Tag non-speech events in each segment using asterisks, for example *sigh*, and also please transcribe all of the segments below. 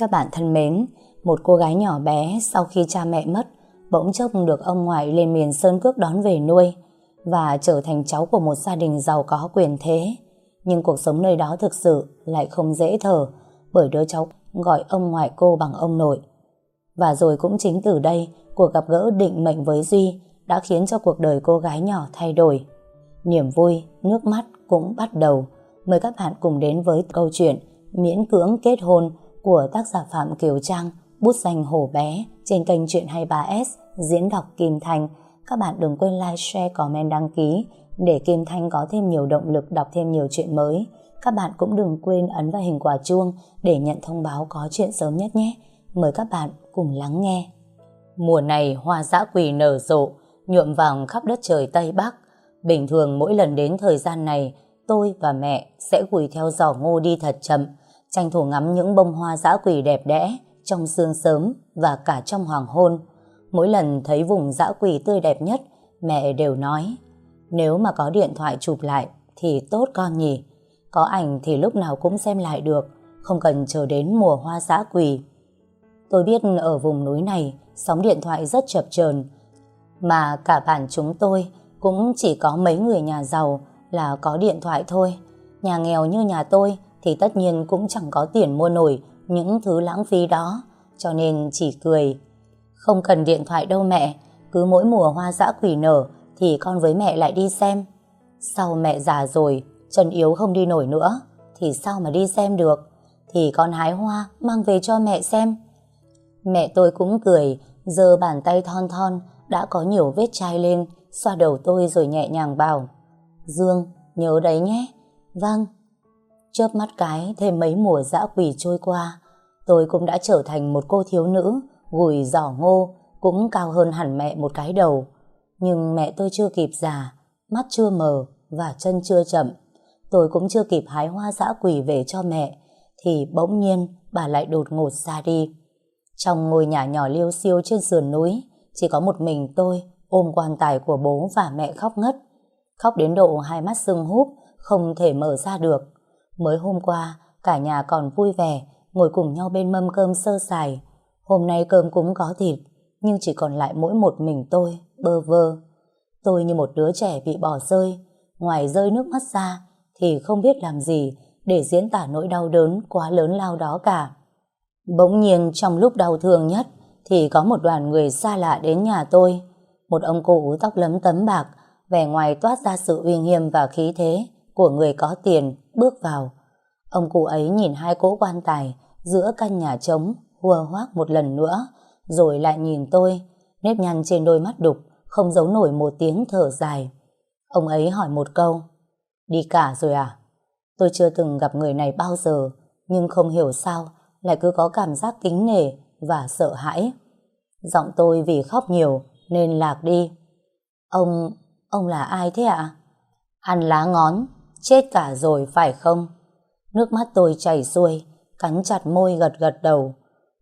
Các bạn thân mến, một cô gái nhỏ bé sau khi cha mẹ mất bỗng chốc được ông ngoại lên miền Sơn Cước đón về nuôi và trở thành cháu của một gia đình giàu có quyền thế. Nhưng cuộc sống nơi đó thực sự lại không dễ thở bởi đứa cháu gọi ông ngoại cô bằng ông nội. Và rồi cũng chính từ đây cuộc gặp gỡ định mệnh với Duy đã khiến cho cuộc đời cô gái nhỏ thay đổi. Niềm vui, nước mắt cũng bắt đầu. Mời các bạn cùng đến với câu chuyện Miễn cưỡng kết hôn của tác giả Phạm Kiều Trang, bút danh Hổ Bé trên kênh Chuyện 23S, diễn đọc Kim Thanh. Các bạn đừng quên like, share, comment, đăng ký để Kim Thanh có thêm nhiều động lực đọc thêm nhiều chuyện mới. Các bạn cũng đừng quên ấn vào hình quả chuông để nhận thông báo có chuyện sớm nhất nhé. Mời các bạn cùng lắng nghe. Mùa này hoa dã quỳ nở rộ, nhuộm vàng khắp đất trời Tây Bắc. Bình thường mỗi lần đến thời gian này, tôi và mẹ sẽ gùi theo giỏ ngô đi thật chậm, tranh thủ ngắm những bông hoa dã quỳ đẹp đẽ trong sương sớm và cả trong hoàng hôn. Mỗi lần thấy vùng dã quỳ tươi đẹp nhất, mẹ đều nói, nếu mà có điện thoại chụp lại thì tốt con nhỉ. Có ảnh thì lúc nào cũng xem lại được, không cần chờ đến mùa hoa dã quỳ. Tôi biết ở vùng núi này, sóng điện thoại rất chập chờn mà cả bản chúng tôi cũng chỉ có mấy người nhà giàu là có điện thoại thôi. Nhà nghèo như nhà tôi thì tất nhiên cũng chẳng có tiền mua nổi những thứ lãng phí đó, cho nên chỉ cười. Không cần điện thoại đâu mẹ, cứ mỗi mùa hoa dã quỷ nở thì con với mẹ lại đi xem. Sau mẹ già rồi, chân yếu không đi nổi nữa, thì sao mà đi xem được? Thì con hái hoa mang về cho mẹ xem. Mẹ tôi cũng cười, giơ bàn tay thon thon đã có nhiều vết chai lên, xoa đầu tôi rồi nhẹ nhàng bảo Dương, nhớ đấy nhé. Vâng. Chớp mắt cái thêm mấy mùa dã quỷ trôi qua, tôi cũng đã trở thành một cô thiếu nữ gùi giỏ ngô cũng cao hơn hẳn mẹ một cái đầu. Nhưng mẹ tôi chưa kịp già, mắt chưa mờ và chân chưa chậm. Tôi cũng chưa kịp hái hoa dã quỷ về cho mẹ, thì bỗng nhiên bà lại đột ngột ra đi. Trong ngôi nhà nhỏ liêu siêu trên sườn núi, chỉ có một mình tôi ôm quan tài của bố và mẹ khóc ngất. Khóc đến độ hai mắt sưng húp, không thể mở ra được. Mới hôm qua, cả nhà còn vui vẻ, ngồi cùng nhau bên mâm cơm sơ sài. Hôm nay cơm cũng có thịt, nhưng chỉ còn lại mỗi một mình tôi, bơ vơ. Tôi như một đứa trẻ bị bỏ rơi, ngoài rơi nước mắt ra, thì không biết làm gì để diễn tả nỗi đau đớn quá lớn lao đó cả. Bỗng nhiên trong lúc đau thương nhất, thì có một đoàn người xa lạ đến nhà tôi. Một ông cụ tóc lấm tấm bạc, vẻ ngoài toát ra sự uy nghiêm và khí thế của người có tiền bước vào. Ông cụ ấy nhìn hai cỗ quan tài giữa căn nhà trống hùa hoác một lần nữa, rồi lại nhìn tôi, nếp nhăn trên đôi mắt đục, không giấu nổi một tiếng thở dài. Ông ấy hỏi một câu, đi cả rồi à? Tôi chưa từng gặp người này bao giờ, nhưng không hiểu sao lại cứ có cảm giác kính nể và sợ hãi. Giọng tôi vì khóc nhiều nên lạc đi. Ông, ông là ai thế ạ? Ăn lá ngón, chết cả rồi phải không? Nước mắt tôi chảy xuôi, cắn chặt môi gật gật đầu.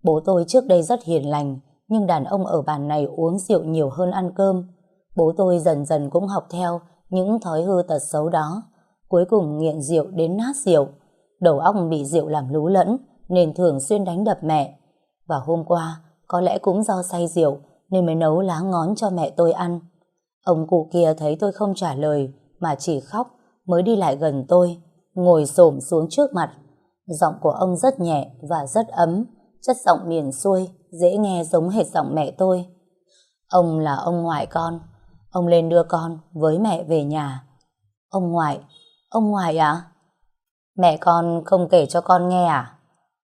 Bố tôi trước đây rất hiền lành, nhưng đàn ông ở bàn này uống rượu nhiều hơn ăn cơm. Bố tôi dần dần cũng học theo những thói hư tật xấu đó. Cuối cùng nghiện rượu đến nát rượu. Đầu óc bị rượu làm lú lẫn, nên thường xuyên đánh đập mẹ. Và hôm qua, có lẽ cũng do say rượu, nên mới nấu lá ngón cho mẹ tôi ăn. Ông cụ kia thấy tôi không trả lời, mà chỉ khóc, mới đi lại gần tôi, ngồi xổm xuống trước mặt. Giọng của ông rất nhẹ và rất ấm, chất giọng miền xuôi, dễ nghe giống hệt giọng mẹ tôi. Ông là ông ngoại con, ông lên đưa con với mẹ về nhà. Ông ngoại, ông ngoại à? Mẹ con không kể cho con nghe à?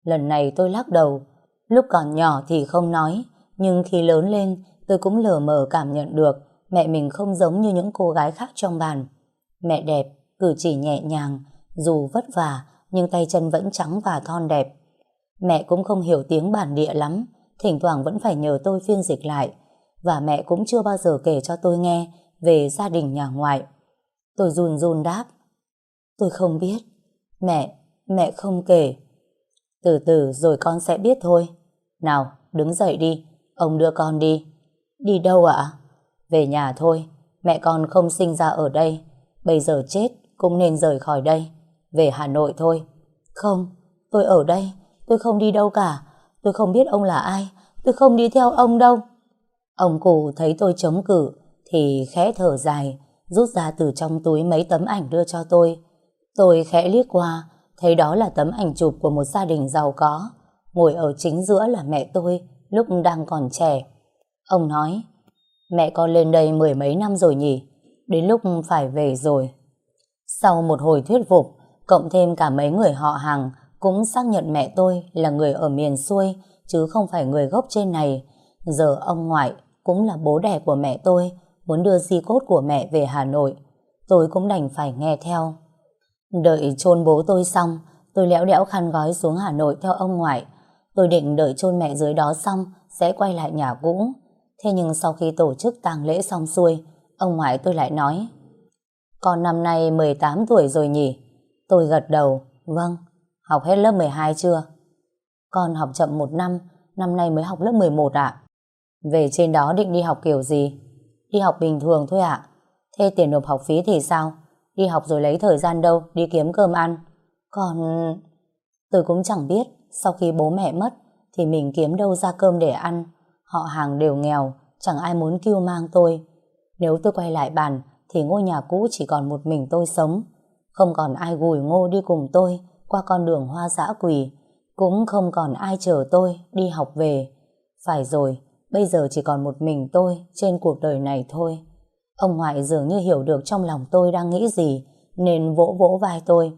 Lần này tôi lắc đầu, lúc còn nhỏ thì không nói, nhưng khi lớn lên tôi cũng lờ mờ cảm nhận được mẹ mình không giống như những cô gái khác trong bàn. Mẹ đẹp, cử chỉ nhẹ nhàng, dù vất vả nhưng tay chân vẫn trắng và thon đẹp. Mẹ cũng không hiểu tiếng bản địa lắm, thỉnh thoảng vẫn phải nhờ tôi phiên dịch lại, và mẹ cũng chưa bao giờ kể cho tôi nghe về gia đình nhà ngoại. Tôi run run đáp. Tôi không biết. Mẹ, mẹ không kể. Từ từ rồi con sẽ biết thôi. Nào, đứng dậy đi, ông đưa con đi. Đi đâu ạ? Về nhà thôi, mẹ con không sinh ra ở đây. Bây giờ chết cũng nên rời khỏi đây. Về Hà Nội thôi. Không, tôi ở đây, tôi không đi đâu cả. tôi không biết ông là ai, tôi không đi theo ông đâu. Ông cụ thấy tôi chống cự, thì khẽ thở dài, rút ra từ trong túi mấy tấm ảnh đưa cho tôi. Tôi khẽ liếc qua, thấy đó là tấm ảnh chụp của một gia đình giàu có, ngồi ở chính giữa là mẹ tôi lúc đang còn trẻ. Ông nói, mẹ con lên đây mười mấy năm rồi nhỉ, đến lúc phải về rồi. Sau một hồi thuyết phục, cộng thêm cả mấy người họ hàng cũng xác nhận mẹ tôi là người ở miền xuôi, chứ không phải người gốc trên này. Giờ ông ngoại cũng là bố đẻ của mẹ tôi, muốn đưa di cốt của mẹ về Hà Nội. Tôi cũng đành phải nghe theo. Đợi chôn bố tôi xong, tôi lẽo đẽo khăn gói xuống Hà Nội theo ông ngoại. Tôi định đợi chôn mẹ dưới đó xong, sẽ quay lại nhà cũ. Thế nhưng sau khi tổ chức tang lễ xong xuôi, ông ngoại tôi lại nói con năm nay 18 tuổi rồi nhỉ? Tôi gật đầu, vâng. Học hết lớp 12 chưa? Con học chậm một năm, năm nay mới học lớp 11 ạ. Về trên đó định đi học kiểu gì? Đi học bình thường thôi ạ. Thế tiền nộp học phí thì sao? Đi học rồi lấy thời gian đâu, đi kiếm cơm ăn. Còn... Tôi cũng chẳng biết, sau khi bố mẹ mất, thì mình kiếm đâu ra cơm để ăn. Họ hàng đều nghèo, chẳng ai muốn kêu mang tôi. Nếu tôi quay lại bàn, thì ngôi nhà cũ chỉ còn một mình tôi sống. Không còn ai gùi ngô đi cùng tôi qua con đường hoa dã quỳ. Cũng không còn ai chờ tôi đi học về. Phải rồi, bây giờ chỉ còn một mình tôi trên cuộc đời này thôi. Ông ngoại dường như hiểu được trong lòng tôi đang nghĩ gì, nên vỗ vỗ vai tôi.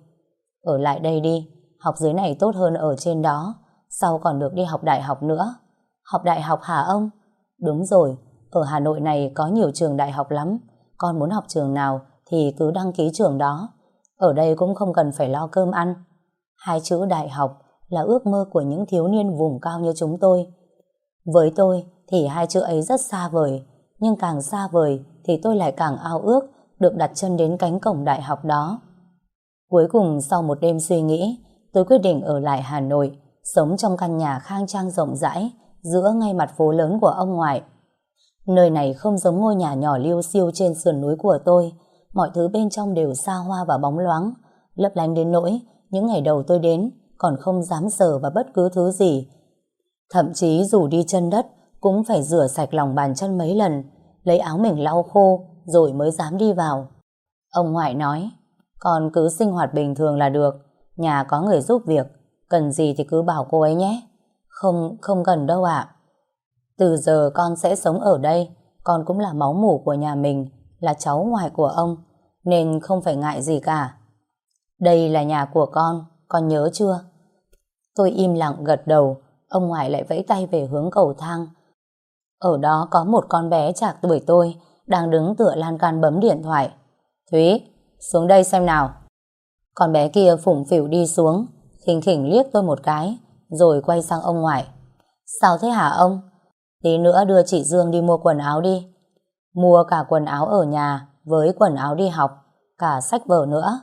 Ở lại đây đi, học dưới này tốt hơn ở trên đó, sau còn được đi học đại học nữa. Học đại học hả ông? Đúng rồi, ở Hà Nội này có nhiều trường đại học lắm, con muốn học trường nào thì cứ đăng ký trường đó. Ở đây cũng không cần phải lo cơm ăn. Hai chữ đại học là ước mơ của những thiếu niên vùng cao như chúng tôi. Với tôi thì hai chữ ấy rất xa vời, nhưng càng xa vời thì tôi lại càng ao ước được đặt chân đến cánh cổng đại học đó. Cuối cùng sau một đêm suy nghĩ, tôi quyết định ở lại Hà Nội, sống trong căn nhà khang trang rộng rãi giữa ngay mặt phố lớn của ông ngoại. Nơi này không giống ngôi nhà nhỏ liêu siêu trên sườn núi của tôi, mọi thứ bên trong đều xa hoa và bóng loáng, lấp lánh đến nỗi những ngày đầu tôi đến còn không dám sờ vào bất cứ thứ gì. Thậm chí dù đi chân đất cũng phải rửa sạch lòng bàn chân mấy lần, lấy áo mình lau khô rồi mới dám đi vào. Ông ngoại nói, con cứ sinh hoạt bình thường là được, nhà có người giúp việc, cần gì thì cứ bảo cô ấy nhé. Không, không cần đâu ạ. Từ giờ con sẽ sống ở đây, con cũng là máu mủ của nhà mình, là cháu ngoại của ông, nên không phải ngại gì cả. Đây là nhà của con, con nhớ chưa? Tôi im lặng gật đầu, ông ngoại lại vẫy tay về hướng cầu thang. Ở đó có một con bé chạc tuổi tôi, đang đứng tựa lan can bấm điện thoại. Thúy, xuống đây xem nào. Con bé kia phủng phỉu đi xuống, khỉnh khỉnh liếc tôi một cái, rồi quay sang ông ngoại. Sao thế hả ông? Tí nữa đưa chị Dương đi mua quần áo đi. Mua cả quần áo ở nhà với quần áo đi học, cả sách vở nữa.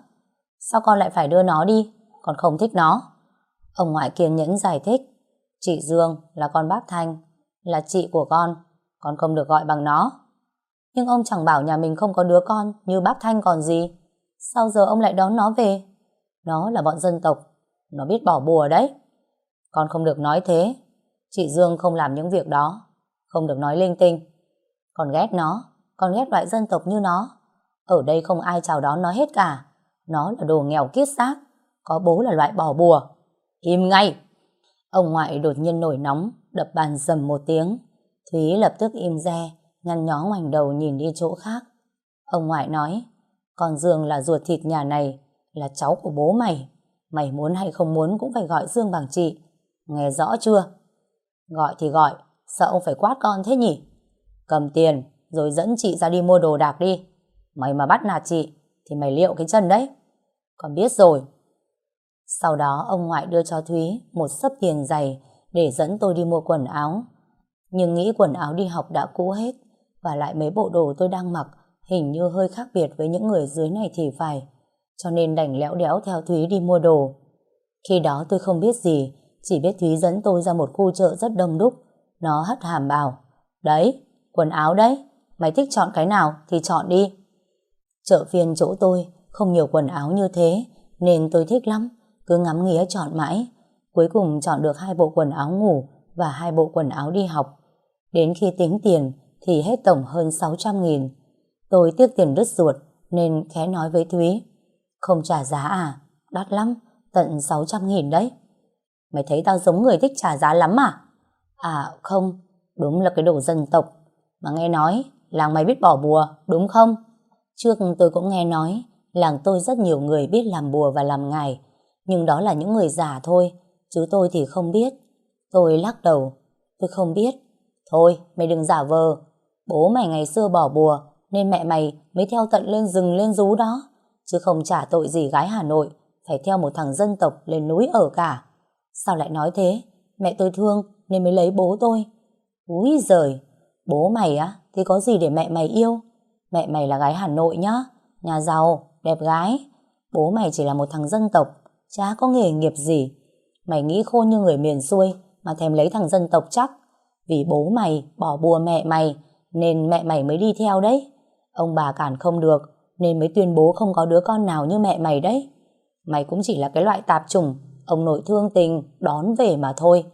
Sao con lại phải đưa nó đi? Con không thích nó. Ông ngoại kiên nhẫn giải thích. Chị Dương là con bác Thanh, là chị của con, con không được gọi bằng nó. Nhưng ông chẳng bảo nhà mình không có đứa con như bác Thanh còn gì. Sao giờ ông lại đón nó về? Nó là bọn dân tộc, nó biết bỏ bùa đấy. Con không được nói thế. Chị Dương không làm những việc đó. Không được nói linh tinh. Con ghét nó. Con ghét loại dân tộc như nó. Ở đây không ai chào đón nó hết cả. Nó là đồ nghèo kiết xác. Có bố là loại bò bùa. Im ngay! Ông ngoại đột nhiên nổi nóng, đập bàn dầm một tiếng. Thúy lập tức im re, nhăn nhó ngoảnh đầu nhìn đi chỗ khác. Ông ngoại nói, con Dương là ruột thịt nhà này, là cháu của bố mày. Mày muốn hay không muốn cũng phải gọi Dương bằng chị. Nghe rõ chưa? Gọi thì gọi, sợ ông phải quát con thế nhỉ? Cầm tiền, rồi dẫn chị ra đi mua đồ đạc đi. Mày mà bắt nạt chị, thì mày liệu cái chân đấy. Con biết rồi. Sau đó ông ngoại đưa cho Thúy một sấp tiền dày để dẫn tôi đi mua quần áo. Nhưng nghĩ quần áo đi học đã cũ hết và lại mấy bộ đồ tôi đang mặc hình như hơi khác biệt với những người dưới này thì phải. Cho nên đành lẽo đẽo theo Thúy đi mua đồ. Khi đó tôi không biết gì, chỉ biết Thúy dẫn tôi ra một khu chợ rất đông đúc. Nó hất hàm bảo, đấy, quần áo đấy, mày thích chọn cái nào thì chọn đi. Chợ phiên chỗ tôi không nhiều quần áo như thế, nên tôi thích lắm, cứ ngắm nghía chọn mãi. Cuối cùng chọn được hai bộ quần áo ngủ và hai bộ quần áo đi học. Đến khi tính tiền thì hết tổng hơn 600 nghìn. Tôi tiếc tiền đứt ruột nên khẽ nói với Thúy. Không trả giá à? Đắt lắm, tận 600 nghìn đấy. Mày thấy tao giống người thích trả giá lắm à? À không, đúng là cái đồ dân tộc. Mà nghe nói, làng mày biết bỏ bùa, đúng không? Trước tôi cũng nghe nói, làng tôi rất nhiều người biết làm bùa và làm ngài. Nhưng đó là những người giả thôi, chứ tôi thì không biết. Tôi lắc đầu, tôi không biết. Thôi, mày đừng giả vờ. Bố mày ngày xưa bỏ bùa, nên mẹ mày mới theo tận lên rừng lên rú đó. Chứ không trả tội gì gái Hà Nội, phải theo một thằng dân tộc lên núi ở cả. Sao lại nói thế? Mẹ tôi thương nên mới lấy bố tôi. Úi giời, bố mày á thì có gì để mẹ mày yêu? Mẹ mày là gái Hà Nội nhá, nhà giàu, đẹp gái. Bố mày chỉ là một thằng dân tộc, chả có nghề nghiệp gì. Mày nghĩ khôn như người miền xuôi mà thèm lấy thằng dân tộc chắc. Vì bố mày bỏ bùa mẹ mày nên mẹ mày mới đi theo đấy. Ông bà cản không được nên mới tuyên bố không có đứa con nào như mẹ mày đấy. Mày cũng chỉ là cái loại tạp chủng ông nội thương tình đón về mà thôi.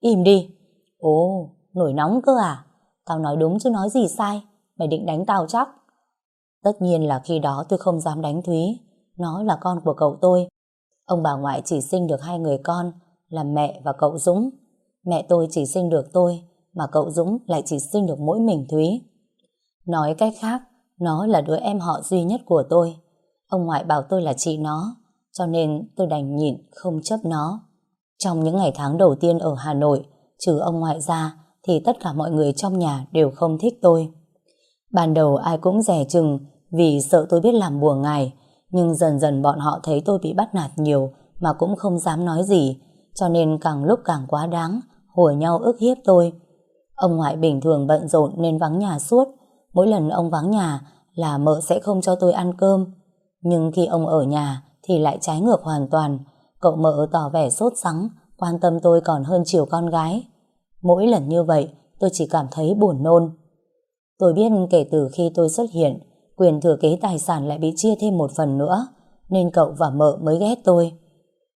Im đi. Ồ, nổi nóng cơ à? Tao nói đúng chứ nói gì sai. Mày định đánh tao chắc. Tất nhiên là khi đó tôi không dám đánh Thúy. Nó là con của cậu tôi. Ông bà ngoại chỉ sinh được hai người con là mẹ và cậu Dũng. Mẹ tôi chỉ sinh được tôi mà cậu Dũng lại chỉ sinh được mỗi mình Thúy. Nói cách khác, nó là đứa em họ duy nhất của tôi. Ông ngoại bảo tôi là chị nó cho nên tôi đành nhịn không chấp nó. Trong những ngày tháng đầu tiên ở Hà Nội, trừ ông ngoại ra, thì tất cả mọi người trong nhà đều không thích tôi. Ban đầu ai cũng rẻ chừng vì sợ tôi biết làm bùa ngài, nhưng dần dần bọn họ thấy tôi bị bắt nạt nhiều mà cũng không dám nói gì, cho nên càng lúc càng quá đáng, hùa nhau ức hiếp tôi. Ông ngoại bình thường bận rộn nên vắng nhà suốt, mỗi lần ông vắng nhà là mợ sẽ không cho tôi ăn cơm. Nhưng khi ông ở nhà thì lại trái ngược hoàn toàn. Cậu mợ tỏ vẻ sốt sắng, quan tâm tôi còn hơn chiều con gái. Mỗi lần như vậy, tôi chỉ cảm thấy buồn nôn. Tôi biết kể từ khi tôi xuất hiện, quyền thừa kế tài sản lại bị chia thêm một phần nữa, nên cậu và mợ mới ghét tôi.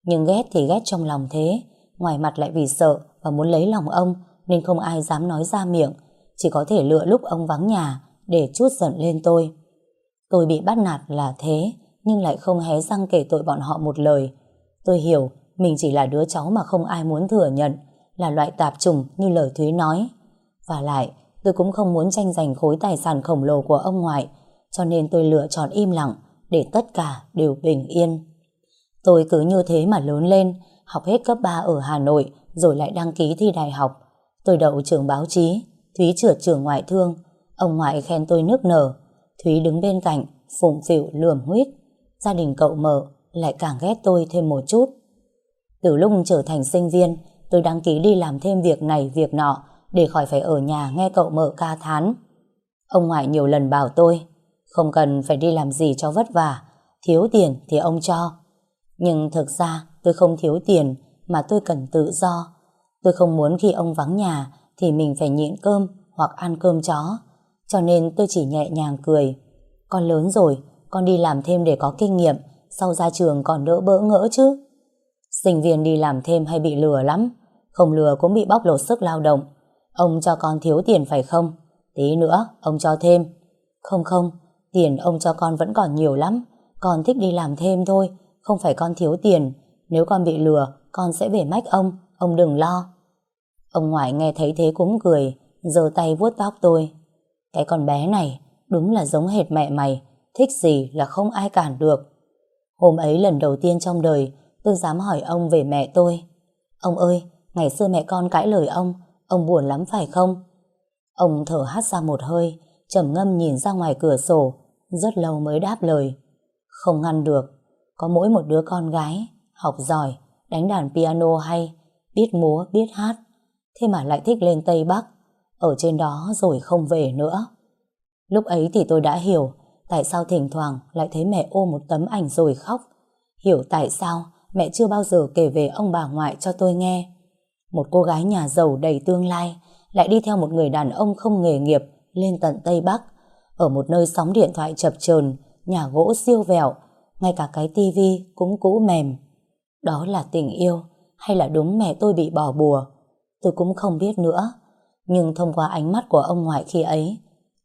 Nhưng ghét thì ghét trong lòng thế, ngoài mặt lại vì sợ và muốn lấy lòng ông, nên không ai dám nói ra miệng, chỉ có thể lựa lúc ông vắng nhà để chút giận lên tôi. Tôi bị bắt nạt là thế, nhưng lại không hé răng kể tội bọn họ một lời. Tôi hiểu mình chỉ là đứa cháu mà không ai muốn thừa nhận, là loại tạp trùng như lời Thúy nói. Và lại, tôi cũng không muốn tranh giành khối tài sản khổng lồ của ông ngoại, cho nên tôi lựa chọn im lặng để tất cả đều bình yên. Tôi cứ như thế mà lớn lên, học hết cấp 3 ở Hà Nội rồi lại đăng ký thi đại học. Tôi đậu trường báo chí, Thúy trượt trường ngoại thương. Ông ngoại khen tôi nước nở. Thúy đứng bên cạnh, phụng phịu lườm huyết gia đình cậu mợ lại càng ghét tôi thêm một chút. Từ lúc trở thành sinh viên, tôi đăng ký đi làm thêm việc này việc nọ để khỏi phải ở nhà nghe cậu mợ ca thán. Ông ngoại nhiều lần bảo tôi không cần phải đi làm gì cho vất vả, thiếu tiền thì ông cho. Nhưng thực ra tôi không thiếu tiền mà tôi cần tự do. Tôi không muốn khi ông vắng nhà thì mình phải nhịn cơm hoặc ăn cơm chó. Cho nên tôi chỉ nhẹ nhàng cười. Con lớn rồi, con đi làm thêm để có kinh nghiệm, sau ra trường còn đỡ bỡ ngỡ chứ. Sinh viên đi làm thêm hay bị lừa lắm, không lừa cũng bị bóc lột sức lao động. Ông cho con thiếu tiền phải không? Tí nữa, ông cho thêm. Không không, tiền ông cho con vẫn còn nhiều lắm. Con thích đi làm thêm thôi, không phải con thiếu tiền. Nếu con bị lừa, con sẽ về mách ông, ông đừng lo. Ông ngoại nghe thấy thế cũng cười, giơ tay vuốt tóc tôi. Cái con bé này, đúng là giống hệt mẹ mày, thích gì là không ai cản được. Hôm ấy lần đầu tiên trong đời tôi dám hỏi ông về mẹ tôi. Ông ơi, ngày xưa mẹ con cãi lời ông, ông buồn lắm phải không? Ông thở hắt ra một hơi, trầm ngâm nhìn ra ngoài cửa sổ, rất lâu mới đáp lời. Không ngăn được, có mỗi một đứa con gái, học giỏi, đánh đàn piano hay, biết múa, biết hát, thế mà lại thích lên Tây Bắc, ở trên đó rồi không về nữa. Lúc ấy thì tôi đã hiểu tại sao thỉnh thoảng lại thấy mẹ ôm một tấm ảnh rồi khóc. Hiểu tại sao mẹ chưa bao giờ kể về ông bà ngoại cho tôi nghe. Một cô gái nhà giàu đầy tương lai lại đi theo một người đàn ông không nghề nghiệp lên tận Tây Bắc ở một nơi sóng điện thoại chập chờn nhà gỗ siêu vẹo ngay cả cái tivi cũng cũ mềm. Đó là tình yêu hay là đúng mẹ tôi bị bỏ bùa? tôi cũng không biết nữa. Nhưng thông qua ánh mắt của ông ngoại khi ấy,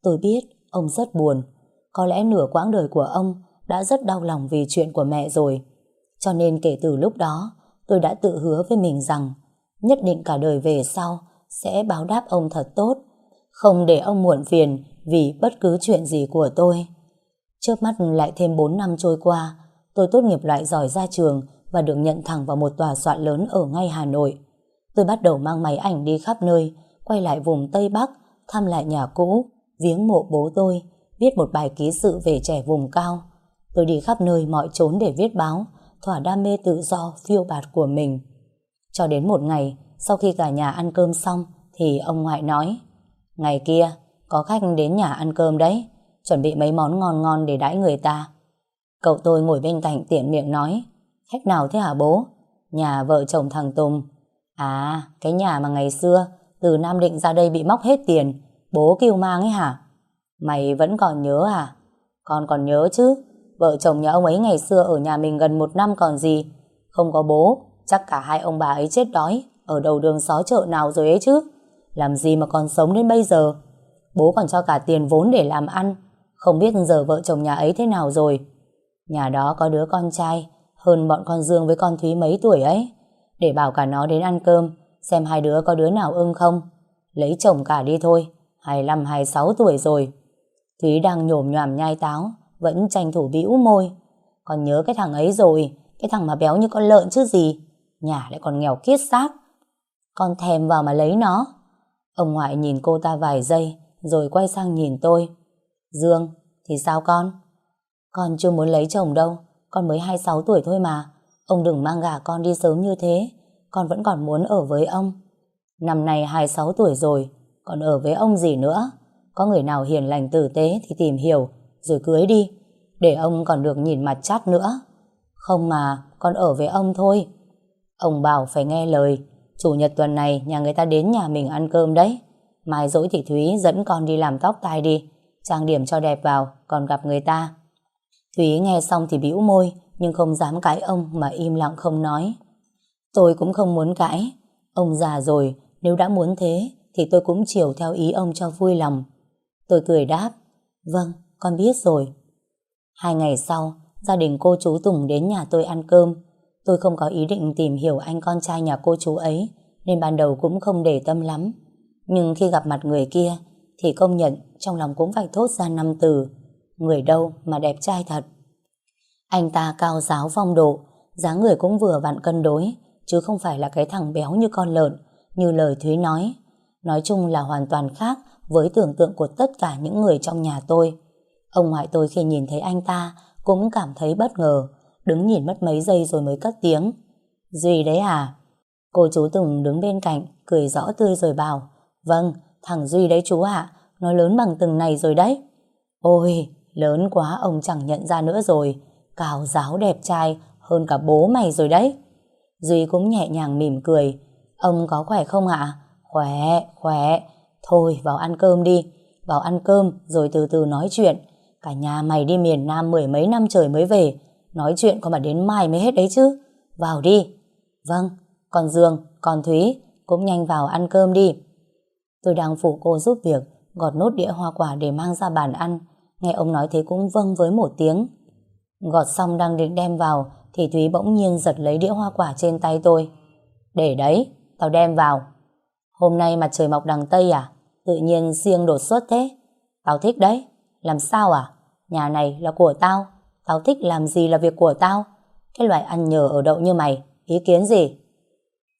tôi biết ông rất buồn. Có lẽ nửa quãng đời của ông đã rất đau lòng vì chuyện của mẹ rồi. Cho nên kể từ lúc đó, tôi đã tự hứa với mình rằng nhất định cả đời về sau sẽ báo đáp ông thật tốt, không để ông muộn phiền vì bất cứ chuyện gì của tôi. Trước mắt lại thêm 4 năm trôi qua, tôi tốt nghiệp loại giỏi ra trường và được nhận thẳng vào một tòa soạn lớn ở ngay Hà Nội. Tôi bắt đầu mang máy ảnh đi khắp nơi, quay lại vùng Tây Bắc, thăm lại nhà cũ, viếng mộ bố tôi, viết một bài ký sự về trẻ vùng cao. Tôi đi khắp nơi mọi chốn để viết báo, thỏa đam mê tự do, phiêu bạt của mình. Cho đến một ngày, sau khi cả nhà ăn cơm xong, thì ông ngoại nói, Ngày kia, có khách đến nhà ăn cơm đấy, chuẩn bị mấy món ngon ngon để đãi người ta. Cậu tôi ngồi bên cạnh tiện miệng nói, Khách nào thế hả bố? Nhà vợ chồng thằng Tùng. À, cái nhà mà ngày xưa, từ Nam Định ra đây bị móc hết tiền, bố kêu mang ấy hả? Mày vẫn còn nhớ à? Con còn nhớ chứ, vợ chồng nhà ông ấy ngày xưa ở nhà mình gần một năm còn gì. Không có bố, chắc cả hai ông bà ấy chết đói, ở đầu đường xó chợ nào rồi ấy chứ. Làm gì mà còn sống đến bây giờ? Bố còn cho cả tiền vốn để làm ăn, không biết giờ vợ chồng nhà ấy thế nào rồi. Nhà đó có đứa con trai, hơn bọn con Dương với con Thúy mấy tuổi ấy. Để bảo cả nó đến ăn cơm, xem hai đứa có đứa nào ưng không. Lấy chồng cả đi thôi, 25, 26 tuổi rồi. Thúy đang nhổm nhòm nhai táo, vẫn tranh thủ bĩu môi. Còn nhớ cái thằng ấy rồi, cái thằng mà béo như con lợn chứ gì. Nhà lại còn nghèo kiết xác. Con thèm vào mà lấy nó. Ông ngoại nhìn cô ta vài giây, rồi quay sang nhìn tôi. Dương, thì sao con? Con chưa muốn lấy chồng đâu, con mới 26 tuổi thôi mà. Ông đừng mang gả con đi sớm như thế, con vẫn còn muốn ở với ông. Năm nay 26 tuổi rồi, còn ở với ông gì nữa? Có người nào hiền lành tử tế thì tìm hiểu, rồi cưới đi, để ông còn được nhìn mặt chát nữa. Không mà, con ở với ông thôi. Ông bảo phải nghe lời, chủ nhật tuần này nhà người ta đến nhà mình ăn cơm đấy. Mai dỗi thì Thúy dẫn con đi làm tóc tai đi, trang điểm cho đẹp vào, còn gặp người ta. Thúy nghe xong thì bĩu môi, nhưng không dám cãi ông mà im lặng không nói. Tôi cũng không muốn cãi. Ông già rồi, nếu đã muốn thế, thì tôi cũng chiều theo ý ông cho vui lòng. Tôi cười đáp, vâng, con biết rồi. Hai ngày sau, gia đình cô chú Tùng đến nhà tôi ăn cơm. Tôi không có ý định tìm hiểu anh con trai nhà cô chú ấy, nên ban đầu cũng không để tâm lắm. Nhưng khi gặp mặt người kia, thì công nhận trong lòng cũng phải thốt ra năm từ. Người đâu mà đẹp trai thật. Anh ta cao giáo phong độ, dáng người cũng vừa vặn cân đối, chứ không phải là cái thằng béo như con lợn, như lời Thúy nói. Nói chung là hoàn toàn khác với tưởng tượng của tất cả những người trong nhà tôi. Ông ngoại tôi khi nhìn thấy anh ta cũng cảm thấy bất ngờ, đứng nhìn mất mấy giây rồi mới cất tiếng. Duy đấy à? Cô chú Tùng đứng bên cạnh, cười rõ tươi rồi bảo, vâng, thằng Duy đấy chú ạ, nó lớn bằng từng này rồi đấy. Ôi, lớn quá ông chẳng nhận ra nữa rồi, cao giáo đẹp trai hơn cả bố mày rồi đấy. Duy cũng nhẹ nhàng mỉm cười, ông có khỏe không ạ? Khỏe, khỏe, thôi vào ăn cơm đi, vào ăn cơm rồi từ từ nói chuyện. Cả nhà mày đi miền Nam mười mấy năm trời mới về, nói chuyện có mà đến mai mới hết đấy chứ. Vào đi. Vâng, còn Dương, còn Thúy, cũng nhanh vào ăn cơm đi. Tôi đang phụ cô giúp việc, gọt nốt đĩa hoa quả để mang ra bàn ăn. Nghe ông nói thế cũng vâng với một tiếng. Gọt xong đang định đem vào, thì Thúy bỗng nhiên giật lấy đĩa hoa quả trên tay tôi. Để đấy, tao đem vào. Hôm nay mặt trời mọc đằng Tây à? Tự nhiên riêng đột xuất thế. Tao thích đấy. Làm sao à? Nhà này là của tao. Tao thích làm gì là việc của tao. Cái loại ăn nhờ ở đậu như mày, ý kiến gì?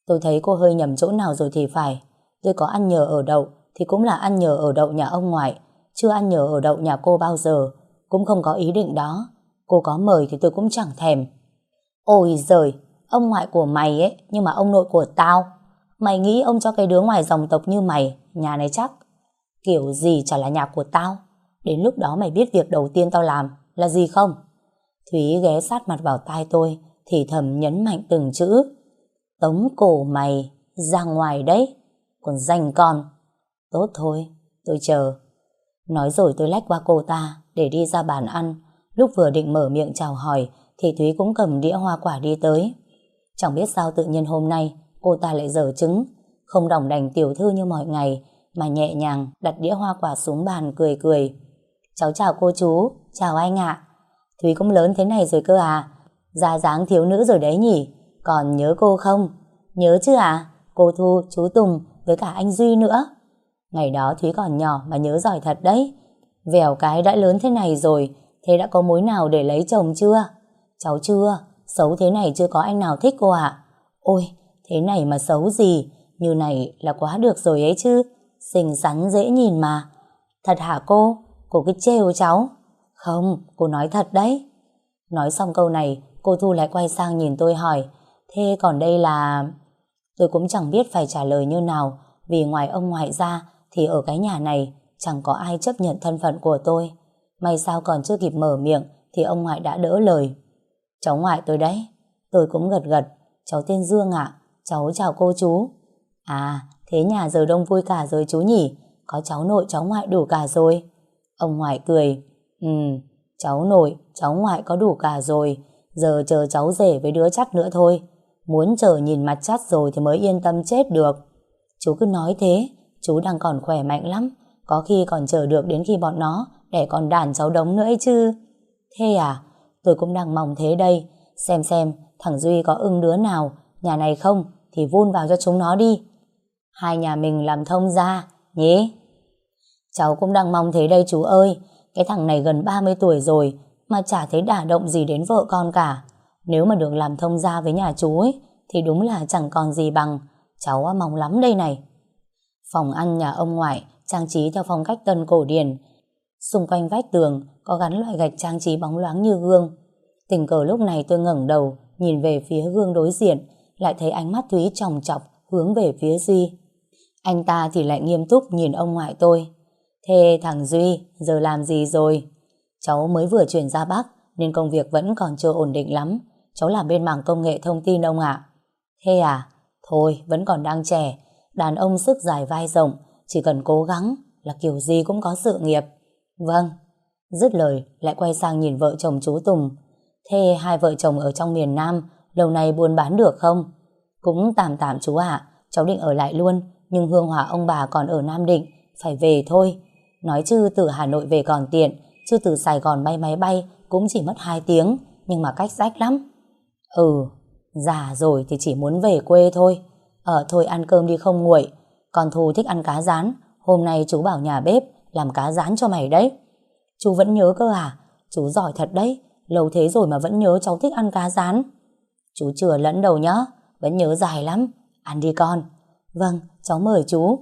Tôi thấy cô hơi nhầm chỗ nào rồi thì phải. Tôi có ăn nhờ ở đậu thì cũng là ăn nhờ ở đậu nhà ông ngoại. Chưa ăn nhờ ở đậu nhà cô bao giờ. Cũng không có ý định đó. Cô có mời thì tôi cũng chẳng thèm. Ôi giời, ông ngoại của mày ấy, nhưng mà ông nội của tao. Mày nghĩ ông cho cái đứa ngoài dòng tộc như mày, nhà này chắc. Kiểu gì chả là nhà của tao. Đến lúc đó mày biết việc đầu tiên tao làm là gì không? Thúy ghé sát mặt vào tai tôi, thì thầm nhấn mạnh từng chữ. Tống cổ mày, ra ngoài đấy, còn danh con. Tốt thôi, tôi chờ. Nói rồi tôi lách qua cô ta để đi ra bàn ăn. Lúc vừa định mở miệng chào hỏi thì Thúy cũng cầm đĩa hoa quả đi tới. Chẳng biết sao tự nhiên hôm nay cô ta lại dở trứng. không đồng đành tiểu thư như mọi ngày, mà nhẹ nhàng đặt đĩa hoa quả xuống bàn cười cười. Cháu chào cô chú, chào anh ạ. Thúy cũng lớn thế này rồi cơ à? Già dáng thiếu nữ rồi đấy nhỉ? Còn nhớ cô không? Nhớ chứ à? Cô Thu, chú Tùng với cả anh Duy nữa. Ngày đó Thúy còn nhỏ mà nhớ giỏi thật đấy. Vẻo cái đã lớn thế này rồi, thế đã có mối nào để lấy chồng chưa? Cháu chưa, xấu thế này chưa có anh nào thích cô ạ. Ôi, thế này mà xấu gì, như này là quá được rồi ấy chứ. Xinh xắn dễ nhìn mà. Thật hả cô? Cô cứ trêu cháu. Không, cô nói thật đấy. Nói xong câu này, cô Thu lại quay sang nhìn tôi hỏi, thế còn đây là... Tôi cũng chẳng biết phải trả lời như nào, vì ngoài ông ngoại ra, thì ở cái nhà này chẳng có ai chấp nhận thân phận của tôi. May sao còn chưa kịp mở miệng, thì ông ngoại đã đỡ lời. Cháu ngoại tôi đấy. Tôi cũng gật gật. Cháu tên Dương ạ. Cháu chào cô chú. À, thế nhà giờ đông vui cả rồi chú nhỉ? Có cháu nội cháu ngoại đủ cả rồi. Ông ngoại cười. Ừ, cháu nội, cháu ngoại có đủ cả rồi. Giờ chờ cháu rể với đứa chắt nữa thôi. Muốn chờ nhìn mặt chắt rồi thì mới yên tâm chết được. Chú cứ nói thế, chú đang còn khỏe mạnh lắm. Có khi còn chờ được đến khi bọn nó để còn đàn cháu đống nữa ấy chứ. Thế à, tôi cũng đang mong thế đây. Xem xem thằng Duy có ưng đứa nào, nhà này không thì vun vào cho chúng nó đi. Hai nhà mình làm thông ra, nhé. Cháu cũng đang mong thế đây chú ơi. Cái thằng này gần 30 tuổi rồi mà chả thấy đả động gì đến vợ con cả. Nếu mà được làm thông gia với nhà chú ấy thì đúng là chẳng còn gì bằng. Cháu mong lắm đây này. Phòng ăn nhà ông ngoại trang trí theo phong cách tân cổ điển. Xung quanh vách tường có gắn loại gạch trang trí bóng loáng như gương. Tình cờ lúc này tôi ngẩng đầu nhìn về phía gương đối diện lại thấy ánh mắt Thúy tròng chọc hướng về phía Duy. Anh ta thì lại nghiêm túc nhìn ông ngoại tôi. Thế thằng Duy giờ làm gì rồi? Cháu mới vừa chuyển ra Bắc nên công việc vẫn còn chưa ổn định lắm. Cháu làm bên mảng công nghệ thông tin ông ạ. Thế à? Thôi, vẫn còn đang trẻ. Đàn ông sức dài vai rộng, chỉ cần cố gắng là kiểu gì cũng có sự nghiệp. Vâng. Dứt lời, lại quay sang nhìn vợ chồng chú Tùng. Thế hai vợ chồng ở trong miền Nam lâu nay buôn bán được không? Cũng tạm tạm chú ạ. Cháu định ở lại luôn, nhưng hương hỏa ông bà còn ở Nam Định, phải về thôi. Nói chứ từ Hà Nội về còn tiện, chứ từ Sài Gòn bay máy bay cũng chỉ mất 2 tiếng, nhưng mà cách rách lắm. Ừ, già rồi thì chỉ muốn về quê thôi. Ờ thôi ăn cơm đi không nguội. Còn Thu thích ăn cá rán, hôm nay chú bảo nhà bếp làm cá rán cho mày đấy. Chú vẫn nhớ cơ à? Chú giỏi thật đấy, lâu thế rồi mà vẫn nhớ cháu thích ăn cá rán. Chú chừa lẫn đầu nhá, vẫn nhớ dài lắm. Ăn đi con. Vâng, cháu mời chú.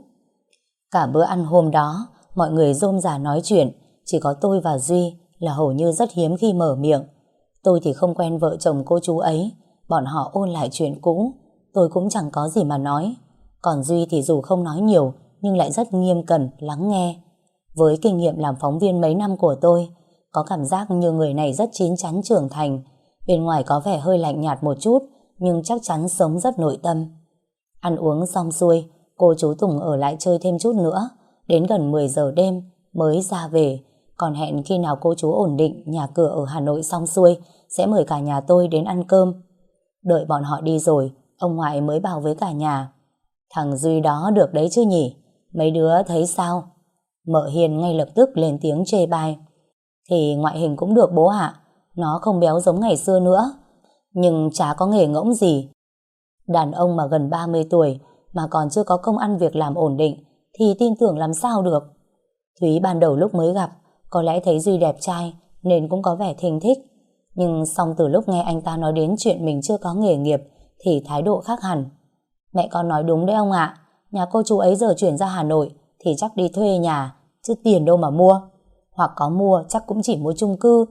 Cả bữa ăn hôm đó, mọi người rôm rả nói chuyện, chỉ có tôi và Duy là hầu như rất hiếm khi mở miệng. Tôi thì không quen vợ chồng cô chú ấy, bọn họ ôn lại chuyện cũ, tôi cũng chẳng có gì mà nói. Còn Duy thì dù không nói nhiều, nhưng lại rất nghiêm cẩn, lắng nghe. Với kinh nghiệm làm phóng viên mấy năm của tôi, có cảm giác như người này rất chín chắn trưởng thành, bên ngoài có vẻ hơi lạnh nhạt một chút, nhưng chắc chắn sống rất nội tâm. Ăn uống xong xuôi, cô chú Tùng ở lại chơi thêm chút nữa, đến gần 10 giờ đêm mới ra về, còn hẹn khi nào cô chú ổn định nhà cửa ở Hà Nội xong xuôi, sẽ mời cả nhà tôi đến ăn cơm. Đợi bọn họ đi rồi, ông ngoại mới bảo với cả nhà. Thằng Duy đó được đấy chứ nhỉ? Mấy đứa thấy sao? Mợ Hiền ngay lập tức lên tiếng chê bai. Thì ngoại hình cũng được bố ạ. Nó không béo giống ngày xưa nữa. Nhưng chả có nghề ngỗng gì. Đàn ông mà gần 30 tuổi, mà còn chưa có công ăn việc làm ổn định, thì tin tưởng làm sao được. Thúy ban đầu lúc mới gặp, có lẽ thấy Duy đẹp trai, nên cũng có vẻ thình thích. Nhưng xong từ lúc nghe anh ta nói đến chuyện mình chưa có nghề nghiệp, thì thái độ khác hẳn. Mẹ con nói đúng đấy ông ạ. Nhà cô chú ấy giờ chuyển ra Hà Nội, thì chắc đi thuê nhà, chứ tiền đâu mà mua. Hoặc có mua, chắc cũng chỉ mua chung cư.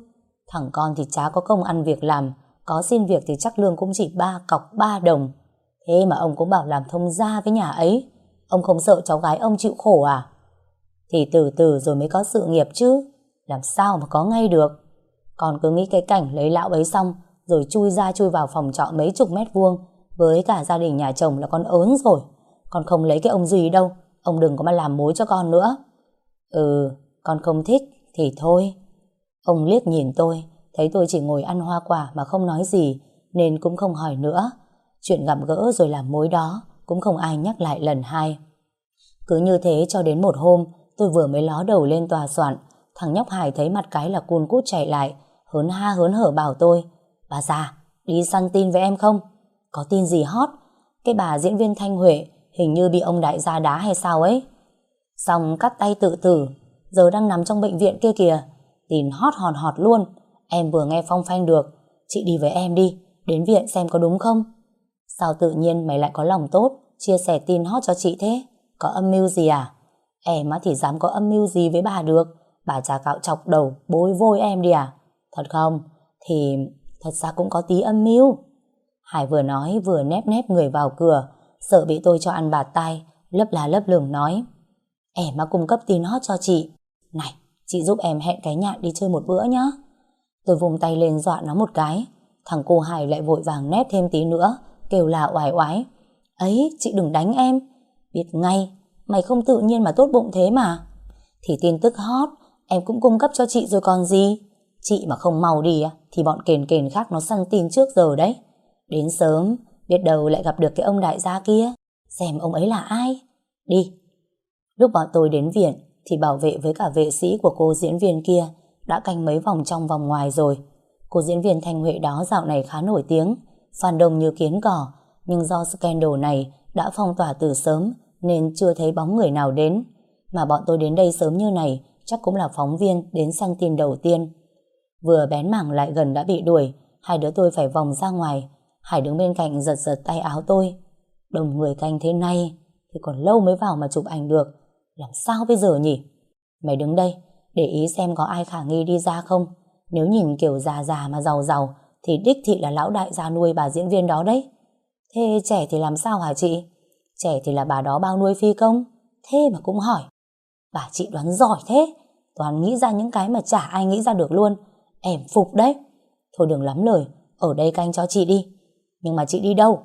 Thằng con thì chả có công ăn việc làm có xin việc thì chắc lương cũng chỉ ba cọc ba đồng. Thế mà ông cũng bảo làm thông gia với nhà ấy. Ông không sợ cháu gái ông chịu khổ à? Thì từ từ rồi mới có sự nghiệp chứ. Làm sao mà có ngay được? Còn cứ nghĩ cái cảnh lấy lão ấy xong rồi chui ra chui vào phòng trọ mấy chục mét vuông với cả gia đình nhà chồng là con ớn rồi. Con không lấy cái ông gì đâu. Ông đừng có mà làm mối cho con nữa. Ừ, con không thích thì thôi. Ông liếc nhìn tôi, thấy tôi chỉ ngồi ăn hoa quả mà không nói gì, nên cũng không hỏi nữa. Chuyện gặp gỡ rồi làm mối đó, cũng không ai nhắc lại lần hai. Cứ như thế cho đến một hôm, tôi vừa mới ló đầu lên tòa soạn, thằng nhóc Hải thấy mặt cái là cun cút chạy lại, hớn ha hớn hở bảo tôi, bà già, đi săn tin với em không? Có tin gì hot? Cái bà diễn viên Thanh Huệ hình như bị ông đại gia đá hay sao ấy. Xong cắt tay tự tử, giờ đang nằm trong bệnh viện kia kìa. Tin hot hòn hot luôn, em vừa nghe phong phanh được. Chị đi với em đi, đến viện xem có đúng không? Sao tự nhiên mày lại có lòng tốt, chia sẻ tin hot cho chị thế? Có âm mưu gì à? Em á thì dám có âm mưu gì với bà được? Bà trà cạo chọc đầu, bối vôi em đi à? Thật không? Thì thật ra cũng có tí âm mưu. Hải vừa nói vừa nép nép người vào cửa, sợ bị tôi cho ăn bạt tay, lấp lá lấp lửng nói. Em mà cung cấp tin hot cho chị. Này, chị giúp em hẹn cái nhạn đi chơi một bữa nhá. Tôi vùng tay lên dọa nó một cái. Thằng cô Hải lại vội vàng nét thêm tí nữa, kêu là oải oái. Ấy, chị đừng đánh em. Biết ngay, mày không tự nhiên mà tốt bụng thế mà. Thì tin tức hot, em cũng cung cấp cho chị rồi còn gì. Chị mà không mau đi thì bọn kền kền khác nó săn tin trước giờ đấy. Đến sớm, biết đâu lại gặp được cái ông đại gia kia. Xem ông ấy là ai. Đi. Lúc bọn tôi đến viện thì bảo vệ với cả vệ sĩ của cô diễn viên kia đã canh mấy vòng trong vòng ngoài rồi. Cô diễn viên Thanh Huệ đó dạo này khá nổi tiếng, phản đồng như kiến cỏ, nhưng do scandal này đã phong tỏa từ sớm nên chưa thấy bóng người nào đến. Mà bọn tôi đến đây sớm như này chắc cũng là phóng viên đến săn tin đầu tiên. Vừa bén mảng lại gần đã bị đuổi, hai đứa tôi phải vòng ra ngoài. Hải đứng bên cạnh giật giật tay áo tôi. Đồng người canh thế này thì còn lâu mới vào mà chụp ảnh được. Làm sao bây giờ nhỉ? Mày đứng đây, để ý xem có ai khả nghi đi ra không. Nếu nhìn kiểu già già mà giàu giàu thì đích thị là lão đại gia nuôi bà diễn viên đó đấy. Thế trẻ thì làm sao hả chị? Trẻ thì là bà đó bao nuôi phi công. Thế mà cũng hỏi. Bà chị đoán giỏi thế. Toàn nghĩ ra những cái mà chả ai nghĩ ra được luôn. Em phục đấy. Thôi đừng lắm lời. Ở đây canh cho chị đi. Nhưng mà chị đi đâu?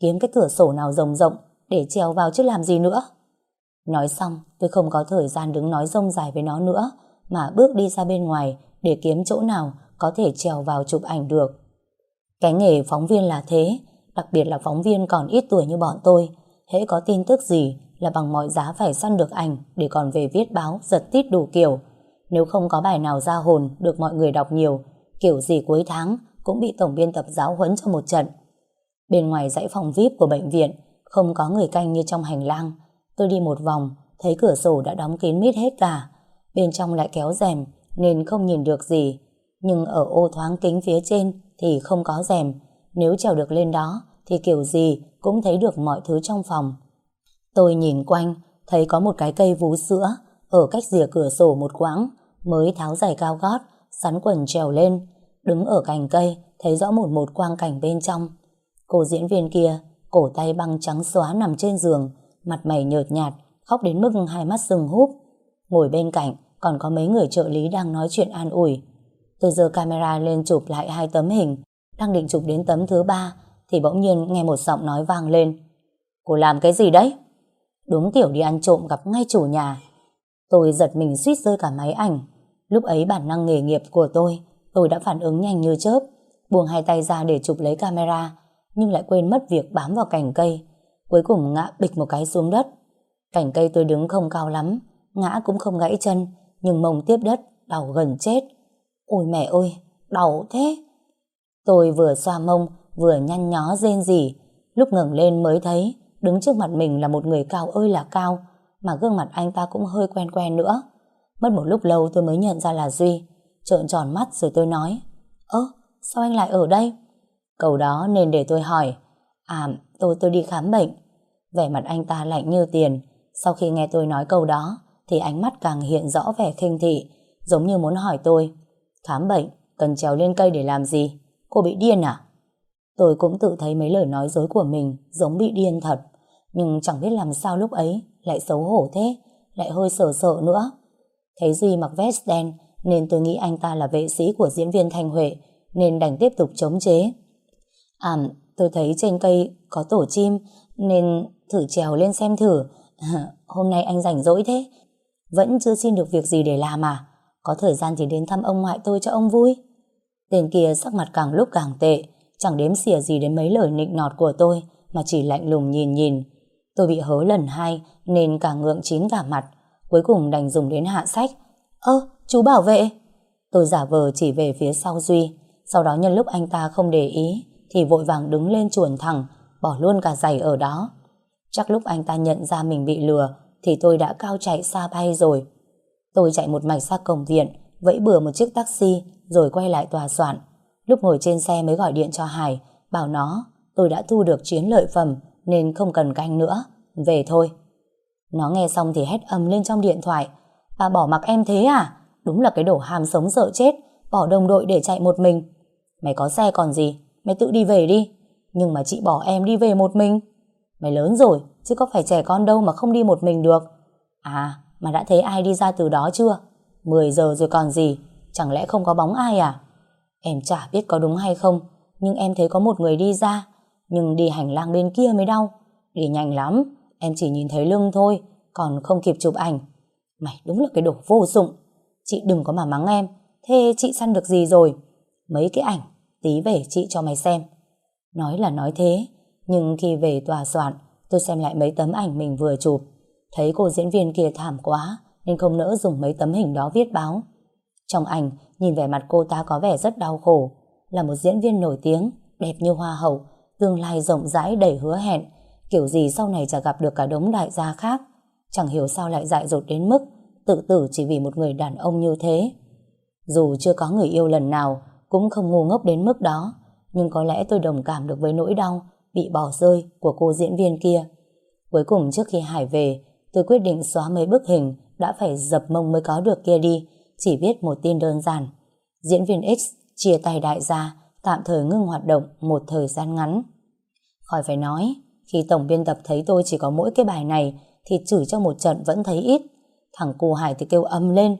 Kiếm cái cửa sổ nào rộng rộng để trèo vào chứ làm gì nữa. Nói xong, tôi không có thời gian đứng nói rông dài với nó nữa, mà bước đi ra bên ngoài để kiếm chỗ nào có thể trèo vào chụp ảnh được. Cái nghề phóng viên là thế, đặc biệt là phóng viên còn ít tuổi như bọn tôi, hễ có tin tức gì là bằng mọi giá phải săn được ảnh để còn về viết báo giật tít đủ kiểu. Nếu không có bài nào ra hồn được mọi người đọc nhiều, kiểu gì cuối tháng cũng bị tổng biên tập giáo huấn cho một trận. Bên ngoài dãy phòng VIP của bệnh viện không có người canh như trong hành lang. Tôi đi một vòng, thấy cửa sổ đã đóng kín mít hết cả. Bên trong lại kéo rèm nên không nhìn được gì. Nhưng ở ô thoáng kính phía trên thì không có rèm. Nếu trèo được lên đó thì kiểu gì cũng thấy được mọi thứ trong phòng. Tôi nhìn quanh, thấy có một cái cây vú sữa ở cách rìa cửa sổ một quãng, mới tháo giày cao gót, sắn quần trèo lên. Đứng ở cành cây, thấy rõ một một quang cảnh bên trong. Cô diễn viên kia, cổ tay băng trắng xóa nằm trên giường, mặt mày nhợt nhạt, khóc đến mức hai mắt sưng húp. Ngồi bên cạnh, còn có mấy người trợ lý đang nói chuyện an ủi. Tôi giơ camera lên chụp lại hai tấm hình, đang định chụp đến tấm thứ ba, thì bỗng nhiên nghe một giọng nói vang lên. Cô làm cái gì đấy? Đúng kiểu đi ăn trộm gặp ngay chủ nhà. Tôi giật mình suýt rơi cả máy ảnh. Lúc ấy bản năng nghề nghiệp của tôi, tôi đã phản ứng nhanh như chớp, buông hai tay ra để chụp lấy camera, nhưng lại quên mất việc bám vào cành cây. Cuối cùng ngã bịch một cái xuống đất. cảnh cây tôi đứng không cao lắm, ngã cũng không gãy chân, nhưng mông tiếp đất, đau gần chết. Ôi mẹ ơi, đau thế. Tôi vừa xoa mông, vừa nhăn nhó rên rỉ. Lúc ngẩng lên mới thấy, đứng trước mặt mình là một người cao ơi là cao, mà gương mặt anh ta cũng hơi quen quen nữa. Mất một lúc lâu tôi mới nhận ra là Duy. Trợn tròn mắt rồi tôi nói, Ơ, sao anh lại ở đây? Câu đó nên để tôi hỏi, À, tôi tôi đi khám bệnh. Vẻ mặt anh ta lạnh như tiền. Sau khi nghe tôi nói câu đó, thì ánh mắt càng hiện rõ vẻ khinh thị, giống như muốn hỏi tôi, khám bệnh, cần trèo lên cây để làm gì? Cô bị điên à? Tôi cũng tự thấy mấy lời nói dối của mình giống bị điên thật, nhưng chẳng biết làm sao lúc ấy lại xấu hổ thế, lại hơi sợ sợ nữa. Thấy Duy mặc vest đen nên tôi nghĩ anh ta là vệ sĩ của diễn viên Thanh Huệ nên đành tiếp tục chống chế. À, tôi thấy trên cây có tổ chim nên thử trèo lên xem thử. *laughs* hôm nay anh rảnh rỗi thế, vẫn chưa xin được việc gì để làm à? Có thời gian thì đến thăm ông ngoại tôi cho ông vui. Tên kia sắc mặt càng lúc càng tệ, chẳng đếm xỉa gì đến mấy lời nịnh nọt của tôi, mà chỉ lạnh lùng nhìn nhìn. Tôi bị hớ lần hai nên cả ngượng chín cả mặt. Cuối cùng đành dùng đến hạ sách. Ơ, chú bảo vệ. Tôi giả vờ chỉ về phía sau Duy. Sau đó nhân lúc anh ta không để ý thì vội vàng đứng lên chuồn thẳng, bỏ luôn cả giày ở đó. Chắc lúc anh ta nhận ra mình bị lừa thì tôi đã cao chạy xa bay rồi. Tôi chạy một mạch ra cổng viện, vẫy bừa một chiếc taxi rồi quay lại tòa soạn. Lúc ngồi trên xe mới gọi điện cho Hải, bảo nó tôi đã thu được chiến lợi phẩm nên không cần canh nữa, về thôi. Nó nghe xong thì hét ầm lên trong điện thoại. Bà bỏ mặc em thế à? Đúng là cái đổ hàm sống sợ chết, bỏ đồng đội để chạy một mình. Mày có xe còn gì, mày tự đi về đi. Nhưng mà chị bỏ em đi về một mình. Mày lớn rồi, chứ có phải trẻ con đâu mà không đi một mình được. À, mà đã thấy ai đi ra từ đó chưa? 10 giờ rồi còn gì, chẳng lẽ không có bóng ai à? Em chả biết có đúng hay không, nhưng em thấy có một người đi ra, nhưng đi hành lang bên kia mới đau. Đi nhanh lắm, em chỉ nhìn thấy lưng thôi, còn không kịp chụp ảnh. Mày đúng là cái đồ vô dụng. Chị đừng có mà mắng em, thế chị săn được gì rồi? Mấy cái ảnh, tí về chị cho mày xem. Nói là nói thế, nhưng khi về tòa soạn, tôi xem lại mấy tấm ảnh mình vừa chụp. Thấy cô diễn viên kia thảm quá, nên không nỡ dùng mấy tấm hình đó viết báo. Trong ảnh, nhìn vẻ mặt cô ta có vẻ rất đau khổ. Là một diễn viên nổi tiếng, đẹp như hoa hậu, tương lai rộng rãi đầy hứa hẹn, kiểu gì sau này chả gặp được cả đống đại gia khác. Chẳng hiểu sao lại dại dột đến mức tự tử chỉ vì một người đàn ông như thế. Dù chưa có người yêu lần nào, cũng không ngu ngốc đến mức đó, nhưng có lẽ tôi đồng cảm được với nỗi đau bị bỏ rơi của cô diễn viên kia. Cuối cùng trước khi Hải về, tôi quyết định xóa mấy bức hình đã phải dập mông mới có được kia đi, chỉ viết một tin đơn giản. Diễn viên X chia tay đại gia, tạm thời ngưng hoạt động một thời gian ngắn. Khỏi phải nói, khi tổng biên tập thấy tôi chỉ có mỗi cái bài này thì chửi cho một trận vẫn thấy ít. Thằng cù Hải thì kêu âm lên.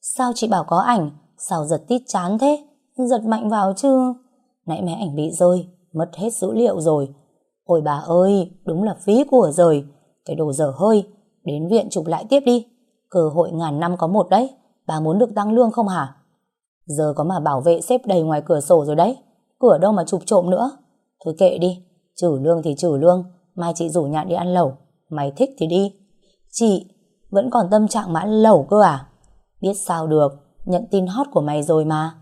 Sao chị bảo có ảnh? Sao giật tít chán thế? Giật mạnh vào chứ. Nãy máy ảnh bị rơi, mất hết dữ liệu rồi. Ôi bà ơi, đúng là phí của rời. Cái đồ dở hơi, đến viện chụp lại tiếp đi. Cơ hội ngàn năm có một đấy. Bà muốn được tăng lương không hả? Giờ có mà bảo vệ xếp đầy ngoài cửa sổ rồi đấy. Cửa đâu mà chụp trộm nữa. Thôi kệ đi, trừ lương thì trừ lương. Mai chị rủ nhạn đi ăn lẩu. Mày thích thì đi. Chị, vẫn còn tâm trạng mà ăn lẩu cơ à? Biết sao được, nhận tin hot của mày rồi mà.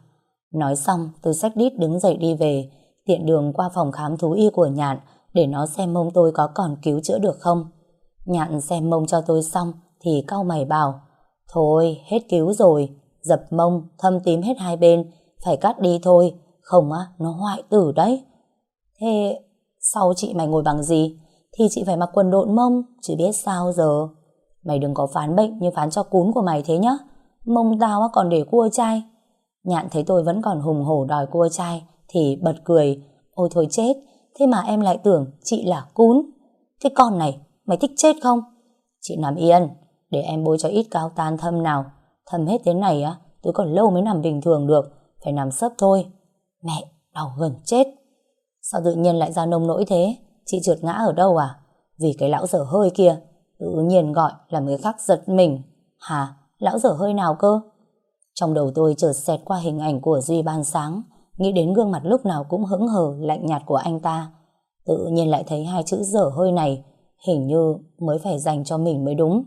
Nói xong, tôi xách đít đứng dậy đi về, tiện đường qua phòng khám thú y của nhạn để nó xem mông tôi có còn cứu chữa được không. Nhạn xem mông cho tôi xong thì cau mày bảo Thôi, hết cứu rồi, dập mông, thâm tím hết hai bên, phải cắt đi thôi, không á, nó hoại tử đấy. Thế sau chị mày ngồi bằng gì? Thì chị phải mặc quần độn mông, chỉ biết sao giờ. Mày đừng có phán bệnh như phán cho cún của mày thế nhá. Mông tao còn để cua chai. Nhạn thấy tôi vẫn còn hùng hổ đòi cua chai thì bật cười. Ôi thôi chết, thế mà em lại tưởng chị là cún. Cái con này, mày thích chết không? Chị nằm yên, để em bôi cho ít cao tan thâm nào. Thâm hết thế này á, tôi còn lâu mới nằm bình thường được, phải nằm sấp thôi. Mẹ, đau gần chết. Sao tự nhiên lại ra nông nỗi thế? Chị trượt ngã ở đâu à? Vì cái lão dở hơi kia, tự nhiên gọi làm người khác giật mình. Hả? Lão dở hơi nào cơ? Trong đầu tôi chợt xẹt qua hình ảnh của Duy ban sáng, nghĩ đến gương mặt lúc nào cũng hững hờ lạnh nhạt của anh ta. Tự nhiên lại thấy hai chữ dở hơi này hình như mới phải dành cho mình mới đúng.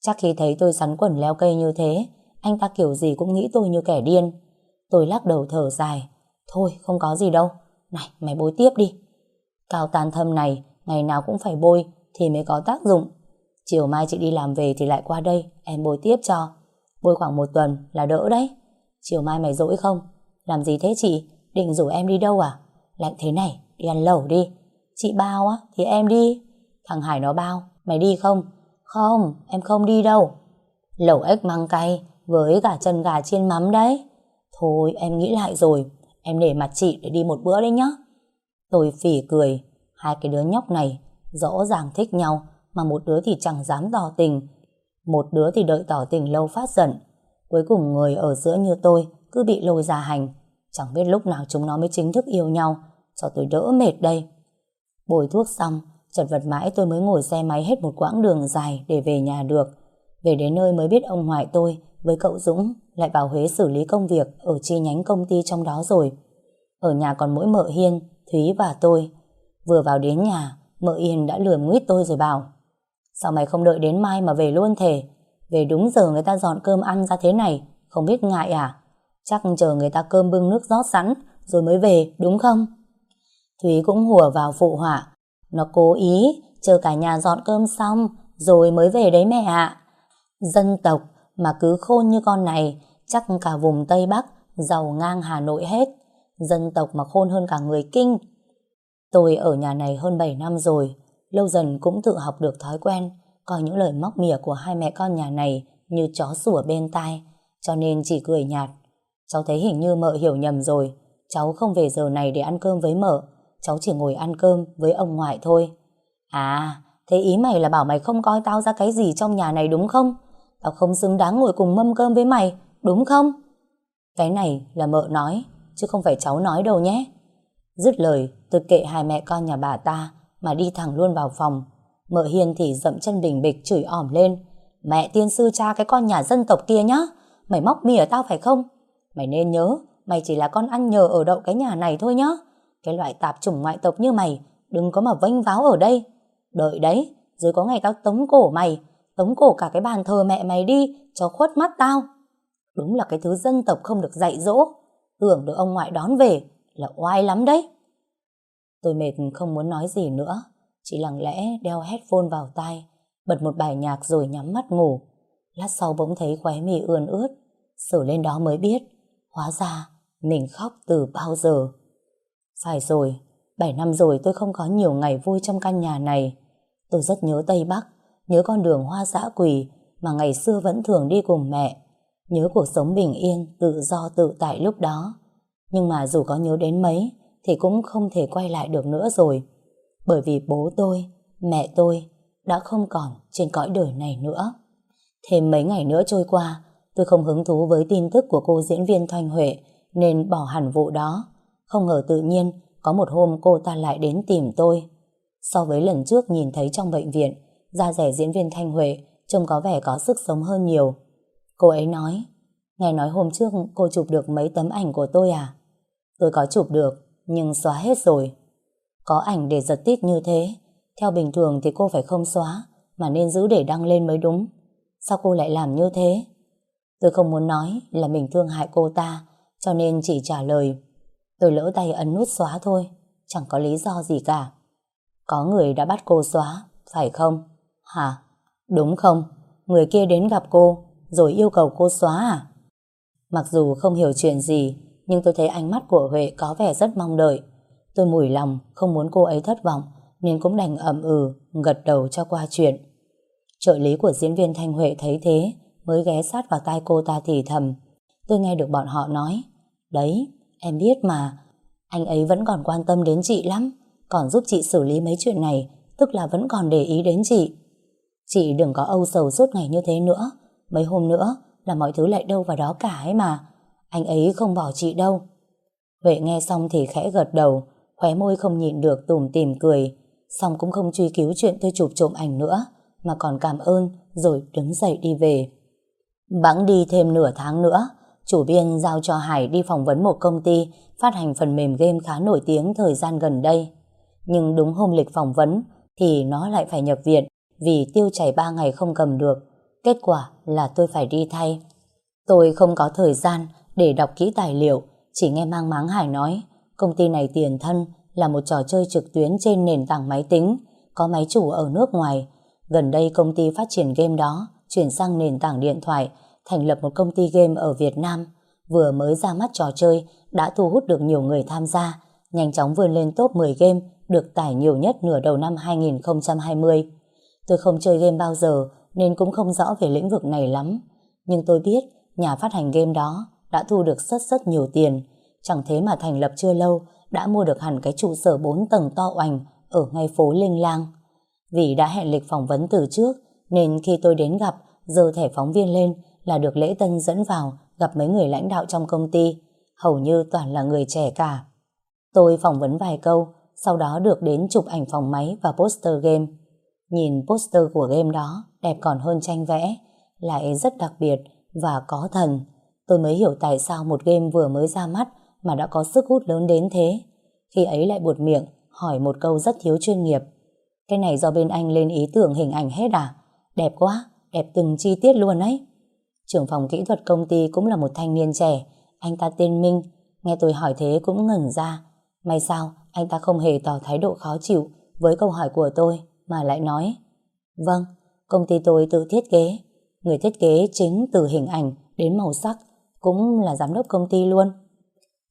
Chắc khi thấy tôi sắn quần leo cây như thế, anh ta kiểu gì cũng nghĩ tôi như kẻ điên. Tôi lắc đầu thở dài. Thôi, không có gì đâu. Này, mày bôi tiếp đi. Cao tàn thâm này, ngày nào cũng phải bôi thì mới có tác dụng. Chiều mai chị đi làm về thì lại qua đây, em bôi tiếp cho. Bôi khoảng một tuần là đỡ đấy. Chiều mai mày dỗi không? Làm gì thế chị? Định rủ em đi đâu à? Lạnh thế này, đi ăn lẩu đi. Chị bao á, thì em đi. Thằng Hải nó bao, mày đi không? Không, em không đi đâu. Lẩu ếch măng cay với cả chân gà chiên mắm đấy. Thôi em nghĩ lại rồi, em để mặt chị để đi một bữa đấy nhá. Tôi phỉ cười, hai cái đứa nhóc này rõ ràng thích nhau mà một đứa thì chẳng dám tỏ tình. Một đứa thì đợi tỏ tình lâu phát giận. Cuối cùng người ở giữa như tôi cứ bị lôi ra hành. Chẳng biết lúc nào chúng nó mới chính thức yêu nhau, cho tôi đỡ mệt đây. Bồi thuốc xong, Chật vật mãi tôi mới ngồi xe máy hết một quãng đường dài để về nhà được. Về đến nơi mới biết ông ngoại tôi với cậu Dũng lại vào Huế xử lý công việc ở chi nhánh công ty trong đó rồi. Ở nhà còn mỗi mợ Hiên, Thúy và tôi. Vừa vào đến nhà, mợ Hiên đã lườm nguyết tôi rồi bảo. Sao mày không đợi đến mai mà về luôn thể? Về đúng giờ người ta dọn cơm ăn ra thế này, không biết ngại à? Chắc chờ người ta cơm bưng nước rót sẵn, rồi mới về, đúng không? Thúy cũng hùa vào phụ họa. Nó cố ý, chờ cả nhà dọn cơm xong, rồi mới về đấy mẹ ạ. Dân tộc mà cứ khôn như con này, chắc cả vùng Tây Bắc, giàu ngang Hà Nội hết. Dân tộc mà khôn hơn cả người kinh. Tôi ở nhà này hơn 7 năm rồi, lâu dần cũng tự học được thói quen, coi những lời móc mỉa của hai mẹ con nhà này như chó sủa bên tai, cho nên chỉ cười nhạt. Cháu thấy hình như mợ hiểu nhầm rồi, cháu không về giờ này để ăn cơm với mợ, cháu chỉ ngồi ăn cơm với ông ngoại thôi. À, thế ý mày là bảo mày không coi tao ra cái gì trong nhà này đúng không? Tao không xứng đáng ngồi cùng mâm cơm với mày, đúng không? Cái này là mợ nói, chứ không phải cháu nói đâu nhé. Dứt lời, tôi kệ hai mẹ con nhà bà ta mà đi thẳng luôn vào phòng. Mợ Hiền thì dậm chân bình bịch chửi ỏm lên. Mẹ tiên sư cha cái con nhà dân tộc kia nhá. Mày móc mì ở tao phải không? Mày nên nhớ, mày chỉ là con ăn nhờ ở đậu cái nhà này thôi nhá. Cái loại tạp chủng ngoại tộc như mày, đừng có mà vênh váo ở đây. Đợi đấy, rồi có ngày tao tống cổ mày, tống cổ cả cái bàn thờ mẹ mày đi, cho khuất mắt tao. Đúng là cái thứ dân tộc không được dạy dỗ. Tưởng được ông ngoại đón về là oai lắm đấy. Tôi mệt không muốn nói gì nữa, chỉ lặng lẽ đeo headphone vào tai, bật một bài nhạc rồi nhắm mắt ngủ. Lát sau bỗng thấy khóe mi ươn ướt, sửa lên đó mới biết, hóa ra mình khóc từ bao giờ. Phải rồi, 7 năm rồi tôi không có nhiều ngày vui trong căn nhà này. Tôi rất nhớ Tây Bắc, nhớ con đường hoa dã quỳ mà ngày xưa vẫn thường đi cùng mẹ. Nhớ cuộc sống bình yên, tự do tự tại lúc đó. Nhưng mà dù có nhớ đến mấy, thì cũng không thể quay lại được nữa rồi. Bởi vì bố tôi, mẹ tôi đã không còn trên cõi đời này nữa. Thêm mấy ngày nữa trôi qua, tôi không hứng thú với tin tức của cô diễn viên Thanh Huệ nên bỏ hẳn vụ đó. Không ngờ tự nhiên có một hôm cô ta lại đến tìm tôi. So với lần trước nhìn thấy trong bệnh viện, da rẻ diễn viên Thanh Huệ trông có vẻ có sức sống hơn nhiều. Cô ấy nói, nghe nói hôm trước cô chụp được mấy tấm ảnh của tôi à? Tôi có chụp được, nhưng xóa hết rồi. Có ảnh để giật tít như thế, theo bình thường thì cô phải không xóa, mà nên giữ để đăng lên mới đúng. Sao cô lại làm như thế? Tôi không muốn nói là mình thương hại cô ta, cho nên chỉ trả lời. Tôi lỡ tay ấn nút xóa thôi, chẳng có lý do gì cả. Có người đã bắt cô xóa, phải không? Hả? Đúng không? Người kia đến gặp cô, rồi yêu cầu cô xóa à? Mặc dù không hiểu chuyện gì, nhưng tôi thấy ánh mắt của Huệ có vẻ rất mong đợi. Tôi mủi lòng, không muốn cô ấy thất vọng, nên cũng đành ậm ừ, gật đầu cho qua chuyện. Trợ lý của diễn viên Thanh Huệ thấy thế, mới ghé sát vào tai cô ta thì thầm. Tôi nghe được bọn họ nói, đấy, em biết mà, anh ấy vẫn còn quan tâm đến chị lắm, còn giúp chị xử lý mấy chuyện này, tức là vẫn còn để ý đến chị. Chị đừng có âu sầu suốt ngày như thế nữa, mấy hôm nữa là mọi thứ lại đâu vào đó cả ấy mà. Anh ấy không bỏ chị đâu. Huệ nghe xong thì khẽ gật đầu, khóe môi không nhịn được tủm tìm cười, xong cũng không truy cứu chuyện tôi chụp trộm ảnh nữa, mà còn cảm ơn rồi đứng dậy đi về. Bẵng đi thêm nửa tháng nữa, chủ biên giao cho Hải đi phỏng vấn một công ty phát hành phần mềm game khá nổi tiếng thời gian gần đây. Nhưng đúng hôm lịch phỏng vấn thì nó lại phải nhập viện vì tiêu chảy 3 ngày không cầm được. Kết quả là tôi phải đi thay. Tôi không có thời gian để đọc kỹ tài liệu, chỉ nghe mang máng Hải nói công ty này tiền thân là một trò chơi trực tuyến trên nền tảng máy tính, có máy chủ ở nước ngoài. Gần đây công ty phát triển game đó chuyển sang nền tảng điện thoại, thành lập một công ty game ở Việt Nam. Vừa mới ra mắt trò chơi đã thu hút được nhiều người tham gia, nhanh chóng vươn lên top 10 game được tải nhiều nhất nửa đầu năm 2020. Tôi không chơi game bao giờ nên cũng không rõ về lĩnh vực này lắm. Nhưng tôi biết nhà phát hành game đó đã thu được rất rất nhiều tiền. Chẳng thế mà thành lập chưa lâu đã mua được hẳn cái trụ sở 4 tầng to oành ở ngay phố Linh Lang. Vì đã hẹn lịch phỏng vấn từ trước nên khi tôi đến gặp dơ thẻ phóng viên lên là được lễ tân dẫn vào gặp mấy người lãnh đạo trong công ty. Hầu như toàn là người trẻ cả. Tôi phỏng vấn vài câu sau đó được đến chụp ảnh phòng máy và poster game. Nhìn poster của game đó đẹp còn hơn tranh vẽ, lại rất đặc biệt và có thần. Tôi mới hiểu tại sao một game vừa mới ra mắt mà đã có sức hút lớn đến thế. Khi ấy lại buột miệng hỏi một câu rất thiếu chuyên nghiệp. Cái này do bên anh lên ý tưởng hình ảnh hết à? Đẹp quá, đẹp từng chi tiết luôn ấy. Trưởng phòng kỹ thuật công ty cũng là một thanh niên trẻ, anh ta tên Minh, nghe tôi hỏi thế cũng ngẩn ra. May sao, anh ta không hề tỏ thái độ khó chịu với câu hỏi của tôi, mà lại nói Vâng, công ty tôi tự thiết kế, người thiết kế chính từ hình ảnh đến màu sắc, cũng là giám đốc công ty luôn.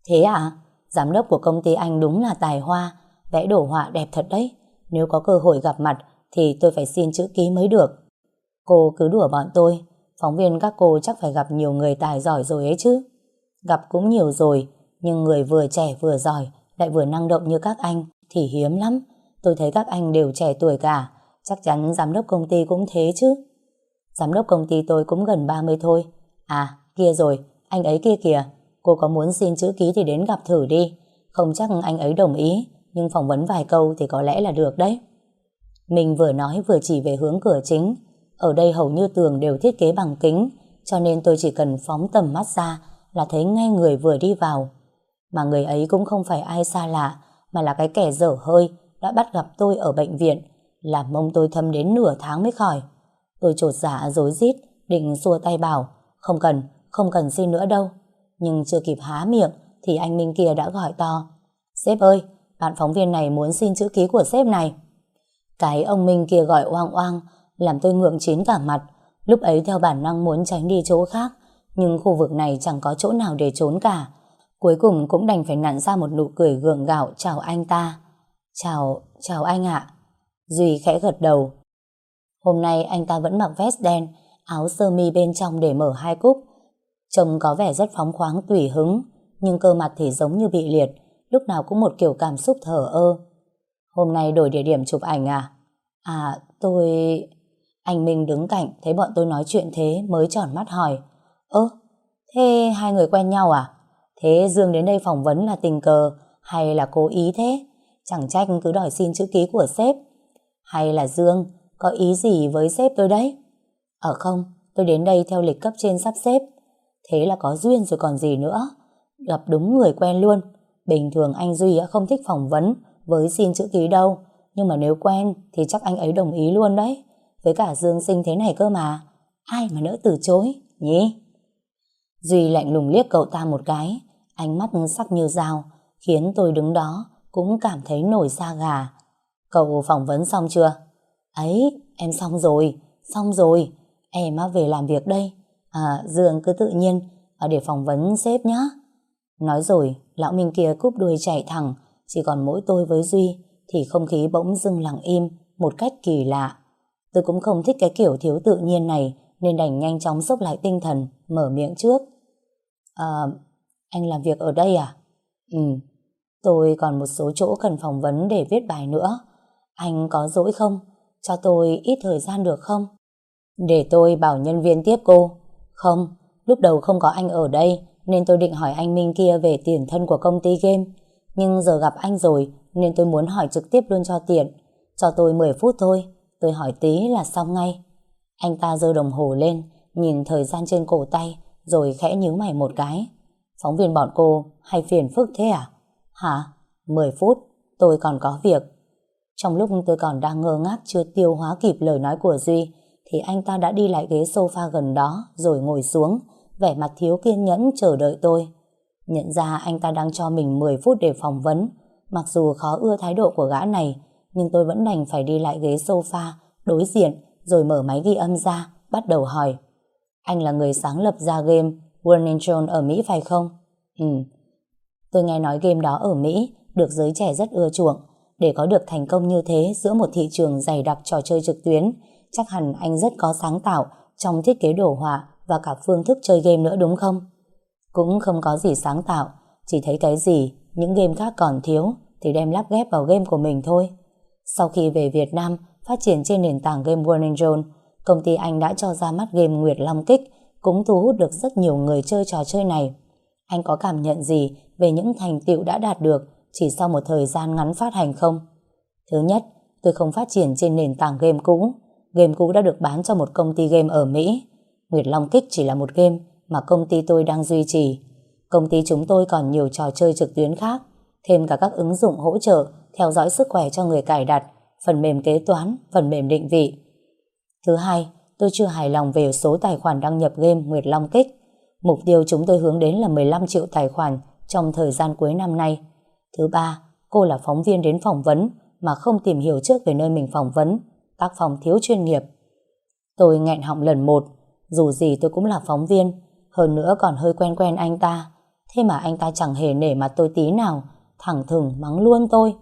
Thế à? Giám đốc của công ty anh đúng là tài hoa, vẽ đổ họa đẹp thật đấy. Nếu có cơ hội gặp mặt thì tôi phải xin chữ ký mới được. Cô cứ đùa bọn tôi, phóng viên các cô chắc phải gặp nhiều người tài giỏi rồi ấy chứ. Gặp cũng nhiều rồi, nhưng người vừa trẻ vừa giỏi, lại vừa năng động như các anh thì hiếm lắm. Tôi thấy các anh đều trẻ tuổi cả, chắc chắn giám đốc công ty cũng thế chứ. Giám đốc công ty tôi cũng gần 30 thôi. À, kia rồi, anh ấy kia kìa. Cô có muốn xin chữ ký thì đến gặp thử đi. Không chắc anh ấy đồng ý, nhưng phỏng vấn vài câu thì có lẽ là được đấy. Mình vừa nói vừa chỉ về hướng cửa chính. Ở đây hầu như tường đều thiết kế bằng kính, cho nên tôi chỉ cần phóng tầm mắt ra là thấy ngay người vừa đi vào. Mà người ấy cũng không phải ai xa lạ, mà là cái kẻ dở hơi đã bắt gặp tôi ở bệnh viện, làm mông tôi thâm đến nửa tháng mới khỏi. Tôi trột dạ dối rít định xua tay bảo, không cần, không cần xin nữa đâu. Nhưng chưa kịp há miệng thì anh Minh kia đã gọi to. Sếp ơi, bạn phóng viên này muốn xin chữ ký của sếp này. Cái ông Minh kia gọi oang oang, làm tôi ngượng chín cả mặt. Lúc ấy theo bản năng muốn tránh đi chỗ khác, nhưng khu vực này chẳng có chỗ nào để trốn cả. Cuối cùng cũng đành phải nặn ra một nụ cười gượng gạo chào anh ta. Chào, chào anh ạ. Duy khẽ gật đầu. Hôm nay anh ta vẫn mặc vest đen, áo sơ mi bên trong để mở hai cúc. Trông có vẻ rất phóng khoáng tùy hứng, nhưng cơ mặt thì giống như bị liệt, lúc nào cũng một kiểu cảm xúc thở ơ. Hôm nay đổi địa điểm chụp ảnh à? À, tôi... Anh Minh đứng cạnh, thấy bọn tôi nói chuyện thế mới tròn mắt hỏi. Ơ, thế hai người quen nhau à? Thế Dương đến đây phỏng vấn là tình cờ hay là cố ý thế? Chẳng trách cứ đòi xin chữ ký của sếp. Hay là Dương có ý gì với sếp tôi đấy? Ở không, tôi đến đây theo lịch cấp trên sắp xếp. Thế là có duyên rồi còn gì nữa. Gặp đúng người quen luôn. Bình thường anh Duy không thích phỏng vấn với xin chữ ký đâu. Nhưng mà nếu quen thì chắc anh ấy đồng ý luôn đấy. Với cả Dương sinh thế này cơ mà. Ai mà nỡ từ chối, nhỉ? Duy lạnh lùng liếc cậu ta một cái. Ánh mắt sắc như dao khiến tôi đứng đó cũng cảm thấy nổi da gà. Cậu phỏng vấn xong chưa? Ấy, em xong rồi, xong rồi. Em á về làm việc đây. À, Dương cứ tự nhiên à, để phỏng vấn sếp nhá. Nói rồi, lão Minh kia cúp đuôi chạy thẳng, chỉ còn mỗi tôi với Duy thì không khí bỗng dưng lặng im một cách kỳ lạ. Tôi cũng không thích cái kiểu thiếu tự nhiên này nên đành nhanh chóng sốc lại tinh thần, mở miệng trước. À, anh làm việc ở đây à? Ừ, tôi còn một số chỗ cần phỏng vấn để viết bài nữa. Anh có dỗi không? Cho tôi ít thời gian được không? Để tôi bảo nhân viên tiếp cô. Không, lúc đầu không có anh ở đây nên tôi định hỏi anh Minh kia về tiền thân của công ty game. Nhưng giờ gặp anh rồi nên tôi muốn hỏi trực tiếp luôn cho tiện. Cho tôi 10 phút thôi, tôi hỏi tí là xong ngay. Anh ta giơ đồng hồ lên, nhìn thời gian trên cổ tay rồi khẽ nhíu mày một cái. Phóng viên bọn cô hay phiền phức thế à? Hả? 10 phút, tôi còn có việc. Trong lúc tôi còn đang ngơ ngác chưa tiêu hóa kịp lời nói của Duy, thì anh ta đã đi lại ghế sofa gần đó rồi ngồi xuống, vẻ mặt thiếu kiên nhẫn chờ đợi tôi. Nhận ra anh ta đang cho mình 10 phút để phỏng vấn, mặc dù khó ưa thái độ của gã này, nhưng tôi vẫn đành phải đi lại ghế sofa, đối diện, rồi mở máy ghi âm ra, bắt đầu hỏi. Anh là người sáng lập ra game Warning Zone ở Mỹ phải không? Ừ. Tôi nghe nói game đó ở Mỹ được giới trẻ rất ưa chuộng. Để có được thành công như thế giữa một thị trường dày đặc trò chơi trực tuyến, chắc hẳn anh rất có sáng tạo trong thiết kế đồ họa và cả phương thức chơi game nữa đúng không? Cũng không có gì sáng tạo, chỉ thấy cái gì những game khác còn thiếu thì đem lắp ghép vào game của mình thôi. Sau khi về Việt Nam phát triển trên nền tảng game Warning Zone, công ty anh đã cho ra mắt game Nguyệt Long Kích cũng thu hút được rất nhiều người chơi trò chơi này. Anh có cảm nhận gì về những thành tựu đã đạt được chỉ sau một thời gian ngắn phát hành không? Thứ nhất, tôi không phát triển trên nền tảng game cũ. Game cũ đã được bán cho một công ty game ở Mỹ. Nguyệt Long Kích chỉ là một game mà công ty tôi đang duy trì. Công ty chúng tôi còn nhiều trò chơi trực tuyến khác, thêm cả các ứng dụng hỗ trợ theo dõi sức khỏe cho người cài đặt, phần mềm kế toán, phần mềm định vị. Thứ hai, tôi chưa hài lòng về số tài khoản đăng nhập game Nguyệt Long Kích. Mục tiêu chúng tôi hướng đến là 15 triệu tài khoản trong thời gian cuối năm nay. Thứ ba, cô là phóng viên đến phỏng vấn mà không tìm hiểu trước về nơi mình phỏng vấn. Tác phòng thiếu chuyên nghiệp. Tôi nghẹn họng lần một, dù gì tôi cũng là phóng viên, hơn nữa còn hơi quen quen anh ta. Thế mà anh ta chẳng hề nể mặt tôi tí nào, thẳng thừng mắng luôn tôi.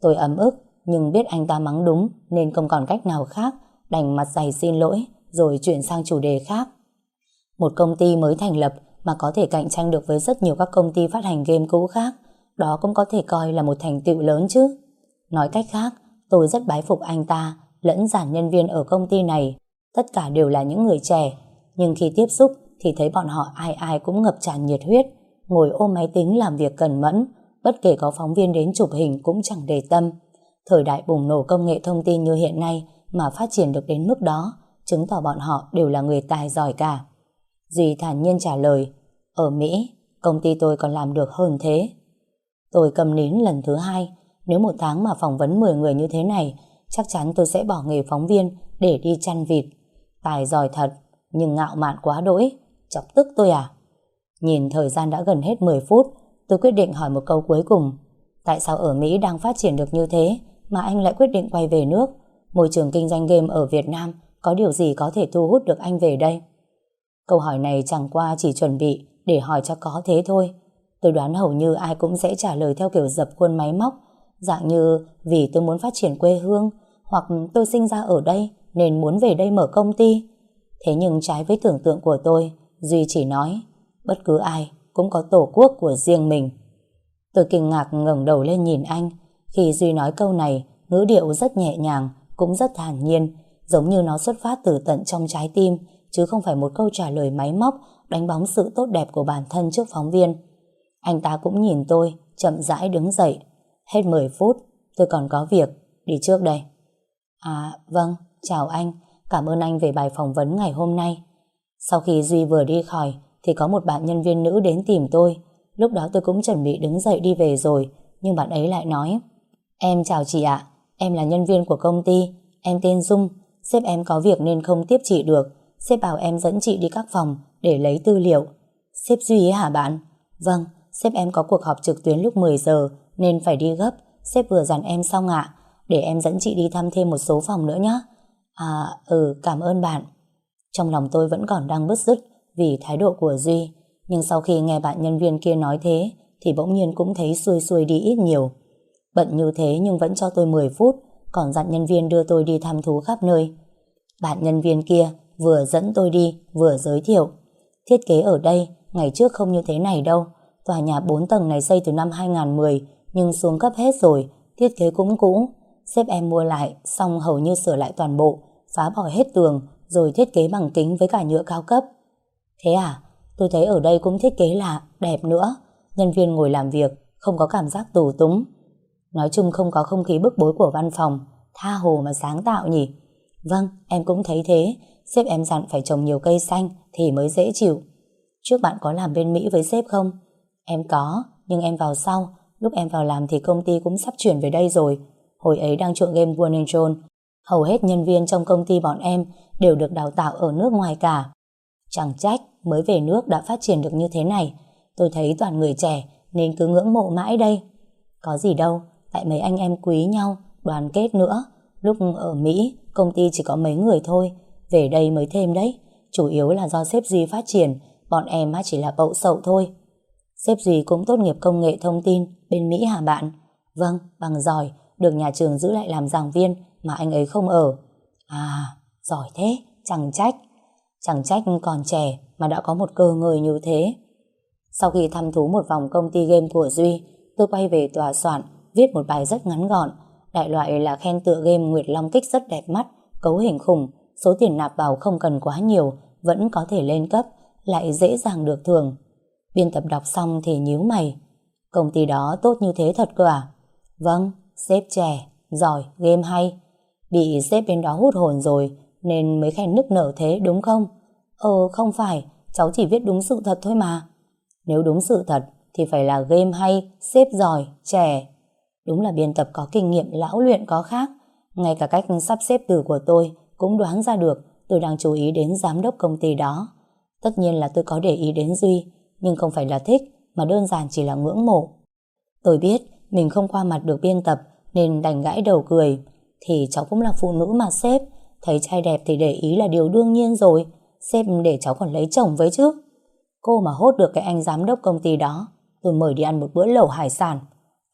Tôi ấm ức, nhưng biết anh ta mắng đúng nên không còn cách nào khác, đành mặt dày xin lỗi rồi chuyển sang chủ đề khác. Một công ty mới thành lập mà có thể cạnh tranh được với rất nhiều các công ty phát hành game cũ khác, đó cũng có thể coi là một thành tựu lớn chứ. Nói cách khác, tôi rất bái phục anh ta lẫn giản nhân viên ở công ty này. Tất cả đều là những người trẻ, nhưng khi tiếp xúc thì thấy bọn họ ai ai cũng ngập tràn nhiệt huyết, ngồi ôm máy tính làm việc cần mẫn, bất kể có phóng viên đến chụp hình cũng chẳng để tâm. Thời đại bùng nổ công nghệ thông tin như hiện nay mà phát triển được đến mức đó, chứng tỏ bọn họ đều là người tài giỏi cả. Duy thản nhiên trả lời, ở Mỹ, công ty tôi còn làm được hơn thế. Tôi cầm nín lần thứ hai, nếu một tháng mà phỏng vấn 10 người như thế này, chắc chắn tôi sẽ bỏ nghề phóng viên để đi chăn vịt. Tài giỏi thật, nhưng ngạo mạn quá đỗi, chọc tức tôi à? Nhìn thời gian đã gần hết 10 phút, tôi quyết định hỏi một câu cuối cùng. Tại sao ở Mỹ đang phát triển được như thế mà anh lại quyết định quay về nước? Môi trường kinh doanh game ở Việt Nam có điều gì có thể thu hút được anh về đây? Câu hỏi này chẳng qua chỉ chuẩn bị để hỏi cho có thế thôi. Tôi đoán hầu như ai cũng sẽ trả lời theo kiểu dập khuôn máy móc, dạng như vì tôi muốn phát triển quê hương, hoặc tôi sinh ra ở đây nên muốn về đây mở công ty. Thế nhưng trái với tưởng tượng của tôi, Duy chỉ nói, bất cứ ai cũng có tổ quốc của riêng mình. Tôi kinh ngạc ngẩng đầu lên nhìn anh, khi Duy nói câu này, ngữ điệu rất nhẹ nhàng, cũng rất thản nhiên, giống như nó xuất phát từ tận trong trái tim, chứ không phải một câu trả lời máy móc đánh bóng sự tốt đẹp của bản thân trước phóng viên. Anh ta cũng nhìn tôi, chậm rãi đứng dậy. Hết 10 phút, tôi còn có việc, đi trước đây. À, vâng, chào anh, cảm ơn anh về bài phỏng vấn ngày hôm nay. Sau khi Duy vừa đi khỏi, thì có một bạn nhân viên nữ đến tìm tôi. Lúc đó tôi cũng chuẩn bị đứng dậy đi về rồi, nhưng bạn ấy lại nói Em chào chị ạ, em là nhân viên của công ty, em tên Dung, sếp em có việc nên không tiếp chị được. Sếp bảo em dẫn chị đi các phòng để lấy tư liệu. Sếp Duy hả bạn? Vâng, sếp em có cuộc họp trực tuyến lúc 10 giờ nên phải đi gấp. Sếp vừa dặn em xong ạ. Để em dẫn chị đi thăm thêm một số phòng nữa nhé. À, ừ, cảm ơn bạn. Trong lòng tôi vẫn còn đang bứt rứt vì thái độ của Duy. Nhưng sau khi nghe bạn nhân viên kia nói thế thì bỗng nhiên cũng thấy xuôi xuôi đi ít nhiều. Bận như thế nhưng vẫn cho tôi 10 phút còn dặn nhân viên đưa tôi đi thăm thú khắp nơi. Bạn nhân viên kia vừa dẫn tôi đi vừa giới thiệu. Thiết kế ở đây ngày trước không như thế này đâu. Tòa nhà 4 tầng này xây từ năm 2010 nhưng xuống cấp hết rồi, thiết kế cũng cũ. Sếp em mua lại xong hầu như sửa lại toàn bộ, phá bỏ hết tường rồi thiết kế bằng kính với cả nhựa cao cấp. Thế à? Tôi thấy ở đây cũng thiết kế lạ, đẹp nữa. Nhân viên ngồi làm việc, không có cảm giác tù túng. Nói chung không có không khí bức bối của văn phòng, tha hồ mà sáng tạo nhỉ. Vâng, em cũng thấy thế. Sếp em dặn phải trồng nhiều cây xanh thì mới dễ chịu. Trước bạn có làm bên Mỹ với sếp không? Em có, nhưng em vào sau. Lúc em vào làm thì công ty cũng sắp chuyển về đây rồi. Hồi ấy đang chuộng game Warning Zone. Hầu hết nhân viên trong công ty bọn em đều được đào tạo ở nước ngoài cả. Chẳng trách mới về nước đã phát triển được như thế này. Tôi thấy toàn người trẻ nên cứ ngưỡng mộ mãi đây. Có gì đâu, tại mấy anh em quý nhau, đoàn kết nữa. Lúc ở Mỹ, công ty chỉ có mấy người thôi. Về đây mới thêm đấy. Chủ yếu là do sếp Duy phát triển, bọn em chỉ là bậu sậu thôi. Sếp Duy cũng tốt nghiệp công nghệ thông tin bên Mỹ hả bạn? Vâng, bằng giỏi, được nhà trường giữ lại làm giảng viên mà anh ấy không ở. À, giỏi thế, chẳng trách. Chẳng trách còn trẻ mà đã có một cơ người như thế. Sau khi thăm thú một vòng công ty game của Duy, tôi quay về tòa soạn, viết một bài rất ngắn gọn. Đại loại là khen tựa game Nguyệt Long Kích rất đẹp mắt, cấu hình khủng, số tiền nạp vào không cần quá nhiều, vẫn có thể lên cấp, lại dễ dàng được thưởng. Biên tập đọc xong thì nhíu mày. Công ty đó tốt như thế thật cơ à? Vâng, sếp trẻ, giỏi, game hay. Bị sếp bên đó hút hồn rồi, nên mới khen nức nở thế đúng không? Ờ không phải, cháu chỉ viết đúng sự thật thôi mà. Nếu đúng sự thật thì phải là game hay, xếp giỏi, trẻ. Đúng là biên tập có kinh nghiệm lão luyện có khác. Ngay cả cách sắp xếp từ của tôi cũng đoán ra được tôi đang chú ý đến giám đốc công ty đó. Tất nhiên là tôi có để ý đến Duy, nhưng không phải là thích, mà đơn giản chỉ là ngưỡng mộ. Tôi biết mình không qua mặt được biên tập nên đành gãi đầu cười. Thì cháu cũng là phụ nữ mà sếp, thấy trai đẹp thì để ý là điều đương nhiên rồi. Sếp để cháu còn lấy chồng với chứ. Cô mà hốt được cái anh giám đốc công ty đó, tôi mời đi ăn một bữa lẩu hải sản.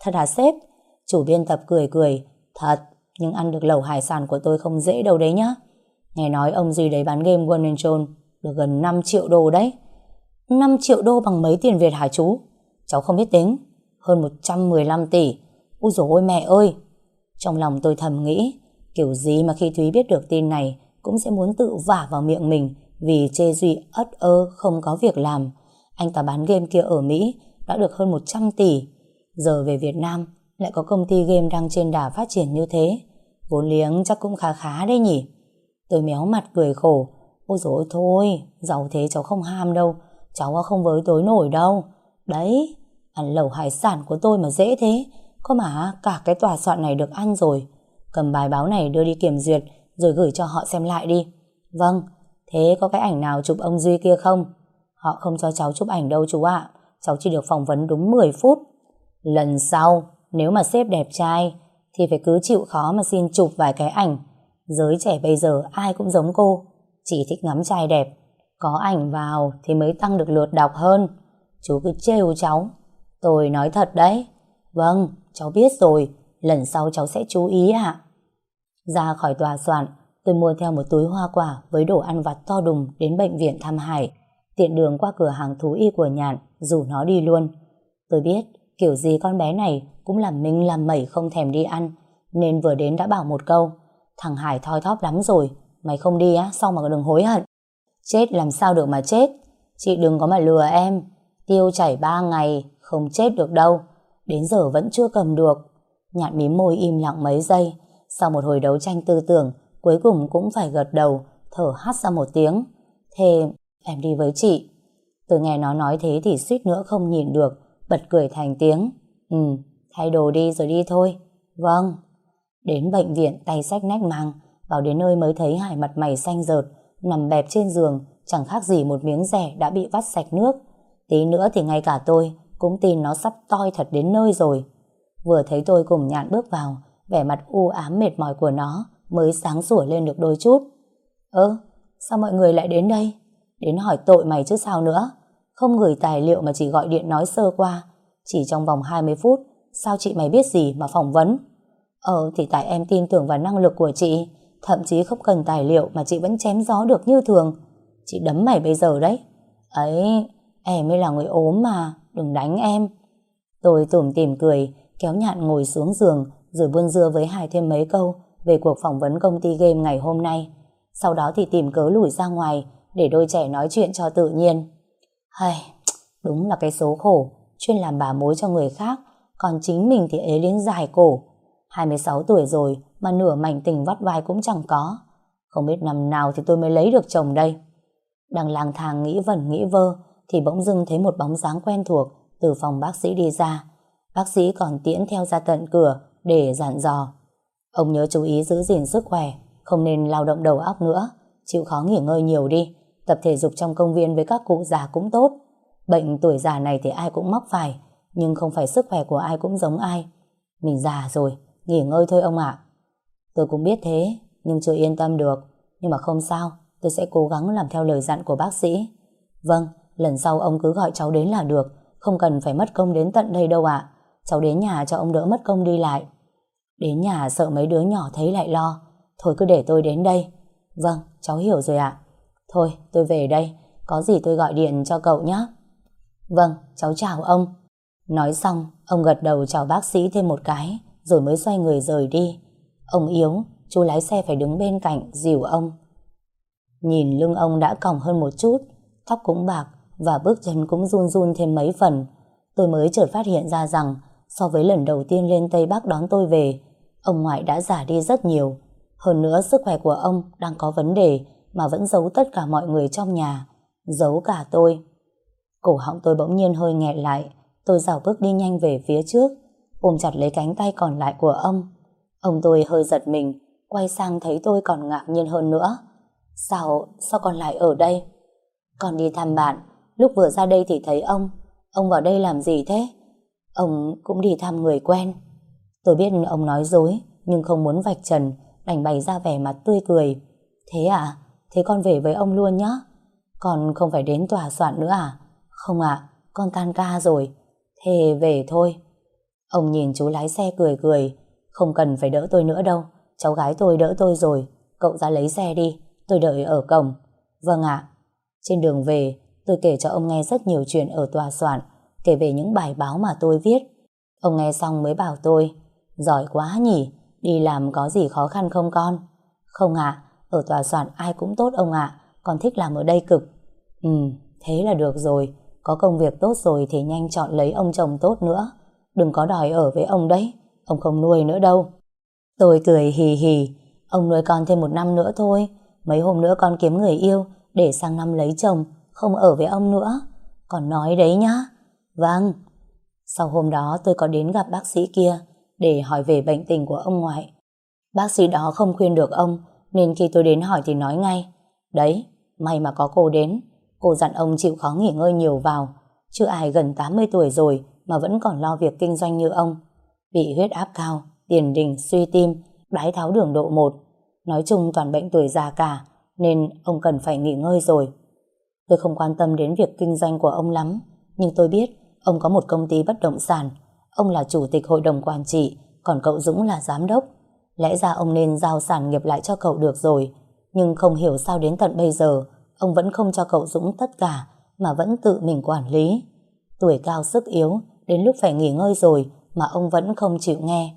Thật hả sếp? Chủ biên tập cười cười. Thật, nhưng ăn được lẩu hải sản của tôi không dễ đâu đấy nhá. Nghe nói ông Duy đấy bán game One Trôn được gần 5 triệu đô đấy. 5 triệu đô bằng mấy tiền Việt hả chú? Cháu không biết tính. Hơn 115 tỷ. Úi dồi ôi mẹ ơi! Trong lòng tôi thầm nghĩ, kiểu gì mà khi Thúy biết được tin này cũng sẽ muốn tự vả vào miệng mình vì chê Duy ất ơ không có việc làm. Anh ta bán game kia ở Mỹ đã được hơn 100 tỷ. Giờ về Việt Nam lại có công ty game đang trên đà phát triển như thế. Vốn liếng chắc cũng khá khá đấy nhỉ. Tôi méo mặt cười khổ. Ôi dồi thôi, giàu thế cháu không ham đâu. Cháu không với tối nổi đâu. Đấy, ăn lẩu hải sản của tôi mà dễ thế. Có mà cả cái tòa soạn này được ăn rồi. Cầm bài báo này đưa đi kiểm duyệt rồi gửi cho họ xem lại đi. Vâng, thế có cái ảnh nào chụp ông Duy kia không? Họ không cho cháu chụp ảnh đâu chú ạ. Cháu chỉ được phỏng vấn đúng 10 phút. Lần sau, nếu mà xếp đẹp trai, thì phải cứ chịu khó mà xin chụp vài cái ảnh. Giới trẻ bây giờ ai cũng giống cô, chỉ thích ngắm trai đẹp. Có ảnh vào thì mới tăng được lượt đọc hơn. Chú cứ trêu cháu. Tôi nói thật đấy. Vâng, cháu biết rồi, lần sau cháu sẽ chú ý ạ. Ra khỏi tòa soạn, tôi mua theo một túi hoa quả với đồ ăn vặt to đùng đến bệnh viện thăm Hải. Tiện đường qua cửa hàng thú y của nhạn, rủ nó đi luôn. Tôi biết, kiểu gì con bé này cũng làm minh làm mẩy không thèm đi ăn, nên vừa đến đã bảo một câu. Thằng Hải thoi thóp lắm rồi, mày không đi á, sao mà đừng hối hận. Chết làm sao được mà chết, chị đừng có mà lừa em. Tiêu chảy ba ngày, không chết được đâu. Đến giờ vẫn chưa cầm được. Nhạn mím môi im lặng mấy giây, sau một hồi đấu tranh tư tưởng, cuối cùng cũng phải gật đầu, thở hắt ra một tiếng. Thế em đi với chị. Tôi nghe nó nói thế thì suýt nữa không nhìn được, bật cười thành tiếng. Ừ, thay đồ đi rồi đi thôi. Vâng. Đến bệnh viện tay sách nách mang, vào đến nơi mới thấy Hải mặt mày xanh rợt, nằm bẹp trên giường, chẳng khác gì một miếng rẻ đã bị vắt sạch nước. Tí nữa thì ngay cả tôi cũng tin nó sắp toi thật đến nơi rồi. Vừa thấy tôi cùng nhạn bước vào, vẻ mặt u ám mệt mỏi của nó mới sáng sủa lên được đôi chút. Ơ, sao mọi người lại đến đây? Đến hỏi tội mày chứ sao nữa? Không gửi tài liệu mà chỉ gọi điện nói sơ qua. Chỉ trong vòng 20 phút, sao chị mày biết gì mà phỏng vấn? Ờ, thì tại em tin tưởng vào năng lực của chị. Thậm chí không cần tài liệu mà chị vẫn chém gió được như thường. Chị đấm mày bây giờ đấy. Ấy, em mới là người ốm mà, đừng đánh em. Tôi tủm tìm cười, kéo nhạn ngồi xuống giường rồi buôn dưa với Hải thêm mấy câu về cuộc phỏng vấn công ty game ngày hôm nay. Sau đó thì tìm cớ lùi ra ngoài để đôi trẻ nói chuyện cho tự nhiên. Hay, đúng là cái số khổ, chuyên làm bà mối cho người khác, còn chính mình thì ế đến dài cổ. 26 tuổi rồi mà nửa mảnh tình vắt vai cũng chẳng có. Không biết năm nào thì tôi mới lấy được chồng đây. Đang lang thang nghĩ vẩn nghĩ vơ thì bỗng dưng thấy một bóng dáng quen thuộc từ phòng bác sĩ đi ra. Bác sĩ còn tiễn theo ra tận cửa để dặn dò. Ông nhớ chú ý giữ gìn sức khỏe, không nên lao động đầu óc nữa, chịu khó nghỉ ngơi nhiều đi, tập thể dục trong công viên với các cụ già cũng tốt. Bệnh tuổi già này thì ai cũng mắc phải, nhưng không phải sức khỏe của ai cũng giống ai. Mình già rồi, nghỉ ngơi thôi ông ạ. Tôi cũng biết thế, nhưng chưa yên tâm được. Nhưng mà không sao, tôi sẽ cố gắng làm theo lời dặn của bác sĩ. Vâng, lần sau ông cứ gọi cháu đến là được, không cần phải mất công đến tận đây đâu ạ. Cháu đến nhà cho ông đỡ mất công đi lại. Đến nhà sợ mấy đứa nhỏ thấy lại lo. Thôi cứ để tôi đến đây. Vâng, cháu hiểu rồi ạ. Thôi, tôi về đây. Có gì tôi gọi điện cho cậu nhé. Vâng, cháu chào ông. Nói xong, ông gật đầu chào bác sĩ thêm một cái, rồi mới xoay người rời đi. Ông yếu, chú lái xe phải đứng bên cạnh, dìu ông. Nhìn lưng ông đã còng hơn một chút, tóc cũng bạc, và bước chân cũng run run thêm mấy phần. Tôi mới chợt phát hiện ra rằng, so với lần đầu tiên lên Tây Bắc đón tôi về, ông ngoại đã già đi rất nhiều. Hơn nữa sức khỏe của ông đang có vấn đề mà vẫn giấu tất cả mọi người trong nhà, giấu cả tôi. Cổ họng tôi bỗng nhiên hơi nghẹt lại, tôi dào bước đi nhanh về phía trước, ôm chặt lấy cánh tay còn lại của ông. Ông tôi hơi giật mình, quay sang thấy tôi còn ngạc nhiên hơn nữa. Sao, sao con lại ở đây? Con đi thăm bạn, lúc vừa ra đây thì thấy ông. Ông vào đây làm gì thế? Ông cũng đi thăm người quen. Tôi biết ông nói dối, nhưng không muốn vạch trần, đành bày ra vẻ mặt tươi cười. Thế à? Thế con về với ông luôn nhé. Con không phải đến tòa soạn nữa à? Không ạ, con tan ca rồi. Thế về thôi. Ông nhìn chú lái xe cười cười. Không cần phải đỡ tôi nữa đâu. Cháu gái tôi đỡ tôi rồi. Cậu ra lấy xe đi. Tôi đợi ở cổng. Vâng ạ. Trên đường về, tôi kể cho ông nghe rất nhiều chuyện ở tòa soạn. Kể về những bài báo mà tôi viết. Ông nghe xong mới bảo tôi. Giỏi quá nhỉ. Đi làm có gì khó khăn không con? Không ạ. ở tòa soạn ai cũng tốt ông ạ. Con thích làm ở đây cực. Ừ, thế là được rồi. Có công việc tốt rồi thì nhanh chọn lấy ông chồng tốt nữa. Đừng có đòi ở với ông đấy. Ông không nuôi nữa đâu. Tôi cười hì hì. Ông nuôi con thêm một năm nữa thôi. Mấy hôm nữa con kiếm người yêu để sang năm lấy chồng, không ở với ông nữa. Còn nói đấy nhá. Vâng. Sau hôm đó tôi có đến gặp bác sĩ kia để hỏi về bệnh tình của ông ngoại. Bác sĩ đó không khuyên được ông nên khi tôi đến hỏi thì nói ngay Đấy, may mà có cô đến Cô dặn ông chịu khó nghỉ ngơi nhiều vào Chứ ai gần 80 tuổi rồi Mà vẫn còn lo việc kinh doanh như ông Bị huyết áp cao, tiền đình, suy tim Đái tháo đường độ 1 Nói chung toàn bệnh tuổi già cả Nên ông cần phải nghỉ ngơi rồi Tôi không quan tâm đến việc kinh doanh của ông lắm. Nhưng tôi biết, Ông có một công ty bất động sản. Ông là chủ tịch hội đồng quản trị, Còn cậu Dũng là giám đốc. Lẽ ra ông nên giao sản nghiệp lại cho cậu được rồi. Nhưng không hiểu sao đến tận bây giờ, Ông vẫn không cho cậu Dũng tất cả, Mà vẫn tự mình quản lý. Tuổi cao sức yếu, Đến lúc phải nghỉ ngơi rồi Mà ông vẫn không chịu nghe.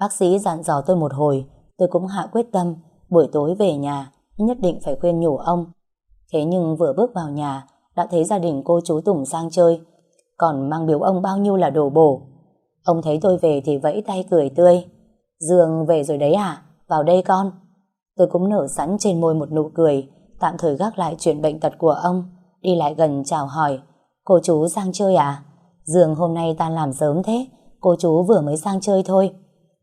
Bác sĩ dặn dò tôi một hồi, Tôi cũng hạ quyết tâm. Buổi tối về nhà, Nhất định phải khuyên nhủ ông. Thế nhưng vừa bước vào nhà Đã thấy gia đình cô chú Tùng sang chơi Còn mang biếu ông bao nhiêu là đồ bổ Ông thấy tôi về thì vẫy tay cười tươi Dương về rồi đấy à? Vào đây con. Tôi cũng nở sẵn trên môi một nụ cười, tạm thời gác lại chuyện bệnh tật của ông, đi lại gần chào hỏi. Cô chú sang chơi à? Dương hôm nay ta làm sớm thế, cô chú vừa mới sang chơi thôi.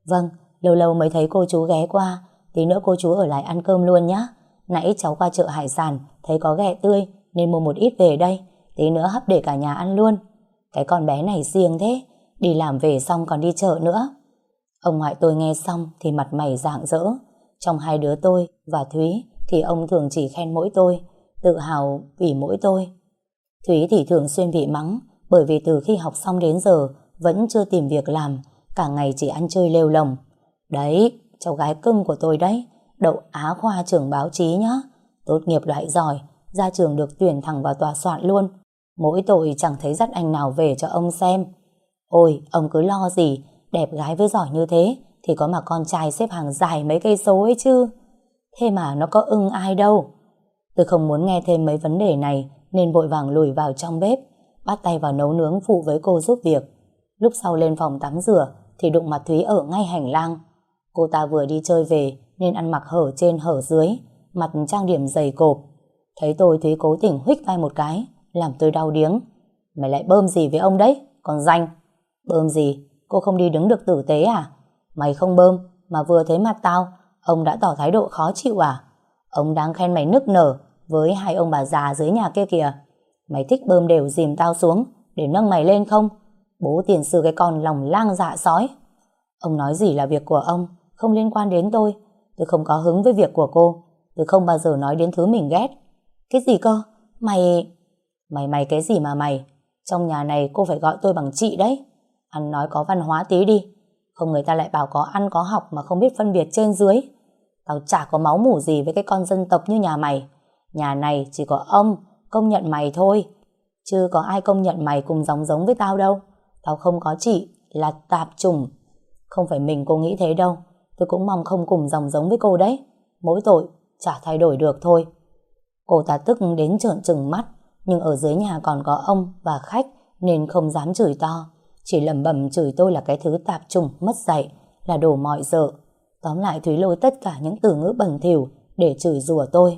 Vâng, lâu lâu mới thấy cô chú ghé qua, tí nữa cô chú ở lại ăn cơm luôn nhé. Nãy cháu qua chợ hải sản, thấy có ghẹ tươi, nên mua một ít về đây, tí nữa hấp để cả nhà ăn luôn. Cái con bé này riêng thế, đi làm về xong còn đi chợ nữa. Ông ngoại tôi nghe xong thì mặt mày rạng rỡ. Trong hai đứa tôi và Thúy thì ông thường chỉ khen mỗi tôi, tự hào vì mỗi tôi. Thúy thì thường xuyên bị mắng bởi vì từ khi học xong đến giờ vẫn chưa tìm việc làm, cả ngày chỉ ăn chơi lêu lồng. Đấy, cháu gái cưng của tôi đấy, đậu Á khoa trường báo chí nhá. Tốt nghiệp loại giỏi, ra trường được tuyển thẳng vào tòa soạn luôn. Mỗi tội chẳng thấy dắt anh nào về cho ông xem. Ôi, ông cứ lo gì, Đẹp gái với giỏi như thế thì có mà con trai xếp hàng dài mấy cây số ấy chứ. Thế mà nó có ưng ai đâu. Tôi không muốn nghe thêm mấy vấn đề này nên vội vàng lùi vào trong bếp bắt tay vào nấu nướng phụ với cô giúp việc. Lúc sau lên phòng tắm rửa thì đụng mặt Thúy ở ngay hành lang. Cô ta vừa đi chơi về nên ăn mặc hở trên hở dưới mặt trang điểm dày cộp. Thấy tôi Thúy cố tình huých vai một cái làm tôi đau điếng. Mày lại bơm gì với ông đấy? Còn danh. Bơm gì? Cô không đi đứng được tử tế à? Mày không bơm, mà vừa thấy mặt tao, ông đã tỏ thái độ khó chịu à? Ông đang khen mày nức nở với hai ông bà già dưới nhà kia kìa. Mày thích bơm đều dìm tao xuống để nâng mày lên không? Bố tiền sư cái con lòng lang dạ sói. Ông nói gì là việc của ông, không liên quan đến tôi. Tôi không có hứng với việc của cô. Tôi không bao giờ nói đến thứ mình ghét. Cái gì cơ? Mày... Mày mày cái gì mà mày? Trong nhà này cô phải gọi tôi bằng chị đấy. Ăn nói có văn hóa tí đi Không người ta lại bảo có ăn, có học Mà không biết phân biệt trên dưới Tao chả có máu mủ gì với cái con dân tộc như nhà mày Nhà này chỉ có ông, Công nhận mày thôi Chứ có ai công nhận mày cùng giống giống với tao đâu Tao không có chị, Là tạp chủng Không phải mình cô nghĩ thế đâu Tôi cũng mong không cùng dòng giống với cô đấy Mỗi tội chả thay đổi được thôi Cô ta tức đến trợn trừng mắt Nhưng ở dưới nhà còn có ông và khách Nên không dám chửi to chỉ lầm bầm chửi tôi là cái thứ tạp trùng, mất dạy, là đồ mọi dợ. Tóm lại Thúy lôi tất cả những từ ngữ bẩn thỉu để chửi rủa tôi.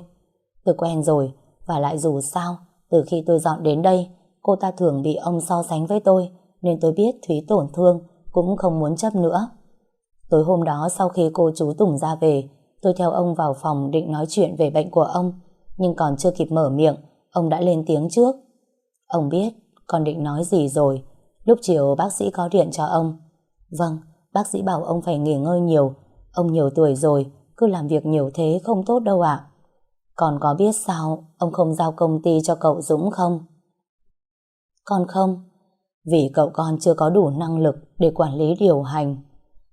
Tôi quen rồi, và lại dù sao, từ khi tôi dọn đến đây, cô ta thường bị ông so sánh với tôi, nên tôi biết Thúy tổn thương, cũng không muốn chấp nữa. Tối hôm đó sau khi cô chú Tùng ra về, Tôi theo ông vào phòng định nói chuyện về bệnh của ông, nhưng còn chưa kịp mở miệng, ông đã lên tiếng trước. Ông biết con định nói gì rồi. Lúc chiều bác sĩ có điện cho ông. Vâng, bác sĩ bảo ông phải nghỉ ngơi nhiều. Ông nhiều tuổi rồi, cứ làm việc nhiều thế không tốt đâu ạ. Còn có biết sao ông không giao công ty cho cậu Dũng không? Con không. Vì cậu con chưa có đủ năng lực để quản lý điều hành.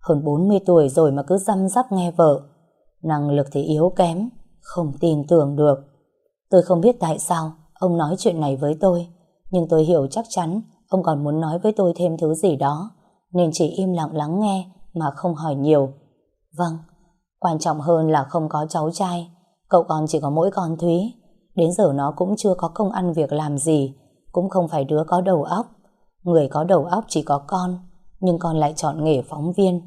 Hơn 40 tuổi rồi mà cứ răm rắp nghe vợ. Năng lực thì yếu kém, không tin tưởng được. Tôi không biết tại sao ông nói chuyện này với tôi, nhưng tôi hiểu chắc chắn ông còn muốn nói với tôi thêm thứ gì đó, nên chỉ im lặng lắng nghe mà không hỏi nhiều. Vâng, quan trọng hơn là không có cháu trai, cậu còn chỉ có mỗi con Thúy. Đến giờ nó cũng chưa có công ăn việc làm gì, cũng không phải đứa có đầu óc. Người có đầu óc chỉ có con, nhưng con lại chọn nghề phóng viên.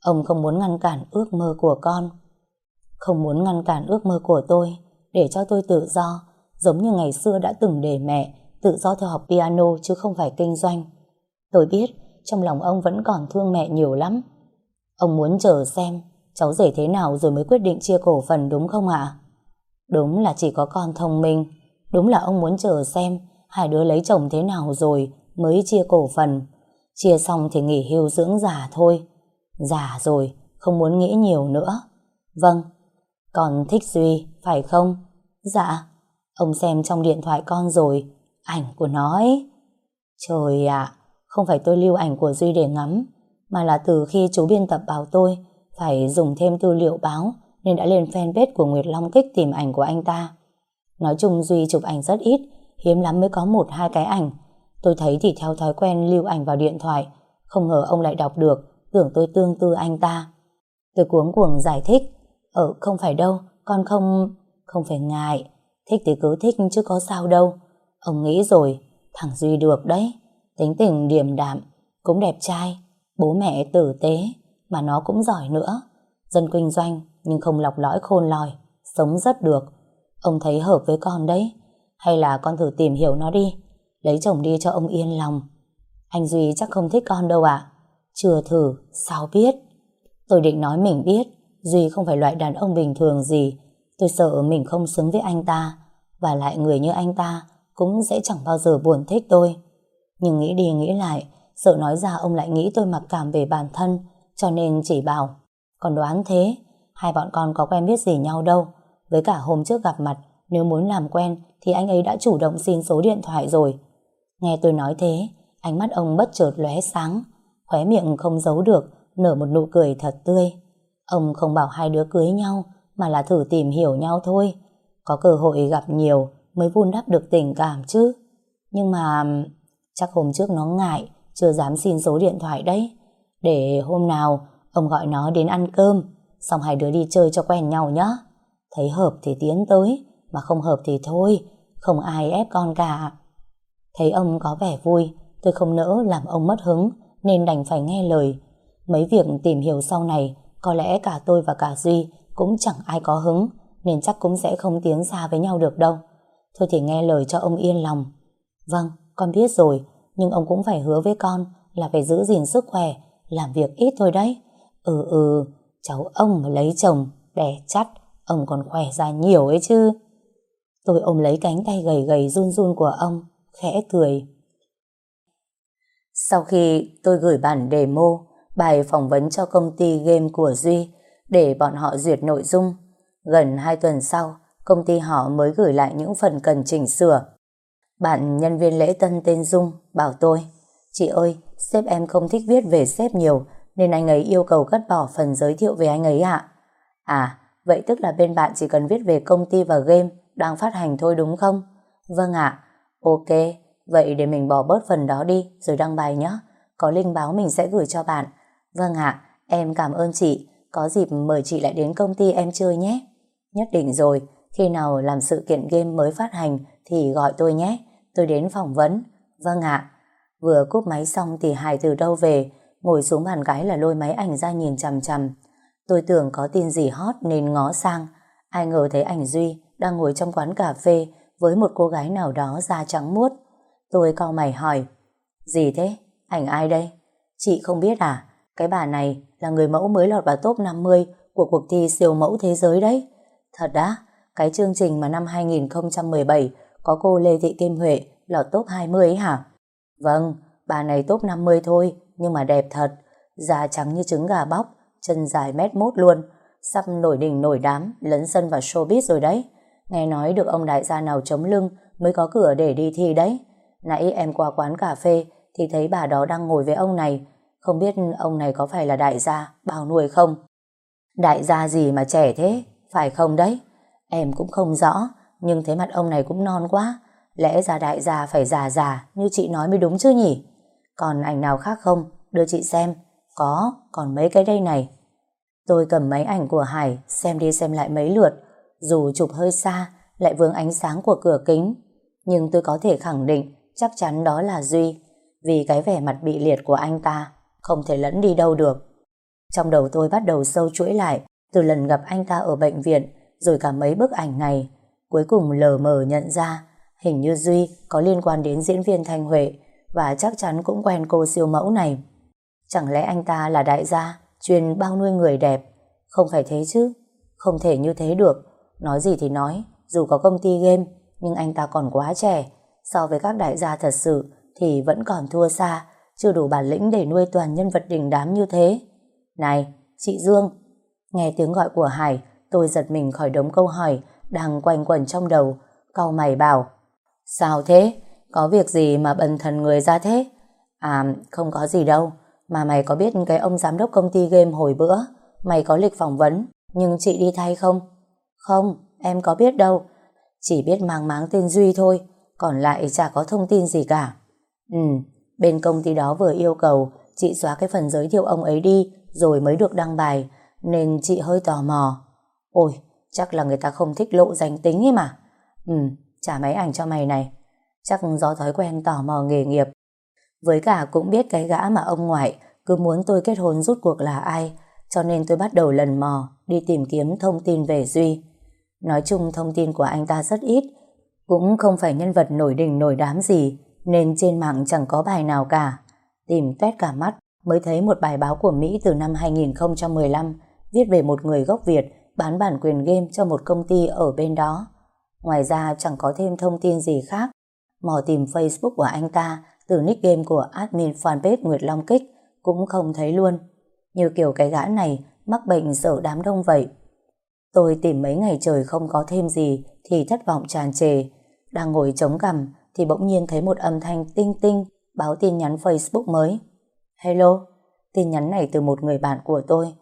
Ông không muốn ngăn cản ước mơ của con. Không muốn ngăn cản ước mơ của tôi, để cho tôi tự do, giống như ngày xưa đã từng để mẹ tự do theo học piano chứ không phải kinh doanh. Tôi biết trong lòng ông vẫn còn thương mẹ nhiều lắm. Ông muốn chờ xem cháu rể thế nào rồi mới quyết định chia cổ phần đúng không ạ? Đúng là chỉ có con thông minh. Đúng là ông muốn chờ xem hai đứa lấy chồng thế nào rồi mới chia cổ phần. Chia xong thì nghỉ hưu dưỡng già thôi. Già rồi, không muốn nghĩ nhiều nữa. Vâng, con thích Duy, phải không? Dạ, ông xem trong điện thoại con rồi, ảnh của nó ấy. Trời ạ, không phải tôi lưu ảnh của Duy để ngắm, mà là từ khi chú biên tập bảo tôi phải dùng thêm tư liệu báo nên đã lên fanpage của Nguyệt Long Kích tìm ảnh của anh ta. Nói chung Duy chụp ảnh rất ít, hiếm lắm mới có một hai cái ảnh. Tôi thấy thì theo thói quen lưu ảnh vào điện thoại, không ngờ ông lại đọc được, tưởng tôi tương tư anh ta. Tôi cuống cuồng giải thích, ở không phải đâu, con không... không phải ngại, thích thì cứ thích chứ có sao đâu. Ông nghĩ rồi, thằng Duy được đấy, tính tình điềm đạm, cũng đẹp trai, bố mẹ tử tế, mà nó cũng giỏi nữa. Dân kinh doanh, nhưng không lọc lõi khôn lòi, sống rất được. Ông thấy hợp với con đấy, hay là con thử tìm hiểu nó đi, lấy chồng đi cho ông yên lòng. Anh Duy chắc không thích con đâu ạ. Chưa thử, sao biết? Tôi định nói mình biết, Duy không phải loại đàn ông bình thường gì. Tôi sợ mình không xứng với anh ta, và lại người như anh ta cũng sẽ chẳng bao giờ buồn thích tôi. Nhưng nghĩ đi nghĩ lại, sợ nói ra ông lại nghĩ tôi mặc cảm về bản thân, cho nên chỉ bảo. Còn đoán thế, hai bọn con có quen biết gì nhau đâu. Với cả hôm trước gặp mặt, nếu muốn làm quen thì anh ấy đã chủ động xin số điện thoại rồi. Nghe tôi nói thế, ánh mắt ông bất chợt lóe sáng, khóe miệng không giấu được, nở một nụ cười thật tươi. Ông không bảo hai đứa cưới nhau, mà là thử tìm hiểu nhau thôi. Có cơ hội gặp nhiều mới vun đắp được tình cảm chứ. Nhưng mà chắc hôm trước nó ngại, chưa dám xin số điện thoại đấy. Để hôm nào ông gọi nó đến ăn cơm, xong hai đứa đi chơi cho quen nhau nhá. Thấy hợp thì tiến tới, mà không hợp thì thôi, không ai ép con cả. Thấy ông có vẻ vui, tôi không nỡ làm ông mất hứng, nên đành phải nghe lời. Mấy việc tìm hiểu sau này, có lẽ cả tôi và cả Duy cũng chẳng ai có hứng, nên chắc cũng sẽ không tiến xa với nhau được đâu. Thôi thì nghe lời cho ông yên lòng. Vâng, con biết rồi, nhưng ông cũng phải hứa với con là phải giữ gìn sức khỏe, làm việc ít thôi đấy. Ừ ừ, cháu ông mà lấy chồng, đẻ chắt, ông còn khỏe ra nhiều ấy chứ. Tôi ôm lấy cánh tay gầy gầy run run của ông, khẽ cười. Sau khi tôi gửi bản demo, bài phỏng vấn cho công ty game của Duy để bọn họ duyệt nội dung, gần 2 tuần sau, công ty họ mới gửi lại những phần cần chỉnh sửa. Bạn nhân viên lễ tân tên Dung bảo tôi, chị ơi, sếp em không thích viết về sếp nhiều, nên anh ấy yêu cầu cắt bỏ phần giới thiệu về anh ấy ạ. À, vậy tức là bên bạn chỉ cần viết về công ty và game đang phát hành thôi đúng không? Vâng ạ. Ok, vậy để mình bỏ bớt phần đó đi rồi đăng bài nhé. Có link báo mình sẽ gửi cho bạn. Vâng ạ, em cảm ơn chị. Có dịp mời chị lại đến công ty em chơi nhé. Nhất định rồi, khi nào làm sự kiện game mới phát hành thì gọi tôi nhé. Tôi đến phỏng vấn. Vâng ạ. Vừa cúp máy xong thì Hải từ đâu về, ngồi xuống bàn gái là lôi máy ảnh ra nhìn chằm chằm. Tôi tưởng có tin gì hot nên ngó sang. Ai ngờ thấy ảnh Duy đang ngồi trong quán cà phê với một cô gái nào đó da trắng muốt. Tôi cau mày hỏi, gì thế? Ảnh ai đây? Chị không biết à? Cái bà này là người mẫu mới lọt vào top 50 của cuộc thi siêu mẫu thế giới đấy. Thật đã, cái chương trình mà năm 2017 có cô Lê Thị Kim Huệ lọt top 20 ấy hả? Vâng, bà này top 50 thôi, nhưng mà đẹp thật. Da trắng như trứng gà bóc, chân dài mét mốt luôn. Sắp nổi đỉnh nổi đám, lấn sân vào showbiz rồi đấy. Nghe nói được ông đại gia nào chống lưng mới có cửa để đi thi đấy. Nãy em qua quán cà phê thì thấy bà đó đang ngồi với ông này. Không biết ông này có phải là đại gia, bao nuôi không? Đại gia gì mà trẻ thế, phải không đấy? Em cũng không rõ, nhưng thấy mặt ông này cũng non quá. Lẽ ra đại gia phải già già như chị nói mới đúng chứ nhỉ? Còn ảnh nào khác không? Đưa chị xem. Có, còn mấy cái đây này. Tôi cầm máy ảnh của Hải xem đi xem lại mấy lượt. Dù chụp hơi xa, lại vướng ánh sáng của cửa kính. Nhưng tôi có thể khẳng định chắc chắn đó là Duy. Vì cái vẻ mặt bị liệt của anh ta không thể lẫn đi đâu được. Trong đầu tôi bắt đầu sâu chuỗi lại từ lần gặp anh ta ở bệnh viện rồi cả mấy bức ảnh này. Cuối cùng lờ mờ nhận ra hình như Duy có liên quan đến diễn viên Thanh Huệ và chắc chắn cũng quen cô siêu mẫu này. Chẳng lẽ anh ta là đại gia chuyên bao nuôi người đẹp? Không phải thế chứ. Không thể như thế được. Nói gì thì nói, dù có công ty game nhưng anh ta còn quá trẻ. So với các đại gia thật sự thì vẫn còn thua xa, chưa đủ bản lĩnh để nuôi toàn nhân vật đình đám như thế. Này, chị Dương! Nghe tiếng gọi của Hải, tôi giật mình khỏi đống câu hỏi đang quanh quẩn trong đầu. Cau mày bảo, sao thế? Có việc gì mà bần thần người ra thế? À, không có gì đâu. Mà mày có biết cái ông giám đốc công ty game hồi bữa? Mày có lịch phỏng vấn, nhưng chị đi thay không? Không, em có biết đâu. Chỉ biết mang máng tên Duy thôi, còn lại chả có thông tin gì cả. Ừ, bên công ty đó vừa yêu cầu chị xóa cái phần giới thiệu ông ấy đi rồi mới được đăng bài, nên chị hơi tò mò. Ôi, chắc là người ta không thích lộ danh tính ấy mà. Ừ, trả máy ảnh cho mày này. Chắc do thói quen tò mò nghề nghiệp. Với cả cũng biết cái gã mà ông ngoại cứ muốn tôi kết hôn rút cuộc là ai, cho nên tôi bắt đầu lần mò đi tìm kiếm thông tin về Duy. Nói chung thông tin của anh ta rất ít, cũng không phải nhân vật nổi đình nổi đám gì, nên trên mạng chẳng có bài nào cả. Tìm tét cả mắt mới thấy một bài báo của Mỹ từ năm 2015 viết về một người gốc Việt bán bản quyền game cho một công ty ở bên đó. Ngoài ra chẳng có thêm thông tin gì khác. Mò tìm Facebook của anh ta từ nick game của admin fanpage Nguyệt Long Kích cũng không thấy luôn. Như kiểu cái gã này mắc bệnh sợ đám đông vậy. Tôi tìm mấy ngày trời không có thêm gì thì thất vọng tràn trề. Đang ngồi chống cằm thì bỗng nhiên thấy một âm thanh tinh tinh báo tin nhắn Facebook mới. Hello, tin nhắn này từ một người bạn của tôi.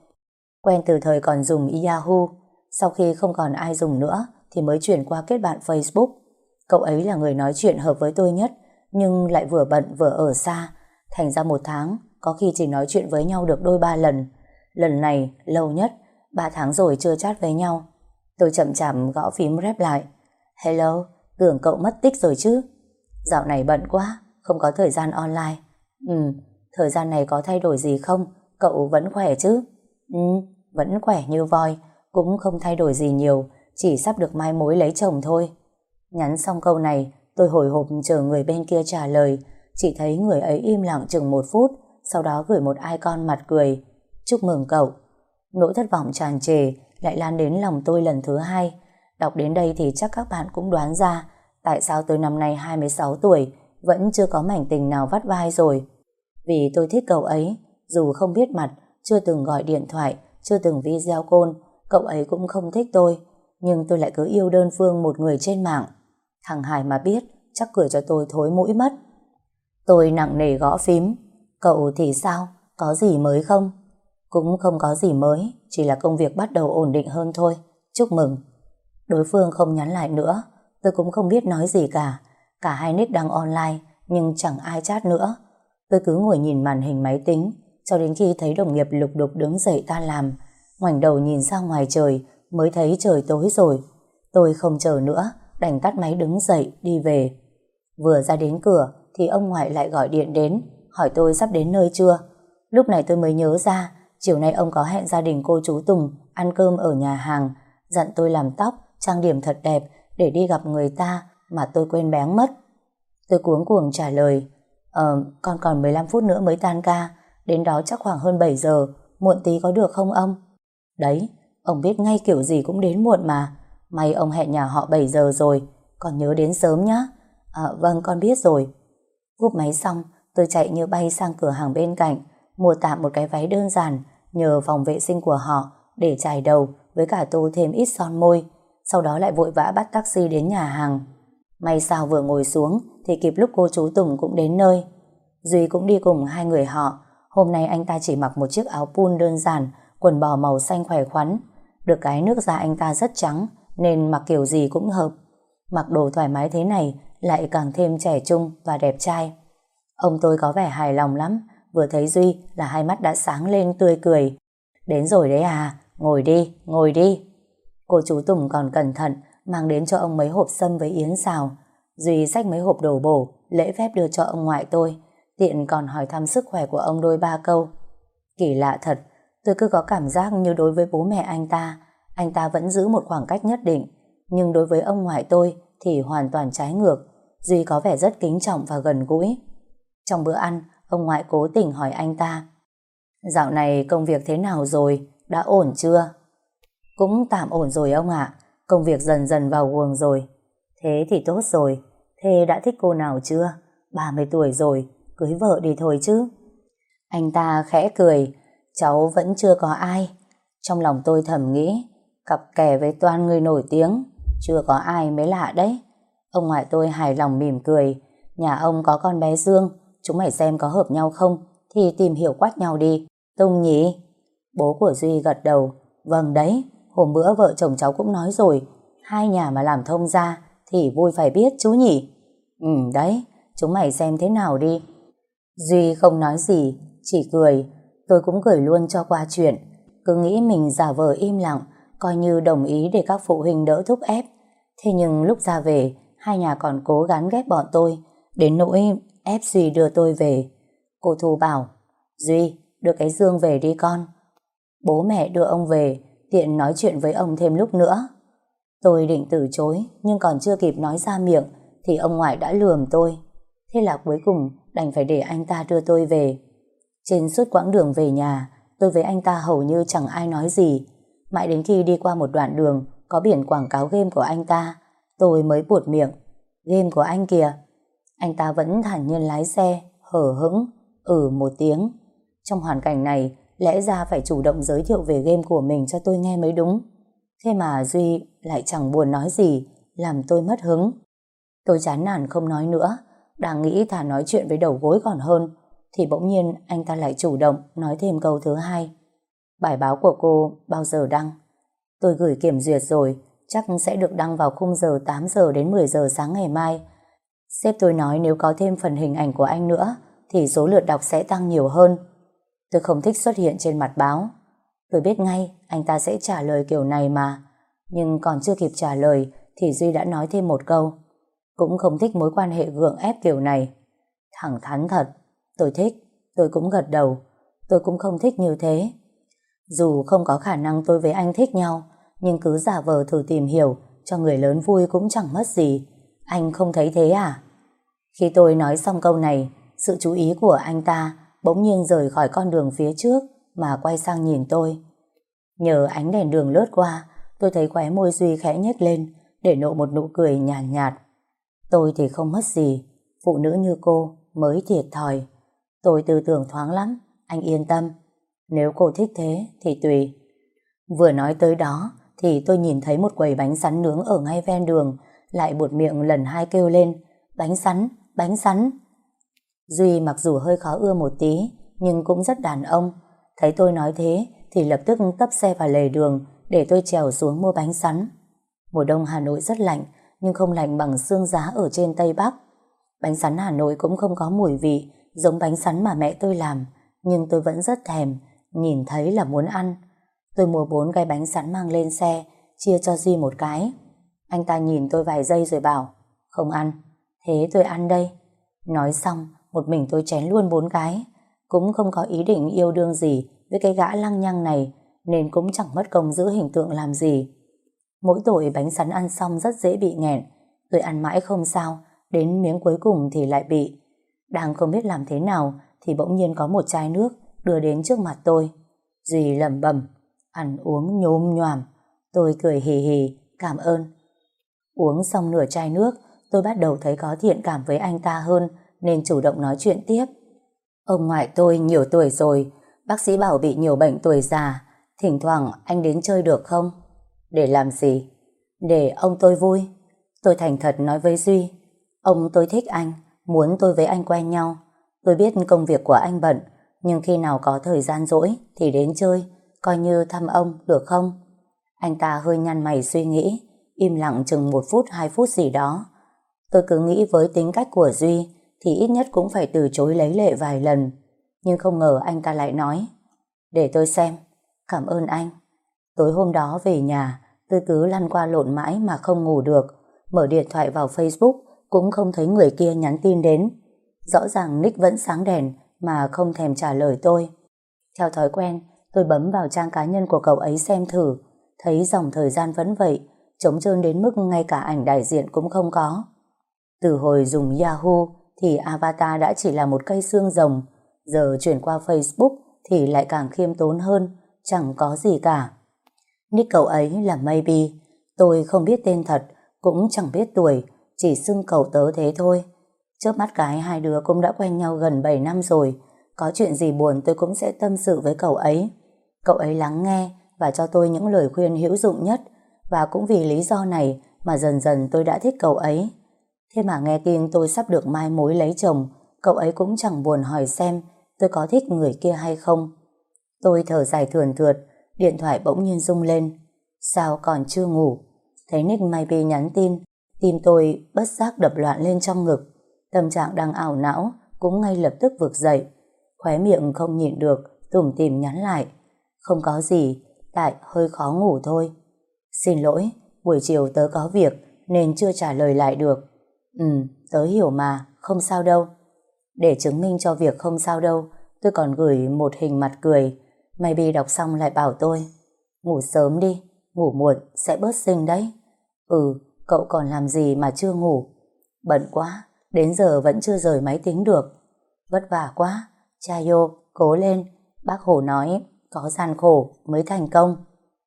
Quen từ thời còn dùng Yahoo, sau khi không còn ai dùng nữa thì mới chuyển qua kết bạn Facebook. Cậu ấy là người nói chuyện hợp với tôi nhất, nhưng lại vừa bận vừa ở xa. Thành ra một tháng, có khi chỉ nói chuyện với nhau được đôi ba lần. Lần này, lâu nhất, ba tháng rồi chưa chat với nhau. Tôi chậm chậm gõ phím rep lại. Hello, tưởng cậu mất tích rồi chứ? Dạo này bận quá, không có thời gian online. Ừ, thời gian này có thay đổi gì không? Cậu vẫn khỏe chứ? Ừ, vẫn khỏe như voi, cũng không thay đổi gì nhiều, chỉ sắp được mai mối lấy chồng thôi. Nhắn xong câu này, tôi hồi hộp chờ người bên kia trả lời, chỉ thấy người ấy im lặng chừng một phút, sau đó gửi một icon mặt cười. Chúc mừng cậu. Nỗi thất vọng tràn trề lại lan đến lòng tôi lần thứ hai. Đọc đến đây thì chắc các bạn cũng đoán ra tại sao tôi năm nay 26 tuổi vẫn chưa có mảnh tình nào vắt vai rồi. Vì tôi thích cậu ấy, dù không biết mặt, chưa từng gọi điện thoại, chưa từng video call, cậu ấy cũng không thích tôi, nhưng tôi lại cứ yêu đơn phương một người trên mạng. Thằng Hải mà biết, chắc cười cho tôi thối mũi mất. Tôi nặng nề gõ phím. Cậu thì sao? Có gì mới không? Cũng không có gì mới, chỉ là công việc bắt đầu ổn định hơn thôi. Chúc mừng. Đối phương không nhắn lại nữa, tôi cũng không biết nói gì cả. Cả hai nick đang online, nhưng chẳng ai chat nữa. Tôi cứ ngồi nhìn màn hình máy tính, cho đến khi thấy đồng nghiệp lục đục đứng dậy tan làm. Ngoảnh đầu nhìn ra ngoài trời, mới thấy trời tối rồi. Tôi không chờ nữa, đành tắt máy đứng dậy, đi về. Vừa ra đến cửa, thì ông ngoại lại gọi điện đến, hỏi tôi sắp đến nơi chưa. Lúc này tôi mới nhớ ra, chiều nay ông có hẹn gia đình cô chú Tùng ăn cơm ở nhà hàng, dặn tôi làm tóc, trang điểm thật đẹp để đi gặp người ta mà tôi quên bén mất. Tôi cuống cuồng trả lời, Ờ, con còn 15 phút nữa mới tan ca, đến đó chắc khoảng hơn 7 giờ, muộn tí có được không ông? Đấy, Ông biết ngay kiểu gì cũng đến muộn mà. May ông hẹn nhà họ 7 giờ rồi. Còn nhớ đến sớm nhá. À, vâng, con biết rồi. Cúp máy xong, tôi chạy như bay sang cửa hàng bên cạnh, mua tạm một cái váy đơn giản, nhờ phòng vệ sinh của họ để trải đầu với cả tô thêm ít son môi. Sau đó lại vội vã bắt taxi đến nhà hàng. May sao vừa ngồi xuống thì kịp lúc cô chú Tùng cũng đến nơi. Duy cũng đi cùng hai người họ. Hôm nay anh ta chỉ mặc một chiếc áo pun đơn giản, quần bò màu xanh khỏe khoắn. Được cái nước da anh ta rất trắng, nên mặc kiểu gì cũng hợp. Mặc đồ thoải mái thế này lại càng thêm trẻ trung và đẹp trai. Ông tôi có vẻ hài lòng lắm, vừa thấy Duy là hai mắt đã sáng lên tươi cười. Đến rồi đấy à, ngồi đi, ngồi đi. Cô chú Tùng còn cẩn thận mang đến cho ông mấy hộp sâm với yến xào. Duy xách mấy hộp đồ bổ, lễ phép đưa cho ông ngoại tôi. Tiện còn hỏi thăm sức khỏe của ông đôi ba câu. Kỳ lạ thật, tôi cứ có cảm giác như đối với bố mẹ anh ta, anh ta vẫn giữ một khoảng cách nhất định. Nhưng đối với ông ngoại tôi thì hoàn toàn trái ngược. Duy có vẻ rất kính trọng và gần gũi. Trong bữa ăn, ông ngoại cố tình hỏi anh ta. Dạo này công việc thế nào rồi? Đã ổn chưa? Cũng tạm ổn rồi ông ạ. Công việc dần dần vào guồng rồi. Thế thì tốt rồi. Thế đã thích cô nào chưa? 30 tuổi rồi, cưới vợ đi thôi chứ. Anh ta khẽ cười, cháu vẫn chưa có ai. Trong lòng tôi thầm nghĩ, cặp kè với toàn người nổi tiếng, chưa có ai mới lạ đấy. Ông ngoại tôi hài lòng mỉm cười, nhà ông có con bé Dương, chúng mày xem có hợp nhau không, thì tìm hiểu quát nhau đi. Tùng nhỉ? Bố của Duy gật đầu, vâng đấy, hôm bữa vợ chồng cháu cũng nói rồi, hai nhà mà làm thông ra thì vui phải biết chú nhỉ? Ừ đấy, chúng mày xem thế nào đi. Duy không nói gì, chỉ cười, tôi cũng cười luôn cho qua chuyện, cứ nghĩ mình giả vờ im lặng, coi như đồng ý để các phụ huynh đỡ thúc ép. Thế nhưng lúc ra về, hai nhà còn cố gắng ghép bọn tôi, đến nỗi ép Duy đưa tôi về. Cô Thu bảo, Duy, đưa cái Dương về đi con. Bố mẹ đưa ông về, tiện nói chuyện với ông thêm lúc nữa. Tôi định từ chối, nhưng còn chưa kịp nói ra miệng, thì ông ngoại đã lườm tôi. Thế là cuối cùng đành phải để anh ta đưa tôi về. Trên suốt quãng đường về nhà, tôi với anh ta hầu như chẳng ai nói gì. Mãi đến khi đi qua một đoạn đường có biển quảng cáo game của anh ta, tôi mới buột miệng. Game của anh kìa. Anh ta vẫn thản nhiên lái xe, hở hững, ừ một tiếng. Trong hoàn cảnh này, lẽ ra phải chủ động giới thiệu về game của mình cho tôi nghe mới đúng. Thế mà Duy lại chẳng buồn nói gì, làm tôi mất hứng. Tôi chán nản không nói nữa, đang nghĩ thà nói chuyện với đầu gối còn hơn, thì bỗng nhiên anh ta lại chủ động nói thêm câu thứ hai. Bài báo của cô bao giờ đăng? Tôi gửi kiểm duyệt rồi, chắc sẽ được đăng vào khung giờ 8 giờ đến 10 giờ sáng ngày mai. Sếp tôi nói nếu có thêm phần hình ảnh của anh nữa, thì số lượt đọc sẽ tăng nhiều hơn. Tôi không thích xuất hiện trên mặt báo. Tôi biết ngay anh ta sẽ trả lời kiểu này mà. Nhưng còn chưa kịp trả lời thì Duy đã nói thêm một câu. Cũng không thích mối quan hệ gượng ép kiểu này. Thẳng thắn thật. Tôi thích. Tôi cũng gật đầu. Tôi cũng không thích như thế. Dù không có khả năng tôi với anh thích nhau, nhưng cứ giả vờ thử tìm hiểu, cho người lớn vui cũng chẳng mất gì. Anh không thấy thế à? Khi tôi nói xong câu này, sự chú ý của anh ta bỗng nhiên rời khỏi con đường phía trước mà quay sang nhìn tôi. Nhờ ánh đèn đường lướt qua, tôi thấy khóe môi Duy khẽ nhếch lên để nộ một nụ cười nhàn nhạt, nhạt. Tôi thì không mất gì, phụ nữ như cô mới thiệt thòi. Tôi tư tưởng thoáng lắm, anh yên tâm. Nếu cô thích thế thì tùy. Vừa nói tới đó thì tôi nhìn thấy một quầy bánh sắn nướng ở ngay ven đường lại buột miệng lần hai kêu lên bánh sắn, bánh sắn. Duy mặc dù hơi khó ưa một tí nhưng cũng rất đàn ông. Thấy tôi nói thế thì lập tức tấp xe vào lề đường để tôi trèo xuống mua bánh sắn. Mùa đông Hà Nội rất lạnh nhưng không lạnh bằng xương giá ở trên Tây Bắc. Bánh sắn Hà Nội cũng không có mùi vị giống bánh sắn mà mẹ tôi làm nhưng tôi vẫn rất thèm nhìn thấy là muốn ăn. Tôi mua bốn cái bánh sắn mang lên xe chia cho Duy một cái. Anh ta nhìn tôi vài giây rồi bảo không ăn, thế tôi ăn đây. Nói xong một mình tôi chén luôn bốn cái cũng không có ý định yêu đương gì với cái gã lăng nhăng này nên cũng chẳng mất công giữ hình tượng làm gì. Mỗi tội bánh sắn ăn xong rất dễ bị nghẹn. Tôi ăn mãi không sao, đến miếng cuối cùng thì lại bị. Đang không biết làm thế nào thì bỗng nhiên có một chai nước đưa đến trước mặt tôi. Duy lẩm bẩm, Ăn uống nhôm nhòm. Tôi cười hì hì, cảm ơn. Uống xong nửa chai nước, tôi bắt đầu thấy có thiện cảm với anh ta hơn nên chủ động nói chuyện tiếp. Ông ngoại tôi nhiều tuổi rồi, bác sĩ bảo bị nhiều bệnh tuổi già, thỉnh thoảng anh đến chơi được không? Để làm gì? Để ông tôi vui. Tôi thành thật nói với Duy, ông tôi thích anh, muốn tôi với anh quen nhau. Tôi biết công việc của anh bận, nhưng khi nào có thời gian rỗi thì đến chơi, coi như thăm ông được không? Anh ta hơi nhăn mày suy nghĩ, im lặng chừng một phút hai phút gì đó. Tôi cứ nghĩ với tính cách của Duy thì ít nhất cũng phải từ chối lấy lệ vài lần. Nhưng không ngờ anh ta lại nói Để tôi xem, cảm ơn anh. Tối hôm đó về nhà, tôi cứ lăn qua lộn mãi mà không ngủ được. Mở điện thoại vào Facebook cũng không thấy người kia nhắn tin đến. Rõ ràng nick vẫn sáng đèn mà không thèm trả lời tôi. Theo thói quen, tôi bấm vào trang cá nhân của cậu ấy xem thử. Thấy dòng thời gian vẫn vậy, trống trơn đến mức ngay cả ảnh đại diện cũng không có. Từ hồi dùng Yahoo thì avatar đã chỉ là một cây xương rồng, giờ chuyển qua Facebook thì lại càng khiêm tốn hơn, chẳng có gì cả. Nick cậu ấy là Maybe, tôi không biết tên thật, cũng chẳng biết tuổi, chỉ xưng cậu tớ thế thôi. Trước mắt cái hai đứa cũng đã quen nhau gần 7 năm rồi, có chuyện gì buồn tôi cũng sẽ tâm sự với cậu ấy. Cậu ấy lắng nghe và cho tôi những lời khuyên hữu dụng nhất, và cũng vì lý do này mà dần dần tôi đã thích cậu ấy. Thế mà nghe tin tôi sắp được mai mối lấy chồng, cậu ấy cũng chẳng buồn hỏi xem tôi có thích người kia hay không. Tôi thở dài thườn thượt, điện thoại bỗng nhiên rung lên. Sao còn chưa ngủ? Thấy Nick Maybe nhắn tin, tim tôi bất giác đập loạn lên trong ngực. Tâm trạng đang ảo não cũng ngay lập tức vực dậy. Khóe miệng không nhịn được, tủm tìm nhắn lại. Không có gì, tại hơi khó ngủ thôi. Xin lỗi, buổi chiều tớ có việc nên chưa trả lời lại được. Ừ, tớ hiểu mà, không sao đâu. Để chứng minh cho việc không sao đâu, tôi còn gửi một hình mặt cười. Maybe đọc xong lại bảo tôi. Ngủ sớm đi, ngủ muộn sẽ bớt sinh đấy. Ừ, cậu còn làm gì mà chưa ngủ? Bận quá, đến giờ vẫn chưa rời máy tính được. Vất vả quá, cha vô, cố lên. Bác Hồ nói, có gian khổ mới thành công.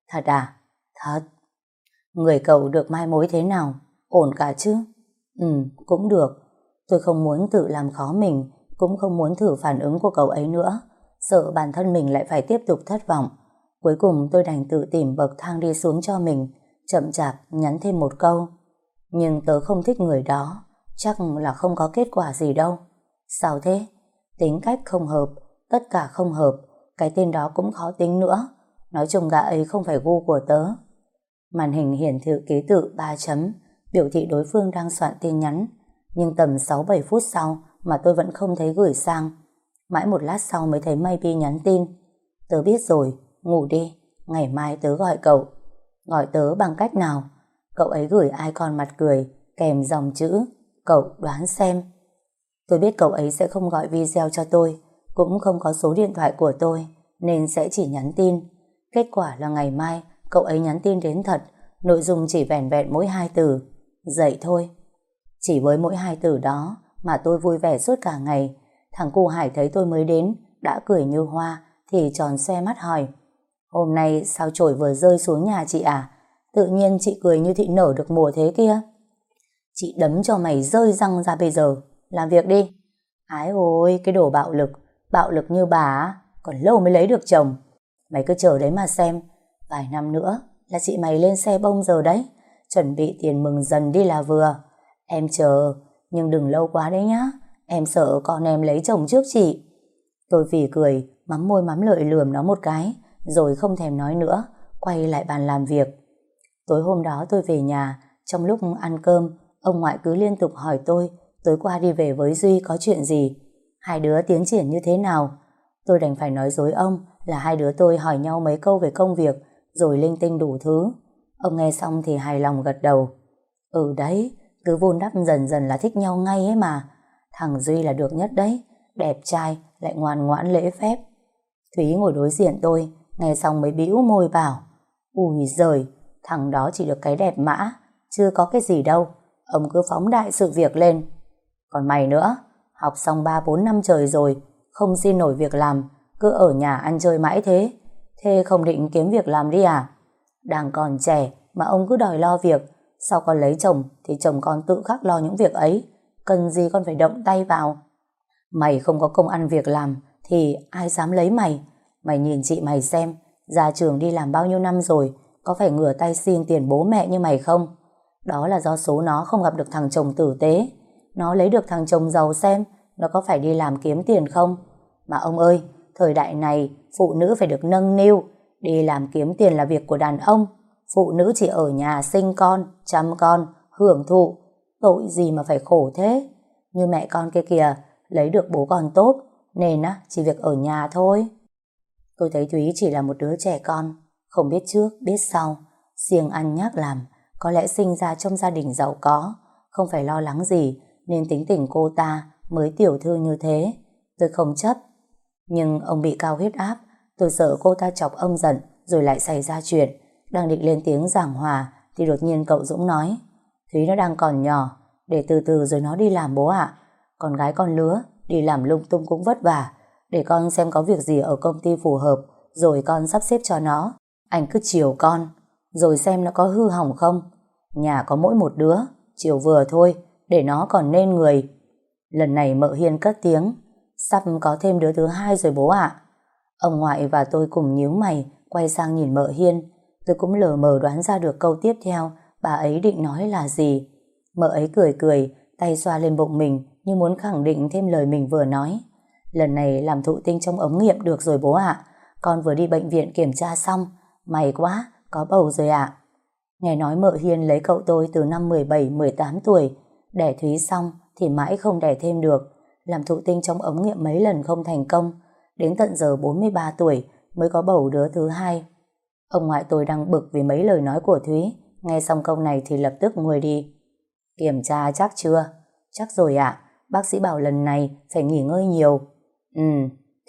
Thật à? Thật. Người cậu được mai mối thế nào? Ổn cả chứ? Ừ, cũng được. Tôi không muốn tự làm khó mình, cũng không muốn thử phản ứng của cậu ấy nữa. Sợ bản thân mình lại phải tiếp tục thất vọng. Cuối cùng tôi đành tự tìm bậc thang đi xuống cho mình, chậm chạp nhắn thêm một câu. Nhưng tớ không thích người đó, chắc là không có kết quả gì đâu. Sao thế? Tính cách không hợp, tất cả không hợp, cái tên đó cũng khó tính nữa. Nói chung gã ấy không phải gu của tớ. Màn hình hiển thị ký tự 3 chấm, biểu thị đối phương đang soạn tin nhắn. Nhưng tầm 6-7 phút sau mà tôi vẫn không thấy gửi sang. Mãi một lát sau mới thấy Maybe nhắn tin. Tớ biết rồi, ngủ đi, ngày mai tớ gọi cậu. Gọi tớ bằng cách nào? Cậu ấy gửi icon mặt cười, kèm dòng chữ, cậu đoán xem. Tôi biết cậu ấy sẽ không gọi video cho tôi, cũng không có số điện thoại của tôi, nên sẽ chỉ nhắn tin. Kết quả là ngày mai, cậu ấy nhắn tin đến thật, nội dung chỉ vẻn vẹn mỗi hai từ, dậy thôi. Chỉ với mỗi hai từ đó mà tôi vui vẻ suốt cả ngày. Thằng cu Hải thấy tôi mới đến, đã cười như hoa, thì tròn xe mắt hỏi. Hôm nay sao trổi vừa rơi xuống nhà chị à? Tự nhiên chị cười như thị nở được mùa thế kia. Chị đấm cho mày rơi răng ra bây giờ. Làm việc đi. Ái ôi, cái đồ bạo lực. Bạo lực như bà còn lâu mới lấy được chồng. Mày cứ chờ đấy mà xem. Vài năm nữa là chị mày lên xe bông giờ đấy. Chuẩn bị tiền mừng dần đi là vừa. Em chờ, nhưng đừng lâu quá đấy nhá. Em sợ con em lấy chồng trước chị. Tôi phỉ cười, mắm môi mắm lợi lườm nó một cái, rồi không thèm nói nữa, quay lại bàn làm việc. Tối hôm đó tôi về nhà, trong lúc ăn cơm, ông ngoại cứ liên tục hỏi tôi tối qua đi về với Duy có chuyện gì. Hai đứa tiến triển như thế nào? Tôi đành phải nói dối ông là hai đứa tôi hỏi nhau mấy câu về công việc, rồi linh tinh đủ thứ. Ông nghe xong thì hài lòng gật đầu. Ừ đấy, cứ vun đắp dần dần là thích nhau ngay ấy mà. Thằng Duy là được nhất đấy, đẹp trai, lại ngoan ngoãn lễ phép. Thúy ngồi đối diện tôi, nghe xong mới bĩu môi bảo. Ui giời, thằng đó chỉ được cái đẹp mã, chưa có cái gì đâu. Ông cứ phóng đại sự việc lên. Còn mày nữa, học xong 3-4 năm trời rồi, không xin nổi việc làm, cứ ở nhà ăn chơi mãi thế. Thế không định kiếm việc làm đi à? Đang còn trẻ mà ông cứ đòi lo việc. Sau con lấy chồng thì chồng con tự khắc lo những việc ấy. Cần gì con phải động tay vào. Mày không có công ăn việc làm thì ai dám lấy mày. Mày nhìn chị mày xem, ra trường đi làm bao nhiêu năm rồi, có phải ngửa tay xin tiền bố mẹ như mày không? Đó là do số nó không gặp được thằng chồng tử tế. Nó lấy được thằng chồng giàu xem, nó có phải đi làm kiếm tiền không? Mà ông ơi, thời đại này phụ nữ phải được nâng niu, đi làm kiếm tiền là việc của đàn ông. Phụ nữ chỉ ở nhà sinh con, chăm con, hưởng thụ. Tội gì mà phải khổ thế? Như mẹ con kia kìa, lấy được bố con tốt, nên á, chỉ việc ở nhà thôi. Tôi thấy Thúy chỉ là một đứa trẻ con, không biết trước, biết sau, siêng ăn nhác làm, có lẽ sinh ra trong gia đình giàu có, không phải lo lắng gì, nên tính tình cô ta mới tiểu thư như thế. Tôi không chấp. Nhưng ông bị cao huyết áp, tôi sợ cô ta chọc ông giận, rồi lại xảy ra chuyện. Đang định lên tiếng giảng hòa, thì đột nhiên cậu Dũng nói, Thúy nó đang còn nhỏ, để từ từ rồi nó đi làm bố ạ. Con gái con lứa, đi làm lung tung cũng vất vả. Để con xem có việc gì ở công ty phù hợp, rồi con sắp xếp cho nó. Anh cứ chiều con, rồi xem nó có hư hỏng không. Nhà có mỗi một đứa, chiều vừa thôi, để nó còn nên người. Lần này mợ Hiên cất tiếng, sắp có thêm đứa thứ hai rồi bố ạ. Ông ngoại và tôi cùng nhíu mày, quay sang nhìn mợ Hiên. Tôi cũng lờ mờ đoán ra được câu tiếp theo, bà ấy định nói là gì. Mợ ấy cười cười, tay xoa lên bụng mình như muốn khẳng định thêm lời mình vừa nói. Lần này làm thụ tinh trong ống nghiệm được rồi bố ạ. Con vừa đi bệnh viện kiểm tra xong. May quá, có bầu rồi ạ. Nghe nói mợ Hiên lấy cậu tôi từ năm 17-18 tuổi. Đẻ Thúy xong thì mãi không đẻ thêm được. Làm thụ tinh trong ống nghiệm mấy lần không thành công. Đến tận giờ 43 tuổi mới có bầu đứa thứ hai. Ông ngoại tôi đang bực vì mấy lời nói của Thúy. Nghe xong câu này thì lập tức nguôi đi. Kiểm tra chắc chưa? Chắc rồi ạ. Bác sĩ bảo lần này phải nghỉ ngơi nhiều. Ừ,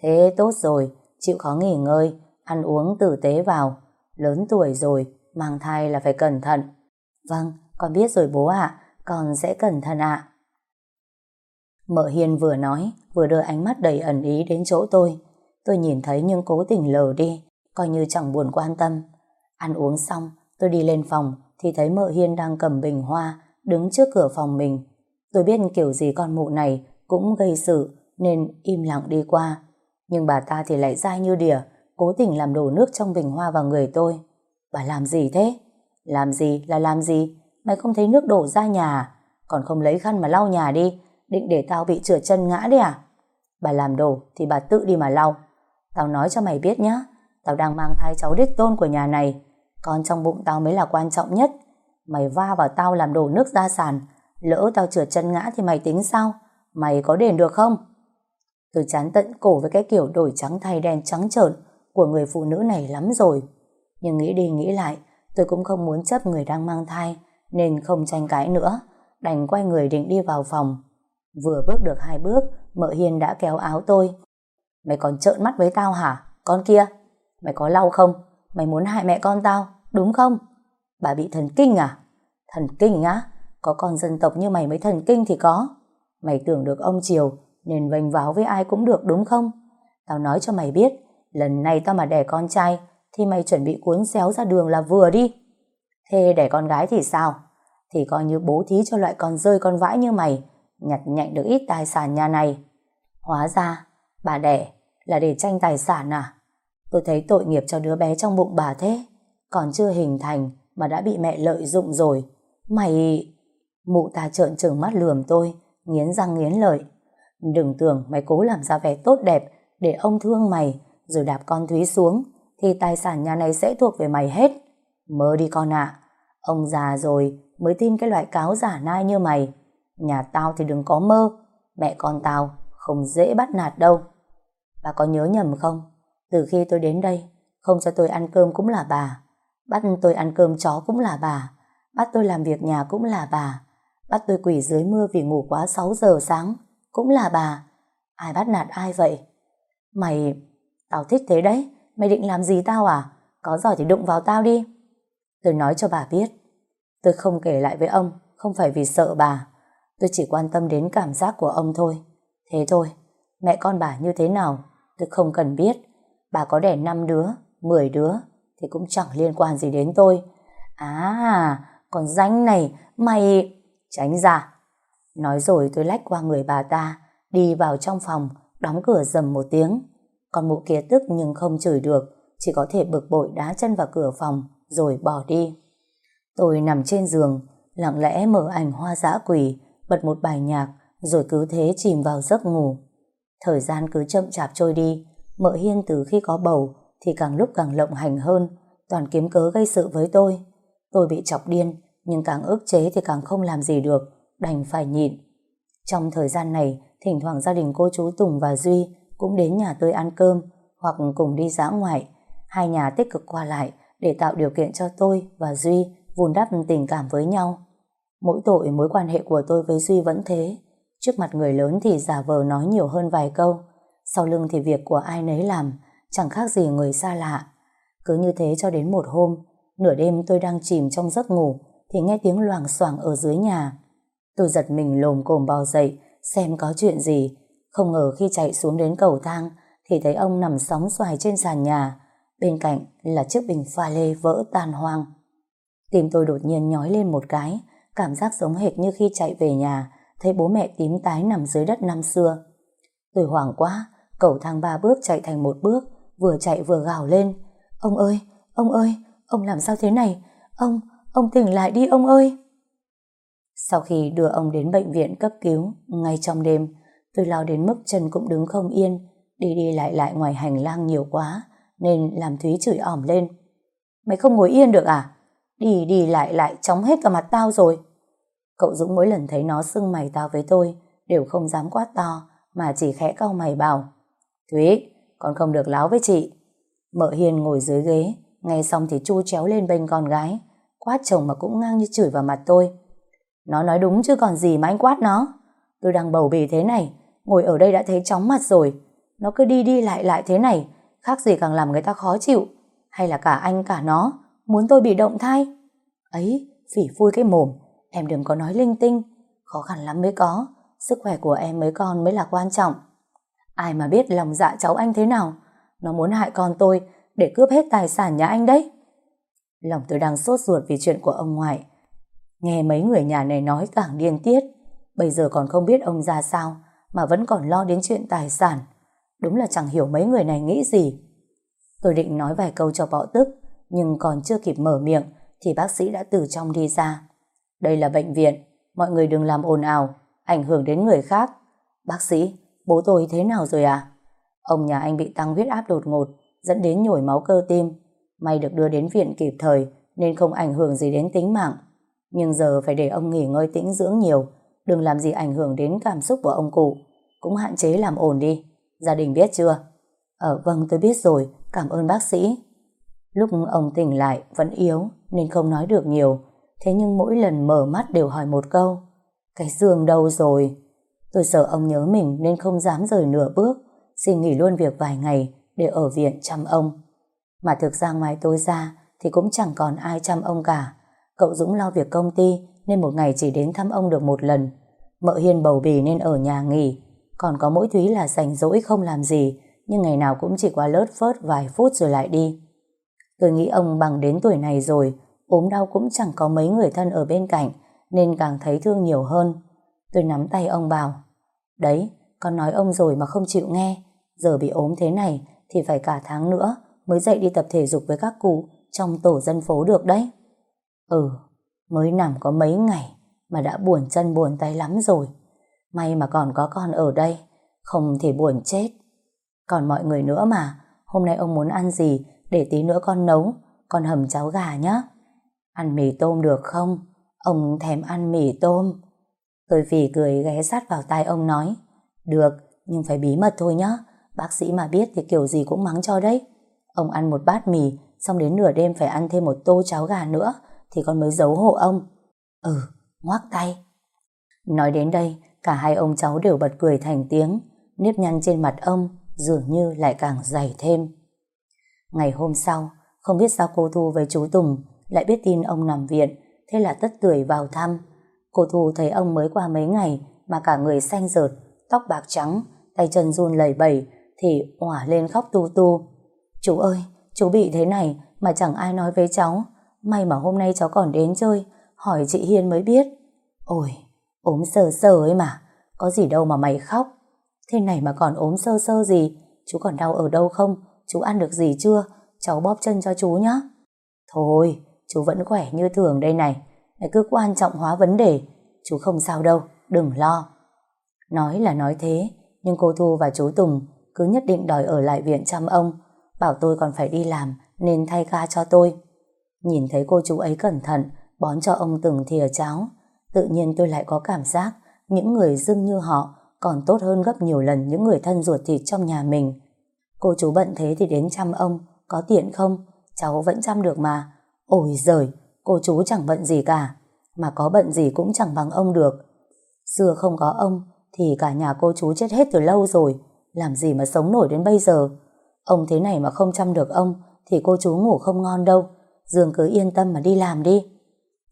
thế tốt rồi. Chịu khó nghỉ ngơi, ăn uống tử tế vào. Lớn tuổi rồi, mang thai là phải cẩn thận. Vâng, con biết rồi bố ạ, con sẽ cẩn thận ạ. Mợ Hiền vừa nói, vừa đưa ánh mắt đầy ẩn ý đến chỗ tôi. Tôi nhìn thấy nhưng cố tình lờ đi, coi như chẳng buồn quan tâm. Ăn uống xong, tôi đi lên phòng thì thấy mợ Hiên đang cầm bình hoa đứng trước cửa phòng mình. Tôi biết kiểu gì con mụ này cũng gây sự nên im lặng đi qua. Nhưng bà ta thì lại dai như đỉa, cố tình làm đổ nước trong bình hoa vào người tôi. Bà làm gì thế? Làm gì là làm gì? Mày không thấy nước đổ ra nhà à? Còn không lấy khăn mà lau nhà đi, định để tao bị trượt chân ngã đấy à? Bà làm đổ thì bà tự đi mà lau. Tao nói cho mày biết nhá, tao đang mang thai cháu đích tôn của nhà này. Con trong bụng tao mới là quan trọng nhất. Mày va vào tao làm đổ nước ra sàn, lỡ tao trượt chân ngã thì mày tính sao? Mày có đền được không? Tôi chán tận cổ với cái kiểu đổi trắng thay đen trắng trợn của người phụ nữ này lắm rồi. Nhưng nghĩ đi nghĩ lại, tôi cũng không muốn chấp người đang mang thai, nên không tranh cãi nữa, đành quay người định đi vào phòng. Vừa bước được hai bước, mợ Hiền đã kéo áo tôi. Mày còn trợn mắt với tao hả? Con kia, mày có lau không? Mày muốn hại mẹ con tao, đúng không? Bà bị thần kinh à? Thần kinh á? Có con dân tộc như mày mới thần kinh thì có. Mày tưởng được ông Triều nên vênh váo với ai cũng được đúng không? Tao nói cho mày biết, lần này tao mà đẻ con trai thì mày chuẩn bị cuốn xéo ra đường là vừa đi. Thế đẻ con gái thì sao? Thì coi như bố thí cho loại con rơi con vãi như mày, nhặt nhạnh được ít tài sản nhà này. Hóa ra, bà đẻ là để tranh tài sản à? Tôi thấy tội nghiệp cho đứa bé trong bụng bà thế. Còn chưa hình thành mà đã bị mẹ lợi dụng rồi. Mày... Mụ ta trợn trừng mắt lườm tôi, nghiến răng nghiến lợi. Đừng tưởng mày cố làm ra vẻ tốt đẹp để ông thương mày rồi đạp con Thúy xuống thì tài sản nhà này sẽ thuộc về mày hết. Mơ đi con ạ. Ông già rồi mới tin cái loại cáo giả nai như mày. Nhà tao thì đừng có mơ. Mẹ con tao không dễ bắt nạt đâu. Bà có nhớ nhầm không? Từ khi tôi đến đây, không cho tôi ăn cơm cũng là bà. Bắt tôi ăn cơm chó cũng là bà. Bắt tôi làm việc nhà cũng là bà. Bắt tôi quỷ dưới mưa vì ngủ quá 6 giờ sáng cũng là bà. Ai bắt nạt ai vậy? Mày... Tao thích thế đấy. Mày định làm gì tao à? Có giỏi thì đụng vào tao đi. Tôi nói cho bà biết. Tôi không kể lại với ông, không phải vì sợ bà. Tôi chỉ quan tâm đến cảm giác của ông thôi. Thế thôi, mẹ con bà như thế nào, tôi không cần biết. Bà có đẻ năm đứa, 10 đứa thì cũng chẳng liên quan gì đến tôi. À, còn danh này, mày... Tránh ra. Nói rồi tôi lách qua người bà ta, đi vào trong phòng, đóng cửa dầm một tiếng. Con mụ kia tức nhưng không chửi được, chỉ có thể bực bội đá chân vào cửa phòng, rồi bỏ đi. Tôi nằm trên giường, lặng lẽ mở ảnh hoa dã quỷ, bật một bài nhạc, rồi cứ thế chìm vào giấc ngủ. Thời gian cứ chậm chạp trôi đi, mợ hiên từ khi có bầu thì càng lúc càng lộng hành hơn, toàn kiếm cớ gây sự với tôi. Tôi bị chọc điên, nhưng càng ức chế thì càng không làm gì được, đành phải nhịn. Trong thời gian này, thỉnh thoảng gia đình cô chú Tùng và Duy cũng đến nhà tôi ăn cơm hoặc cùng đi dã ngoại. Hai nhà tích cực qua lại để tạo điều kiện cho tôi và Duy vun đắp tình cảm với nhau. Mỗi tội mối quan hệ của tôi với Duy vẫn thế. Trước mặt người lớn thì giả vờ nói nhiều hơn vài câu. Sau lưng thì việc của ai nấy làm, chẳng khác gì người xa lạ. Cứ như thế cho đến một hôm, nửa đêm tôi đang chìm trong giấc ngủ, thì nghe tiếng loảng xoảng ở dưới nhà. Tôi giật mình lồm cồm bò dậy, xem có chuyện gì. Không ngờ khi chạy xuống đến cầu thang, thì thấy ông nằm sóng xoài trên sàn nhà. Bên cạnh là chiếc bình pha lê vỡ tan hoang. Tim tôi đột nhiên nhói lên một cái, cảm giác giống hệt như khi chạy về nhà, thấy bố mẹ tím tái nằm dưới đất năm xưa. Tôi hoảng quá, cầu thang ba bước chạy thành một bước, vừa chạy vừa gào lên. Ông ơi, ông ơi, ông làm sao thế này? Ông, ông tỉnh lại đi ông ơi! Sau khi đưa ông đến bệnh viện cấp cứu, ngay trong đêm, tôi lao đến mức chân cũng đứng không yên, đi đi lại lại ngoài hành lang nhiều quá, nên làm Thúy chửi ỏm lên. Mày không ngồi yên được à? Đi đi lại lại chóng hết cả mặt tao rồi. Cậu Dũng mỗi lần thấy nó sưng mày tao với tôi, đều không dám quát to, mà chỉ khẽ cau mày bảo. Thúy, con không được láo với chị. Mợ Hiền ngồi dưới ghế, nghe xong thì chu chéo lên bên con gái, quát chồng mà cũng ngang như chửi vào mặt tôi. Nó nói đúng chứ còn gì mà anh quát nó. Tôi đang bầu bì thế này, ngồi ở đây đã thấy chóng mặt rồi. Nó cứ đi đi lại lại thế này, khác gì càng làm người ta khó chịu. Hay là cả anh cả nó, muốn tôi bị động thai. Ấy, phỉ phui cái mồm, em đừng có nói linh tinh, khó khăn lắm mới có, sức khỏe của em mới con mới là quan trọng. Ai mà biết lòng dạ cháu anh thế nào, nó muốn hại con tôi để cướp hết tài sản nhà anh đấy. Lòng tôi đang sốt ruột vì chuyện của ông ngoại. Nghe mấy người nhà này nói càng điên tiết, bây giờ còn không biết ông ra sao, mà vẫn còn lo đến chuyện tài sản. Đúng là chẳng hiểu mấy người này nghĩ gì. Tôi định nói vài câu cho bỏ tức, nhưng còn chưa kịp mở miệng thì bác sĩ đã từ trong đi ra. Đây là bệnh viện, mọi người đừng làm ồn ào, ảnh hưởng đến người khác. Bác sĩ, bố tôi thế nào rồi à? Ông nhà anh bị tăng huyết áp đột ngột, dẫn đến nhồi máu cơ tim. May được đưa đến viện kịp thời nên không ảnh hưởng gì đến tính mạng. Nhưng giờ phải để ông nghỉ ngơi tĩnh dưỡng nhiều, đừng làm gì ảnh hưởng đến cảm xúc của ông cụ. Cũng hạn chế làm ồn đi. Gia đình biết chưa? Ờ vâng tôi biết rồi, cảm ơn bác sĩ. Lúc ông tỉnh lại vẫn yếu nên không nói được nhiều. Thế nhưng mỗi lần mở mắt đều hỏi một câu. Cái giường đâu rồi? Tôi sợ ông nhớ mình nên không dám rời nửa bước. Xin nghỉ luôn việc vài ngày để ở viện chăm ông. Mà thực ra ngoài tôi ra thì cũng chẳng còn ai chăm ông cả. Cậu Dũng lo việc công ty nên một ngày chỉ đến thăm ông được một lần. Mợ Hiên bầu bì nên ở nhà nghỉ. Còn có mỗi Thúy là rảnh rỗi không làm gì, nhưng ngày nào cũng chỉ qua lớt phớt vài phút rồi lại đi. Tôi nghĩ ông bằng đến tuổi này rồi ốm đau cũng chẳng có mấy người thân ở bên cạnh nên càng thấy thương nhiều hơn. Tôi nắm tay ông bảo Đấy, con nói ông rồi mà không chịu nghe giờ bị ốm thế này thì phải cả tháng nữa mới dậy đi tập thể dục với các cụ trong tổ dân phố được đấy. Ừ, mới nằm có mấy ngày mà đã buồn chân buồn tay lắm rồi. May mà còn có con ở đây, không thì buồn chết. Còn mọi người nữa mà, hôm nay ông muốn ăn gì để tí nữa con nấu, con hầm cháo gà nhé. Ăn mì tôm được không? Ông thèm ăn mì tôm. Tôi phì cười ghé sát vào tai ông nói, được, nhưng phải bí mật thôi nhé. Bác sĩ mà biết thì kiểu gì cũng mắng cho đấy. Ông ăn một bát mì, xong đến nửa đêm phải ăn thêm một tô cháo gà nữa, thì con mới giấu hộ ông. Ừ, ngoác tay. Nói đến đây, cả hai ông cháu đều bật cười thành tiếng, nếp nhăn trên mặt ông dường như lại càng dày thêm. Ngày hôm sau, không biết sao cô Thu với chú Tùng lại biết tin ông nằm viện, thế là tất tưởi vào thăm. Cô Thu thấy ông mới qua mấy ngày mà cả người xanh rợt, tóc bạc trắng, tay chân run lẩy bẩy thì òa lên khóc tu tu. Chú ơi, Chú bị thế này mà chẳng ai nói với cháu. May mà hôm nay cháu còn đến chơi, hỏi chị Hiên mới biết. Ôi, ốm sơ sơ ấy mà, có gì đâu mà mày khóc. Thế này mà còn ốm sơ sơ gì, chú còn đau ở đâu không? Chú ăn được gì chưa? Cháu bóp chân cho chú nhé. Thôi, chú vẫn khỏe như thường đây này. Mày cứ quan trọng hóa vấn đề. Chú không sao đâu, đừng lo. Nói là nói thế, nhưng cô Thu và chú Tùng cứ nhất định đòi ở lại viện chăm ông, bảo tôi còn phải đi làm nên thay ca cho tôi. Nhìn thấy cô chú ấy cẩn thận, bón cho ông từng thìa cháo, tự nhiên tôi lại có cảm giác những người dưng như họ còn tốt hơn gấp nhiều lần những người thân ruột thịt trong nhà mình. Cô chú bận thế thì đến chăm ông, có tiện không? Cháu vẫn chăm được mà. Ôi giời, cô chú chẳng bận gì cả, mà có bận gì cũng chẳng bằng ông được. Xưa không có ông, thì cả nhà cô chú chết hết từ lâu rồi, làm gì mà sống nổi đến bây giờ. Ông thế này mà không chăm được ông, thì cô chú ngủ không ngon đâu. Dương cứ yên tâm mà đi làm đi.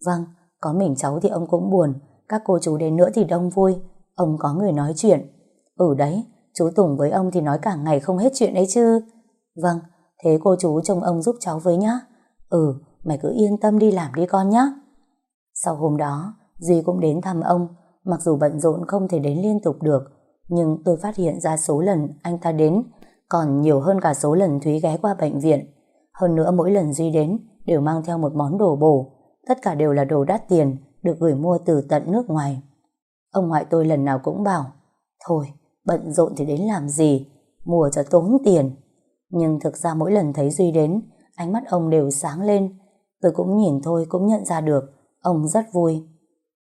Vâng, có mình cháu thì ông cũng buồn, các cô chú đến nữa thì đông vui, ông có người nói chuyện. Ừ đấy, chú Tùng với ông thì nói cả ngày không hết chuyện ấy chứ. Vâng, thế cô chú trông ông giúp cháu với nhá. Ừ, mày cứ yên tâm đi làm đi con nhé. Sau hôm đó, Duy cũng đến thăm ông, mặc dù bận rộn không thể đến liên tục được, nhưng tôi phát hiện ra số lần anh ta đến còn nhiều hơn cả số lần Thúy ghé qua bệnh viện. Hơn nữa mỗi lần Duy đến đều mang theo một món đồ bổ, tất cả đều là đồ đắt tiền, được gửi mua từ tận nước ngoài. Ông ngoại tôi lần nào cũng bảo, thôi, bận rộn thì đến làm gì, mua cho tốn tiền. Nhưng thực ra mỗi lần thấy Duy đến, ánh mắt ông đều sáng lên. Tôi cũng nhìn thôi cũng nhận ra được, ông rất vui.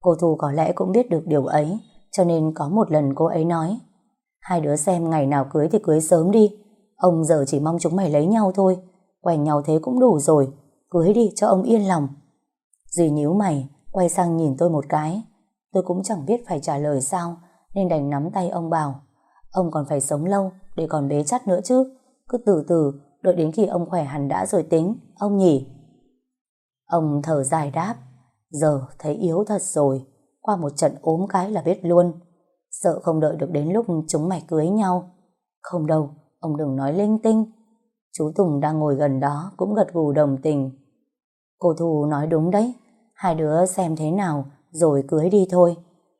Cô Thu có lẽ cũng biết được điều ấy, cho nên có một lần cô ấy nói, hai đứa xem ngày nào cưới thì cưới sớm đi, ông giờ chỉ mong chúng mày lấy nhau thôi, quen nhau thế cũng đủ rồi, cưới đi cho ông yên lòng. Duy nhíu mày, quay sang nhìn tôi một cái. Tôi cũng chẳng biết phải trả lời sao, nên đành nắm tay ông bảo. Ông còn phải sống lâu, để còn bế chắt nữa chứ. Cứ từ từ, đợi đến khi ông khỏe hẳn đã rồi tính, ông nhỉ. Ông thở dài đáp, giờ thấy yếu thật rồi, qua một trận ốm cái là biết luôn. Sợ không đợi được đến lúc chúng mày cưới nhau. Không đâu, ông đừng nói linh tinh. Chú Tùng đang ngồi gần đó cũng gật gù đồng tình. Cô Thu nói đúng đấy, Hai đứa xem thế nào rồi cưới đi thôi.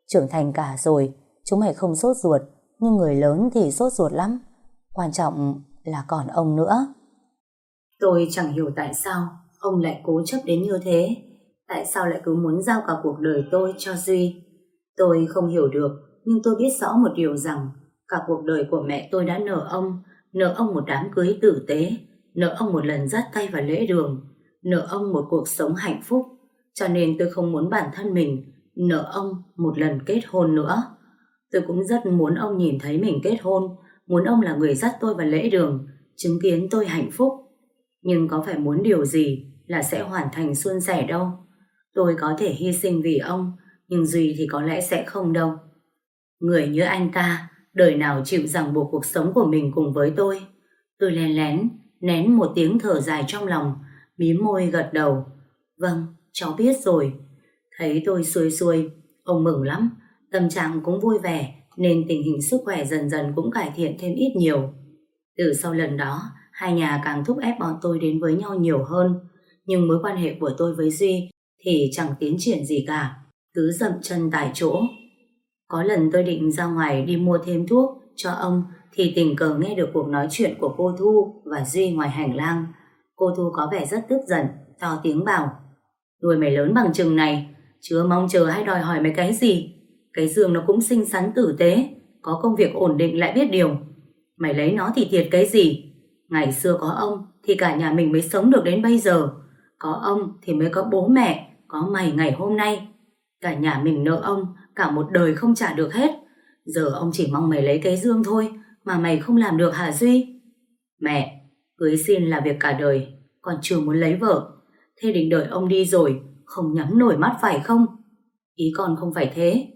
Trưởng thành cả rồi, chúng mày không sốt ruột, nhưng người lớn thì sốt ruột lắm. Quan trọng là còn ông nữa. Tôi chẳng hiểu tại sao ông lại cố chấp đến như thế. Tại sao lại cứ muốn giao cả cuộc đời tôi cho Duy? Tôi không hiểu được, nhưng tôi biết rõ một điều rằng cả cuộc đời của mẹ tôi đã nợ ông, nợ ông một đám cưới tử tế, nợ ông một lần dắt tay vào lễ đường, nợ ông một cuộc sống hạnh phúc cho nên tôi không muốn bản thân mình nợ ông một lần kết hôn nữa. Tôi cũng rất muốn ông nhìn thấy mình kết hôn, muốn ông là người dắt tôi vào lễ đường, chứng kiến tôi hạnh phúc. Nhưng có phải muốn điều gì là sẽ hoàn thành suôn sẻ đâu. Tôi có thể hy sinh vì ông, nhưng Duy thì có lẽ sẽ không đâu. Người như anh ta, đời nào chịu rằng buộc cuộc sống của mình cùng với tôi. Tôi lén lén, nén một tiếng thở dài trong lòng, mí môi gật đầu. Vâng, cháu biết rồi. Thấy tôi xuôi xuôi, ông mừng lắm, tâm trạng cũng vui vẻ, nên tình hình sức khỏe dần dần cũng cải thiện thêm ít nhiều. Từ sau lần đó, hai nhà càng thúc ép bọn tôi đến với nhau nhiều hơn, nhưng mối quan hệ của tôi với Duy thì chẳng tiến triển gì cả, cứ dậm chân tại chỗ. Có lần tôi định ra ngoài đi mua thêm thuốc cho ông thì tình cờ nghe được cuộc nói chuyện của cô Thu và Duy ngoài hành lang. Cô Thu có vẻ rất tức giận, to tiếng bảo Nuôi mày lớn bằng chừng này, chưa mong chờ hay đòi hỏi mấy cái gì. Cái giường nó cũng xinh xắn tử tế, có công việc ổn định lại biết điều. Mày lấy nó thì thiệt cái gì? Ngày xưa có ông thì cả nhà mình mới sống được đến bây giờ. Có ông thì mới có bố mẹ, có mày ngày hôm nay. Cả nhà mình nợ ông, cả một đời không trả được hết. Giờ ông chỉ mong mày lấy cái dương thôi, mà mày không làm được hả Duy? Mẹ, cưới xin là việc cả đời, còn chưa muốn lấy vợ. Thế định đợi ông đi rồi Không nhắm nổi mắt phải không Ý con không phải thế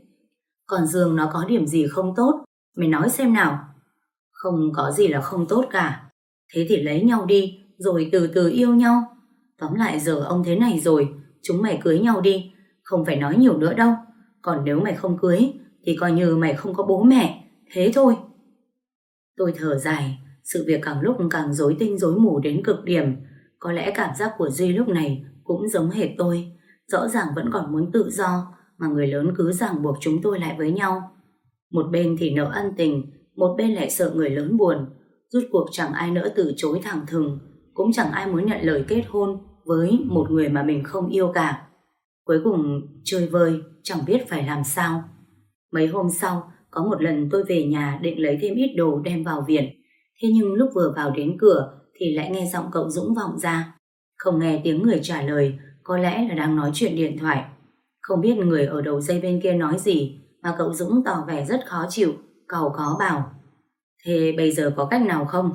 Còn Dương nó có điểm gì không tốt Mày nói xem nào Không có gì là không tốt cả Thế thì lấy nhau đi Rồi từ từ yêu nhau Tóm lại giờ ông thế này rồi Chúng mày cưới nhau đi Không phải nói nhiều nữa đâu Còn nếu mày không cưới Thì coi như mày không có bố mẹ Thế thôi Tôi thở dài sự việc càng lúc càng rối tinh rối mù đến cực điểm. Có lẽ cảm giác của Duy lúc này cũng giống hệt tôi. Rõ ràng vẫn còn muốn tự do, mà người lớn cứ ràng buộc chúng tôi lại với nhau. Một bên thì nợ ân tình, một bên lại sợ người lớn buồn. Rút cuộc chẳng ai nỡ từ chối thẳng thừng, cũng chẳng ai muốn nhận lời kết hôn với một người mà mình không yêu cả. Cuối cùng chơi vơi, chẳng biết phải làm sao. Mấy hôm sau, có một lần tôi về nhà định lấy thêm ít đồ đem vào viện. Thế nhưng lúc vừa vào đến cửa thì lại nghe giọng cậu Dũng vọng ra. Không nghe tiếng người trả lời, có lẽ là đang nói chuyện điện thoại. Không biết người ở đầu dây bên kia nói gì mà cậu Dũng tỏ vẻ rất khó chịu, cầu có bảo. Thế bây giờ có cách nào không?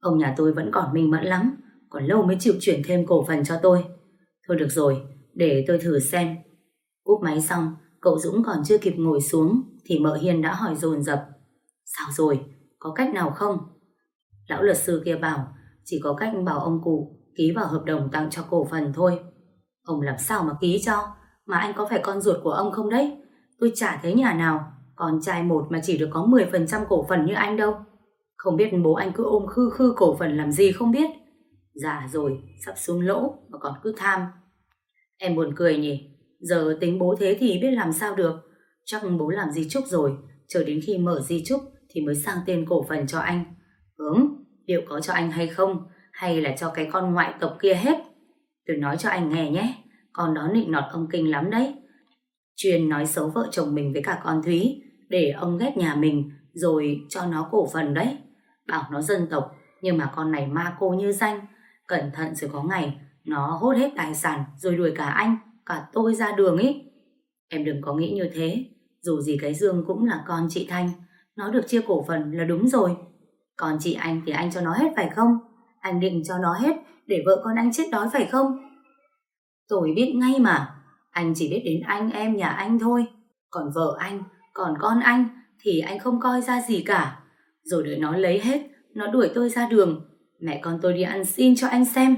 Ông nhà tôi vẫn còn minh mẫn lắm, còn lâu mới chịu chuyển thêm cổ phần cho tôi. Thôi được rồi, để tôi thử xem. Cúp máy xong, cậu Dũng còn chưa kịp ngồi xuống thì mợ Hiền đã hỏi dồn dập. Sao rồi, có cách nào không? Lão luật sư kia bảo, chỉ có cách bảo ông cụ ký vào hợp đồng tặng cho cổ phần thôi. Ông làm sao mà ký cho, mà anh có phải con ruột của ông không đấy? Tôi chả thấy nhà nào, con trai một mà chỉ được có 10% cổ phần như anh đâu. Không biết bố anh cứ ôm khư khư cổ phần làm gì không biết. Già rồi, sắp xuống lỗ mà còn cứ tham. Em buồn cười nhỉ, giờ tính bố thế thì biết làm sao được. Chắc bố làm di trúc rồi, chờ đến khi mở di trúc thì mới sang tên cổ phần cho anh. Hứng, liệu có cho anh hay không, hay là cho cái con ngoại tộc kia hết? Tôi nói cho anh nghe nhé, con đó nịnh nọt ông kinh lắm đấy. Chuyên nói xấu vợ chồng mình với cả con Thúy, để ông ghét nhà mình rồi cho nó cổ phần đấy. Bảo nó dân tộc, nhưng mà con này ma cô như danh. Cẩn thận rồi có ngày, nó hốt hết tài sản rồi đuổi cả anh, cả tôi ra đường ý. Em đừng có nghĩ như thế, dù gì cái Dương cũng là con chị Thanh, nó được chia cổ phần là đúng rồi. Còn chị anh thì anh cho nó hết phải không? Anh định cho nó hết để vợ con anh chết đói phải không? Tôi biết ngay mà, anh chỉ biết đến anh em nhà anh thôi. Còn vợ anh, còn con anh thì anh không coi ra gì cả. Rồi đợi nó lấy hết, nó đuổi tôi ra đường. Mẹ con tôi đi ăn xin cho anh xem.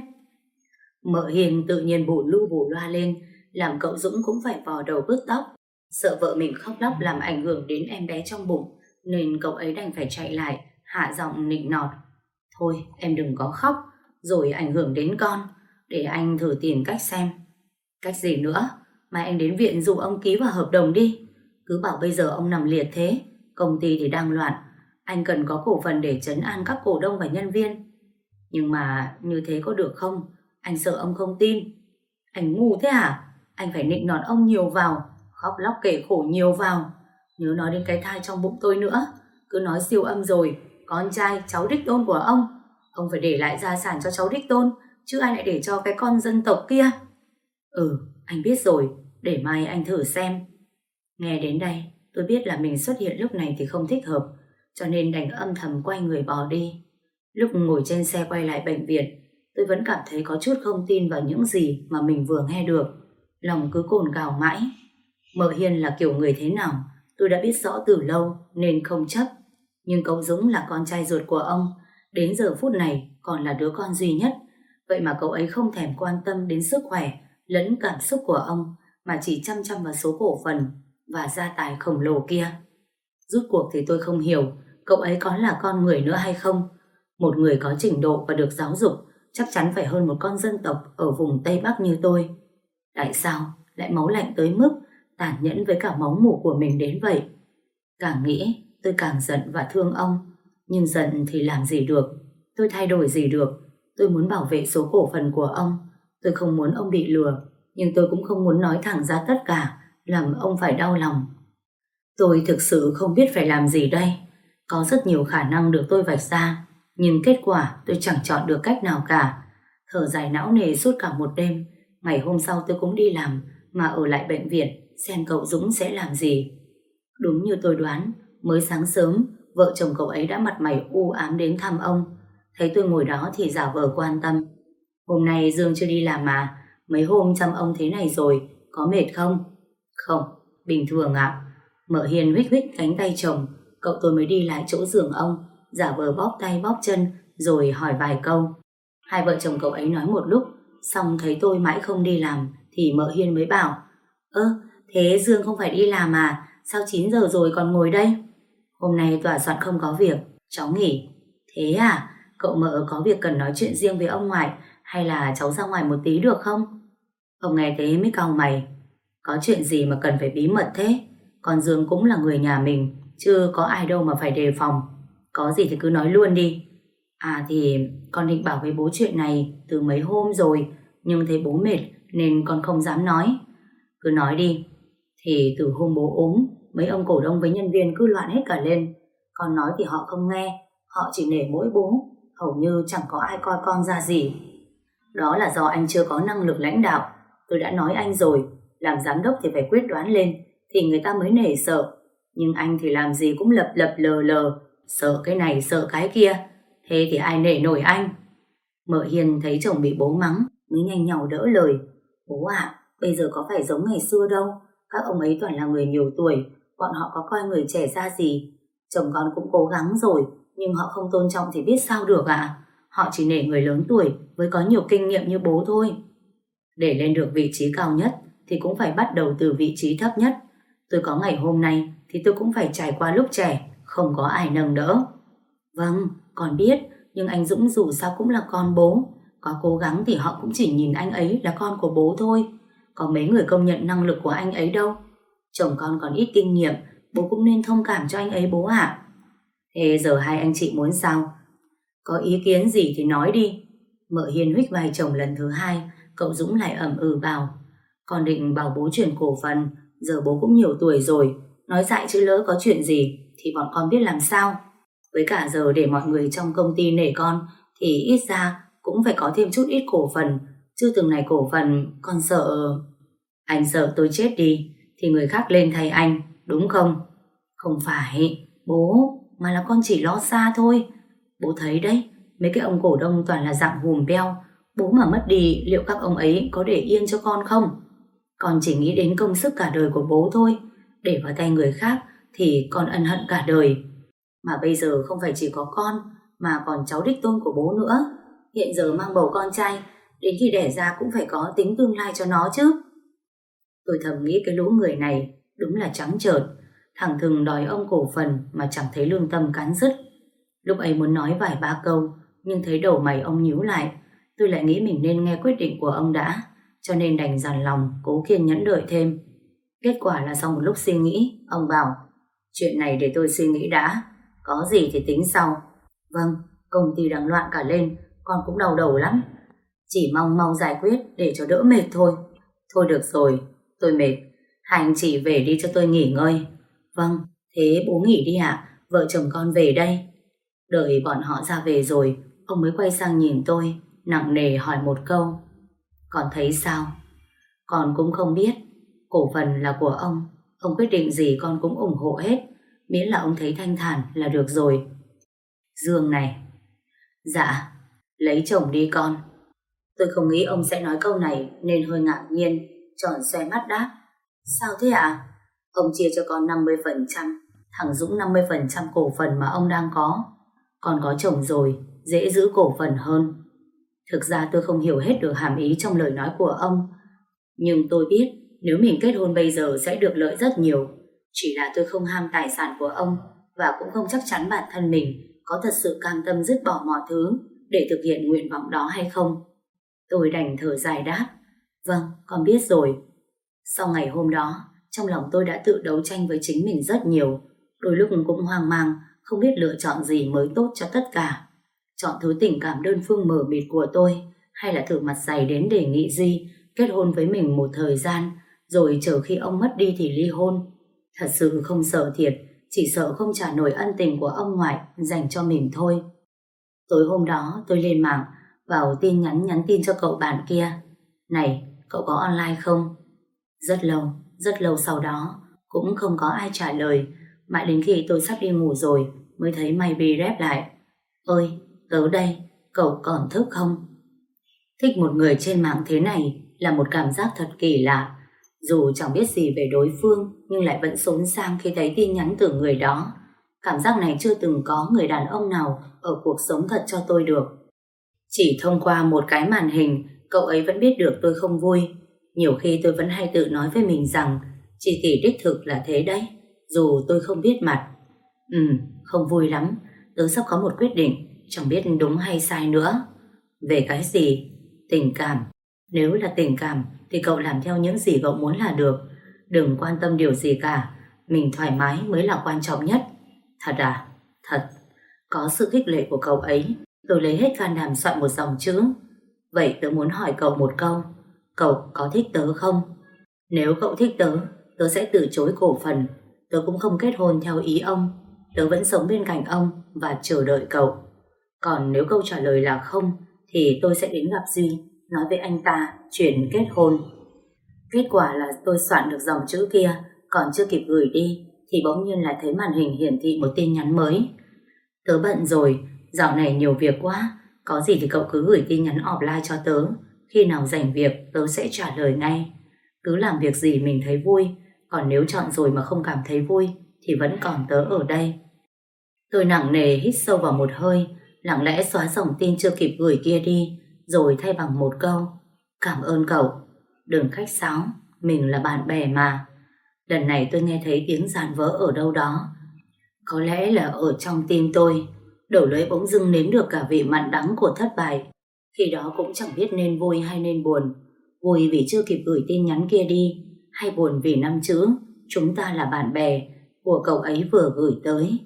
Mợ Hiền tự nhiên bù lưu bù loa lên, làm cậu Dũng cũng phải vò đầu bứt tóc. Sợ vợ mình khóc lóc làm ảnh hưởng đến em bé trong bụng, nên cậu ấy đành phải chạy lại, hạ giọng nịnh nọt. Thôi, em đừng có khóc, rồi ảnh hưởng đến con, để anh thử tìm cách xem. Cách gì nữa? Mà anh đến viện dụ ông ký vào hợp đồng đi. Cứ bảo bây giờ ông nằm liệt thế, công ty thì đang loạn, anh cần có cổ phần để chấn an các cổ đông và nhân viên. Nhưng mà như thế có được không? Anh sợ ông không tin. Anh ngu thế à? Anh phải nịnh nọt ông nhiều vào, khóc lóc kể khổ nhiều vào. Nhớ nói đến cái thai trong bụng tôi nữa. Cứ nói siêu âm rồi, con trai, cháu đích tôn của ông. Ông phải để lại gia sản cho cháu đích tôn, chứ ai lại để cho cái con dân tộc kia. Ừ, anh biết rồi, để mai anh thử xem. Nghe đến đây, tôi biết là mình xuất hiện lúc này thì không thích hợp, cho nên đành âm thầm quay người bỏ đi. Lúc ngồi trên xe quay lại bệnh viện, tôi vẫn cảm thấy có chút không tin vào những gì mà mình vừa nghe được. Lòng cứ cồn cào mãi. Mợ Hiên là kiểu người thế nào, tôi đã biết rõ từ lâu nên không chấp. Nhưng cậu Dũng là con trai ruột của ông, đến giờ phút này còn là đứa con duy nhất. Vậy mà cậu ấy không thèm quan tâm đến sức khỏe lẫn cảm xúc của ông mà chỉ chăm chăm vào số cổ phần và gia tài khổng lồ kia. Rút cuộc thì tôi không hiểu cậu ấy có là con người nữa hay không. Một người có trình độ và được giáo dục chắc chắn phải hơn một con dân tộc ở vùng Tây Bắc như tôi. Tại sao lại máu lạnh tới mức tàn nhẫn với cả máu mủ của mình đến vậy? Càng nghĩ tôi càng giận và thương ông. Nhưng giận thì làm gì được. Tôi thay đổi gì được. Tôi muốn bảo vệ số cổ phần của ông. Tôi không muốn ông bị lừa. Nhưng tôi cũng không muốn nói thẳng ra tất cả làm ông phải đau lòng. Tôi thực sự không biết phải làm gì đây. Có rất nhiều khả năng được tôi vạch ra, nhưng kết quả tôi chẳng chọn được cách nào cả. Thở dài não nề suốt cả một đêm, ngày hôm sau tôi cũng đi làm, mà ở lại bệnh viện xem cậu Dũng sẽ làm gì. Đúng như tôi đoán, mới sáng sớm, vợ chồng cậu ấy đã mặt mày u ám đến thăm ông. Thấy tôi ngồi đó thì giả vờ quan tâm. Hôm nay Dương chưa đi làm mà, mấy hôm chăm ông thế này rồi, có mệt không? Không, bình thường ạ. Mợ Hiền huyết huyết cánh tay chồng, cậu tôi mới đi lại chỗ giường ông, giả vờ bóp tay bóp chân, rồi hỏi vài câu. Hai vợ chồng cậu ấy nói một lúc, xong thấy tôi mãi không đi làm, thì mợ Hiên mới bảo, ơ, thế Dương không phải đi làm à, sao 9 giờ rồi còn ngồi đây? Hôm nay tòa soạn không có việc, cháu nghỉ. Thế à, cậu mợ có việc cần nói chuyện riêng với ông ngoại hay là cháu ra ngoài một tí được không? Ông nghe thế mới cau mày. Có chuyện gì mà cần phải bí mật thế? Con Dương cũng là người nhà mình, chứ có ai đâu mà phải đề phòng. Có gì thì cứ nói luôn đi. À thì con định bảo với bố chuyện này từ mấy hôm rồi, nhưng thấy bố mệt nên con không dám nói. Cứ nói đi. Thì từ hôm bố ốm, mấy ông cổ đông với nhân viên cứ loạn hết cả lên. Con nói thì họ không nghe, họ chỉ nể mỗi bố, hầu như chẳng có ai coi con ra gì. Đó là do anh chưa có năng lực lãnh đạo. Tôi đã nói anh rồi, làm giám đốc thì phải quyết đoán lên, thì người ta mới nể sợ. Nhưng anh thì làm gì cũng lập lập lờ lờ, sợ cái này sợ cái kia. Thế thì ai nể nổi anh? Mợ Hiền thấy chồng bị bố mắng, mới nhanh nhau đỡ lời. Bố ạ, bây giờ có phải giống ngày xưa đâu. Các ông ấy toàn là người nhiều tuổi, bọn họ có coi người trẻ ra gì. Chồng con cũng cố gắng rồi, nhưng họ không tôn trọng thì biết sao được ạ. Họ chỉ nể người lớn tuổi với có nhiều kinh nghiệm như bố thôi. Để lên được vị trí cao nhất thì cũng phải bắt đầu từ vị trí thấp nhất. Tôi có ngày hôm nay thì tôi cũng phải trải qua lúc trẻ, không có ai nâng đỡ. Vâng, con biết, nhưng anh Dũng dù sao cũng là con bố. Có cố gắng thì họ cũng chỉ nhìn anh ấy là con của bố thôi. Có mấy người công nhận năng lực của anh ấy đâu. Chồng con còn ít kinh nghiệm, bố cũng nên thông cảm cho anh ấy bố ạ. Thế giờ hai anh chị muốn sao? Có ý kiến gì thì nói đi. Mợ Hiền huých vai chồng lần thứ hai, cậu Dũng lại ẩm ừ bảo. Con định bảo bố chuyển cổ phần, giờ bố cũng nhiều tuổi rồi, nói dại chứ lỡ có chuyện gì thì bọn con biết làm sao. Với cả giờ để mọi người trong công ty nể con thì ít ra cũng phải có thêm chút ít cổ phần, chứ từng này cổ phần con sợ... Anh sợ tôi chết đi thì người khác lên thay anh, đúng không? Không phải, bố, mà là con chỉ lo xa thôi. Bố thấy đấy, mấy cái ông cổ đông toàn là dạng hùm beo, bố mà mất đi liệu các ông ấy có để yên cho con không? Con chỉ nghĩ đến công sức cả đời của bố thôi, để vào tay người khác thì con ân hận cả đời. Mà bây giờ không phải chỉ có con, mà còn cháu đích tôn của bố nữa. Hiện giờ mang bầu con trai, đến khi đẻ ra cũng phải có tính tương lai cho nó chứ. Tôi thầm nghĩ cái lũ người này đúng là trắng trợn, thẳng thừng đòi ông cổ phần mà chẳng thấy lương tâm cắn rứt. Lúc ấy muốn nói vài ba câu, nhưng thấy đầu mày ông nhíu lại, tôi lại nghĩ mình nên nghe quyết định của ông đã, cho nên đành dằn lòng, cố kiên nhẫn đợi thêm. Kết quả là sau một lúc suy nghĩ, ông bảo, chuyện này để tôi suy nghĩ đã, có gì thì tính sau. Vâng, công ty đang loạn cả lên, con cũng đau đầu lắm. Chỉ mong mau giải quyết để cho đỡ mệt thôi. Thôi được rồi, tôi mệt. hành chỉ về đi cho tôi nghỉ ngơi. Vâng, thế bố nghỉ đi ạ, vợ chồng con về đây. Đợi bọn họ ra về rồi, ông mới quay sang nhìn tôi, nặng nề hỏi một câu. Con thấy sao? Con cũng không biết. Cổ phần là của ông, ông quyết định gì con cũng ủng hộ hết, miễn là ông thấy thanh thản là được rồi. Dương này. Dạ, lấy chồng đi con. Tôi không nghĩ ông sẽ nói câu này nên hơi ngạc nhiên, tròn xoe mắt đáp. Sao thế ạ? Ông chia cho con 50%, thằng Dũng 50% cổ phần mà ông đang có. Con có chồng rồi, dễ giữ cổ phần hơn. Thực ra tôi không hiểu hết được hàm ý trong lời nói của ông. Nhưng tôi biết nếu mình kết hôn bây giờ sẽ được lợi rất nhiều. Chỉ là tôi không ham tài sản của ông và cũng không chắc chắn bản thân mình có thật sự cam tâm dứt bỏ mọi thứ để thực hiện nguyện vọng đó hay không. Tôi đành thở dài đáp. Vâng, con biết rồi. Sau ngày hôm đó, trong lòng tôi đã tự đấu tranh với chính mình rất nhiều. Đôi lúc cũng hoang mang, không biết lựa chọn gì mới tốt cho tất cả. Chọn thứ tình cảm đơn phương mờ mịt của tôi hay là thử mặt dày đến đề nghị gì kết hôn với mình một thời gian rồi chờ khi ông mất đi thì ly hôn. Thật sự không sợ thiệt, chỉ sợ không trả nổi ân tình của ông ngoại dành cho mình thôi. Tối hôm đó tôi lên mạng vào tin nhắn nhắn tin cho cậu bạn kia. Này, cậu có online không? Rất lâu, rất lâu sau đó cũng không có ai trả lời mãi đến khi tôi sắp đi ngủ rồi mới thấy mày bị rép lại. Ơi, tớ đây, cậu còn thức không? Thích một người trên mạng thế này là một cảm giác thật kỳ lạ. Dù chẳng biết gì về đối phương nhưng lại vẫn xốn sang khi thấy tin nhắn từ người đó. Cảm giác này chưa từng có người đàn ông nào ở cuộc sống thật cho tôi được. Chỉ thông qua một cái màn hình, cậu ấy vẫn biết được tôi không vui. Nhiều khi tôi vẫn hay tự nói với mình rằng chỉ tỷ đích thực là thế đấy, dù tôi không biết mặt. Ừ, không vui lắm, tớ sắp có một quyết định, chẳng biết đúng hay sai nữa. Về cái gì? Tình cảm. Nếu là tình cảm thì cậu làm theo những gì cậu muốn là được. Đừng quan tâm điều gì cả. Mình thoải mái mới là quan trọng nhất. Thật à? Thật. Có sự khích lệ của cậu ấy, tôi lấy hết can đảm soạn một dòng chữ. Vậy tớ muốn hỏi cậu một câu. Cậu có thích tớ không? Nếu cậu thích tớ, tớ sẽ từ chối cổ phần. Tớ cũng không kết hôn theo ý ông. Tớ vẫn sống bên cạnh ông và chờ đợi cậu. Còn nếu câu trả lời là không, thì tôi sẽ đến gặp Duy, nói với anh ta chuyện kết hôn. Kết quả là tôi soạn được dòng chữ kia, còn chưa kịp gửi đi, thì bỗng nhiên lại thấy màn hình hiển thị một tin nhắn mới. Tớ bận rồi, dạo này nhiều việc quá, có gì thì cậu cứ gửi tin nhắn offline cho tớ, khi nào rảnh việc tớ sẽ trả lời ngay. Cứ làm việc gì mình thấy vui, còn nếu chọn rồi mà không cảm thấy vui, thì vẫn còn tớ ở đây. Tôi nặng nề hít sâu vào một hơi, lặng lẽ xóa dòng tin chưa kịp gửi kia đi, rồi thay bằng một câu. Cảm ơn cậu. Đừng khách sáo, mình là bạn bè mà. Lần này tôi nghe thấy tiếng giàn vỡ ở đâu đó. Có lẽ là ở trong tim tôi, đầu lưỡi bỗng dưng nếm được cả vị mặn đắng của thất bại. Khi đó cũng chẳng biết nên vui hay nên buồn. Vui vì chưa kịp gửi tin nhắn kia đi, hay buồn vì năm chữ chúng ta là bạn bè của cậu ấy vừa gửi tới.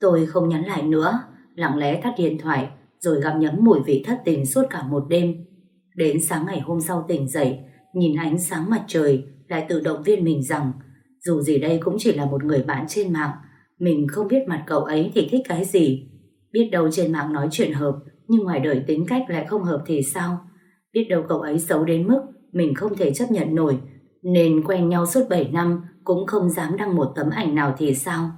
Tôi không nhắn lại nữa, lặng lẽ tắt điện thoại rồi gặm nhấm mùi vị thất tình suốt cả một đêm. Đến sáng ngày hôm sau tỉnh dậy, nhìn ánh sáng mặt trời lại tự động viên mình rằng dù gì đây cũng chỉ là một người bạn trên mạng, mình không biết mặt cậu ấy thì thích cái gì. Biết đâu trên mạng nói chuyện hợp, nhưng ngoài đời tính cách lại không hợp thì sao? Biết đâu cậu ấy xấu đến mức mình không thể chấp nhận nổi, nên quen nhau suốt 7 năm cũng không dám đăng một tấm ảnh nào thì sao?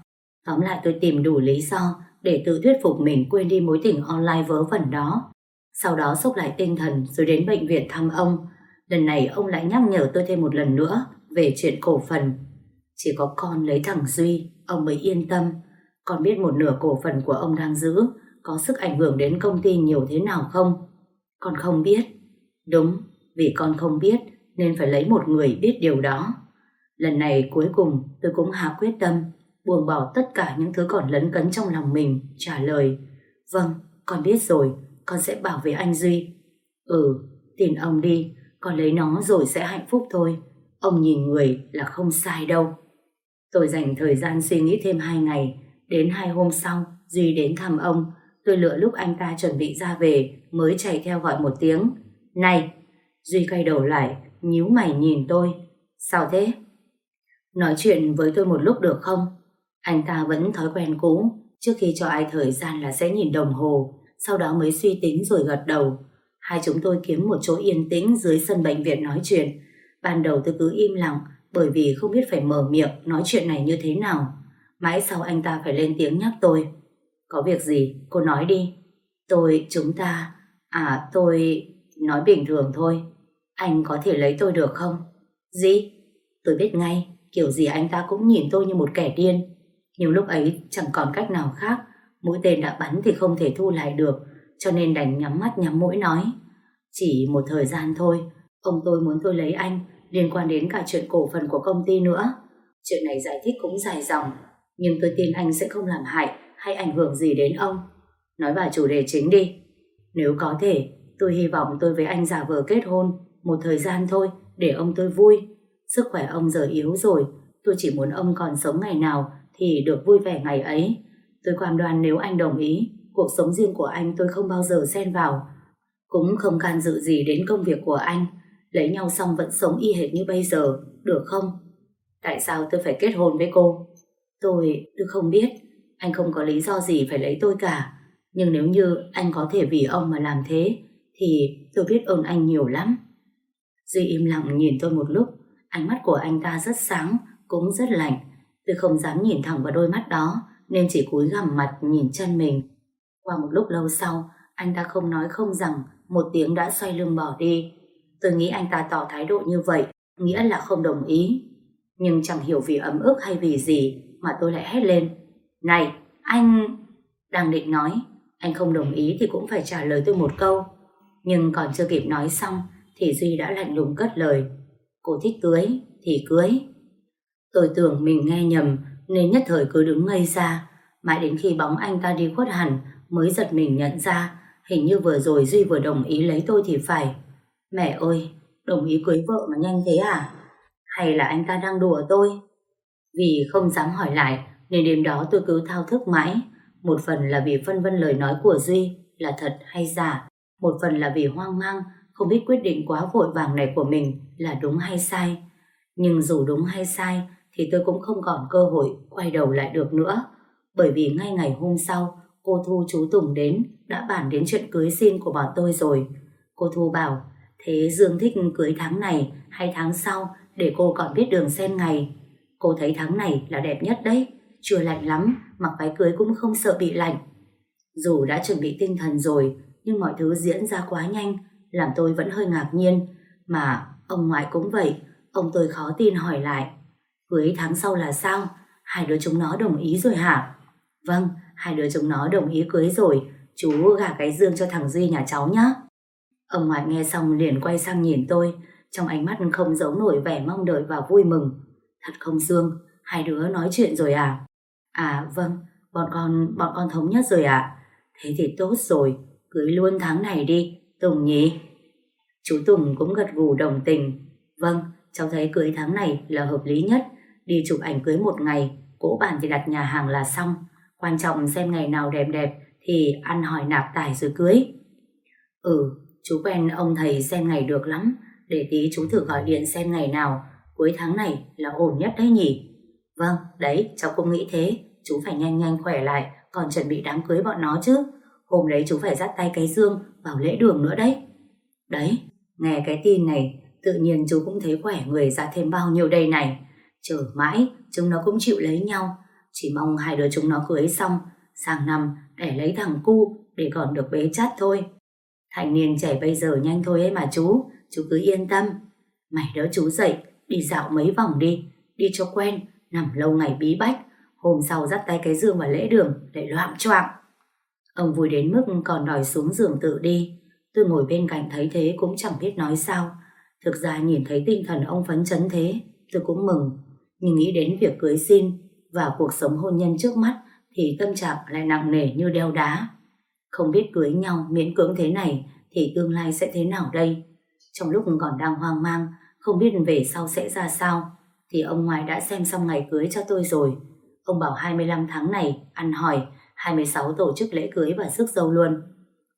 Tóm lại tôi tìm đủ lý do để tự thuyết phục mình quên đi mối tình online vớ vẩn đó. Sau đó sốc lại tinh thần rồi đến bệnh viện thăm ông. Lần này ông lại nhắc nhở tôi thêm một lần nữa về chuyện cổ phần. Chỉ có con lấy thằng Duy, ông mới yên tâm. Con biết một nửa cổ phần của ông đang giữ có sức ảnh hưởng đến công ty nhiều thế nào không? Con không biết. Đúng, vì con không biết nên phải lấy một người biết điều đó. Lần này cuối cùng tôi cũng hạ quyết tâm buông bỏ tất cả những thứ còn lấn cấn trong lòng mình, trả lời Vâng, con biết rồi, con sẽ bảo vệ anh Duy. Ừ, tin ông đi, con lấy nó rồi sẽ hạnh phúc thôi. Ông nhìn người là không sai đâu. Tôi dành thời gian suy nghĩ thêm hai ngày, đến hai hôm sau, Duy đến thăm ông. Tôi lựa lúc anh ta chuẩn bị ra về, mới chạy theo gọi một tiếng. Này! Duy quay đầu lại, nhíu mày nhìn tôi. Sao thế? Nói chuyện với tôi một lúc được không? Anh ta vẫn thói quen cũ, trước khi cho ai thời gian là sẽ nhìn đồng hồ, sau đó mới suy tính rồi gật đầu. Hai chúng tôi kiếm một chỗ yên tĩnh dưới sân bệnh viện nói chuyện. Ban đầu tôi cứ im lặng, bởi vì không biết phải mở miệng nói chuyện này như thế nào. Mãi sau anh ta phải lên tiếng nhắc tôi. Có việc gì? Cô nói đi. Tôi, chúng ta... À, tôi... Nói bình thường thôi. Anh có thể lấy tôi được không? Gì? Tôi biết ngay, kiểu gì anh ta cũng nhìn tôi như một kẻ điên. Nhưng lúc ấy chẳng còn cách nào khác, mũi tên đã bắn thì không thể thu lại được, cho nên đành nhắm mắt nhắm mũi nói. Chỉ một thời gian thôi, ông tôi muốn tôi lấy anh, liên quan đến cả chuyện cổ phần của công ty nữa. Chuyện này giải thích cũng dài dòng, nhưng tôi tin anh sẽ không làm hại hay ảnh hưởng gì đến ông. Nói vào chủ đề chính đi. Nếu có thể, tôi hy vọng tôi với anh giả vờ kết hôn một thời gian thôi để ông tôi vui. Sức khỏe ông giờ yếu rồi, tôi chỉ muốn ông còn sống ngày nào thì được vui vẻ ngày ấy. Tôi cam đoan nếu anh đồng ý, cuộc sống riêng của anh tôi không bao giờ xen vào. Cũng không can dự gì đến công việc của anh. Lấy nhau xong vẫn sống y hệt như bây giờ, được không? Tại sao tôi phải kết hôn với cô? Tôi, tôi không biết. Anh không có lý do gì phải lấy tôi cả. Nhưng nếu như anh có thể vì ông mà làm thế, thì tôi biết ơn anh nhiều lắm. Duy im lặng nhìn tôi một lúc, ánh mắt của anh ta rất sáng, cũng rất lạnh. Tôi không dám nhìn thẳng vào đôi mắt đó nên chỉ cúi gằm mặt nhìn chân mình. Qua một lúc lâu sau, anh ta không nói không rằng một tiếng đã xoay lưng bỏ đi. Tôi nghĩ anh ta tỏ thái độ như vậy nghĩa là không đồng ý. Nhưng chẳng hiểu vì ấm ức hay vì gì mà tôi lại hét lên. Này, anh... Đang định nói, anh không đồng ý thì cũng phải trả lời tôi một câu. Nhưng còn chưa kịp nói xong thì Duy đã lạnh lùng cất lời. Cô thích cưới thì cưới. Tôi tưởng mình nghe nhầm nên nhất thời cứ đứng ngây ra. Mãi đến khi bóng anh ta đi khuất hẳn mới giật mình nhận ra hình như vừa rồi Duy vừa đồng ý lấy tôi thì phải. Mẹ ơi, đồng ý cưới vợ mà nhanh thế à? Hay là anh ta đang đùa tôi? Vì không dám hỏi lại nên đêm đó tôi cứ thao thức mãi. Một phần là vì phân vân lời nói của Duy là thật hay giả. Một phần là vì hoang mang không biết quyết định quá vội vàng này của mình là đúng hay sai. Nhưng dù đúng hay sai thì tôi cũng không còn cơ hội quay đầu lại được nữa. Bởi vì ngay ngày hôm sau cô Thu chú Tùng đến đã bàn đến chuyện cưới xin của bọn tôi rồi. Cô Thu bảo thế Dương thích cưới tháng này hay tháng sau để cô còn biết đường xem ngày. Cô thấy tháng này là đẹp nhất đấy, chưa lạnh lắm, mặc váy cưới cũng không sợ bị lạnh. Dù đã chuẩn bị tinh thần rồi, nhưng mọi thứ diễn ra quá nhanh, làm tôi vẫn hơi ngạc nhiên. Mà ông ngoại cũng vậy, ông tôi khó tin hỏi lại. Cưới tháng sau là sao? Hai đứa chúng nó đồng ý rồi hả? Vâng, hai đứa chúng nó đồng ý cưới rồi, chú gả cái dương cho thằng Duy nhà cháu nhé. Ông ngoại nghe xong liền quay sang nhìn tôi, trong ánh mắt không giấu nổi vẻ mong đợi và vui mừng. Thật không Dương, hai đứa nói chuyện rồi à? À vâng, bọn con bọn con thống nhất rồi ạ. À? Thế thì tốt rồi, cưới luôn tháng này đi, Tùng nhỉ? Chú Tùng cũng gật gù đồng tình. Vâng, cháu thấy cưới tháng này là hợp lý nhất. Đi chụp ảnh cưới một ngày, cỗ bàn thì đặt nhà hàng là xong. Quan trọng xem ngày nào đẹp đẹp thì ăn hỏi nạp tài rồi cưới. Ừ, chú quen ông thầy xem ngày được lắm. Để tí chú thử gọi điện xem ngày nào cuối tháng này là ổn nhất đấy nhỉ? Vâng, đấy, cháu cũng nghĩ thế. Chú phải nhanh nhanh khỏe lại, còn chuẩn bị đám cưới bọn nó chứ. Hôm đấy chú phải dắt tay cái dương vào lễ đường nữa đấy. Đấy, nghe cái tin này, tự nhiên chú cũng thấy khỏe người ra thêm bao nhiêu đây này. Chờ mãi, chúng nó cũng chịu lấy nhau. Chỉ mong hai đứa chúng nó cưới xong, sang năm để lấy thằng cu để còn được bế chắt thôi. Thành niên trẻ bây giờ nhanh thôi ấy mà chú, chú cứ yên tâm. Mày đỡ chú dậy, đi dạo mấy vòng đi, đi cho quen, nằm lâu ngày bí bách, hôm sau dắt tay cái giường vào lễ đường để loạn choạng. Ông vui đến mức còn đòi xuống giường tự đi. Tôi ngồi bên cạnh thấy thế cũng chẳng biết nói sao. Thực ra nhìn thấy tinh thần ông phấn chấn thế, tôi cũng mừng. Nhưng nghĩ đến việc cưới xin và cuộc sống hôn nhân trước mắt thì tâm trạng lại nặng nề như đeo đá. Không biết cưới nhau miễn cưỡng thế này thì tương lai sẽ thế nào đây? Trong lúc còn đang hoang mang, không biết về sau sẽ ra sao, thì ông ngoại đã xem xong ngày cưới cho tôi rồi. Ông bảo 25 tháng này ăn hỏi, 26 tổ chức lễ cưới và sức dâu luôn.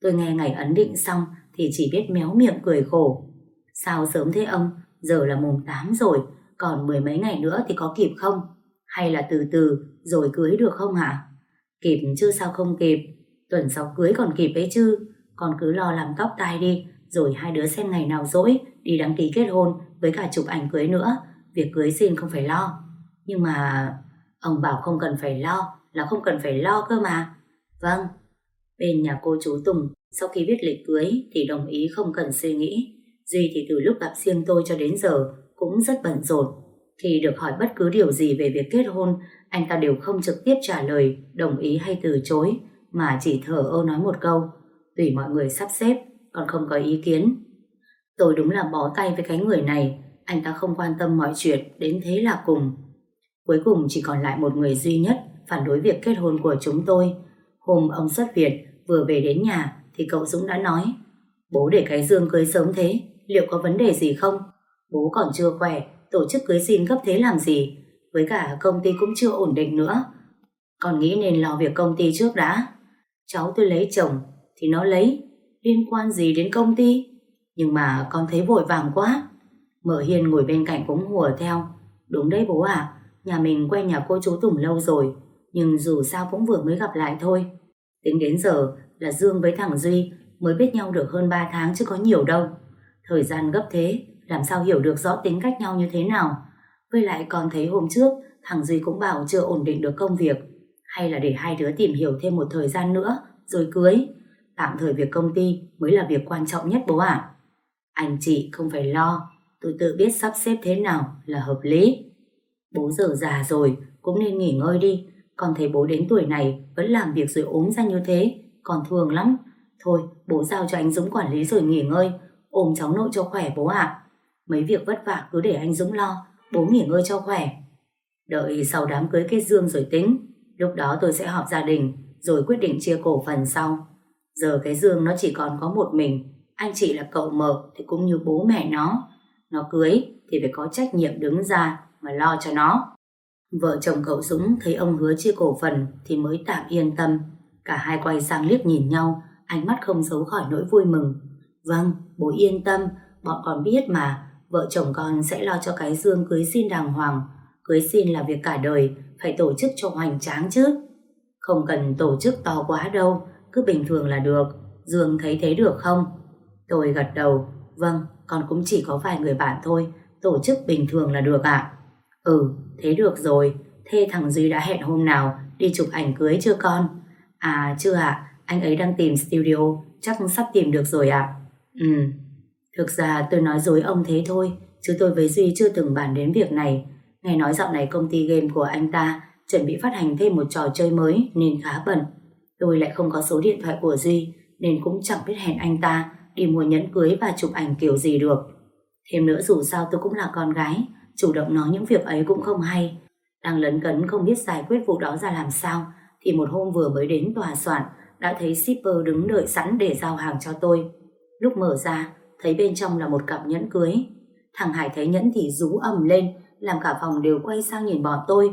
Tôi nghe ngày ấn định xong thì chỉ biết méo miệng cười khổ. Sao sớm thế ông, giờ là mùng 8 rồi, còn mười mấy ngày nữa thì có kịp không? Hay là từ từ rồi cưới được không hả? Kịp chứ sao không kịp, tuần sau cưới còn kịp ấy chứ, con cứ lo làm tóc tai đi, rồi hai đứa xem ngày nào dỗi đi đăng ký kết hôn với cả chụp ảnh cưới nữa. Việc cưới xin không phải lo. Nhưng mà ông bảo không cần phải lo là không cần phải lo cơ mà. Vâng. Bên nhà cô chú Tùng sau khi biết lịch cưới thì đồng ý không cần suy nghĩ. Duy thì từ lúc gặp riêng tôi cho đến giờ cũng rất bận rộn thì được hỏi bất cứ điều gì về việc kết hôn anh ta đều không trực tiếp trả lời đồng ý hay từ chối mà chỉ thở ơ nói một câu tùy mọi người sắp xếp còn không có ý kiến. Tôi đúng là bó tay với cái người này, anh ta không quan tâm mọi chuyện, đến thế là cùng. Cuối cùng chỉ còn lại một người duy nhất phản đối việc kết hôn của chúng tôi. Hôm ông xuất viện vừa về đến nhà thì cậu Dũng đã nói Bố để cái Dương cưới sớm thế, liệu có vấn đề gì không? Bố còn chưa khỏe, tổ chức cưới xin gấp thế làm gì? Với cả công ty cũng chưa ổn định nữa. Còn nghĩ nên lo việc công ty trước đã. Cháu tôi lấy chồng thì nó lấy, liên quan gì đến công ty? Nhưng mà con thấy vội vàng quá. Mở Hiền ngồi bên cạnh cũng hùa theo. Đúng đấy bố ạ, nhà mình quen nhà cô chú Tùng lâu rồi, nhưng dù sao cũng vừa mới gặp lại thôi. Tính đến giờ là Dương với thằng Duy mới biết nhau được hơn 3 tháng chứ có nhiều đâu. Thời gian gấp thế, làm sao hiểu được rõ tính cách nhau như thế nào. Với lại còn thấy hôm trước, thằng Duy cũng bảo chưa ổn định được công việc. Hay là để hai đứa tìm hiểu thêm một thời gian nữa, rồi cưới. Tạm thời việc công ty mới là việc quan trọng nhất bố ạ. Anh chị không phải lo, tôi tự biết sắp xếp thế nào là hợp lý. Bố giờ già rồi, cũng nên nghỉ ngơi đi. Con thấy bố đến tuổi này vẫn làm việc rồi ốm ra như thế, còn thường lắm. Thôi, bố giao cho anh Dũng quản lý rồi nghỉ ngơi, ôm cháu nội cho khỏe bố ạ. Mấy việc vất vả cứ để anh Dũng lo, bố nghỉ ngơi cho khỏe. Đợi sau đám cưới kết dương rồi tính, lúc đó tôi sẽ họp gia đình, rồi quyết định chia cổ phần sau. Giờ cái Dương nó chỉ còn có một mình, anh chị là cậu mợ thì cũng như bố mẹ nó. Nó cưới thì phải có trách nhiệm đứng ra mà lo cho nó. Vợ chồng cậu Dũng thấy ông hứa chia cổ phần thì mới tạm yên tâm. Cả hai quay sang liếc nhìn nhau, ánh mắt không giấu khỏi nỗi vui mừng. Vâng, bố yên tâm, bọn con biết mà, vợ chồng con sẽ lo cho cái Dương cưới xin đàng hoàng. Cưới xin là việc cả đời, phải tổ chức cho hoành tráng chứ. Không cần tổ chức to quá đâu, cứ bình thường là được. Dương thấy thế được không? Tôi gật đầu, vâng, con cũng chỉ có vài người bạn thôi, tổ chức bình thường là được ạ. Ừ, thế được rồi, thế thằng Duy đã hẹn hôm nào đi chụp ảnh cưới chưa con? À chưa ạ, anh ấy đang tìm studio, chắc sắp tìm được rồi ạ. Ừ, thực ra tôi nói dối ông thế thôi, chứ tôi với Duy chưa từng bàn đến việc này. Nghe nói dạo này công ty game của anh ta chuẩn bị phát hành thêm một trò chơi mới nên khá bận. Tôi lại không có số điện thoại của Duy nên cũng chẳng biết hẹn anh ta đi mua nhẫn cưới và chụp ảnh kiểu gì được. Thêm nữa dù sao tôi cũng là con gái, chủ động nói những việc ấy cũng không hay. Đang lấn cấn không biết giải quyết vụ đó ra làm sao, thì một hôm vừa mới đến tòa soạn, đã thấy shipper đứng đợi sẵn để giao hàng cho tôi. Lúc mở ra, thấy bên trong là một cặp nhẫn cưới. Thằng Hải thấy nhẫn thì rú ầm lên, làm cả phòng đều quay sang nhìn bọn tôi.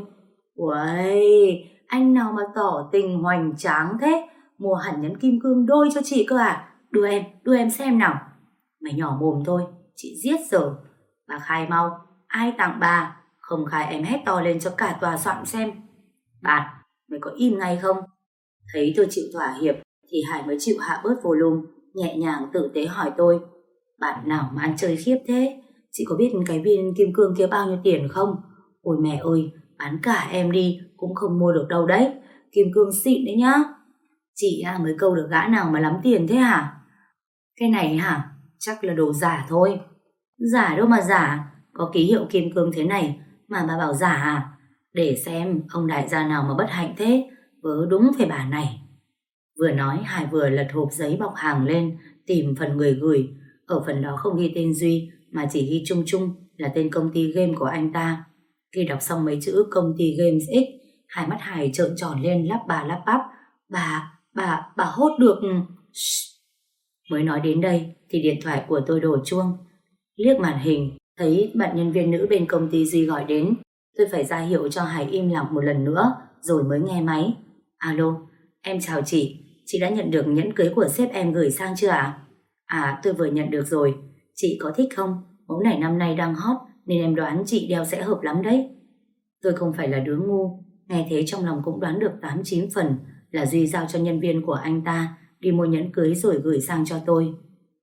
Uầy, anh nào mà tỏ tình hoành tráng thế, mua hẳn nhẫn kim cương đôi cho chị cơ à? Đưa em, đưa em xem nào. Mày nhỏ mồm thôi, chị giết giờ. Bà khai mau, ai tặng bà? Không khai em hét to lên cho cả tòa soạn xem. Bạn, mày có im ngay không? Thấy tôi chịu thỏa hiệp, thì Hải mới chịu hạ bớt volume, nhẹ nhàng tử tế hỏi tôi. Bạn nào mà ăn chơi khiếp thế? Chị có biết cái viên kim cương kia bao nhiêu tiền không? Ôi mẹ ơi, bán cả em đi cũng không mua được đâu đấy. Kim cương xịn đấy nhá. Chị à, mới câu được gã nào mà lắm tiền thế hả? Cái này hả? Chắc là đồ giả thôi. Giả đâu mà giả, có ký hiệu kim cương thế này mà bà bảo giả à? Để xem ông đại gia nào mà bất hạnh thế, vớ đúng phải bà này. Vừa nói Hải vừa lật hộp giấy bọc hàng lên, tìm phần người gửi. Ở phần đó không ghi tên Duy, mà chỉ ghi chung chung là tên công ty game của anh ta. Khi đọc xong mấy chữ công ty Games X, hai mắt Hải trợn tròn lên lắp bà lắp bắp. Bà, bà, bà hốt được... Shh. Mới nói đến đây thì điện thoại của tôi đổ chuông. Liếc màn hình, thấy bạn nhân viên nữ bên công ty Duy gọi đến. Tôi phải ra hiệu cho Hải im lặng một lần nữa, rồi mới nghe máy. Alo, em chào chị. Chị đã nhận được nhẫn cưới của sếp em gửi sang chưa ạ? À? À tôi vừa nhận được rồi. Chị có thích không? Mẫu này năm nay đang hot, nên em đoán chị đeo sẽ hợp lắm đấy. Tôi không phải là đứa ngu, nghe thế trong lòng cũng đoán được 8-9 phần là Duy giao cho nhân viên của anh ta đi mua nhẫn cưới rồi gửi sang cho tôi.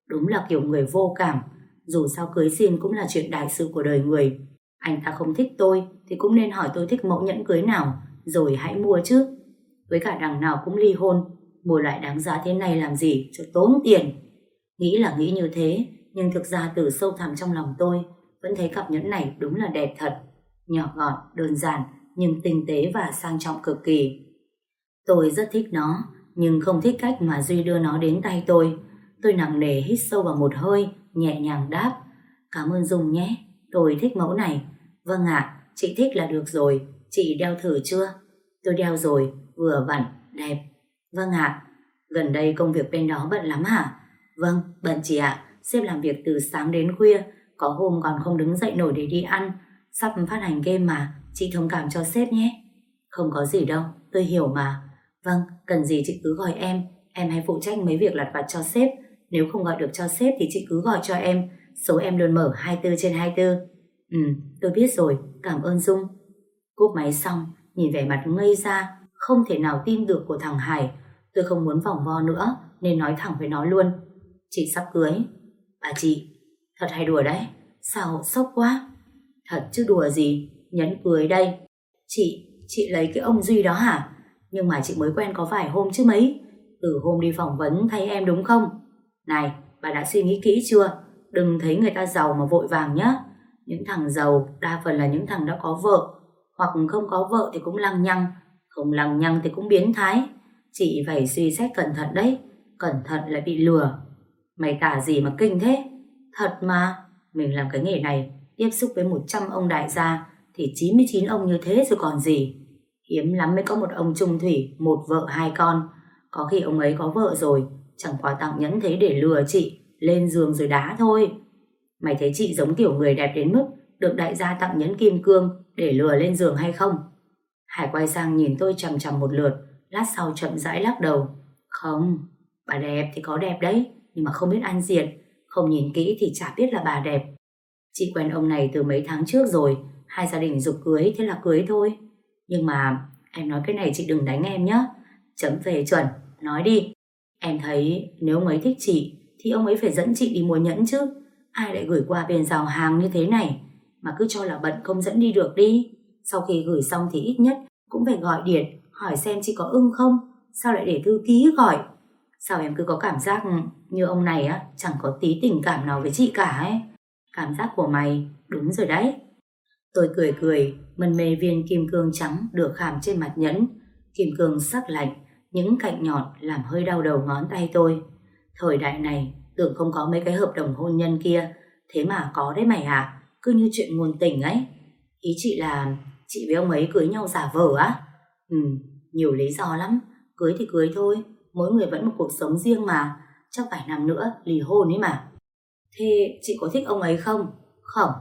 Đúng là kiểu người vô cảm, dù sao cưới xin cũng là chuyện đại sự của đời người. Anh ta không thích tôi thì cũng nên hỏi tôi thích mẫu nhẫn cưới nào, rồi hãy mua chứ. Với cả đằng nào cũng ly hôn, mua lại đáng giá thế này làm gì cho tốn tiền. Nghĩ là nghĩ như thế, nhưng thực ra từ sâu thẳm trong lòng tôi vẫn thấy cặp nhẫn này đúng là đẹp thật. Nhỏ gọn, đơn giản, nhưng tinh tế và sang trọng cực kỳ. Tôi rất thích nó, nhưng không thích cách mà Duy đưa nó đến tay tôi. Tôi nặng nề hít sâu vào một hơi, nhẹ nhàng đáp. Cảm ơn Dung nhé, tôi thích mẫu này. Vâng ạ, chị thích là được rồi, chị đeo thử chưa? Tôi đeo rồi, vừa vặn, đẹp. Vâng ạ, gần đây công việc bên đó bận lắm hả? Vâng, bận chị ạ, sếp làm việc từ sáng đến khuya, có hôm còn không đứng dậy nổi để đi ăn. Sắp phát hành game mà, chị thông cảm cho sếp nhé. Không có gì đâu, tôi hiểu mà. Vâng, cần gì chị cứ gọi em, em hay phụ trách mấy việc lặt vặt cho sếp. Nếu không gọi được cho sếp thì chị cứ gọi cho em, số em luôn mở 24 trên 24. Ừ, tôi biết rồi, cảm ơn Dung. Cúp máy xong, nhìn vẻ mặt ngây ra, không thể nào tin được của thằng Hải. Tôi không muốn vòng vo nữa, nên nói thẳng với nó luôn. Chị sắp cưới. Bà chị, thật hay đùa đấy. Sao sốc quá. Thật chứ đùa gì, nhấn cưới đây. Chị, chị lấy cái ông Duy đó hả? Nhưng mà chị mới quen có vài hôm chứ mấy. Từ hôm đi phỏng vấn thay em đúng không? Này, bà đã suy nghĩ kỹ chưa? Đừng thấy người ta giàu mà vội vàng nhá. Những thằng giàu đa phần là những thằng đã có vợ. Hoặc không có vợ thì cũng lăng nhăng. Không lăng nhăng thì cũng biến thái. Chị phải suy xét cẩn thận đấy. Cẩn thận lại bị lừa. Mày tả gì mà kinh thế? Thật mà. Mình làm cái nghề này tiếp xúc với 100 ông đại gia thì 99 ông như thế rồi còn gì. Hiếm lắm mới có một ông trung thủy, một vợ hai con. Có khi ông ấy có vợ rồi, chẳng qua tặng nhẫn thế để lừa chị, lên giường rồi đá thôi. Mày thấy chị giống kiểu người đẹp đến mức được đại gia tặng nhẫn kim cương để lừa lên giường hay không? Hải quay sang nhìn tôi chằm chằm một lượt, lát sau chậm rãi lắc đầu. Không, bà đẹp thì có đẹp đấy, nhưng mà không biết ăn diện, không nhìn kỹ thì chả biết là bà đẹp. Chị quen ông này từ mấy tháng trước rồi, hai gia đình dục cưới thế là cưới thôi. Nhưng mà em nói cái này chị đừng đánh em nhé. Chấm về chuẩn, nói đi. Em thấy nếu ông ấy thích chị thì ông ấy phải dẫn chị đi mua nhẫn chứ. Ai lại gửi qua bên rào hàng như thế này mà cứ cho là bận không dẫn đi được đi. Sau khi gửi xong thì ít nhất cũng phải gọi điện hỏi xem chị có ưng không. Sao lại để thư ký gọi? Sao em cứ có cảm giác như ông này á chẳng có tí tình cảm nào với chị cả ấy. Cảm giác của mày đúng rồi đấy. Tôi cười cười, mân mê viên kim cương trắng được khảm trên mặt nhẫn. Kim cương sắc lạnh, những cạnh nhọn làm hơi đau đầu ngón tay tôi. Thời đại này, tưởng không có mấy cái hợp đồng hôn nhân kia, thế mà có đấy mày à, cứ như chuyện nguồn tình ấy. Ý chị là chị với ông ấy cưới nhau giả vờ á? Ừ, nhiều lý do lắm, cưới thì cưới thôi, mỗi người vẫn một cuộc sống riêng mà, chắc vài năm nữa lì hôn ấy mà. Thế chị có thích ông ấy không? Không.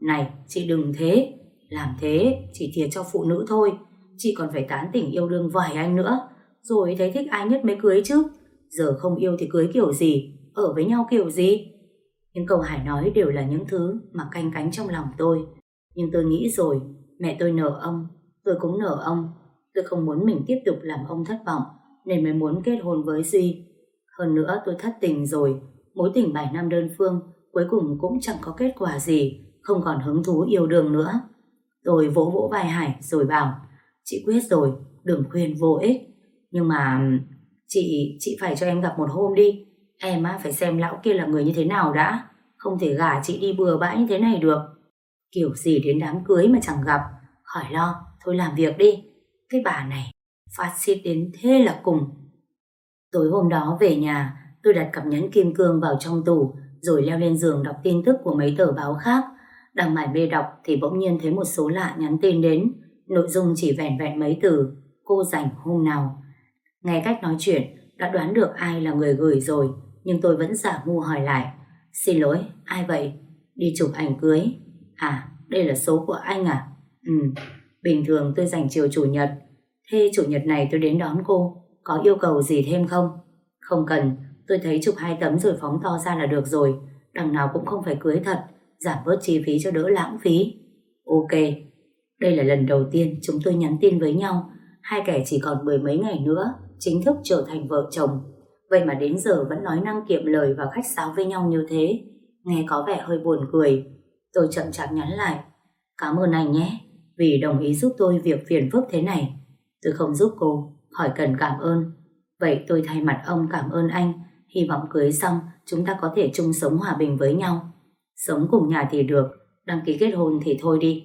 Này, chị đừng thế. Làm thế chỉ thiệt cho phụ nữ thôi. Chị còn phải tán tỉnh yêu đương vài anh nữa. Rồi thấy thích ai nhất mới cưới chứ. Giờ không yêu thì cưới kiểu gì? Ở với nhau kiểu gì? Những câu Hải nói đều là những thứ mà canh cánh trong lòng tôi. Nhưng tôi nghĩ rồi, mẹ tôi nợ ông, tôi cũng nợ ông. Tôi không muốn mình tiếp tục làm ông thất vọng, nên mới muốn kết hôn với Duy. Hơn nữa tôi thất tình rồi, mối tình 7 năm đơn phương cuối cùng cũng chẳng có kết quả gì, không còn hứng thú yêu đương nữa. Tôi vỗ vỗ vai Hải rồi bảo, chị quyết rồi, đừng khuyên vô ích. Nhưng mà chị chị phải cho em gặp một hôm đi, em á phải xem lão kia là người như thế nào đã, không thể gả chị đi bừa bãi như thế này được. Kiểu gì đến đám cưới mà chẳng gặp, khỏi lo, thôi làm việc đi. Cái bà này, phát xít đến thế là cùng. Tối hôm đó về nhà, tôi đặt cặp nhẫn kim cương vào trong tủ rồi leo lên giường đọc tin tức của mấy tờ báo khác. Đang mải mê đọc thì bỗng nhiên thấy một số lạ nhắn tin đến. Nội dung chỉ vẹn vẹn mấy từ cô rảnh hôm nào. Nghe cách nói chuyện đã đoán được ai là người gửi rồi nhưng tôi vẫn giả ngu hỏi lại. Xin lỗi, ai vậy? Đi chụp ảnh cưới. À, đây là số của anh à? Ừ, bình thường tôi dành chiều chủ nhật. Thế chủ nhật này tôi đến đón cô. Có yêu cầu gì thêm không? Không cần, Tôi thấy chụp hai tấm rồi phóng to ra là được rồi Đằng nào cũng không phải cưới thật Giảm bớt chi phí cho đỡ lãng phí Ok Đây là lần đầu tiên chúng tôi nhắn tin với nhau Hai kẻ chỉ còn mười mấy ngày nữa Chính thức trở thành vợ chồng Vậy mà đến giờ vẫn nói năng kiệm lời Và khách sáo với nhau như thế Nghe có vẻ hơi buồn cười Tôi chậm chạp nhắn lại Cảm ơn anh nhé Vì đồng ý giúp tôi việc phiền phức thế này Tôi không giúp cô Khỏi cần cảm ơn Vậy tôi thay mặt ông cảm ơn anh hy vọng cưới xong chúng ta có thể chung sống hòa bình với nhau. Sống cùng nhà thì được, đăng ký kết hôn thì thôi đi.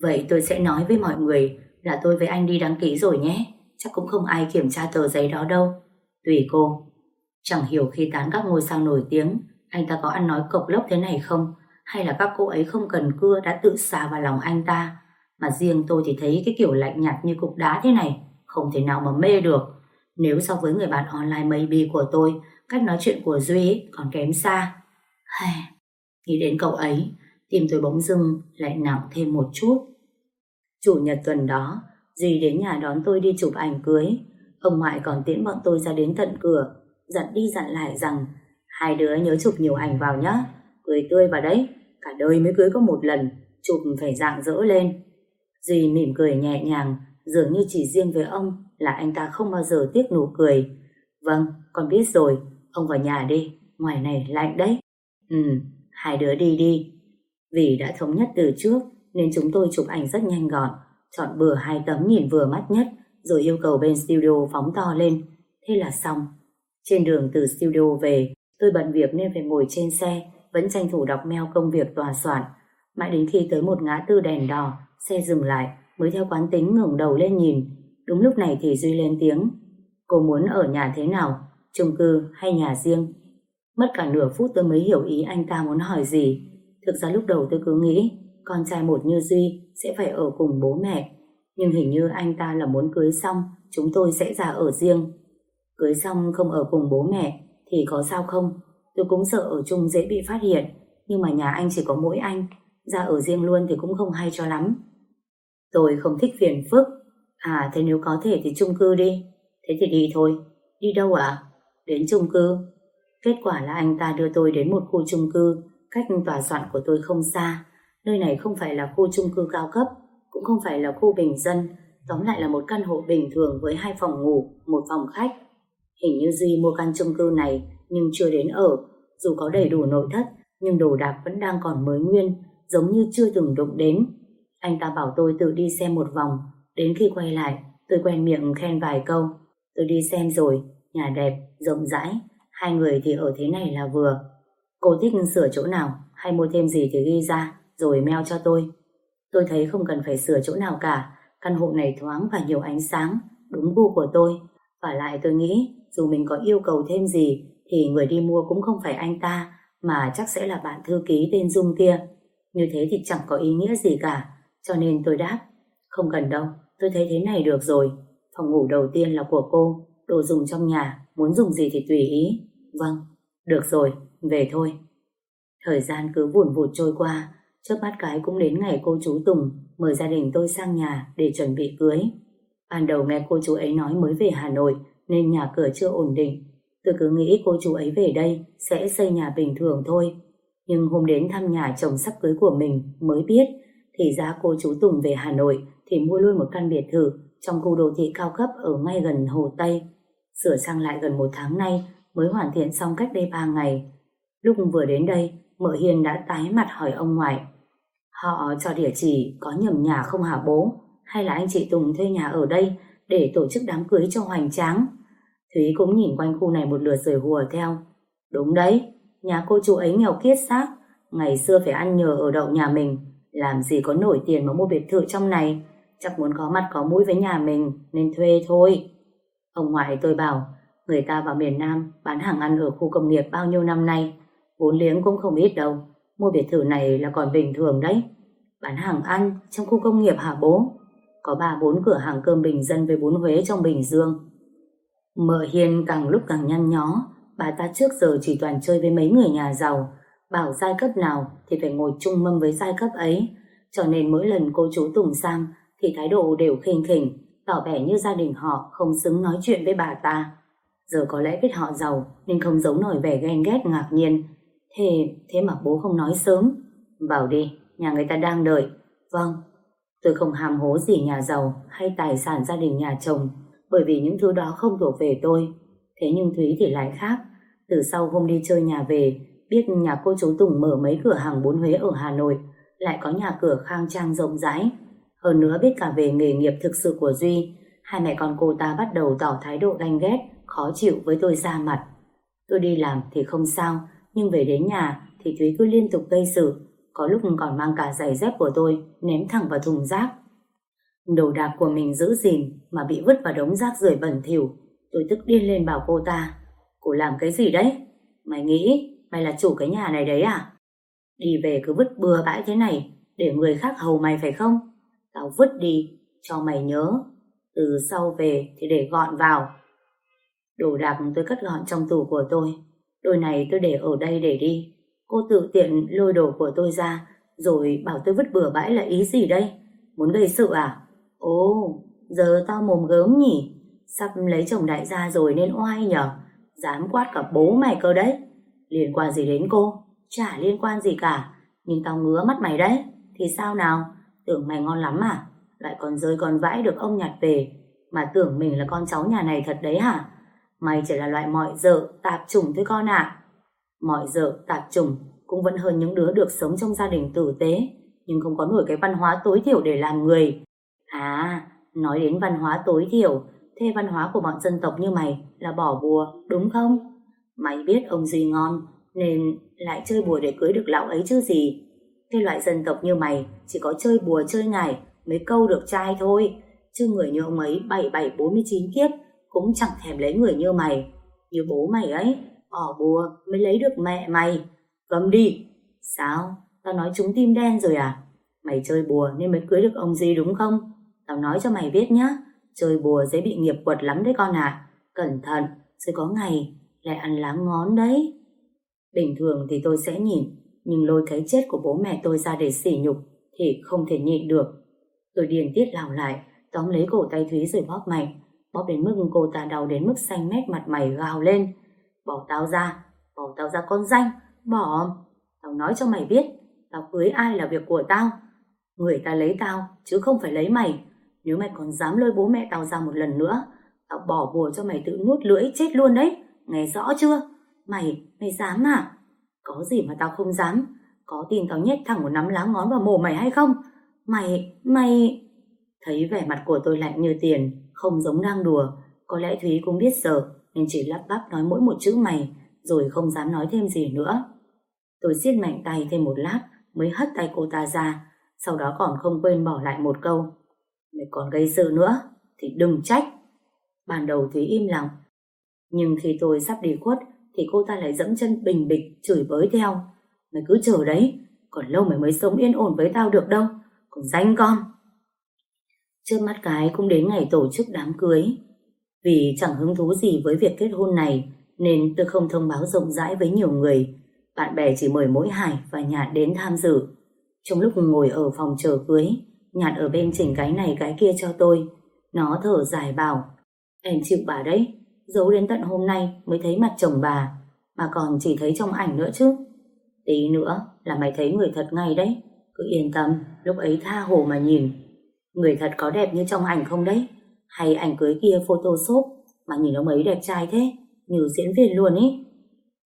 Vậy tôi sẽ nói với mọi người là tôi với anh đi đăng ký rồi nhé. Chắc cũng không ai kiểm tra tờ giấy đó đâu. Tùy cô. Chẳng hiểu khi tán các ngôi sao nổi tiếng, anh ta có ăn nói cộc lốc thế này không? Hay là các cô ấy không cần cưa đã tự xà vào lòng anh ta? Mà riêng tôi thì thấy cái kiểu lạnh nhạt như cục đá thế này, không thể nào mà mê được. Nếu so với người bạn online maybe của tôi, cách nói chuyện của Duy còn kém xa. Nghĩ đến cậu ấy, tim tôi bỗng dưng lại nặng thêm một chút. Chủ nhật tuần đó, Duy đến nhà đón tôi đi chụp ảnh cưới. Ông ngoại còn tiễn bọn tôi ra đến tận cửa, dặn đi dặn lại rằng hai đứa nhớ chụp nhiều ảnh vào nhá, cười tươi vào đấy, cả đời mới cưới có một lần, chụp phải dạng dỡ lên. Duy mỉm cười nhẹ nhàng, dường như chỉ riêng với ông là anh ta không bao giờ tiếc nụ cười. Vâng, con biết rồi, Ông vào nhà đi, ngoài này lạnh đấy. Ừ, hai đứa đi đi. Vì đã thống nhất từ trước nên chúng tôi chụp ảnh rất nhanh gọn, chọn bừa hai tấm nhìn vừa mắt nhất rồi yêu cầu bên studio phóng to lên. Thế là xong. Trên đường từ studio về, tôi bận việc nên phải ngồi trên xe, vẫn tranh thủ đọc mail công việc tòa soạn. Mãi đến khi tới một ngã tư đèn đỏ, xe dừng lại, mới theo quán tính ngẩng đầu lên nhìn. Đúng lúc này thì Duy lên tiếng. Cô muốn ở nhà thế nào? chung cư hay nhà riêng. Mất cả nửa phút tôi mới hiểu ý anh ta muốn hỏi gì. Thực ra lúc đầu tôi cứ nghĩ con trai một như Duy sẽ phải ở cùng bố mẹ. Nhưng hình như anh ta là muốn cưới xong, chúng tôi sẽ ra ở riêng. Cưới xong không ở cùng bố mẹ, thì có sao không? Tôi cũng sợ ở chung dễ bị phát hiện, nhưng mà nhà anh chỉ có mỗi anh, ra ở riêng luôn thì cũng không hay cho lắm. Tôi không thích phiền phức. À thế nếu có thể thì chung cư đi. Thế thì đi thôi. Đi đâu ạ? Đến chung cư. Kết quả là anh ta đưa tôi đến một khu chung cư cách tòa soạn của tôi không xa. Nơi này không phải là khu chung cư cao cấp, cũng không phải là khu bình dân, tóm lại là một căn hộ bình thường với hai phòng ngủ, một phòng khách. Hình như Duy mua căn chung cư này nhưng chưa đến ở, dù có đầy đủ nội thất nhưng đồ đạc vẫn đang còn mới nguyên, giống như chưa từng đụng đến. Anh ta bảo tôi tự đi xem một vòng, đến khi quay lại, tôi quen miệng khen vài câu. Tôi đi xem rồi, nhà đẹp, rộng rãi, hai người thì ở thế này là vừa. Cô thích sửa chỗ nào, hay mua thêm gì thì ghi ra, rồi mail cho tôi. Tôi thấy không cần phải sửa chỗ nào cả, căn hộ này thoáng và nhiều ánh sáng, đúng gu của tôi. Và lại tôi nghĩ, dù mình có yêu cầu thêm gì, thì người đi mua cũng không phải anh ta, mà chắc sẽ là bạn thư ký tên Dung kia. Như thế thì chẳng có ý nghĩa gì cả, cho nên tôi đáp, không cần đâu, tôi thấy thế này được rồi. Phòng ngủ đầu tiên là của cô, đồ dùng trong nhà, muốn dùng gì thì tùy ý. Vâng, được rồi, về thôi. Thời gian cứ vùn vụt trôi qua, trước mắt cái cũng đến ngày cô chú Tùng mời gia đình tôi sang nhà để chuẩn bị cưới. Ban đầu nghe cô chú ấy nói mới về Hà Nội nên nhà cửa chưa ổn định. Tôi cứ nghĩ cô chú ấy về đây sẽ xây nhà bình thường thôi. Nhưng hôm đến thăm nhà chồng sắp cưới của mình mới biết thì ra cô chú Tùng về Hà Nội thì mua luôn một căn biệt thự trong khu đô thị cao cấp ở ngay gần Hồ Tây. Sửa sang lại gần một tháng nay mới hoàn thiện xong cách đây ba ngày. Lúc vừa đến đây, mợ Hiền đã tái mặt hỏi ông ngoại. Họ cho địa chỉ có nhầm nhà không hả bố? Hay là anh chị Tùng thuê nhà ở đây để tổ chức đám cưới cho hoành tráng? Thúy cũng nhìn quanh khu này một lượt rồi hùa theo. Đúng đấy, nhà cô chú ấy nghèo kiết xác. Ngày xưa phải ăn nhờ ở đậu nhà mình. Làm gì có nổi tiền mà mua biệt thự trong này. Chắc muốn có mặt có mũi với nhà mình, nên thuê thôi. Ông ngoại tôi bảo, người ta vào miền Nam bán hàng ăn ở khu công nghiệp bao nhiêu năm nay vốn liếng cũng không ít đâu mua biệt thự này là còn bình thường đấy bán hàng ăn trong khu công nghiệp hả bố có ba bốn cửa hàng cơm bình dân với bún Huế trong Bình Dương mợ Hiền càng lúc càng nhăn nhó bà ta trước giờ chỉ toàn chơi với mấy người nhà giàu bảo giai cấp nào thì phải ngồi chung mâm với giai cấp ấy cho nên mỗi lần cô chú Tùng sang thì thái độ đều khinh khỉnh tỏ vẻ như gia đình họ không xứng nói chuyện với bà ta Giờ có lẽ biết họ giàu nên không giấu nổi vẻ ghen ghét ngạc nhiên. Thế, thế mà bố không nói sớm. Vào đi, nhà người ta đang đợi. Vâng, tôi không hàm hố gì nhà giàu hay tài sản gia đình nhà chồng bởi vì những thứ đó không thuộc về tôi. Thế nhưng Thúy thì lại khác. Từ sau hôm đi chơi nhà về, biết nhà cô chú Tùng mở mấy cửa hàng bún Huế ở Hà Nội, lại có nhà cửa khang trang rộng rãi. Hơn nữa biết cả về nghề nghiệp thực sự của Duy, hai mẹ con cô ta bắt đầu tỏ thái độ ganh ghét khó chịu với tôi ra mặt. Tôi đi làm thì không sao, nhưng về đến nhà thì Thúy cứ liên tục gây sự, có lúc còn mang cả giày dép của tôi ném thẳng vào thùng rác. Đồ đạc của mình giữ gìn mà bị vứt vào đống rác rưởi bẩn thỉu, tôi tức điên lên bảo cô ta, cô làm cái gì đấy? Mày nghĩ mày là chủ cái nhà này đấy à? Đi về cứ vứt bừa bãi thế này để người khác hầu mày phải không? Tao vứt đi, cho mày nhớ. Từ sau về thì để gọn vào, Đồ đạc tôi cất gọn trong tủ của tôi. Đôi này tôi để ở đây để đi. Cô tự tiện lôi đồ của tôi ra, rồi bảo tôi vứt bừa bãi là ý gì đây? Muốn gây sự à? Ồ, giờ tao mồm gớm nhỉ? Sắp lấy chồng đại gia rồi nên oai nhở? Dám quát cả bố mày cơ đấy. Liên quan gì đến cô? Chả liên quan gì cả. Nhưng tao ngứa mắt mày đấy. Thì sao nào? Tưởng mày ngon lắm à? Lại còn rơi con vãi được ông nhặt về. Mà tưởng mình là con cháu nhà này thật đấy hả? Mày chỉ là loại mọi dợ tạp chủng thôi con ạ. Mọi dợ tạp chủng cũng vẫn hơn những đứa được sống trong gia đình tử tế, nhưng không có nổi cái văn hóa tối thiểu để làm người. À, nói đến văn hóa tối thiểu, thế văn hóa của bọn dân tộc như mày là bỏ bùa, đúng không? Mày biết ông Duy ngon, nên lại chơi bùa để cưới được lão ấy chứ gì. Cái loại dân tộc như mày chỉ có chơi bùa chơi ngày mới câu được trai thôi, chứ người như ông ấy 7749 kiếp cũng chẳng thèm lấy người như mày. Như bố mày ấy, bỏ bùa mới lấy được mẹ mày. cầm đi. Sao? Tao nói chúng tim đen rồi à? Mày chơi bùa nên mới cưới được ông gì đúng không? Tao nói cho mày biết nhá, chơi bùa dễ bị nghiệp quật lắm đấy con à. Cẩn thận, sẽ có ngày lại ăn lá ngón đấy. Bình thường thì tôi sẽ nhìn, nhưng lôi cái chết của bố mẹ tôi ra để sỉ nhục thì không thể nhịn được. Tôi điền tiết lào lại, tóm lấy cổ tay Thúy rồi bóp mạnh, bóp đến mức cô ta đau đến mức xanh mét mặt mày gào lên. Bỏ tao ra, bỏ tao ra con danh, bỏ. Tao nói cho mày biết, tao cưới ai là việc của tao. Người ta lấy tao, chứ không phải lấy mày. Nếu mày còn dám lôi bố mẹ tao ra một lần nữa, tao bỏ bùa cho mày tự nuốt lưỡi chết luôn đấy. Nghe rõ chưa? Mày, mày dám à? Có gì mà tao không dám? Có tin tao nhét thẳng một nắm lá ngón vào mồm mày hay không? Mày, mày... Thấy vẻ mặt của tôi lạnh như tiền, không giống đang đùa. Có lẽ Thúy cũng biết sợ, nên chỉ lắp bắp nói mỗi một chữ mày, rồi không dám nói thêm gì nữa. Tôi siết mạnh tay thêm một lát, mới hất tay cô ta ra, sau đó còn không quên bỏ lại một câu. Mày còn gây sự nữa, thì đừng trách. Ban đầu Thúy im lặng, nhưng khi tôi sắp đi khuất, thì cô ta lại dẫm chân bình bịch, chửi bới theo. Mày cứ chờ đấy, còn lâu mày mới sống yên ổn với tao được đâu, còn danh con. Trước mắt cái cũng đến ngày tổ chức đám cưới. Vì chẳng hứng thú gì với việc kết hôn này, nên tôi không thông báo rộng rãi với nhiều người. Bạn bè chỉ mời mỗi Hải và Nhạt đến tham dự. Trong lúc ngồi ở phòng chờ cưới, Nhạt ở bên chỉnh cái này cái kia cho tôi. Nó thở dài bảo, em chịu bà đấy, giấu đến tận hôm nay mới thấy mặt chồng bà, mà còn chỉ thấy trong ảnh nữa chứ. Tí nữa là mày thấy người thật ngay đấy, cứ yên tâm, lúc ấy tha hồ mà nhìn. Người thật có đẹp như trong ảnh không đấy? Hay ảnh cưới kia photoshop mà nhìn ông ấy đẹp trai thế, như diễn viên luôn ý.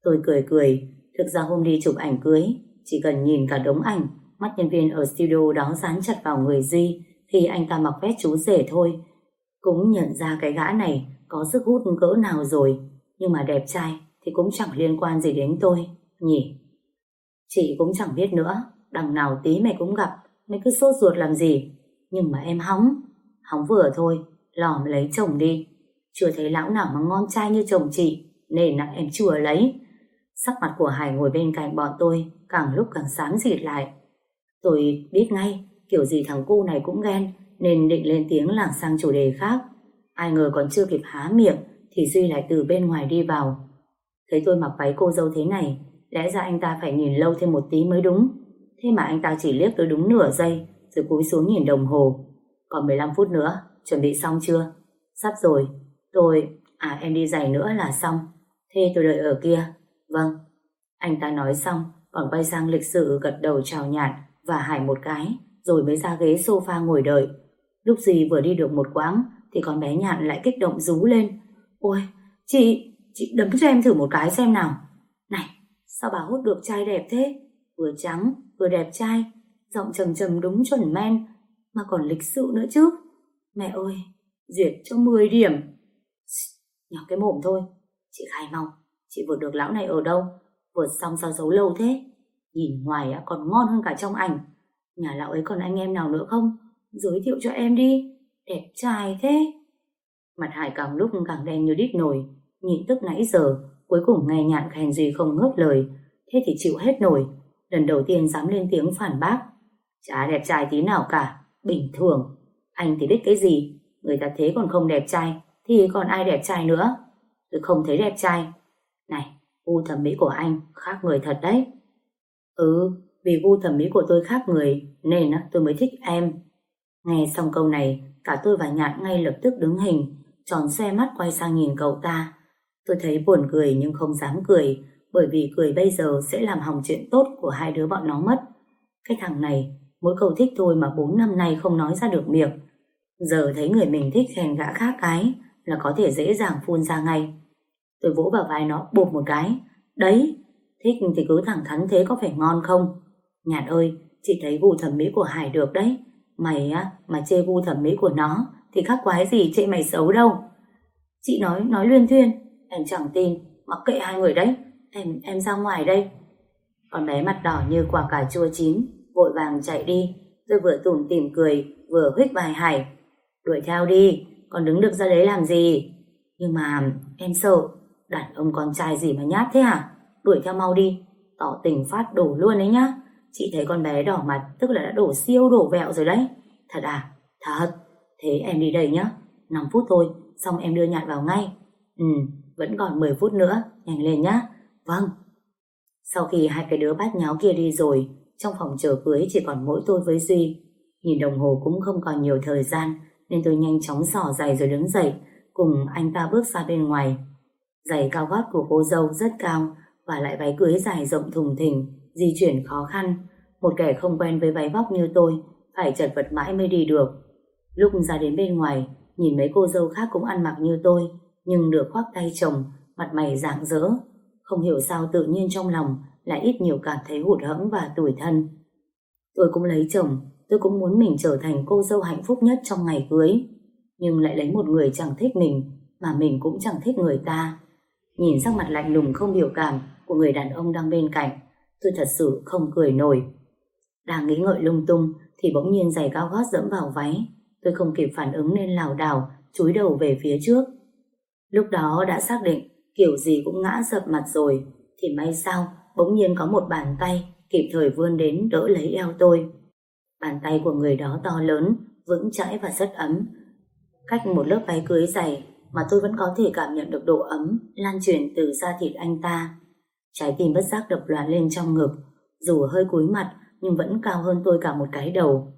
Tôi cười cười, thực ra hôm đi chụp ảnh cưới, chỉ cần nhìn cả đống ảnh, mắt nhân viên ở studio đó dán chặt vào người Duy thì anh ta mặc vest chú rể thôi. Cũng nhận ra cái gã này có sức hút cỡ nào rồi, nhưng mà đẹp trai thì cũng chẳng liên quan gì đến tôi, nhỉ? Chị cũng chẳng biết nữa, đằng nào tí mày cũng gặp, mày cứ sốt ruột làm gì? Nhưng mà em hóng, hóng vừa thôi, lòm lấy chồng đi. Chưa thấy lão nào mà ngon trai như chồng chị, nên là em chưa lấy. Sắc mặt của Hải ngồi bên cạnh bọn tôi, càng lúc càng sáng dịt lại. Tôi biết ngay, kiểu gì thằng cu này cũng ghen, nên định lên tiếng lảng sang chủ đề khác. Ai ngờ còn chưa kịp há miệng, thì Duy lại từ bên ngoài đi vào. Thấy tôi mặc váy cô dâu thế này, lẽ ra anh ta phải nhìn lâu thêm một tí mới đúng. Thế mà anh ta chỉ liếc tôi đúng nửa giây, rồi cúi xuống nhìn đồng hồ. Còn 15 phút nữa, chuẩn bị xong chưa? Sắp rồi. Tôi, à em đi giày nữa là xong. Thế tôi đợi ở kia. Vâng. Anh ta nói xong, còn quay sang lịch sự gật đầu chào nhạt và Hải một cái, rồi mới ra ghế sofa ngồi đợi. Lúc gì vừa đi được một quãng, thì con bé nhạn lại kích động rú lên. Ôi, chị, chị đấm cho em thử một cái xem nào. Này, sao bà hút được trai đẹp thế? Vừa trắng, vừa đẹp trai, giọng trầm trầm đúng chuẩn men, mà còn lịch sự nữa chứ. Mẹ ơi, duyệt cho 10 điểm. Nhỏ cái mồm thôi, chị khai mau, chị vừa được lão này ở đâu? Vừa xong sao giấu lâu thế? Nhìn ngoài còn ngon hơn cả trong ảnh. Nhà lão ấy còn anh em nào nữa không? Giới thiệu cho em đi. Đẹp trai thế. Mặt Hải càng lúc càng đen như đít nổi. Nhịn tức nãy giờ, cuối cùng nghe nhạn khen gì không ngớt lời. Thế thì chịu hết nổi. Lần đầu tiên dám lên tiếng phản bác. Chả đẹp trai tí nào cả. Bình thường. Anh thì biết cái gì? Người ta thế còn không đẹp trai. Thì còn ai đẹp trai nữa? Tôi không thấy đẹp trai. Này, gu thẩm mỹ của anh khác người thật đấy. Ừ, vì gu thẩm mỹ của tôi khác người nên tôi mới thích em. Nghe xong câu này, cả tôi và Nhạn ngay lập tức đứng hình, tròn xe mắt quay sang nhìn cậu ta. Tôi thấy buồn cười nhưng không dám cười, bởi vì cười bây giờ sẽ làm hỏng chuyện tốt của hai đứa bọn nó mất. Cái thằng này, mỗi câu thích thôi mà bốn năm nay không nói ra được miệng. Giờ thấy người mình thích khen gã khác cái là có thể dễ dàng phun ra ngay. Tôi vỗ vào vai nó bụp một cái. Đấy, thích thì cứ thẳng thắn thế có phải ngon không? Nhạt ơi, chị thấy gu thẩm mỹ của Hải được đấy. Mày á, mà chê gu thẩm mỹ của nó thì khác quái gì chê mày xấu đâu. Chị nói, nói luyên thuyên, em chẳng tin, mặc kệ hai người đấy, em, em ra ngoài đây. Con bé mặt đỏ như quả cà chua chín, vội vàng chạy đi, tôi vừa tủm tỉm cười, vừa huyết bài Hải. Đuổi theo đi, còn đứng được ra đấy làm gì? Nhưng mà em sợ, đàn ông con trai gì mà nhát thế hả? Đuổi theo mau đi, tỏ tình phát đổ luôn đấy nhá. Chị thấy con bé đỏ mặt tức là đã đổ siêu đổ vẹo rồi đấy. Thật à? Thật. Thế em đi đây nhá 5 phút thôi, xong em đưa nhạt vào ngay. Ừ, vẫn còn 10 phút nữa, nhanh lên nhá Vâng. Sau khi hai cái đứa bát nháo kia đi rồi, trong phòng chờ cưới chỉ còn mỗi tôi với Duy. Nhìn đồng hồ cũng không còn nhiều thời gian, nên tôi nhanh chóng xỏ giày rồi đứng dậy, cùng anh ta bước ra bên ngoài. Giày cao gót của cô dâu rất cao, và lại váy cưới dài rộng thùng thình, di chuyển khó khăn. Một kẻ không quen với váy vóc như tôi, phải chật vật mãi mới đi được. Lúc ra đến bên ngoài, nhìn mấy cô dâu khác cũng ăn mặc như tôi, nhưng được khoác tay chồng, mặt mày rạng rỡ. Không hiểu sao tự nhiên trong lòng lại ít nhiều cảm thấy hụt hẫng và tủi thân. Tôi cũng lấy chồng, tôi cũng muốn mình trở thành cô dâu hạnh phúc nhất trong ngày cưới. Nhưng lại lấy một người chẳng thích mình, mà mình cũng chẳng thích người ta. Nhìn sắc mặt lạnh lùng không biểu cảm của người đàn ông đang bên cạnh, tôi thật sự không cười nổi. Đang nghĩ ngợi lung tung thì bỗng nhiên giày cao gót dẫm vào váy. Tôi không kịp phản ứng nên lảo đảo, chúi đầu về phía trước. Lúc đó đã xác định kiểu gì cũng ngã dập mặt rồi, thì may sao bỗng nhiên có một bàn tay kịp thời vươn đến đỡ lấy eo tôi. Bàn tay của người đó to lớn, vững chãi và rất ấm. Cách một lớp váy cưới dày mà tôi vẫn có thể cảm nhận được độ ấm lan truyền từ da thịt anh ta. Trái tim bất giác đập loạn lên trong ngực, dù hơi cúi mặt nhưng vẫn cao hơn tôi cả một cái đầu.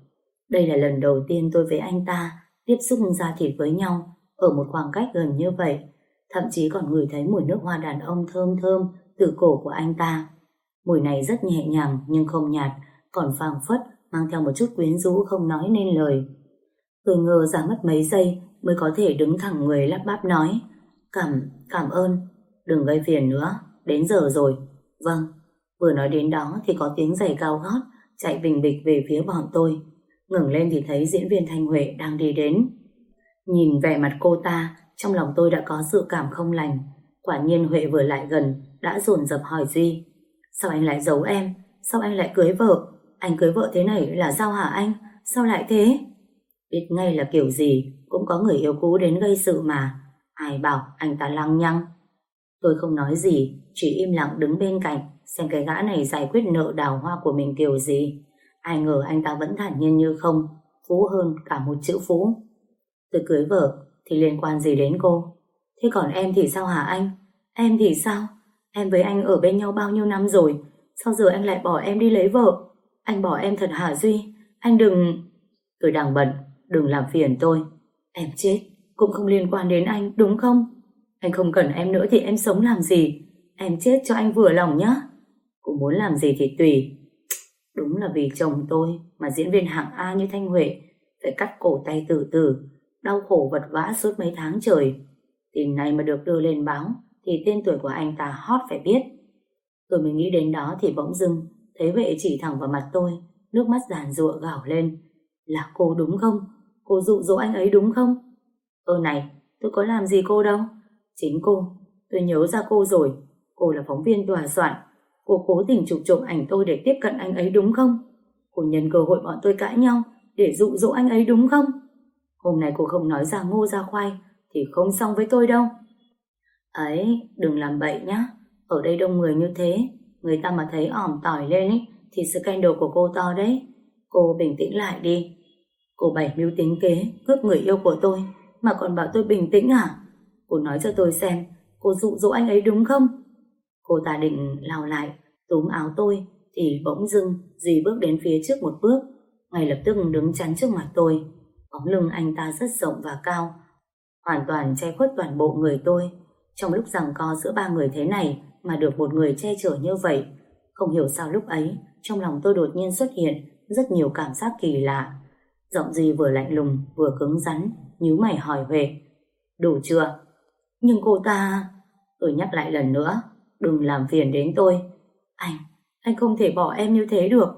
Đây là lần đầu tiên tôi với anh ta tiếp xúc da thịt với nhau ở một khoảng cách gần như vậy. Thậm chí còn ngửi thấy mùi nước hoa đàn ông thơm thơm từ cổ của anh ta. Mùi này rất nhẹ nhàng nhưng không nhạt, còn phàng phất mang theo một chút quyến rũ không nói nên lời. Tôi ngờ ra mất mấy giây mới có thể đứng thẳng người lắp bắp nói Cảm, cảm ơn, đừng gây phiền nữa, đến giờ rồi. Vâng, vừa nói đến đó thì có tiếng giày cao gót chạy bình bịch về phía bọn tôi. Ngừng lên thì thấy diễn viên Thanh Huệ đang đi đến. Nhìn vẻ mặt cô ta, trong lòng tôi đã có sự cảm không lành. Quả nhiên Huệ vừa lại gần, đã dồn dập hỏi Duy. Sao anh lại giấu em? Sao anh lại cưới vợ? Anh cưới vợ thế này là sao hả anh? Sao lại thế? Biết ngay là kiểu gì, cũng có người yêu cũ đến gây sự mà. Ai bảo anh ta lăng nhăng? Tôi không nói gì, chỉ im lặng đứng bên cạnh, xem cái gã này giải quyết nợ đào hoa của mình kiểu gì. Ai ngờ anh ta vẫn thản nhiên như không, phú hơn cả một chữ phú. Tôi cưới vợ thì liên quan gì đến cô? Thế còn em thì sao hả anh? Em thì sao? Em với anh ở bên nhau bao nhiêu năm rồi, sao giờ anh lại bỏ em đi lấy vợ? Anh bỏ em thật hả Duy? Anh đừng... Tôi đang bận, đừng làm phiền tôi. Em chết, cũng không liên quan đến anh, đúng không? Anh không cần em nữa thì em sống làm gì? Em chết cho anh vừa lòng nhá. Cô muốn làm gì thì tùy. Đúng là vì chồng tôi mà diễn viên hạng A như Thanh Huệ phải cắt cổ tay từ từ, đau khổ vật vã suốt mấy tháng trời. Tin này mà được đưa lên báo thì tên tuổi của anh ta hot phải biết. Tôi mới nghĩ đến đó thì bỗng dưng thấy Huệ chỉ thẳng vào mặt tôi, nước mắt giàn giụa gào lên. Là cô đúng không? Cô dụ dỗ anh ấy đúng không? Ơ này, tôi có làm gì cô đâu. Chính cô, tôi nhớ ra cô rồi. Cô là phóng viên tòa soạn. Cô cố tình chụp trộm ảnh tôi để tiếp cận anh ấy đúng không? Cô nhân cơ hội bọn tôi cãi nhau để dụ dỗ anh ấy đúng không? Hôm nay cô không nói ra ngô ra khoai thì không xong với tôi đâu. Ấy, đừng làm bậy nhá. Ở đây đông người như thế, người ta mà thấy ỏm tỏi lên ấy, thì scandal của cô to đấy. Cô bình tĩnh lại đi. Cô bày mưu tính kế, cướp người yêu của tôi, mà còn bảo tôi bình tĩnh à? Cô nói cho tôi xem, cô dụ dỗ anh ấy đúng không? Cô ta định lao lại, túm áo tôi, thì bỗng dưng dì bước đến phía trước một bước, ngay lập tức đứng chắn trước mặt tôi. Bóng lưng anh ta rất rộng và cao, hoàn toàn che khuất toàn bộ người tôi. Trong lúc rằng co giữa ba người thế này mà được một người che chở như vậy, không hiểu sao lúc ấy trong lòng tôi đột nhiên xuất hiện rất nhiều cảm giác kỳ lạ. Giọng gì vừa lạnh lùng vừa cứng rắn, nhíu mày hỏi Huệ. Đủ chưa? Nhưng cô ta... Tôi nhắc lại lần nữa, đừng làm phiền đến tôi. Anh, anh không thể bỏ em như thế được.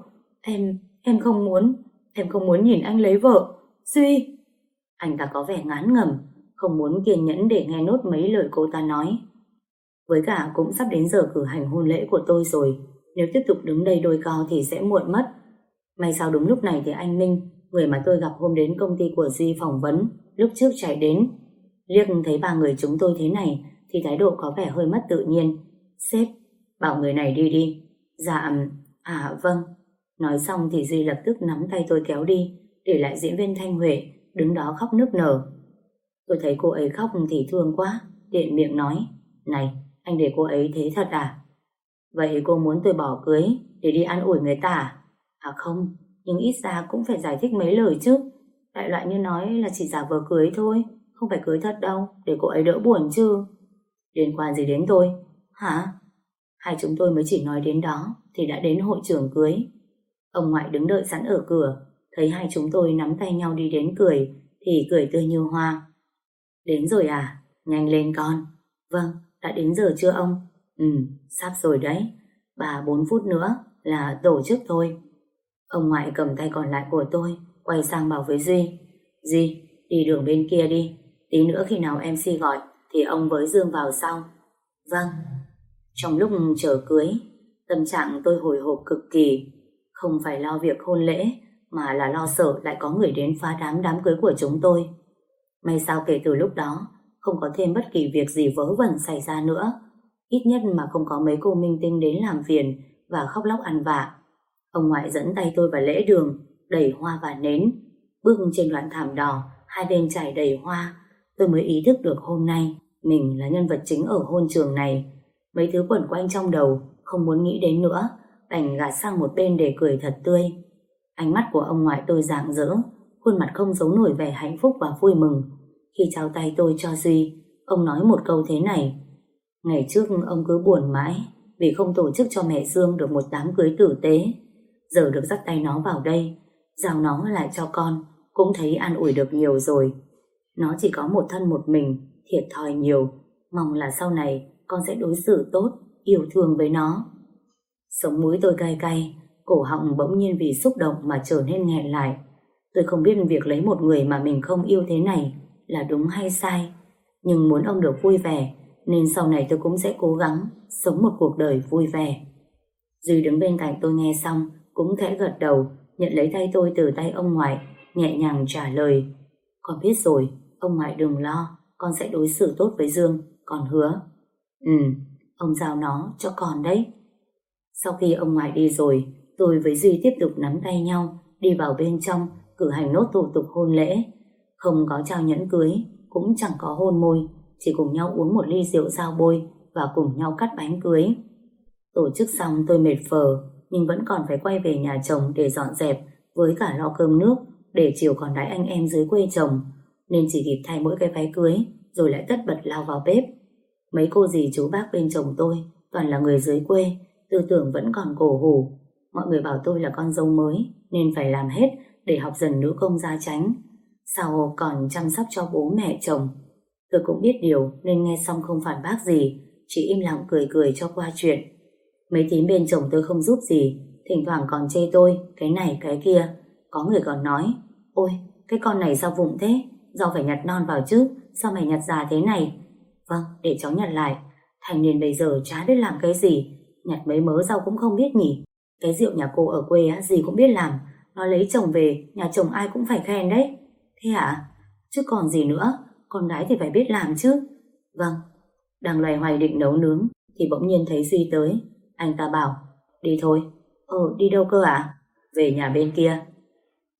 Em, em không muốn, em không muốn nhìn anh lấy vợ. Duy! Anh ta có vẻ ngán ngẩm, không muốn kiên nhẫn để nghe nốt mấy lời cô ta nói. Với cả cũng sắp đến giờ cử hành hôn lễ của tôi rồi, nếu tiếp tục đứng đây đôi co thì sẽ muộn mất. May sao đúng lúc này thì anh Minh, người mà tôi gặp hôm đến công ty của Duy phỏng vấn, lúc trước chạy đến. Liếc thấy ba người chúng tôi thế này thì thái độ có vẻ hơi mất tự nhiên. Sếp, bảo người này đi đi. Dạ, à vâng. Nói xong thì Duy lập tức nắm tay tôi kéo đi, để lại diễn viên Thanh Huệ đứng đó khóc nức nở. Tôi thấy cô ấy khóc thì thương quá, tiện miệng nói, này, anh để cô ấy thế thật à? Vậy cô muốn tôi bỏ cưới để đi ăn ủi người ta à? À không, nhưng ít ra cũng phải giải thích mấy lời chứ. Đại loại như nói là chỉ giả vờ cưới thôi, không phải cưới thật đâu, để cô ấy đỡ buồn chứ. Liên quan gì đến tôi? Hả? Hai chúng tôi mới chỉ nói đến đó thì đã đến hội trường cưới. Ông ngoại đứng đợi sẵn ở cửa, thấy hai chúng tôi nắm tay nhau đi đến cười thì cười tươi như hoa. Đến rồi à? Nhanh lên con. Vâng, đã đến giờ chưa ông? Ừ, sắp rồi đấy. bà bốn phút nữa là tổ chức thôi. Ông ngoại cầm tay còn lại của tôi, quay sang bảo với Duy. Duy, đi đường bên kia đi. Tí nữa khi nào MC gọi, thì ông với Dương vào sau. Vâng. Trong lúc chờ cưới, tâm trạng tôi hồi hộp cực kỳ. Không phải lo việc hôn lễ, mà là lo sợ lại có người đến phá đám đám cưới của chúng tôi. May sao kể từ lúc đó, không có thêm bất kỳ việc gì vớ vẩn xảy ra nữa. Ít nhất mà không có mấy cô minh tinh đến làm phiền và khóc lóc ăn vạ. Ông ngoại dẫn tay tôi vào lễ đường, đẩy hoa và nến. Bước trên đoạn thảm đỏ, hai bên trải đầy hoa. Tôi mới ý thức được hôm nay mình là nhân vật chính ở hôn trường này. Mấy thứ quẩn quanh trong đầu, không muốn nghĩ đến nữa, đành gạt sang một bên để cười thật tươi. Ánh mắt của ông ngoại tôi rạng rỡ, khuôn mặt không giấu nổi vẻ hạnh phúc và vui mừng. Khi trao tay tôi cho Duy, ông nói một câu thế này. Ngày trước ông cứ buồn mãi vì không tổ chức cho mẹ Dương được một đám cưới tử tế. Giờ được dắt tay nó vào đây, giao nó lại cho con, cũng thấy an ủi được nhiều rồi. Nó chỉ có một thân một mình, thiệt thòi nhiều. Mong là sau này con sẽ đối xử tốt, yêu thương với nó. Sống mũi tôi cay cay, cổ họng bỗng nhiên vì xúc động mà trở nên nghẹn lại. Tôi không biết việc lấy một người mà mình không yêu thế này là đúng hay sai. Nhưng muốn ông được vui vẻ, nên sau này tôi cũng sẽ cố gắng sống một cuộc đời vui vẻ. Duy đứng bên cạnh tôi nghe xong, cũng khẽ gật đầu, nhận lấy tay tôi từ tay ông ngoại, nhẹ nhàng trả lời. Con biết rồi, ông ngoại đừng lo, con sẽ đối xử tốt với Dương, con hứa. Ừ, ông giao nó cho con đấy. Sau khi ông ngoại đi rồi, tôi với Duy tiếp tục nắm tay nhau, đi vào bên trong, cử hành nốt thủ tục hôn lễ. Không có trao nhẫn cưới, cũng chẳng có hôn môi, chỉ cùng nhau uống một ly rượu giao bôi và cùng nhau cắt bánh cưới. Tổ chức xong tôi mệt phờ, nhưng vẫn còn phải quay về nhà chồng để dọn dẹp với cả lo cơm nước để chiều còn đái anh em dưới quê chồng, nên chỉ kịp thay mỗi cái váy cưới rồi lại tất bật lao vào bếp. Mấy cô dì chú bác bên chồng tôi toàn là người dưới quê, tư tưởng vẫn còn cổ hủ. Mọi người bảo tôi là con dâu mới nên phải làm hết để học dần nữ công gia tránh. Sau còn chăm sóc cho bố mẹ chồng. Tôi cũng biết điều nên nghe xong không phản bác gì, chỉ im lặng cười cười cho qua chuyện. Mấy tím bên chồng tôi không giúp gì, thỉnh thoảng còn chê tôi, cái này cái kia. Có người còn nói, ôi, cái con này sao vụng thế, rau phải nhặt non vào chứ, sao mày nhặt già thế này? Vâng, để cháu nhặt lại, thành niên bây giờ chả biết làm cái gì, nhặt mấy mớ rau cũng không biết nhỉ. Cái rượu nhà cô ở quê á, gì cũng biết làm, nó lấy chồng về, nhà chồng ai cũng phải khen đấy. Thế hả? Chứ còn gì nữa, con gái thì phải biết làm chứ. Vâng, đang loay hoay định nấu nướng, thì bỗng nhiên thấy Duy tới. Anh ta bảo, đi thôi. Ờ, đi đâu cơ ạ? Về nhà bên kia.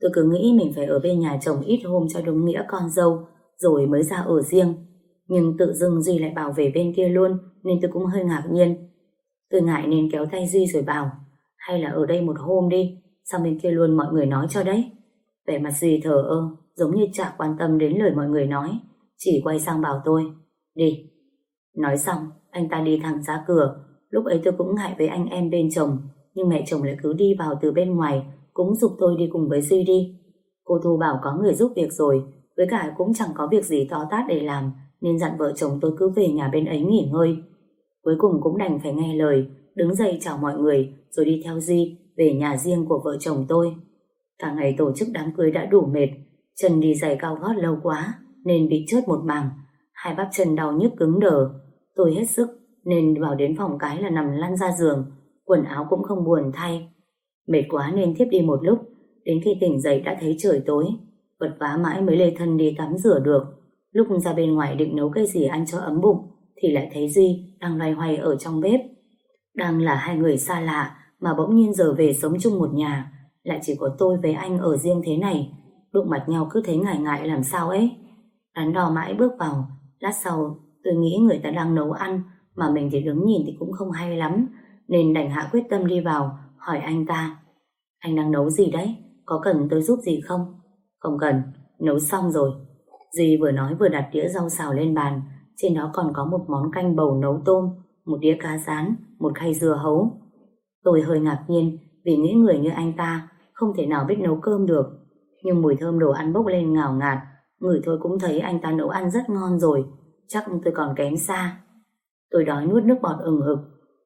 Tôi cứ nghĩ mình phải ở bên nhà chồng ít hôm cho đúng nghĩa con dâu, rồi mới ra ở riêng. Nhưng tự dưng Duy lại bảo về bên kia luôn, nên tôi cũng hơi ngạc nhiên. Tôi ngại nên kéo tay Duy rồi bảo, hay là ở đây một hôm đi, sang bên kia luôn mọi người nói cho đấy. Vẻ mặt Duy thờ ơ, giống như chả quan tâm đến lời mọi người nói, chỉ quay sang bảo tôi, đi. Nói xong, anh ta đi thẳng ra cửa, lúc ấy tôi cũng ngại với anh em bên chồng, nhưng mẹ chồng lại cứ đi vào từ bên ngoài, cũng dục tôi đi cùng với Duy đi. Cô Thu bảo có người giúp việc rồi, với cả cũng chẳng có việc gì to tát để làm, nên dặn vợ chồng tôi cứ về nhà bên ấy nghỉ ngơi. Cuối cùng cũng đành phải nghe lời, đứng dậy chào mọi người, rồi đi theo Duy về nhà riêng của vợ chồng tôi. Cả ngày tổ chức đám cưới đã đủ mệt, chân đi giày cao gót lâu quá, nên bị chớt một mảng, hai bắp chân đau nhức cứng đờ. Tôi hết sức, nên vào đến phòng cái là nằm lăn ra giường, quần áo cũng không buồn thay. Mệt quá nên thiếp đi một lúc, đến khi tỉnh dậy đã thấy trời tối, vật vã mãi mới lê thân đi tắm rửa được. Lúc ra bên ngoài định nấu cái gì ăn cho ấm bụng, thì lại thấy Duy đang loay hoay ở trong bếp. Đang là hai người xa lạ, mà bỗng nhiên giờ về sống chung một nhà, lại chỉ có tôi với anh ở riêng thế này. đụng mặt nhau cứ thấy ngại ngại làm sao ấy. Đắn đo mãi bước vào, lát sau tôi nghĩ người ta đang nấu ăn, mà mình thì đứng nhìn thì cũng không hay lắm, nên đành hạ quyết tâm đi vào, hỏi anh ta. Anh đang nấu gì đấy? Có cần tôi giúp gì không? Không cần, nấu xong rồi. dì vừa nói vừa đặt đĩa rau xào lên bàn, trên đó còn có một món canh bầu nấu tôm, một đĩa cá rán, một khay dưa hấu. Tôi hơi ngạc nhiên vì nghĩ người như anh ta không thể nào biết nấu cơm được. Nhưng mùi thơm đồ ăn bốc lên ngào ngạt, người thôi cũng thấy anh ta nấu ăn rất ngon rồi, chắc tôi còn kém xa. Tôi đói nuốt nước bọt ừng hực,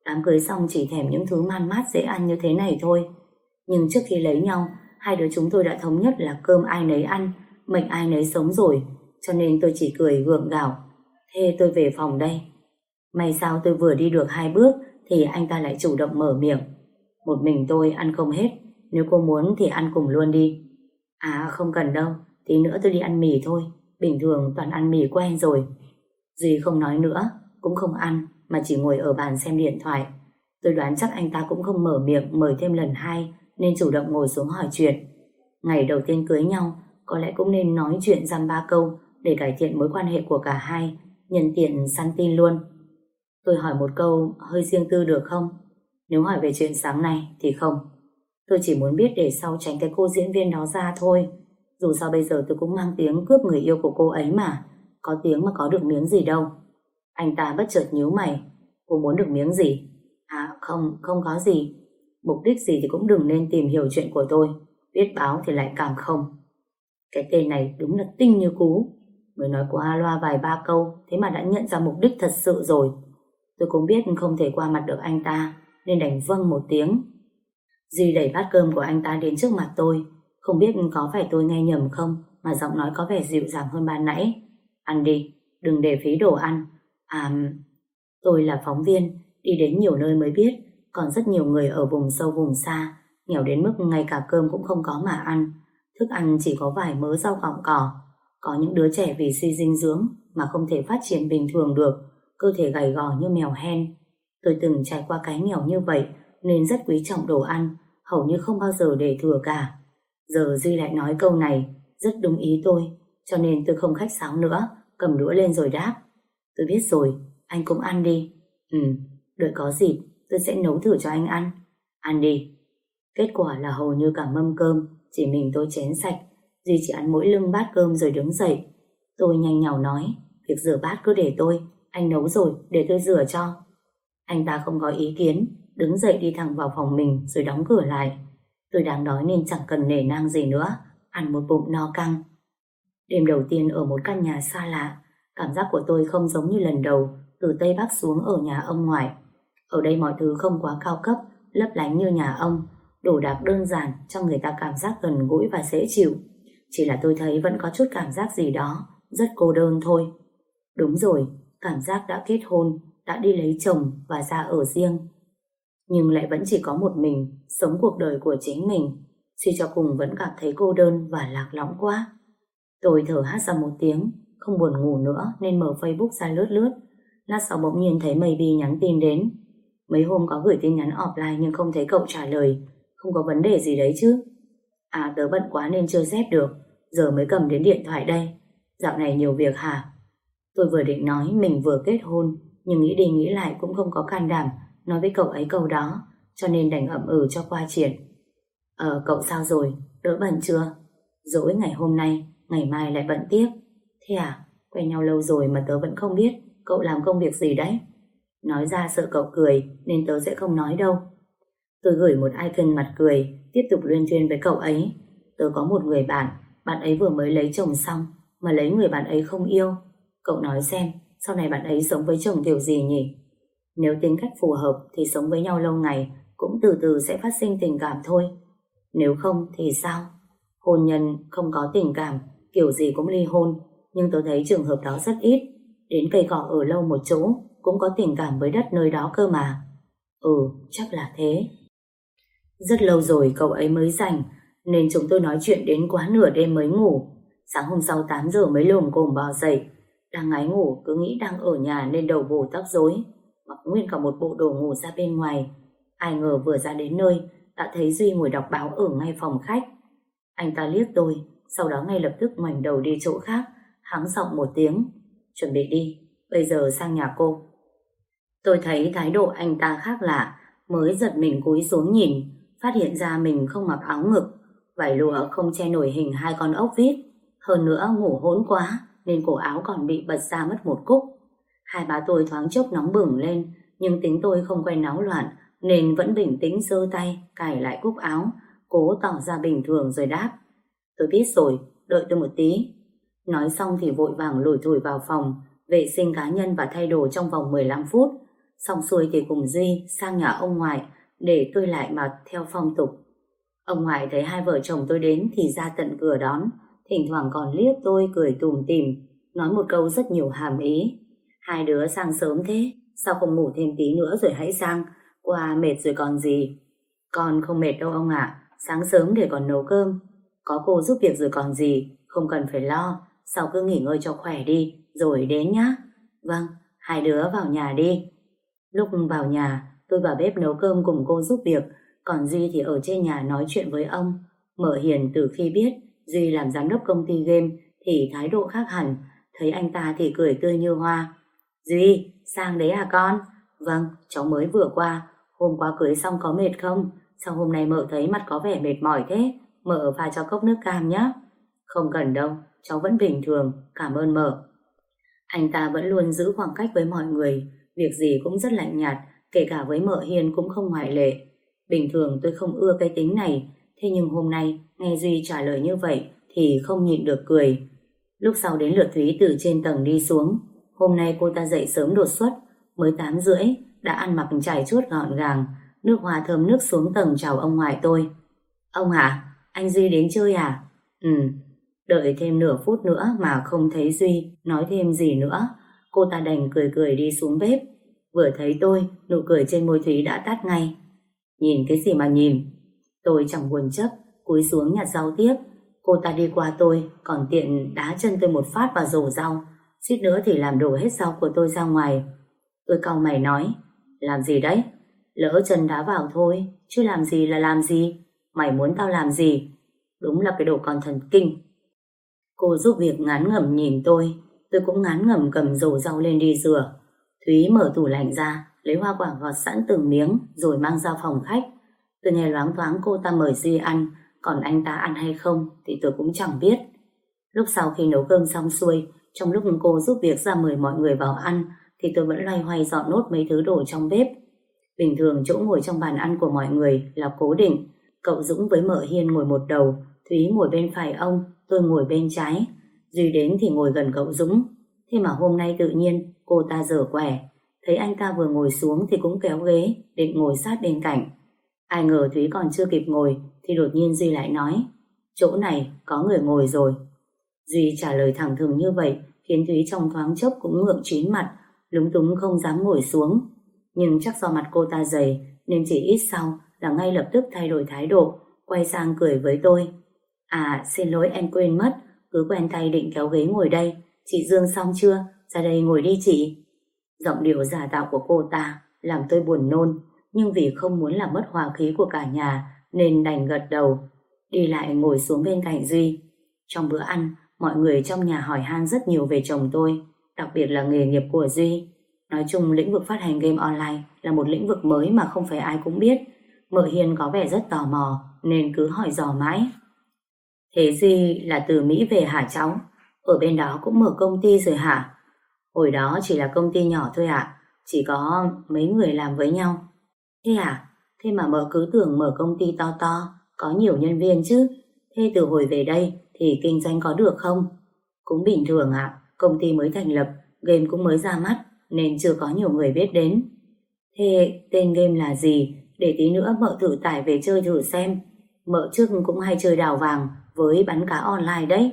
đám cưới xong chỉ thèm những thứ man mát dễ ăn như thế này thôi. Nhưng trước khi lấy nhau, hai đứa chúng tôi đã thống nhất là cơm ai nấy ăn, mệnh ai nấy sống rồi, cho nên tôi chỉ cười gượng gạo. Thế tôi về phòng đây. May sao tôi vừa đi được hai bước thì anh ta lại chủ động mở miệng. Một mình tôi ăn không hết, nếu cô muốn thì ăn cùng luôn đi. À không cần đâu, tí nữa tôi đi ăn mì thôi, bình thường toàn ăn mì quen rồi. Duy không nói nữa, cũng không ăn, mà chỉ ngồi ở bàn xem điện thoại. Tôi đoán chắc anh ta cũng không mở miệng mời thêm lần hai, nên chủ động ngồi xuống hỏi chuyện. Ngày đầu tiên cưới nhau, có lẽ cũng nên nói chuyện giam ba câu để cải thiện mối quan hệ của cả hai, nhân tiện săn tin luôn. Tôi hỏi một câu hơi riêng tư được không? Nếu hỏi về chuyện sáng nay thì không. Tôi chỉ muốn biết để sau tránh cái cô diễn viên đó ra thôi. Dù sao bây giờ tôi cũng mang tiếng cướp người yêu của cô ấy mà. Có tiếng mà có được miếng gì đâu. Anh ta bất chợt nhíu mày. Cô muốn được miếng gì? À không, không có gì. Mục đích gì thì cũng đừng nên tìm hiểu chuyện của tôi. Viết báo thì lại càng không. Cái tên này đúng là tinh như cú. Mới nói qua loa vài ba câu, thế mà đã nhận ra mục đích thật sự rồi. Tôi cũng biết không thể qua mặt được anh ta, nên đành vâng một tiếng. Duy đẩy bát cơm của anh ta đến trước mặt tôi. Không biết có phải tôi nghe nhầm không, mà giọng nói có vẻ dịu dàng hơn ban nãy. Ăn đi, đừng để phí đồ ăn. À, tôi là phóng viên, đi đến nhiều nơi mới biết, còn rất nhiều người ở vùng sâu vùng xa, nghèo đến mức ngay cả cơm cũng không có mà ăn. Thức ăn chỉ có vài mớ rau cọng cỏ. Có những đứa trẻ vì suy dinh dưỡng mà không thể phát triển bình thường được, cơ thể gầy gò như mèo hen. Tôi từng trải qua cái nghèo như vậy nên rất quý trọng đồ ăn, hầu như không bao giờ để thừa cả. Giờ Duy lại nói câu này, rất đúng ý tôi, cho nên tôi không khách sáo nữa, cầm đũa lên rồi đáp. Tôi biết rồi, anh cũng ăn đi. Ừ, đợi có dịp, tôi sẽ nấu thử cho anh ăn. Ăn đi. Kết quả là hầu như cả mâm cơm, chỉ mình tôi chén sạch, Duy chỉ ăn mỗi lưng bát cơm rồi đứng dậy. Tôi nhanh nhào nói, việc rửa bát cứ để tôi, anh nấu rồi, để tôi rửa cho. Anh ta không có ý kiến, đứng dậy đi thẳng vào phòng mình rồi đóng cửa lại. Tôi đang đói nên chẳng cần nể nang gì nữa, ăn một bụng no căng. Đêm đầu tiên ở một căn nhà xa lạ, cảm giác của tôi không giống như lần đầu từ Tây Bắc xuống ở nhà ông ngoại. Ở đây mọi thứ không quá cao cấp, lấp lánh như nhà ông, đồ đạc đơn giản cho người ta cảm giác gần gũi và dễ chịu. Chỉ là tôi thấy vẫn có chút cảm giác gì đó, rất cô đơn thôi. Đúng rồi, cảm giác đã kết hôn, đã đi lấy chồng và ra ở riêng. Nhưng lại vẫn chỉ có một mình, sống cuộc đời của chính mình. Suy cho cùng vẫn cảm thấy cô đơn và lạc lõng quá. Tôi thở hát ra một tiếng, không buồn ngủ nữa nên mở Facebook ra lướt lướt. Lát sau bỗng nhiên thấy Maybe nhắn tin đến. Mấy hôm có gửi tin nhắn offline nhưng không thấy cậu trả lời. Không có vấn đề gì đấy chứ. À tớ bận quá nên chưa xếp được. Giờ mới cầm đến điện thoại đây. Dạo này nhiều việc hả? Tôi vừa định nói mình vừa kết hôn nhưng nghĩ đi nghĩ lại cũng không có can đảm nói với cậu ấy câu đó cho nên đành ậm ừ cho qua chuyện. Ờ cậu sao rồi? Đỡ bận chưa? Dỗi ngày hôm nay, ngày mai lại bận tiếp. Thế à? Quen nhau lâu rồi mà tớ vẫn không biết cậu làm công việc gì đấy. Nói ra sợ cậu cười nên tớ sẽ không nói đâu. Tôi gửi một icon mặt cười tiếp tục luyên thuyên với cậu ấy. Tớ có một người bạn, bạn ấy vừa mới lấy chồng xong mà lấy người bạn ấy không yêu. Cậu nói xem, sau này bạn ấy sống với chồng kiểu gì nhỉ? Nếu tính cách phù hợp thì sống với nhau lâu ngày cũng từ từ sẽ phát sinh tình cảm thôi. Nếu không thì sao? Hôn nhân không có tình cảm, kiểu gì cũng ly hôn, nhưng tôi thấy trường hợp đó rất ít. Đến cây cỏ ở lâu một chỗ cũng có tình cảm với đất nơi đó cơ mà. Ừ, chắc là thế. Rất lâu rồi cậu ấy mới rảnh, nên chúng tôi nói chuyện đến quá nửa đêm mới ngủ. Sáng hôm sau 8 giờ mới lồm cồm bò dậy. Đang ngái ngủ, cứ nghĩ đang ở nhà nên đầu bù tóc rối. Mặc nguyên cả một bộ đồ ngủ ra bên ngoài. Ai ngờ vừa ra đến nơi, đã thấy Duy ngồi đọc báo ở ngay phòng khách. Anh ta liếc tôi, sau đó ngay lập tức ngoảnh đầu đi chỗ khác, hắng giọng một tiếng. Chuẩn bị đi, bây giờ sang nhà cô. Tôi thấy thái độ anh ta khác lạ, mới giật mình cúi xuống nhìn, phát hiện ra mình không mặc áo ngực, vải lụa không che nổi hình hai con ốc vít, hơn nữa ngủ hỗn quá nên cổ áo còn bị bật ra mất một cúc. Hai bà tôi thoáng chốc nóng bừng lên, nhưng tính tôi không quen náo loạn nên vẫn bình tĩnh giơ tay cài lại cúc áo, cố tỏ ra bình thường rồi đáp. Tôi biết rồi, đợi tôi một tí. Nói xong thì vội vàng lủi thủi vào phòng, vệ sinh cá nhân và thay đồ trong vòng 15 phút. Xong xuôi thì cùng Duy sang nhà ông ngoại để tôi lại mặc theo phong tục. Ông ngoại thấy hai vợ chồng tôi đến thì ra tận cửa đón, thỉnh thoảng còn liếc tôi cười tùm tìm, nói một câu rất nhiều hàm ý. Hai đứa sang sớm thế, sao không ngủ thêm tí nữa rồi hãy sang, qua mệt rồi còn gì. Con không mệt đâu ông ạ, sáng sớm để còn nấu cơm. Có cô giúp việc rồi còn gì, không cần phải lo, sau cứ nghỉ ngơi cho khỏe đi, rồi đến nhá. Vâng, hai đứa vào nhà đi. Lúc vào nhà, tôi vào bếp nấu cơm cùng cô giúp việc, còn Duy thì ở trên nhà nói chuyện với ông. Mở hiền từ khi biết Duy làm giám đốc công ty game thì thái độ khác hẳn, thấy anh ta thì cười tươi như hoa. Duy, sang đấy à con? Vâng, cháu mới vừa qua, hôm qua cưới xong có mệt không? Sao hôm nay mợ thấy mặt có vẻ mệt mỏi thế? Mợ pha cho cốc nước cam nhé. Không cần đâu, cháu vẫn bình thường, cảm ơn mợ. Anh ta vẫn luôn giữ khoảng cách với mọi người, việc gì cũng rất lạnh nhạt, kể cả với mợ Hiền cũng không ngoại lệ. Bình thường tôi không ưa cái tính này, thế nhưng hôm nay nghe Duy trả lời như vậy thì không nhịn được cười. Lúc sau đến lượt Thúy từ trên tầng đi xuống, hôm nay cô ta dậy sớm đột xuất, mới 8 rưỡi, đã ăn mặc trải chuốt gọn gàng, nước hoa thơm nước xuống tầng chào ông ngoại tôi. Ông hả? Anh Duy đến chơi à? Ừ, đợi thêm nửa phút nữa mà không thấy Duy nói thêm gì nữa. Cô ta đành cười cười đi xuống bếp. Vừa thấy tôi, nụ cười trên môi Thúy đã tắt ngay. Nhìn cái gì mà nhìn? Tôi chẳng buồn chấp, cúi xuống nhặt rau tiếp. Cô ta đi qua tôi, còn tiện đá chân tôi một phát vào rổ rau. Suýt nữa thì làm đổ hết rau của tôi ra ngoài. Tôi cau mày nói, làm gì đấy? Lỡ chân đá vào thôi, chứ làm gì là làm gì? Mày muốn tao làm gì? Đúng là cái đồ con thần kinh. Cô giúp việc ngán ngẩm nhìn tôi, tôi cũng ngán ngẩm cầm dầu rau lên đi rửa. Thúy mở tủ lạnh ra, lấy hoa quả gọt sẵn từng miếng, rồi mang ra phòng khách. Tôi nghe loáng thoáng cô ta mời Duy ăn, còn anh ta ăn hay không thì tôi cũng chẳng biết. Lúc sau khi nấu cơm xong xuôi, trong lúc cô giúp việc ra mời mọi người vào ăn, thì tôi vẫn loay hoay dọn nốt mấy thứ đồ trong bếp. Bình thường chỗ ngồi trong bàn ăn của mọi người là cố định, cậu Dũng với mợ Hiên ngồi một đầu, Thúy ngồi bên phải ông, tôi ngồi bên trái. Duy đến thì ngồi gần cậu Dũng. Thế mà hôm nay tự nhiên cô ta dở quẻ. Thấy anh ta vừa ngồi xuống thì cũng kéo ghế, định ngồi sát bên cạnh. Ai ngờ Thúy còn chưa kịp ngồi thì đột nhiên Duy lại nói chỗ này có người ngồi rồi. Duy trả lời thẳng thừng như vậy khiến Thúy trong thoáng chốc cũng ngượng chín mặt, lúng túng không dám ngồi xuống. Nhưng chắc do mặt cô ta dày nên chỉ ít sau là ngay lập tức thay đổi thái độ, quay sang cười với tôi. À, xin lỗi em quên mất, cứ quen tay định kéo ghế ngồi đây. Chị Dương xong chưa? Ra đây ngồi đi chị. Giọng điệu giả tạo của cô ta làm tôi buồn nôn, nhưng vì không muốn làm mất hòa khí của cả nhà nên đành gật đầu. Đi lại ngồi xuống bên cạnh Duy. Trong bữa ăn, mọi người trong nhà hỏi han rất nhiều về chồng tôi, đặc biệt là nghề nghiệp của Duy. Nói chung lĩnh vực phát hành game online là một lĩnh vực mới mà không phải ai cũng biết. Mợ Hiền có vẻ rất tò mò nên cứ hỏi dò mãi. Thế Duy là từ Mỹ về hả cháu? Ở bên đó cũng mở công ty rồi hả? Hồi đó chỉ là công ty nhỏ thôi ạ, chỉ có mấy người làm với nhau. Thế à? Thế mà mợ cứ tưởng mở công ty to to, có nhiều nhân viên chứ. Thế từ hồi về đây thì kinh doanh có được không? Cũng bình thường ạ, công ty mới thành lập, game cũng mới ra mắt, nên chưa có nhiều người biết đến. Thế tên game là gì? Để tí nữa mợ thử tải về chơi thử xem. Mợ trước cũng hay chơi đào vàng với bắn cá online đấy.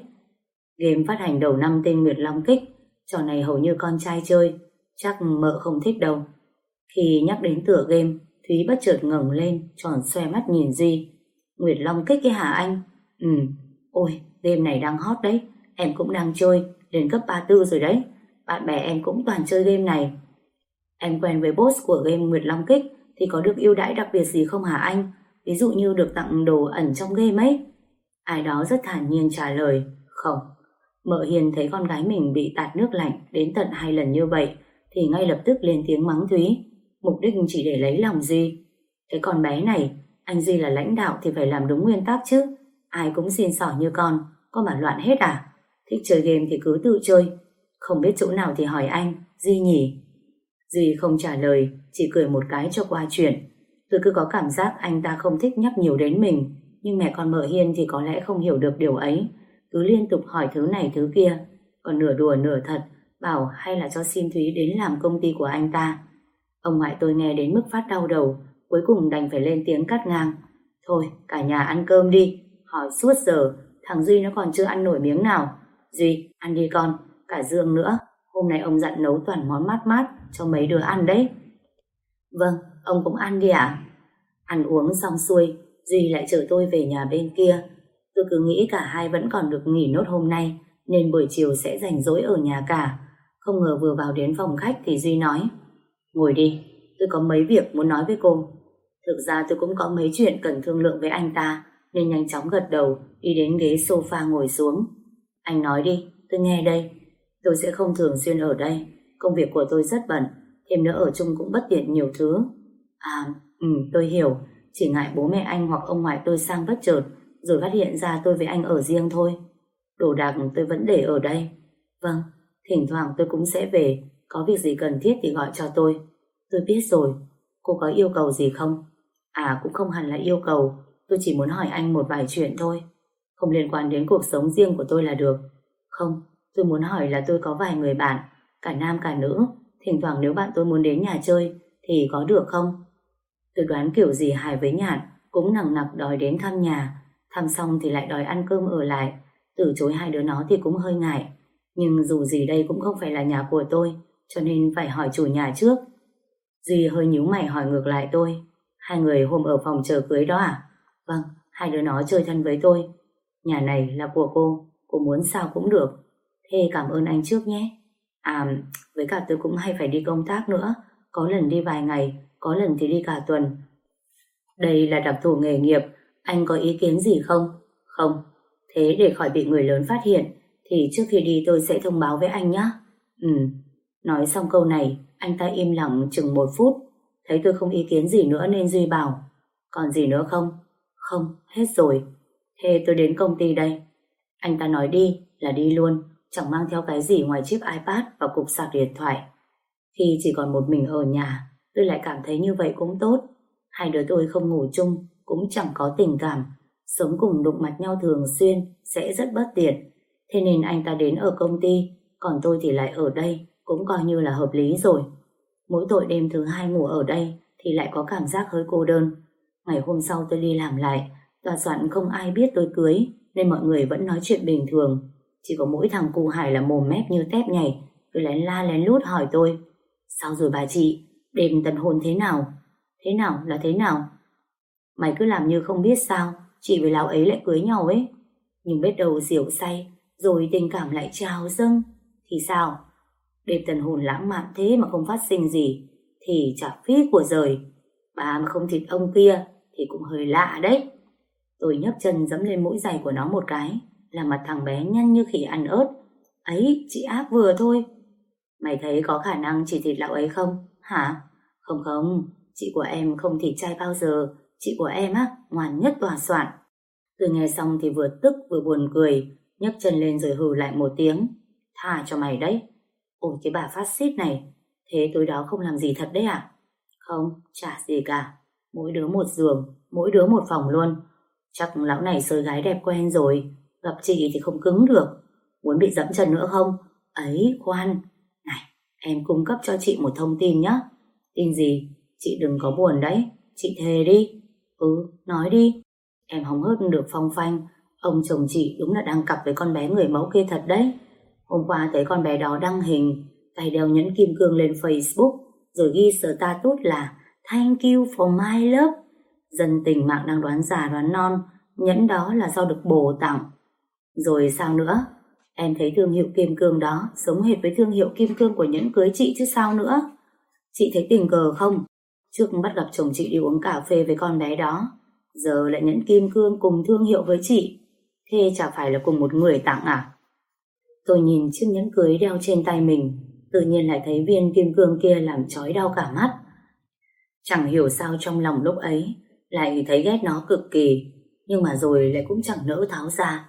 Game phát hành đầu năm tên Nguyệt Long Kích, trò này hầu như con trai chơi, chắc mợ không thích đâu. Khi nhắc đến tựa game, Thúy bất chợt ngẩng lên, tròn xoe mắt nhìn Duy. Nguyệt Long Kích cái hả anh? Ừ, ôi, game này đang hot đấy, em cũng đang chơi, lên cấp 34 rồi đấy. Bạn bè em cũng toàn chơi game này. Em quen với boss của game Nguyệt Long Kích thì có được ưu đãi đặc biệt gì không hả anh? Ví dụ như được tặng đồ ẩn trong game ấy. Ai đó rất thản nhiên trả lời, không. Mợ Hiền thấy con gái mình bị tạt nước lạnh đến tận hai lần như vậy, thì ngay lập tức lên tiếng mắng Thúy. Mục đích chỉ để lấy lòng Duy. Cái con bé này, anh Duy là lãnh đạo thì phải làm đúng nguyên tắc chứ. Ai cũng xin sỏ như con, con mà loạn hết à? Thích chơi game thì cứ tự chơi. Không biết chỗ nào thì hỏi anh, Duy nhỉ? Duy không trả lời, chỉ cười một cái cho qua chuyện. Tôi cứ có cảm giác anh ta không thích nhắc nhiều đến mình, nhưng mẹ con mợ Hiên thì có lẽ không hiểu được điều ấy. Cứ liên tục hỏi thứ này thứ kia, còn nửa đùa nửa thật, bảo hay là cho xin Thúy đến làm công ty của anh ta. Ông ngoại tôi nghe đến mức phát đau đầu, cuối cùng đành phải lên tiếng cắt ngang. Thôi, cả nhà ăn cơm đi, hỏi suốt giờ, thằng Duy nó còn chưa ăn nổi miếng nào. Duy, ăn đi con, cả Dương nữa, hôm nay ông dặn nấu toàn món mát mát cho mấy đứa ăn đấy. Vâng, ông cũng ăn đi ạ. Ăn uống xong xuôi, Duy lại chở tôi về nhà bên kia. Tôi cứ nghĩ cả hai vẫn còn được nghỉ nốt hôm nay, nên buổi chiều sẽ rảnh rỗi ở nhà cả. Không ngờ vừa vào đến phòng khách thì Duy nói, ngồi đi, tôi có mấy việc muốn nói với cô. Thực ra tôi cũng có mấy chuyện cần thương lượng với anh ta, nên nhanh chóng gật đầu, đi đến ghế sofa ngồi xuống. Anh nói đi, tôi nghe đây. Tôi sẽ không thường xuyên ở đây, công việc của tôi rất bận, thêm nữa ở chung cũng bất tiện nhiều thứ. À, ừ, tôi hiểu, chỉ ngại bố mẹ anh hoặc ông ngoại tôi sang bất chợt, rồi phát hiện ra tôi với anh ở riêng thôi. Đồ đạc tôi vẫn để ở đây. Vâng, thỉnh thoảng tôi cũng sẽ về, có việc gì cần thiết thì gọi cho tôi. Tôi biết rồi, cô có yêu cầu gì không? À cũng không hẳn là yêu cầu, tôi chỉ muốn hỏi anh một vài chuyện thôi. Không liên quan đến cuộc sống riêng của tôi là được. Không, tôi muốn hỏi là tôi có vài người bạn, cả nam cả nữ, thỉnh thoảng nếu bạn tôi muốn đến nhà chơi thì có được không? Tôi đoán kiểu gì Hải với Nhạn cũng nằng nặc đòi đến thăm nhà, thăm xong thì lại đòi ăn cơm ở lại, từ chối hai đứa nó thì cũng hơi ngại. Nhưng dù gì đây cũng không phải là nhà của tôi, cho nên phải hỏi chủ nhà trước. Duy hơi nhíu mày hỏi ngược lại tôi, hai người hôm ở phòng chờ cưới đó à? Vâng, hai đứa nó chơi thân với tôi. Nhà này là của cô, cô muốn sao cũng được. Thế cảm ơn anh trước nhé. À, với cả tôi cũng hay phải đi công tác nữa, có lần đi vài ngày, có lần thì đi cả tuần. Đây là đặc thù nghề nghiệp, anh có ý kiến gì không? Không. Thế để khỏi bị người lớn phát hiện, thì trước khi đi tôi sẽ thông báo với anh nhé. Ừ. Nói xong câu này, anh ta im lặng chừng một phút. Thấy tôi không ý kiến gì nữa nên Duy bảo. Còn gì nữa không? Không, hết rồi. Thế tôi đến công ty đây. Anh ta nói đi là đi luôn, chẳng mang theo cái gì ngoài chiếc iPad và cục sạc điện thoại. Khi chỉ còn một mình ở nhà, tôi lại cảm thấy như vậy cũng tốt. Hai đứa tôi không ngủ chung, cũng chẳng có tình cảm. Sống cùng đụng mặt nhau thường xuyên sẽ rất bất tiện. Thế nên anh ta đến ở công ty, còn tôi thì lại ở đây, cũng coi như là hợp lý rồi. Mỗi tội đêm thứ hai ngủ ở đây thì lại có cảm giác hơi cô đơn. Ngày hôm sau tôi đi làm lại, tòa soạn không ai biết tôi cưới, nên mọi người vẫn nói chuyện bình thường. Chỉ có mỗi thằng cu Hải là mồm mép như tép nhảy, cứ lén la lén lút hỏi tôi. Sao rồi bà chị, đêm tần hôn thế nào? Thế nào là thế nào? Mày cứ làm như không biết sao, chị với lão ấy lại cưới nhau ấy. Nhưng biết đầu rượu say, rồi tình cảm lại trào dâng. Thì sao? Đêm tần hồn lãng mạn thế mà không phát sinh gì, thì chả phí của rời. Bà mà không thịt ông kia, thì cũng hơi lạ đấy. Tôi nhấc chân dẫm lên mũi giày của nó một cái, làm mặt thằng bé nhăn như khỉ ăn ớt. Ấy, chị ác vừa thôi. Mày thấy có khả năng chỉ thịt lão ấy không? Hả? Không không, chị của em không thịt trai bao giờ. Chị của em á, ngoan nhất tòa soạn. Tôi nghe xong thì vừa tức vừa buồn cười, nhấc chân lên rồi hừ lại một tiếng. Tha cho mày đấy. Ôi cái bà phát xít này, thế tối đó không làm gì thật đấy à? Không, chả gì cả. Mỗi đứa một giường, mỗi đứa một phòng luôn. Chắc lão này sơi gái đẹp quen rồi, gặp chị thì không cứng được. Muốn bị dẫm chân nữa không? Ấy, khoan. Em cung cấp cho chị một thông tin nhé. Tin gì? Chị đừng có buồn đấy. Chị thề đi. Ừ, nói đi. Em hóng hớt được phong phanh. Ông chồng chị đúng là đang cặp với con bé người mẫu kia thật đấy. Hôm qua thấy con bé đó đăng hình, tay đeo nhẫn kim cương lên Facebook, rồi ghi status là Thank you for my love. Dân tình mạng đang đoán già đoán non, nhẫn đó là do được bồ tặng. Rồi sao nữa? Em thấy thương hiệu kim cương đó giống hệt với thương hiệu kim cương của nhẫn cưới chị chứ sao nữa? Chị thấy tình cờ không? Trước bắt gặp chồng chị đi uống cà phê với con bé đó, giờ lại nhẫn kim cương cùng thương hiệu với chị. Thế chả phải là cùng một người tặng à? Tôi nhìn chiếc nhẫn cưới đeo trên tay mình, tự nhiên lại thấy viên kim cương kia làm chói đau cả mắt. Chẳng hiểu sao trong lòng lúc ấy lại thấy ghét nó cực kỳ, nhưng mà rồi lại cũng chẳng nỡ tháo ra.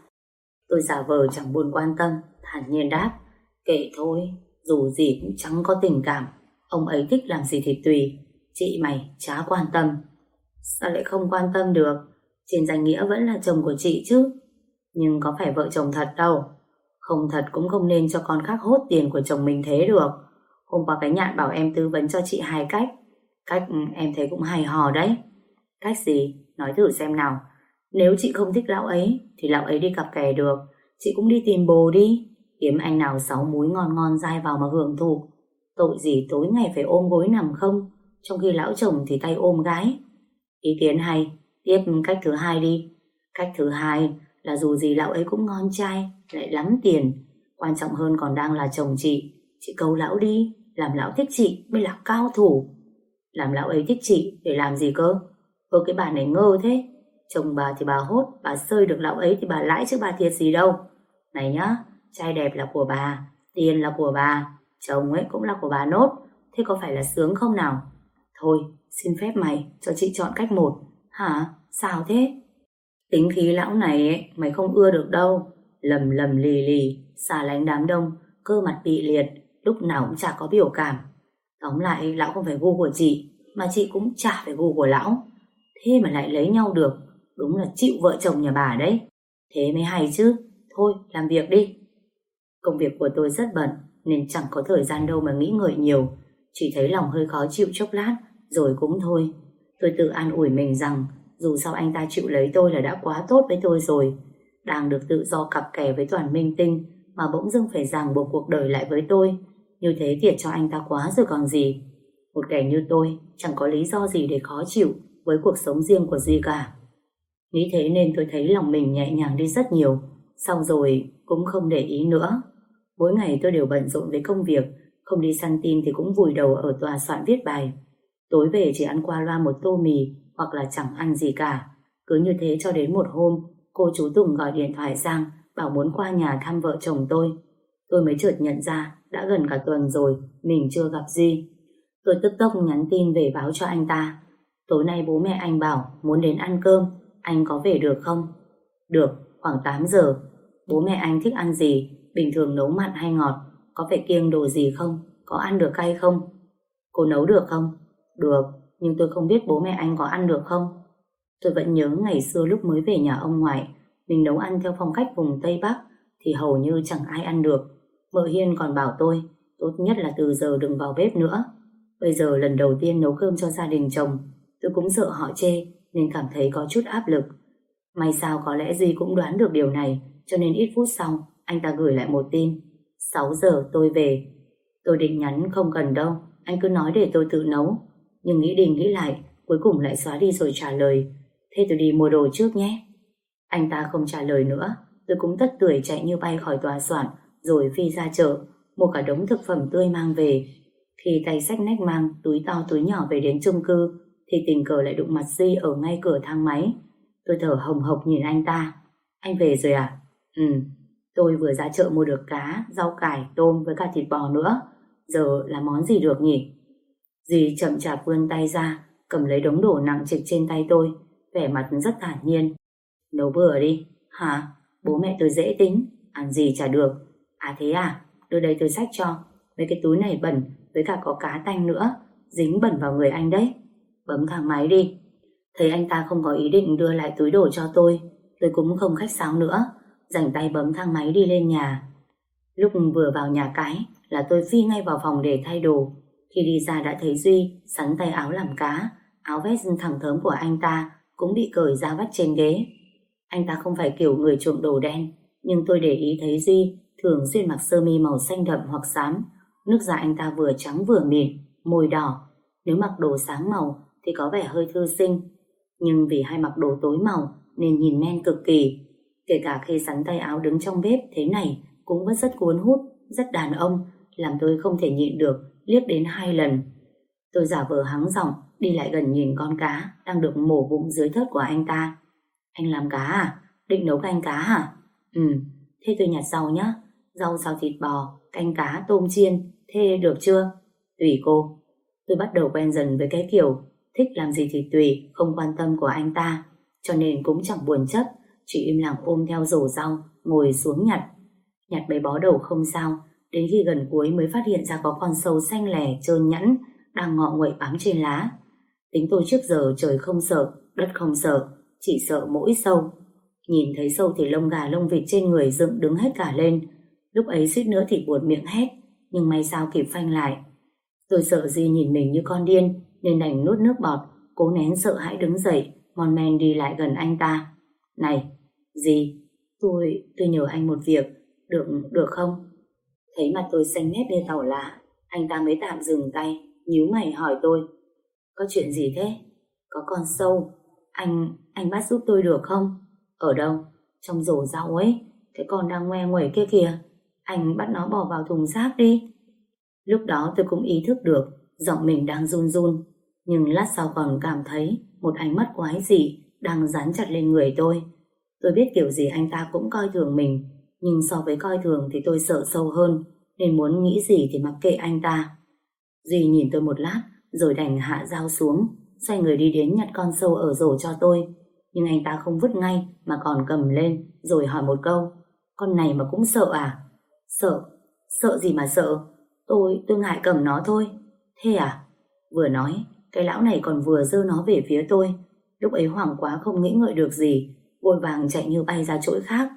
Tôi giả vờ chẳng buồn quan tâm, thản nhiên đáp, kệ thôi, dù gì cũng chẳng có tình cảm, ông ấy thích làm gì thì tùy, chị mày chả quan tâm. Sao lại không quan tâm được, trên danh nghĩa vẫn là chồng của chị chứ, nhưng có phải vợ chồng thật đâu. Không thật cũng không nên cho con khác hốt tiền của chồng mình thế được. Hôm qua cái nhạn bảo em tư vấn cho chị hai cách. Cách ừ, em thấy cũng hay hò đấy. Cách gì? Nói thử xem nào. Nếu chị không thích lão ấy, thì lão ấy đi cặp kè được. Chị cũng đi tìm bồ đi. Kiếm anh nào sáu múi ngon ngon dai vào mà hưởng thụ. Tội gì tối ngày phải ôm gối nằm không? Trong khi lão chồng thì tay ôm gái. Ý kiến hay. Tiếp cách thứ hai đi. Cách thứ hai là dù gì lão ấy cũng ngon trai, lại lắm tiền. Quan trọng hơn còn đang là chồng chị. Chị cầu lão đi, làm lão thích chị mới là cao thủ. Làm lão ấy thích chị để làm gì cơ? Ơ cái bà này ngơ thế. Chồng bà thì bà hốt, bà sơi được lão ấy thì bà lãi chứ bà thiệt gì đâu. Này nhá, trai đẹp là của bà, tiền là của bà, chồng ấy cũng là của bà nốt. Thế có phải là sướng không nào? Thôi, xin phép mày, cho chị chọn cách một. Hả? Sao thế? Tính khí lão này ấy, mày không ưa được đâu. Lầm lầm lì lì, xa lánh đám đông, cơ mặt bị liệt, lúc nào cũng chả có biểu cảm. Tóm lại, lão không phải gu của chị, mà chị cũng chả phải gu của lão. Thế mà lại lấy nhau được, đúng là chịu vợ chồng nhà bà đấy. Thế mới hay chứ, thôi làm việc đi. Công việc của tôi rất bận, nên chẳng có thời gian đâu mà nghĩ ngợi nhiều. Chỉ thấy lòng hơi khó chịu chốc lát, rồi cũng thôi. Tôi tự an ủi mình rằng dù sao anh ta chịu lấy tôi là đã quá tốt với tôi rồi. Đang được tự do cặp kè với toàn minh tinh mà bỗng dưng phải ràng buộc cuộc đời lại với tôi. Như thế thiệt cho anh ta quá rồi còn gì. Một kẻ như tôi chẳng có lý do gì để khó chịu với cuộc sống riêng của Duy cả. Nghĩ thế nên tôi thấy lòng mình nhẹ nhàng đi rất nhiều. Xong rồi cũng không để ý nữa. Mỗi ngày tôi đều bận rộn với công việc, không đi săn tin thì cũng vùi đầu ở tòa soạn viết bài. Tối về chỉ ăn qua loa một tô mì hoặc là chẳng ăn gì cả. Cứ như thế cho đến một hôm, cô chú Tùng gọi điện thoại sang, bảo muốn qua nhà thăm vợ chồng tôi. Tôi mới chợt nhận ra, đã gần cả tuần rồi, mình chưa gặp Duy. Tôi tức tốc nhắn tin về báo cho anh ta. Tối nay bố mẹ anh bảo muốn đến ăn cơm, anh có về được không? Được, khoảng 8 giờ. Bố mẹ anh thích ăn gì? Bình thường nấu mặn hay ngọt? Có phải kiêng đồ gì không? Có ăn được cay không? Cô nấu được không? Được, nhưng tôi không biết bố mẹ anh có ăn được không. Tôi vẫn nhớ ngày xưa lúc mới về nhà ông ngoại, mình nấu ăn theo phong cách vùng Tây Bắc thì hầu như chẳng ai ăn được. Mợ Hiên còn bảo tôi, tốt nhất là từ giờ đừng vào bếp nữa. Bây giờ lần đầu tiên nấu cơm cho gia đình chồng, tôi cũng sợ họ chê nên cảm thấy có chút áp lực. May sao có lẽ Duy cũng đoán được điều này, cho nên ít phút sau, anh ta gửi lại một tin. 6 giờ tôi về. Tôi định nhắn không cần đâu, anh cứ nói để tôi tự nấu nhưng nghĩ đi nghĩ lại, cuối cùng lại xóa đi rồi trả lời. Thế tôi đi mua đồ trước nhé. Anh ta không trả lời nữa, tôi cũng tất tuổi chạy như bay khỏi tòa soạn, rồi phi ra chợ, mua cả đống thực phẩm tươi mang về. Khi tay sách nách mang túi to túi nhỏ về đến chung cư, thì tình cờ lại đụng mặt Di ở ngay cửa thang máy. Tôi thở hồng hộc nhìn anh ta. Anh về rồi à? Ừ, tôi vừa ra chợ mua được cá, rau cải, tôm với cả thịt bò nữa. Giờ là món gì được nhỉ? Di chậm chạp vươn tay ra, cầm lấy đống đồ nặng trịch trên tay tôi, vẻ mặt rất thản nhiên. Nấu bữa đi. Hả? Bố mẹ tôi dễ tính, ăn gì chả được. À thế à? Đưa đây tôi xách cho. Mấy cái túi này bẩn, với cả có cá tanh nữa, dính bẩn vào người anh đấy. Bấm thang máy đi. Thấy anh ta không có ý định đưa lại túi đồ cho tôi, tôi cũng không khách sáo nữa, dành tay bấm thang máy đi lên nhà. Lúc vừa vào nhà cái là tôi phi ngay vào phòng để thay đồ, khi đi ra đã thấy Duy sắn tay áo làm cá, áo vest thẳng thớm của anh ta cũng bị cởi ra vắt trên ghế. Anh ta không phải kiểu người trộm đồ đen, nhưng tôi để ý thấy Duy thường xuyên mặc sơ mi màu xanh đậm hoặc xám. Nước da anh ta vừa trắng vừa mịn, môi đỏ. Nếu mặc đồ sáng màu thì có vẻ hơi thư sinh. Nhưng vì hay mặc đồ tối màu nên nhìn men cực kỳ. Kể cả khi sắn tay áo đứng trong bếp thế này cũng vẫn rất cuốn hút, rất đàn ông, làm tôi không thể nhịn được liếc đến hai lần. Tôi giả vờ hắng giọng, đi lại gần nhìn con cá đang được mổ bụng dưới thớt của anh ta. Anh làm cá à? định nấu canh cá hả? Ừ, thế tôi nhặt rau nhá. Rau xào thịt bò, canh cá, tôm chiên. Thế được chưa? Tùy cô. Tôi bắt đầu quen dần với cái kiểu thích làm gì thì tùy, không quan tâm của anh ta. Cho nên cũng chẳng buồn chấp, chỉ im lặng ôm theo rổ rau, ngồi xuống nhặt. Nhặt mấy bó đầu không sao, đến khi gần cuối mới phát hiện ra có con sâu xanh lẻ trơn nhẵn đang ngọ nguậy bám trên lá. Tính tôi trước giờ trời không sợ, đất không sợ, chỉ sợ mỗi sâu. Nhìn thấy sâu thì lông gà lông vịt trên người dựng đứng hết cả lên. Lúc ấy suýt nữa thì buột miệng hét, nhưng may sao kịp phanh lại. Tôi sợ Di nhìn mình như con điên, nên đành nuốt nước bọt, cố nén sợ hãi đứng dậy, mon men đi lại gần anh ta. Này, gì? tôi, tôi nhờ anh một việc, được, được không? Thấy mặt tôi xanh nét như tàu lạ, anh ta mới tạm dừng tay, nhíu mày hỏi tôi. Có chuyện gì thế? Có con sâu, anh, anh bắt giúp tôi được không? Ở đâu? Trong rổ rau ấy, cái con đang ngoe nguẩy kia kìa. Anh bắt nó bỏ vào thùng rác đi. Lúc đó tôi cũng ý thức được giọng mình đang run run. Nhưng lát sau còn cảm thấy một ánh mắt quái dị đang dán chặt lên người tôi. Tôi biết kiểu gì anh ta cũng coi thường mình, nhưng so với coi thường thì tôi sợ sâu hơn, nên muốn nghĩ gì thì mặc kệ anh ta. Duy nhìn tôi một lát, rồi đành hạ dao xuống, xoay người đi đến nhặt con sâu ở rổ cho tôi. Nhưng anh ta không vứt ngay, mà còn cầm lên, rồi hỏi một câu. Con này mà cũng sợ à? Sợ? Sợ gì mà sợ? Tôi, tôi ngại cầm nó thôi. Thế à? Vừa nói, cái lão này còn vừa dơ nó về phía tôi. Lúc ấy hoảng quá không nghĩ ngợi được gì, vội vàng chạy như bay ra chỗ khác.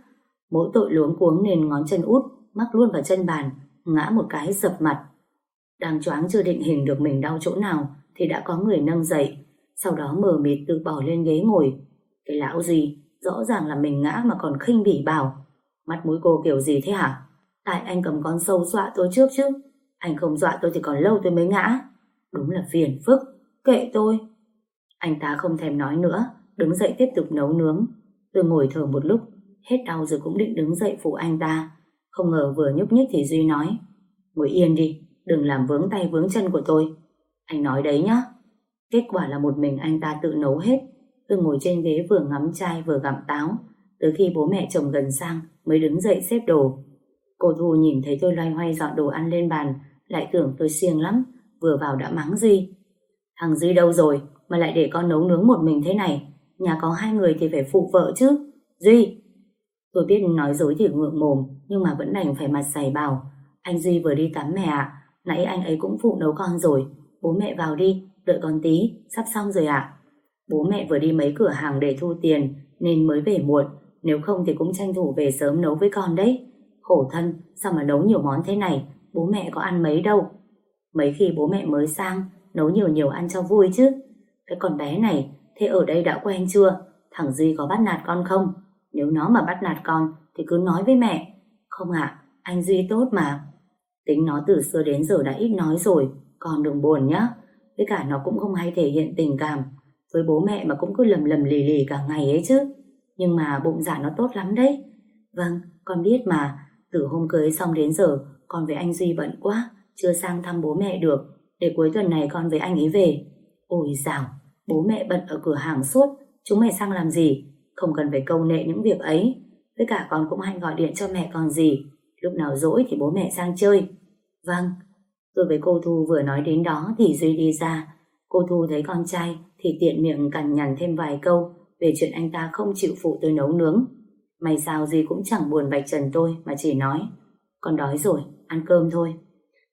Mỗi tội luống cuống nên ngón chân út mắc luôn vào chân bàn, ngã một cái dập mặt. Đang choáng chưa định hình được mình đau chỗ nào thì đã có người nâng dậy, sau đó mờ mịt tự bỏ lên ghế ngồi. Cái lão gì, rõ ràng là mình ngã mà còn khinh bỉ bảo. Mắt mũi cô kiểu gì thế hả? Tại anh cầm con sâu dọa tôi trước chứ. Anh không dọa tôi thì còn lâu tôi mới ngã. Đúng là phiền phức, kệ tôi. Anh ta không thèm nói nữa, đứng dậy tiếp tục nấu nướng. Tôi ngồi thở một lúc, hết đau rồi cũng định đứng dậy phụ anh ta. Không ngờ vừa nhúc nhích thì Duy nói, ngồi yên đi, đừng làm vướng tay vướng chân của tôi. Anh nói đấy nhá. Kết quả là một mình anh ta tự nấu hết. Tôi ngồi trên ghế vừa ngắm chai vừa gặm táo. Từ khi bố mẹ chồng gần sang mới đứng dậy xếp đồ. Cô Thu nhìn thấy tôi loay hoay dọn đồ ăn lên bàn, lại tưởng tôi siêng lắm, vừa vào đã mắng Duy. Thằng Duy đâu rồi, mà lại để con nấu nướng một mình thế này. Nhà có hai người thì phải phụ vợ chứ. Duy! Tôi biết nói dối thì ngượng mồm, nhưng mà vẫn đành phải mặt dày bảo. Anh Duy vừa đi tắm mẹ ạ, nãy anh ấy cũng phụ nấu con rồi. Bố mẹ vào đi, đợi con tí, sắp xong rồi ạ. Bố mẹ vừa đi mấy cửa hàng để thu tiền, nên mới về muộn. Nếu không thì cũng tranh thủ về sớm nấu với con đấy. Khổ thân, sao mà nấu nhiều món thế này, bố mẹ có ăn mấy đâu. Mấy khi bố mẹ mới sang, nấu nhiều nhiều ăn cho vui chứ. Cái con bé này, thế ở đây đã quen chưa? Thằng Duy có bắt nạt con không? Nếu nó mà bắt nạt con, thì cứ nói với mẹ. Không ạ, anh Duy tốt mà. Tính nó từ xưa đến giờ đã ít nói rồi, con đừng buồn nhá. Với cả nó cũng không hay thể hiện tình cảm. Với bố mẹ mà cũng cứ lầm lầm lì lì cả ngày ấy chứ. Nhưng mà bụng dạ nó tốt lắm đấy. Vâng, con biết mà. Từ hôm cưới xong đến giờ, con với anh Duy bận quá, chưa sang thăm bố mẹ được. Để cuối tuần này con với anh ấy về. Ôi dào, bố mẹ bận ở cửa hàng suốt, chúng mày sang làm gì? Không cần phải câu nệ những việc ấy. Với cả con cũng hay gọi điện cho mẹ còn gì. Lúc nào rỗi thì bố mẹ sang chơi. Vâng, tôi với cô Thu vừa nói đến đó thì Duy đi ra. Cô Thu thấy con trai thì tiện miệng cằn nhằn thêm vài câu về chuyện anh ta không chịu phụ tôi nấu nướng. May sao gì cũng chẳng buồn vạch trần tôi mà chỉ nói con đói rồi, ăn cơm thôi.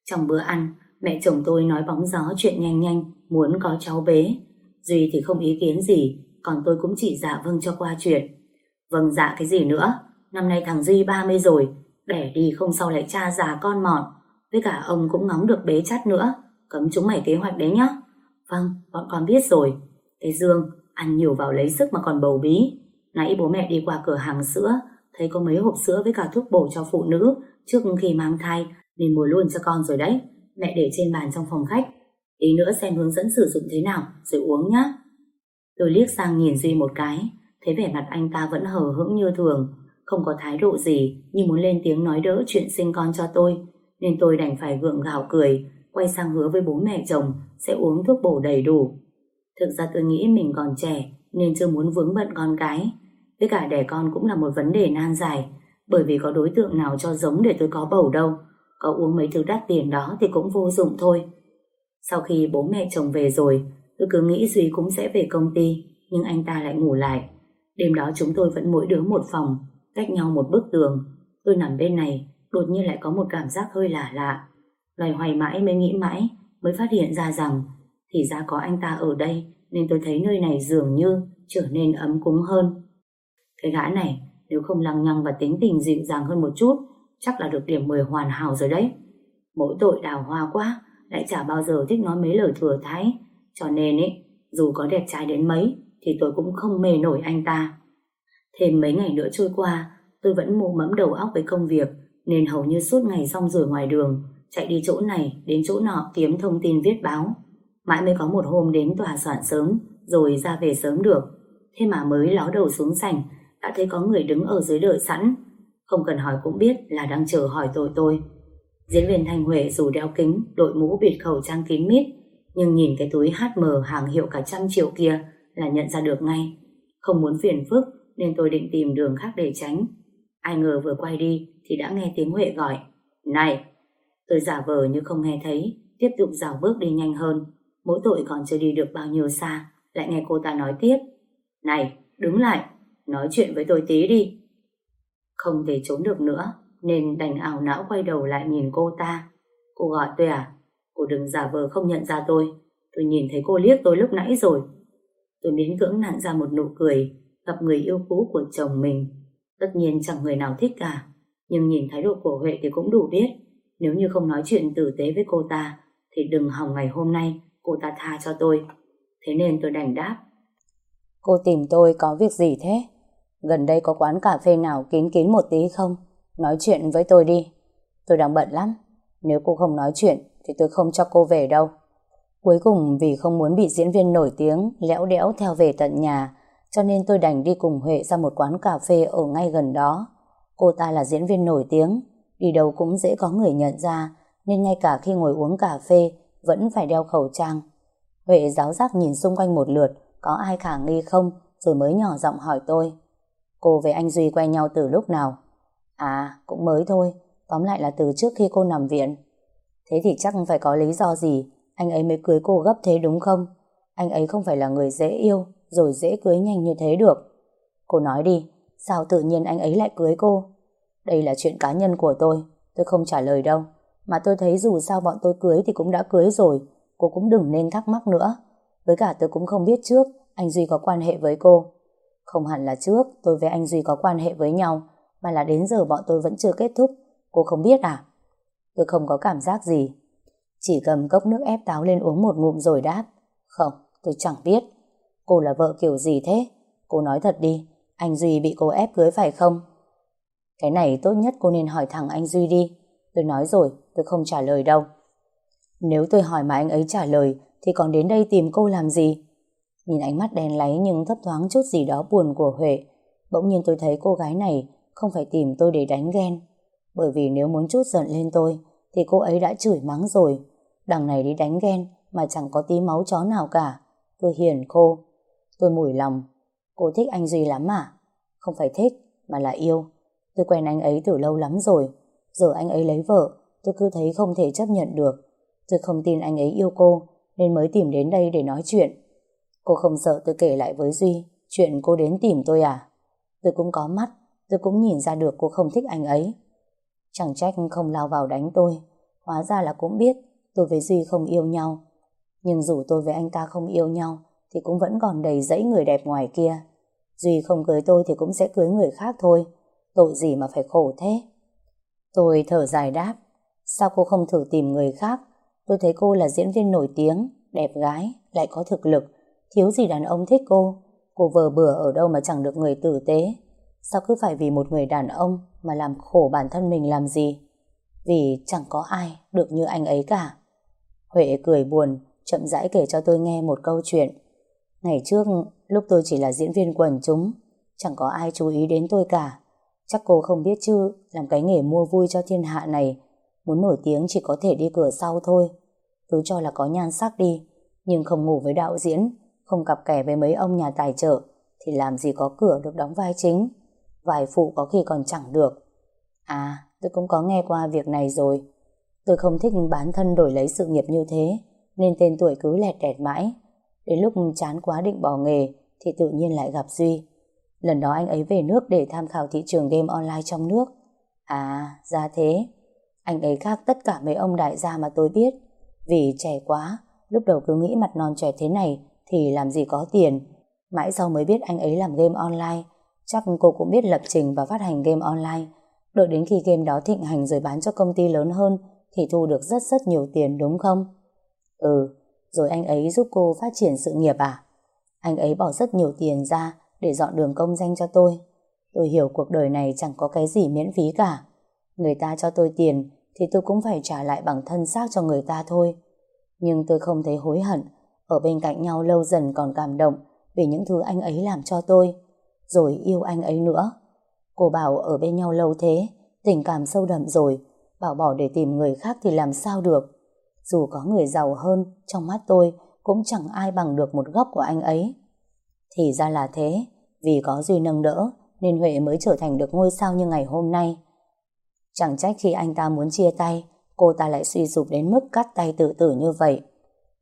Trong bữa ăn, mẹ chồng tôi nói bóng gió chuyện nhanh nhanh, muốn có cháu bé Duy thì không ý kiến gì, còn tôi cũng chỉ dạ vâng cho qua chuyện. Vâng dạ cái gì nữa, năm nay thằng Duy 30 rồi, đẻ đi không sau lại cha già con mọn. Với cả ông cũng ngóng được bế chắt nữa, cấm chúng mày kế hoạch đấy nhá. Vâng, bọn con biết rồi. Cái Dương, ăn nhiều vào lấy sức mà còn bầu bí. Nãy bố mẹ đi qua cửa hàng sữa, thấy có mấy hộp sữa với cả thuốc bổ cho phụ nữ trước khi mang thai, nên mua luôn cho con rồi đấy. Mẹ để trên bàn trong phòng khách. Ý nữa xem hướng dẫn sử dụng thế nào, rồi uống nhá. Tôi liếc sang nhìn Duy một cái, thấy vẻ mặt anh ta vẫn hờ hững như thường, không có thái độ gì như muốn lên tiếng nói đỡ chuyện sinh con cho tôi, nên tôi đành phải gượng gạo cười, quay sang hứa với bố mẹ chồng sẽ uống thuốc bổ đầy đủ. Thực ra tôi nghĩ mình còn trẻ nên chưa muốn vướng bận con cái, Với cả đẻ con cũng là một vấn đề nan giải, bởi vì có đối tượng nào cho giống để tôi có bầu đâu. Có uống mấy thứ đắt tiền đó thì cũng vô dụng thôi. Sau khi bố mẹ chồng về rồi, tôi cứ nghĩ Duy cũng sẽ về công ty, nhưng anh ta lại ngủ lại. Đêm đó chúng tôi vẫn mỗi đứa một phòng, cách nhau một bức tường. Tôi nằm bên này, đột nhiên lại có một cảm giác hơi lạ lạ. Loài hoài mãi mới nghĩ mãi, mới phát hiện ra rằng thì ra có anh ta ở đây nên tôi thấy nơi này dường như trở nên ấm cúng hơn. Cái gã này nếu không lăng nhăng và tính tình dịu dàng hơn một chút chắc là được điểm 10 hoàn hảo rồi đấy. Mỗi tội đào hoa quá lại chả bao giờ thích nói mấy lời thừa thái cho nên ý, dù có đẹp trai đến mấy thì tôi cũng không mê nổi anh ta. Thêm mấy ngày nữa trôi qua tôi vẫn mù mẫm đầu óc với công việc nên hầu như suốt ngày xong rồi ngoài đường chạy đi chỗ này đến chỗ nọ kiếm thông tin viết báo. Mãi mới có một hôm đến tòa soạn sớm rồi ra về sớm được. Thế mà mới ló đầu xuống sảnh đã thấy có người đứng ở dưới đợi sẵn. Không cần hỏi cũng biết là đang chờ hỏi tội tôi. Diễn viên Thanh Huệ dù đeo kính, đội mũ bịt khẩu trang kín mít, nhưng nhìn cái túi HM hàng hiệu cả trăm triệu kia là nhận ra được ngay. Không muốn phiền phức nên tôi định tìm đường khác để tránh. Ai ngờ vừa quay đi thì đã nghe tiếng Huệ gọi. Này! Tôi giả vờ như không nghe thấy, tiếp tục dào bước đi nhanh hơn. Mỗi tội còn chưa đi được bao nhiêu xa, lại nghe cô ta nói tiếp. Này, đứng lại, nói chuyện với tôi tí đi. Không thể trốn được nữa, nên đành ảo não quay đầu lại nhìn cô ta. Cô gọi tôi à? Cô đừng giả vờ không nhận ra tôi. Tôi nhìn thấy cô liếc tôi lúc nãy rồi. Tôi miễn cưỡng nặn ra một nụ cười, gặp người yêu cũ của chồng mình. Tất nhiên chẳng người nào thích cả, nhưng nhìn thái độ của Huệ thì cũng đủ biết. Nếu như không nói chuyện tử tế với cô ta, thì đừng hòng ngày hôm nay cô ta tha cho tôi. Thế nên tôi đành đáp. Cô tìm tôi có việc gì thế? Gần đây có quán cà phê nào kín kín một tí không? Nói chuyện với tôi đi. Tôi đang bận lắm. Nếu cô không nói chuyện, thì tôi không cho cô về đâu. Cuối cùng, vì không muốn bị diễn viên nổi tiếng, lẽo đẽo theo về tận nhà, cho nên tôi đành đi cùng Huệ ra một quán cà phê ở ngay gần đó. Cô ta là diễn viên nổi tiếng, đi đâu cũng dễ có người nhận ra, nên ngay cả khi ngồi uống cà phê, vẫn phải đeo khẩu trang. Huệ giáo giác nhìn xung quanh một lượt, có ai khả nghi không, rồi mới nhỏ giọng hỏi tôi. Cô với anh Duy quen nhau từ lúc nào? À, cũng mới thôi, tóm lại là từ trước khi cô nằm viện. Thế thì chắc phải có lý do gì anh ấy mới cưới cô gấp thế đúng không? Anh ấy không phải là người dễ yêu rồi dễ cưới nhanh như thế được. Cô nói đi, sao tự nhiên anh ấy lại cưới cô? Đây là chuyện cá nhân của tôi, tôi không trả lời đâu. Mà tôi thấy dù sao bọn tôi cưới thì cũng đã cưới rồi, cô cũng đừng nên thắc mắc nữa. Với cả tôi cũng không biết trước anh Duy có quan hệ với cô. Không hẳn là trước tôi với anh Duy có quan hệ với nhau, mà là đến giờ bọn tôi vẫn chưa kết thúc. Cô không biết à? Tôi không có cảm giác gì. Chỉ cầm cốc nước ép táo lên uống một ngụm rồi đáp. Không, tôi chẳng biết. Cô là vợ kiểu gì thế? Cô nói thật đi, anh Duy bị cô ép cưới phải không? Cái này tốt nhất cô nên hỏi thẳng anh Duy đi. Tôi nói rồi, tôi không trả lời đâu. Nếu tôi hỏi mà anh ấy trả lời, thì còn đến đây tìm cô làm gì? Nhìn ánh mắt đen láy nhưng thấp thoáng chút gì đó buồn của Huệ, bỗng nhiên tôi thấy cô gái này không phải tìm tôi để đánh ghen. Bởi vì nếu muốn chút giận lên tôi, thì cô ấy đã chửi mắng rồi. Đằng này đi đánh ghen mà chẳng có tí máu chó nào cả. Tôi hiền cô. Tôi mủi lòng. Cô thích anh Duy lắm à? Không phải thích, mà là yêu. Tôi quen anh ấy từ lâu lắm rồi. Giờ anh ấy lấy vợ, tôi cứ thấy không thể chấp nhận được. Tôi không tin anh ấy yêu cô, nên mới tìm đến đây để nói chuyện. Cô không sợ tôi kể lại với Duy chuyện cô đến tìm tôi à? Tôi cũng có mắt, tôi cũng nhìn ra được cô không thích anh ấy. Chẳng trách không lao vào đánh tôi. Hóa ra là cũng biết tôi với Duy không yêu nhau. Nhưng dù tôi với anh ta không yêu nhau, thì cũng vẫn còn đầy dẫy người đẹp ngoài kia. Duy không cưới tôi thì cũng sẽ cưới người khác thôi. Tội gì mà phải khổ thế? Tôi thở dài đáp. Sao cô không thử tìm người khác? Tôi thấy cô là diễn viên nổi tiếng, đẹp gái, lại có thực lực. Thiếu gì đàn ông thích cô. Cô vờ bừa ở đâu mà chẳng được người tử tế. Sao cứ phải vì một người đàn ông mà làm khổ bản thân mình làm gì? Vì chẳng có ai được như anh ấy cả. Huệ cười buồn, chậm rãi kể cho tôi nghe một câu chuyện. Ngày trước, lúc tôi chỉ là diễn viên quần chúng, chẳng có ai chú ý đến tôi cả. Chắc cô không biết chứ, làm cái nghề mua vui cho thiên hạ này, muốn nổi tiếng chỉ có thể đi cửa sau thôi. Cứ cho là có nhan sắc đi, nhưng không ngủ với đạo diễn, không cặp kè với mấy ông nhà tài trợ, thì làm gì có cửa được đóng vai chính. Vài phụ có khi còn chẳng được. À, tôi cũng có nghe qua việc này rồi. Tôi không thích bán thân đổi lấy sự nghiệp như thế, nên tên tuổi cứ lẹt đẹt mãi. Đến lúc chán quá định bỏ nghề, thì tự nhiên lại gặp Duy. Lần đó anh ấy về nước để tham khảo thị trường game online trong nước. À, ra thế. Anh ấy khác tất cả mấy ông đại gia mà tôi biết. Vì trẻ quá, lúc đầu cứ nghĩ mặt non trẻ thế này thì làm gì có tiền. Mãi sau mới biết anh ấy làm game online. Chắc cô cũng biết lập trình và phát hành game online. Đợi đến khi game đó thịnh hành rồi bán cho công ty lớn hơn thì thu được rất rất nhiều tiền đúng không? Ừ, rồi anh ấy giúp cô phát triển sự nghiệp à? Anh ấy bỏ rất nhiều tiền ra để dọn đường công danh cho tôi. Tôi hiểu cuộc đời này chẳng có cái gì miễn phí cả. Người ta cho tôi tiền thì tôi cũng phải trả lại bằng thân xác cho người ta thôi. Nhưng tôi không thấy hối hận. Ở bên cạnh nhau lâu dần còn cảm động vì những thứ anh ấy làm cho tôi. Rồi yêu anh ấy nữa. Cô bảo ở bên nhau lâu thế, tình cảm sâu đậm rồi, bảo bỏ để tìm người khác thì làm sao được. Dù có người giàu hơn, trong mắt tôi cũng chẳng ai bằng được một góc của anh ấy. Thì ra là thế, vì có Duy nâng đỡ nên Huệ mới trở thành được ngôi sao như ngày hôm nay. Chẳng trách khi anh ta muốn chia tay, cô ta lại suy sụp đến mức cắt tay tự tử như vậy.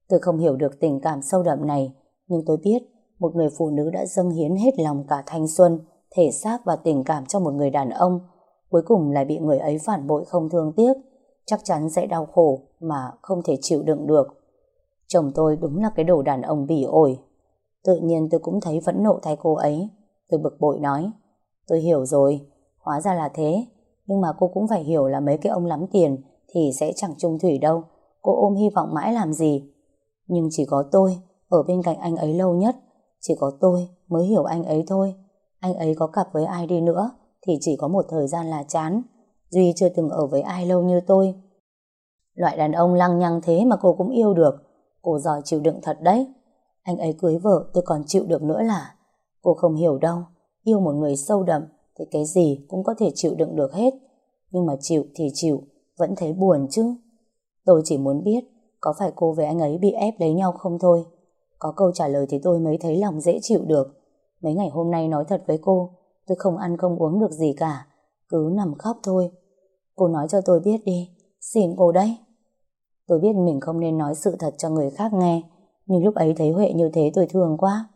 Tôi không hiểu được tình cảm sâu đậm này, nhưng tôi biết một người phụ nữ đã dâng hiến hết lòng cả thanh xuân, thể xác và tình cảm cho một người đàn ông, cuối cùng lại bị người ấy phản bội không thương tiếc, chắc chắn sẽ đau khổ mà không thể chịu đựng được. Chồng tôi đúng là cái đồ đàn ông bỉ ổi. Tự nhiên tôi cũng thấy phẫn nộ thay cô ấy. Tôi bực bội nói, tôi hiểu rồi, hóa ra là thế, nhưng mà cô cũng phải hiểu là mấy cái ông lắm tiền thì sẽ chẳng chung thủy đâu, cô ôm hy vọng mãi làm gì. Nhưng chỉ có tôi ở bên cạnh anh ấy lâu nhất, chỉ có tôi mới hiểu anh ấy thôi. Anh ấy có cặp với ai đi nữa thì chỉ có một thời gian là chán. Duy chưa từng ở với ai lâu như tôi. Loại đàn ông lăng nhăng thế mà cô cũng yêu được. Cô giỏi chịu đựng thật đấy. Anh ấy cưới vợ tôi còn chịu được nữa là Cô không hiểu đâu Yêu một người sâu đậm Thì cái gì cũng có thể chịu đựng được hết Nhưng mà chịu thì chịu Vẫn thấy buồn chứ Tôi chỉ muốn biết có phải cô với anh ấy bị ép lấy nhau không thôi Có câu trả lời thì tôi mới thấy lòng dễ chịu được Mấy ngày hôm nay nói thật với cô Tôi không ăn không uống được gì cả Cứ nằm khóc thôi Cô nói cho tôi biết đi Xin cô đấy Tôi biết mình không nên nói sự thật cho người khác nghe nhưng lúc ấy thấy Huệ như thế tôi thương quá.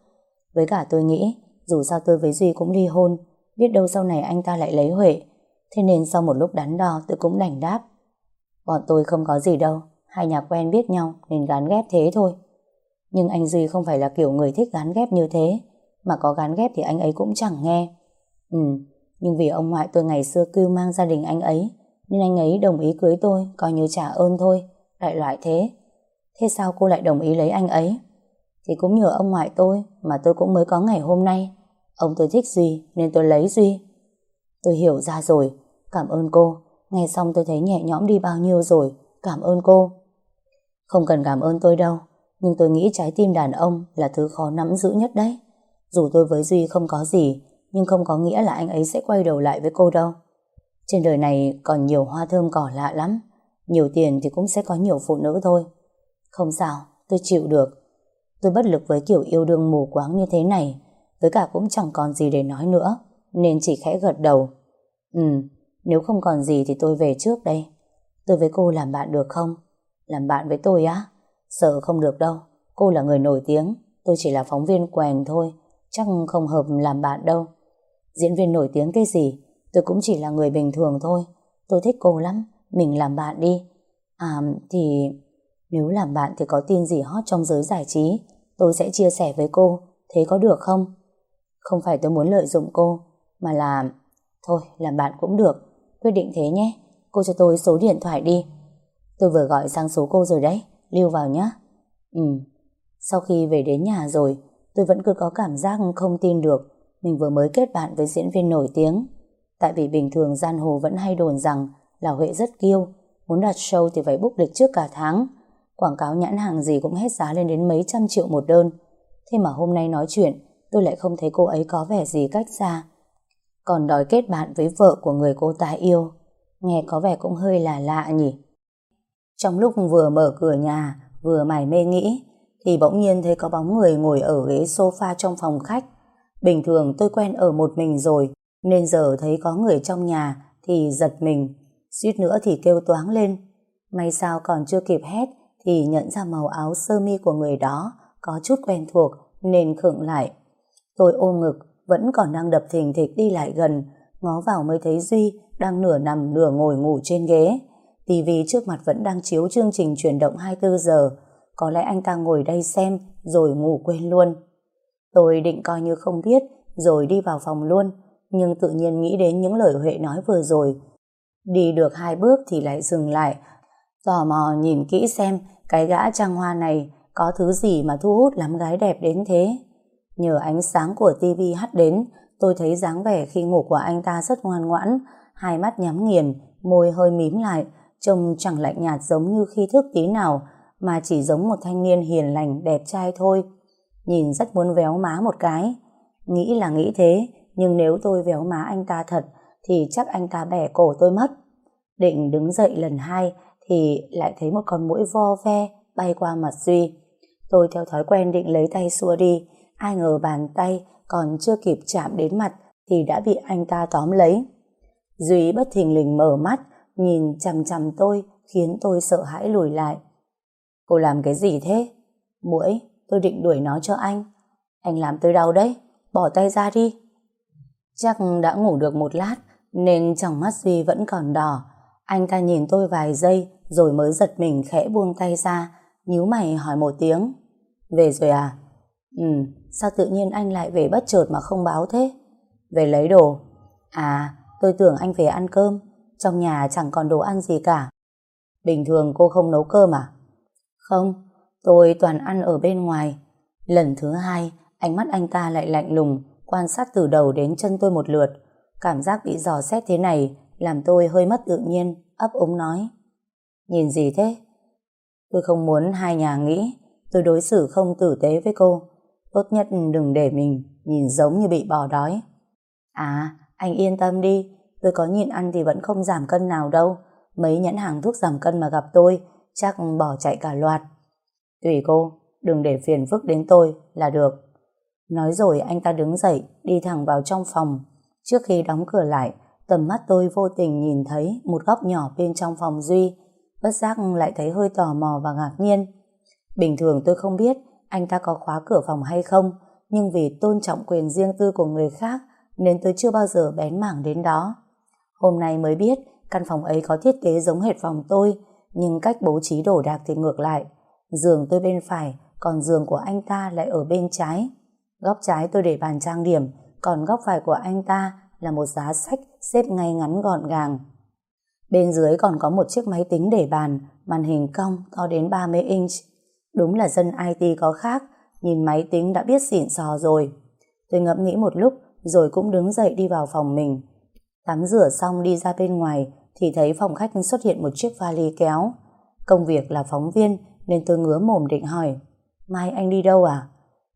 Với cả tôi nghĩ, dù sao tôi với Duy cũng ly hôn, biết đâu sau này anh ta lại lấy Huệ. Thế nên sau một lúc đắn đo tôi cũng đành đáp. Bọn tôi không có gì đâu, hai nhà quen biết nhau nên gán ghép thế thôi. Nhưng anh Duy không phải là kiểu người thích gán ghép như thế, mà có gán ghép thì anh ấy cũng chẳng nghe. Ừ, nhưng vì ông ngoại tôi ngày xưa cưu mang gia đình anh ấy, nên anh ấy đồng ý cưới tôi, coi như trả ơn thôi, đại loại thế. Thế sao cô lại đồng ý lấy anh ấy? Thì cũng nhờ ông ngoại tôi mà tôi cũng mới có ngày hôm nay. Ông tôi thích Duy nên tôi lấy Duy. Tôi hiểu ra rồi. Cảm ơn cô. Nghe xong tôi thấy nhẹ nhõm đi bao nhiêu rồi. Cảm ơn cô. Không cần cảm ơn tôi đâu. Nhưng tôi nghĩ trái tim đàn ông là thứ khó nắm giữ nhất đấy. Dù tôi với Duy không có gì, nhưng không có nghĩa là anh ấy sẽ quay đầu lại với cô đâu. Trên đời này còn nhiều hoa thơm cỏ lạ lắm. Nhiều tiền thì cũng sẽ có nhiều phụ nữ thôi. Không sao, tôi chịu được. Tôi bất lực với kiểu yêu đương mù quáng như thế này, với cả cũng chẳng còn gì để nói nữa, nên chỉ khẽ gật đầu. Ừ, nếu không còn gì thì tôi về trước đây. Tôi với cô làm bạn được không? Làm bạn với tôi á? Sợ không được đâu, cô là người nổi tiếng, tôi chỉ là phóng viên quèn thôi, chắc không hợp làm bạn đâu. Diễn viên nổi tiếng cái gì, tôi cũng chỉ là người bình thường thôi. Tôi thích cô lắm, mình làm bạn đi. À, thì... Nếu làm bạn thì có tin gì hot trong giới giải trí, tôi sẽ chia sẻ với cô, thế có được không? Không phải tôi muốn lợi dụng cô, mà là... Thôi, làm bạn cũng được, quyết định thế nhé, cô cho tôi số điện thoại đi. Tôi vừa gọi sang số cô rồi đấy, lưu vào nhé. Ừ, sau khi về đến nhà rồi, tôi vẫn cứ có cảm giác không tin được mình vừa mới kết bạn với diễn viên nổi tiếng. Tại vì bình thường Gian Hồ vẫn hay đồn rằng là Huệ rất kiêu, muốn đặt show thì phải book lịch trước cả tháng. Quảng cáo nhãn hàng gì cũng hết giá lên đến mấy trăm triệu một đơn. Thế mà hôm nay nói chuyện, tôi lại không thấy cô ấy có vẻ gì cách xa. Còn đòi kết bạn với vợ của người cô ta yêu. Nghe có vẻ cũng hơi là lạ nhỉ. Trong lúc vừa mở cửa nhà, vừa mải mê nghĩ, thì bỗng nhiên thấy có bóng người ngồi ở ghế sofa trong phòng khách. Bình thường tôi quen ở một mình rồi, nên giờ thấy có người trong nhà thì giật mình, suýt nữa thì kêu toáng lên. May sao còn chưa kịp hét thì nhận ra màu áo sơ mi của người đó có chút quen thuộc nên khựng lại. Tôi ôm ngực, vẫn còn đang đập thình thịch đi lại gần, ngó vào mới thấy Duy đang nửa nằm nửa ngồi ngủ trên ghế. tivi trước mặt vẫn đang chiếu chương trình chuyển động 24 giờ, có lẽ anh ta ngồi đây xem rồi ngủ quên luôn. Tôi định coi như không biết rồi đi vào phòng luôn, nhưng tự nhiên nghĩ đến những lời Huệ nói vừa rồi. Đi được hai bước thì lại dừng lại, tò mò nhìn kỹ xem cái gã trang hoa này có thứ gì mà thu hút lắm gái đẹp đến thế. Nhờ ánh sáng của tivi hắt đến, tôi thấy dáng vẻ khi ngủ của anh ta rất ngoan ngoãn, hai mắt nhắm nghiền, môi hơi mím lại, trông chẳng lạnh nhạt giống như khi thức tí nào, mà chỉ giống một thanh niên hiền lành đẹp trai thôi. Nhìn rất muốn véo má một cái. Nghĩ là nghĩ thế, nhưng nếu tôi véo má anh ta thật, thì chắc anh ta bẻ cổ tôi mất. Định đứng dậy lần hai, thì lại thấy một con mũi vo ve bay qua mặt Duy. Tôi theo thói quen định lấy tay xua đi, ai ngờ bàn tay còn chưa kịp chạm đến mặt thì đã bị anh ta tóm lấy. Duy bất thình lình mở mắt, nhìn chằm chằm tôi khiến tôi sợ hãi lùi lại. Cô làm cái gì thế? Mũi, tôi định đuổi nó cho anh. Anh làm tôi đau đấy, bỏ tay ra đi. Chắc đã ngủ được một lát, nên trong mắt Duy vẫn còn đỏ. Anh ta nhìn tôi vài giây, rồi mới giật mình khẽ buông tay ra, nhíu mày hỏi một tiếng. Về rồi à? Ừ, sao tự nhiên anh lại về bất chợt mà không báo thế? Về lấy đồ. À, tôi tưởng anh về ăn cơm, trong nhà chẳng còn đồ ăn gì cả. Bình thường cô không nấu cơm à? Không, tôi toàn ăn ở bên ngoài. Lần thứ hai, ánh mắt anh ta lại lạnh lùng, quan sát từ đầu đến chân tôi một lượt. Cảm giác bị dò xét thế này làm tôi hơi mất tự nhiên, ấp úng nói. Nhìn gì thế? Tôi không muốn hai nhà nghĩ tôi đối xử không tử tế với cô. Tốt nhất đừng để mình nhìn giống như bị bỏ đói. À, anh yên tâm đi, tôi có nhịn ăn thì vẫn không giảm cân nào đâu. Mấy nhãn hàng thuốc giảm cân mà gặp tôi, chắc bỏ chạy cả loạt. Tùy cô, đừng để phiền phức đến tôi là được. Nói rồi anh ta đứng dậy, đi thẳng vào trong phòng. Trước khi đóng cửa lại, tầm mắt tôi vô tình nhìn thấy một góc nhỏ bên trong phòng Duy, bất giác lại thấy hơi tò mò và ngạc nhiên. Bình thường tôi không biết anh ta có khóa cửa phòng hay không, nhưng vì tôn trọng quyền riêng tư của người khác nên tôi chưa bao giờ bén mảng đến đó. Hôm nay mới biết căn phòng ấy có thiết kế giống hệt phòng tôi, nhưng cách bố trí đồ đạc thì ngược lại. Giường tôi bên phải, còn giường của anh ta lại ở bên trái. Góc trái tôi để bàn trang điểm, còn góc phải của anh ta là một giá sách xếp ngay ngắn gọn gàng. Bên dưới còn có một chiếc máy tính để bàn, màn hình cong to đến 30 inch. Đúng là dân IT có khác, nhìn máy tính đã biết xịn sò rồi. Tôi ngẫm nghĩ một lúc, rồi cũng đứng dậy đi vào phòng mình. Tắm rửa xong đi ra bên ngoài, thì thấy phòng khách xuất hiện một chiếc vali kéo. Công việc là phóng viên, nên tôi ngứa mồm định hỏi, mai anh đi đâu à?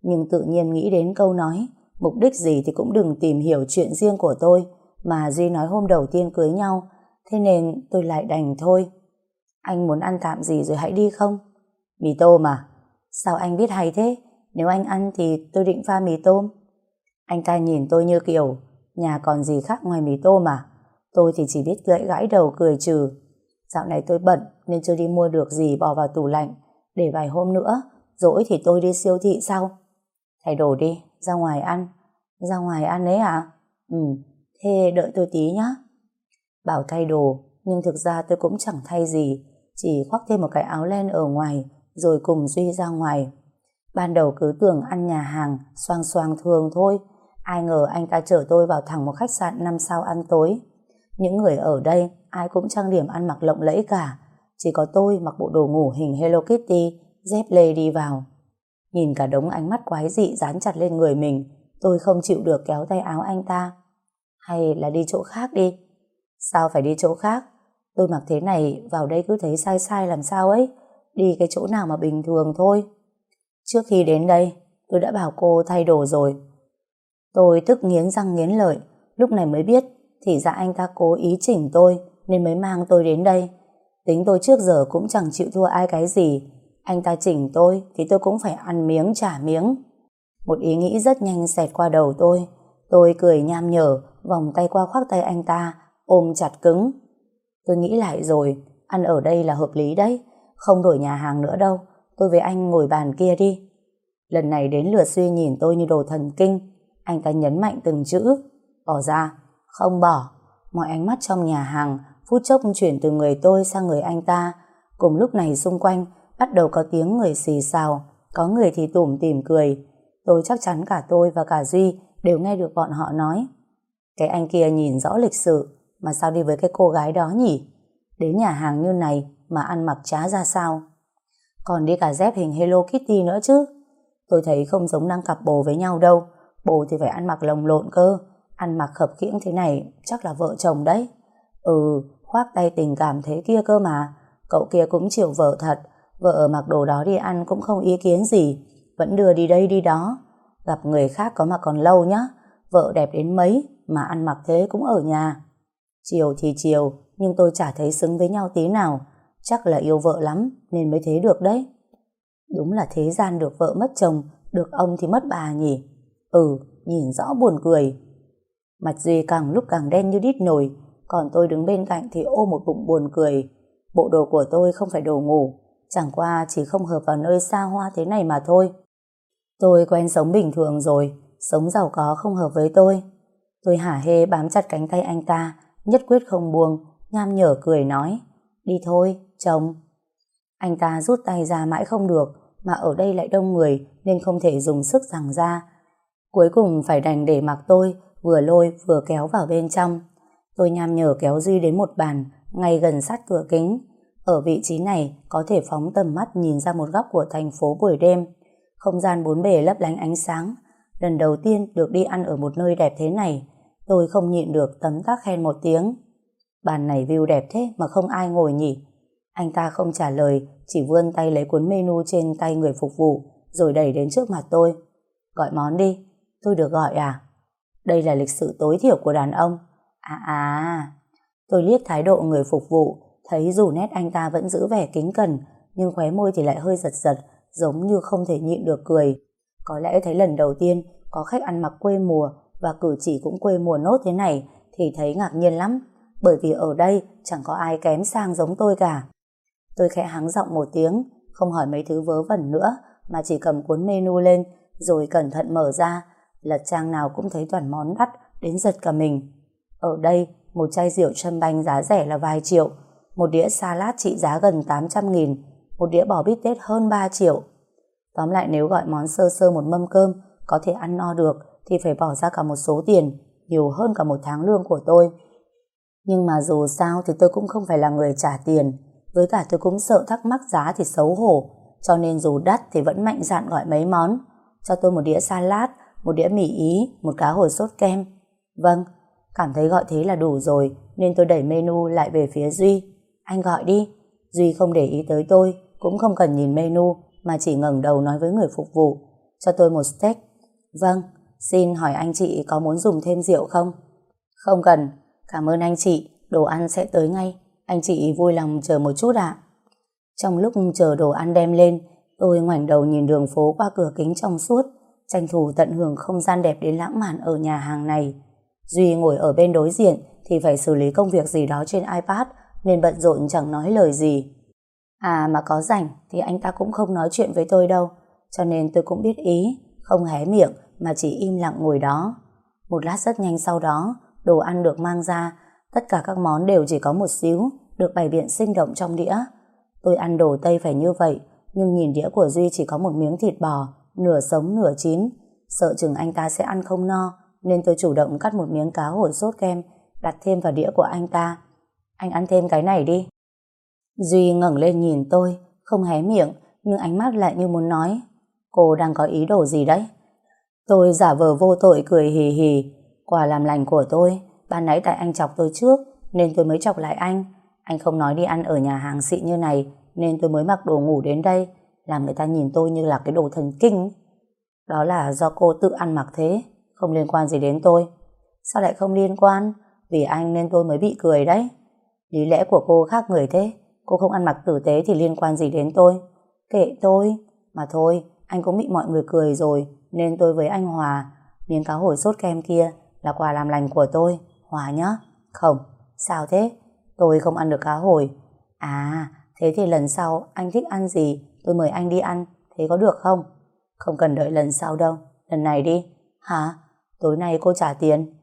Nhưng tự nhiên nghĩ đến câu nói, mục đích gì thì cũng đừng tìm hiểu chuyện riêng của tôi, mà Duy nói hôm đầu tiên cưới nhau, thế nên tôi lại đành thôi. Anh muốn ăn tạm gì rồi hãy đi không? Mì tôm à? Sao anh biết hay thế? Nếu anh ăn thì tôi định pha mì tôm. Anh ta nhìn tôi như kiểu, nhà còn gì khác ngoài mì tôm mà Tôi thì chỉ biết gãy gãi đầu cười trừ. Dạo này tôi bận nên chưa đi mua được gì bỏ vào tủ lạnh. Để vài hôm nữa, rỗi thì tôi đi siêu thị sau. Thay đồ đi, ra ngoài ăn. Ra ngoài ăn đấy à? Ừ, thế đợi tôi tí nhá. Bảo thay đồ, nhưng thực ra tôi cũng chẳng thay gì, chỉ khoác thêm một cái áo len ở ngoài, rồi cùng Duy ra ngoài. Ban đầu cứ tưởng ăn nhà hàng, xoang xoang thường thôi, ai ngờ anh ta chở tôi vào thẳng một khách sạn năm sao ăn tối. Những người ở đây, ai cũng trang điểm ăn mặc lộng lẫy cả, chỉ có tôi mặc bộ đồ ngủ hình Hello Kitty, dép lê đi vào. Nhìn cả đống ánh mắt quái dị dán chặt lên người mình, tôi không chịu được kéo tay áo anh ta. Hay là đi chỗ khác đi? Sao phải đi chỗ khác? Tôi mặc thế này vào đây cứ thấy sai sai làm sao ấy. Đi cái chỗ nào mà bình thường thôi. Trước khi đến đây, tôi đã bảo cô thay đồ rồi. Tôi tức nghiến răng nghiến lợi, lúc này mới biết thì ra anh ta cố ý chỉnh tôi nên mới mang tôi đến đây. Tính tôi trước giờ cũng chẳng chịu thua ai cái gì. Anh ta chỉnh tôi thì tôi cũng phải ăn miếng trả miếng. Một ý nghĩ rất nhanh xẹt qua đầu tôi. Tôi cười nham nhở, vòng tay qua khoác tay anh ta, ôm chặt cứng. Tôi nghĩ lại rồi, ăn ở đây là hợp lý đấy, không đổi nhà hàng nữa đâu, tôi với anh ngồi bàn kia đi. Lần này đến lượt Duy nhìn tôi như đồ thần kinh, anh ta nhấn mạnh từng chữ, bỏ ra, không bỏ. Mọi ánh mắt trong nhà hàng phút chốc chuyển từ người tôi sang người anh ta. Cùng lúc này xung quanh bắt đầu có tiếng người xì xào, có người thì tủm tỉm cười. Tôi chắc chắn cả tôi và cả Duy đều nghe được bọn họ nói. Cái anh kia nhìn rõ lịch sự, mà sao đi với cái cô gái đó nhỉ? Đến nhà hàng như này mà ăn mặc trá ra sao? Còn đi cả dép hình Hello Kitty nữa chứ? Tôi thấy không giống đang cặp bồ với nhau đâu. Bồ thì phải ăn mặc lồng lộn cơ. Ăn mặc khập khiễng thế này chắc là vợ chồng đấy. Ừ, khoác tay tình cảm thế kia cơ mà. Cậu kia cũng chịu vợ thật. Vợ mặc đồ đó đi ăn cũng không ý kiến gì. Vẫn đưa đi đây đi đó. Gặp người khác có mà còn lâu nhá. Vợ đẹp đến mấy mà ăn mặc thế cũng ở nhà. Chiều thì chiều, nhưng tôi chả thấy xứng với nhau tí nào. Chắc là yêu vợ lắm nên mới thế được đấy. Đúng là thế gian được vợ mất chồng, được ông thì mất bà nhỉ. Ừ, nhìn rõ buồn cười. Mặt Duy càng lúc càng đen như đít nồi, còn tôi đứng bên cạnh thì ôm một bụng buồn cười. Bộ đồ của tôi không phải đồ ngủ, chẳng qua chỉ không hợp vào nơi xa hoa thế này mà thôi. Tôi quen sống bình thường rồi, sống giàu có không hợp với tôi. Tôi hả hê bám chặt cánh tay anh ta, nhất quyết không buông, nham nhở cười nói, đi thôi, chồng. Anh ta rút tay ra mãi không được, mà ở đây lại đông người nên không thể dùng sức rằng ra. Cuối cùng phải đành để mặc tôi vừa lôi vừa kéo vào bên trong. Tôi nham nhở kéo Duy đến một bàn ngay gần sát cửa kính. Ở vị trí này có thể phóng tầm mắt nhìn ra một góc của thành phố buổi đêm. Không gian bốn bề lấp lánh ánh sáng. Lần đầu tiên được đi ăn ở một nơi đẹp thế này, tôi không nhịn được tấm tắc khen một tiếng. Bàn này view đẹp thế mà không ai ngồi nhỉ? Anh ta không trả lời, chỉ vươn tay lấy cuốn menu trên tay người phục vụ, rồi đẩy đến trước mặt tôi. Gọi món đi, tôi được gọi à? Đây là lịch sự tối thiểu của đàn ông. À à, tôi liếc thái độ người phục vụ, thấy dù nét anh ta vẫn giữ vẻ kính cẩn, nhưng khóe môi thì lại hơi giật giật, giống như không thể nhịn được cười. Có lẽ thấy lần đầu tiên có khách ăn mặc quê mùa và cử chỉ cũng quê mùa nốt thế này thì thấy ngạc nhiên lắm, bởi vì ở đây chẳng có ai kém sang giống tôi cả. Tôi khẽ hắng giọng một tiếng, không hỏi mấy thứ vớ vẩn nữa, mà chỉ cầm cuốn menu lên, rồi cẩn thận mở ra, lật trang nào cũng thấy toàn món đắt, đến giật cả mình. Ở đây, một chai rượu châm banh giá rẻ là vài triệu, một đĩa salad trị giá gần 800 nghìn, một đĩa bò bít tết hơn 3 triệu. Tóm lại nếu gọi món sơ sơ một mâm cơm, có thể ăn no được, thì phải bỏ ra cả một số tiền, nhiều hơn cả một tháng lương của tôi. Nhưng mà dù sao thì tôi cũng không phải là người trả tiền, với cả tôi cũng sợ thắc mắc giá thì xấu hổ, cho nên dù đắt thì vẫn mạnh dạn gọi mấy món. Cho tôi một đĩa salad, một đĩa mì ý, một cá hồi sốt kem. Vâng, cảm thấy gọi thế là đủ rồi, nên tôi đẩy menu lại về phía Duy. Anh gọi đi. Duy không để ý tới tôi, cũng không cần nhìn menu, mà chỉ ngẩng đầu nói với người phục vụ. Cho tôi một steak. Vâng, xin hỏi anh chị có muốn dùng thêm rượu không? Không cần, cảm ơn anh chị, đồ ăn sẽ tới ngay. Anh chị vui lòng chờ một chút ạ. Trong lúc chờ đồ ăn đem lên, tôi ngoảnh đầu nhìn đường phố qua cửa kính trong suốt, tranh thủ tận hưởng không gian đẹp đến lãng mạn ở nhà hàng này. Duy ngồi ở bên đối diện thì phải xử lý công việc gì đó trên iPad nên bận rộn chẳng nói lời gì. À mà có rảnh thì anh ta cũng không nói chuyện với tôi đâu, cho nên tôi cũng biết ý, không hé miệng mà chỉ im lặng ngồi đó. Một lát rất nhanh sau đó, đồ ăn được mang ra Tất cả các món đều chỉ có một xíu, được bày biện sinh động trong đĩa. Tôi ăn đồ Tây phải như vậy, nhưng nhìn đĩa của Duy chỉ có một miếng thịt bò, nửa sống nửa chín. Sợ chừng anh ta sẽ ăn không no, nên tôi chủ động cắt một miếng cá hồi sốt kem, đặt thêm vào đĩa của anh ta. Anh ăn thêm cái này đi. Duy ngẩng lên nhìn tôi, không hé miệng, nhưng ánh mắt lại như muốn nói. Cô đang có ý đồ gì đấy? Tôi giả vờ vô tội cười hì hì. Quà làm lành của tôi, Ban nãy tại anh chọc tôi trước Nên tôi mới chọc lại anh Anh không nói đi ăn ở nhà hàng xịn như này Nên tôi mới mặc đồ ngủ đến đây làm người ta nhìn tôi như là cái đồ thần kinh Đó là do cô tự ăn mặc thế Không liên quan gì đến tôi. Sao lại không liên quan? Vì anh nên tôi mới bị cười đấy. Lý lẽ của cô khác người thế Cô không ăn mặc tử tế thì liên quan gì đến tôi? Kệ tôi. Mà thôi anh cũng bị mọi người cười rồi nên tôi với anh Hòa. Miếng cá hồi sốt kem kia là quà làm lành của tôi. Hòa nhá. Không, sao thế? Tôi không ăn được cá hồi. À, thế thì lần sau anh thích ăn gì? Tôi mời anh đi ăn. Thế có được không? Không cần đợi lần sau đâu. Lần này đi. Hả? Tối nay cô trả tiền.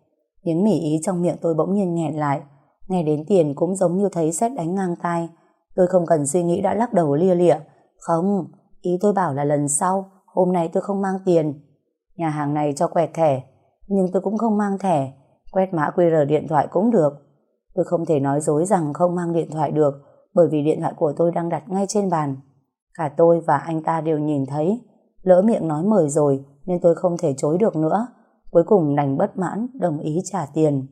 Miếng mỉ ý trong miệng tôi bỗng nhiên nghẹn lại. Nghe đến tiền cũng giống như thấy xét đánh ngang tai. Tôi không cần suy nghĩ đã lắc đầu lia lịa. Không, ý tôi bảo là lần sau, hôm nay tôi không mang tiền. Nhà hàng này cho quẹt thẻ, nhưng tôi cũng không mang thẻ. Quét mã QR điện thoại cũng được. Tôi không thể nói dối rằng không mang điện thoại được, bởi vì điện thoại của tôi đang đặt ngay trên bàn. Cả tôi và anh ta đều nhìn thấy. Lỡ miệng nói mời rồi, nên tôi không thể chối được nữa. Cuối cùng đành bất mãn, đồng ý trả tiền.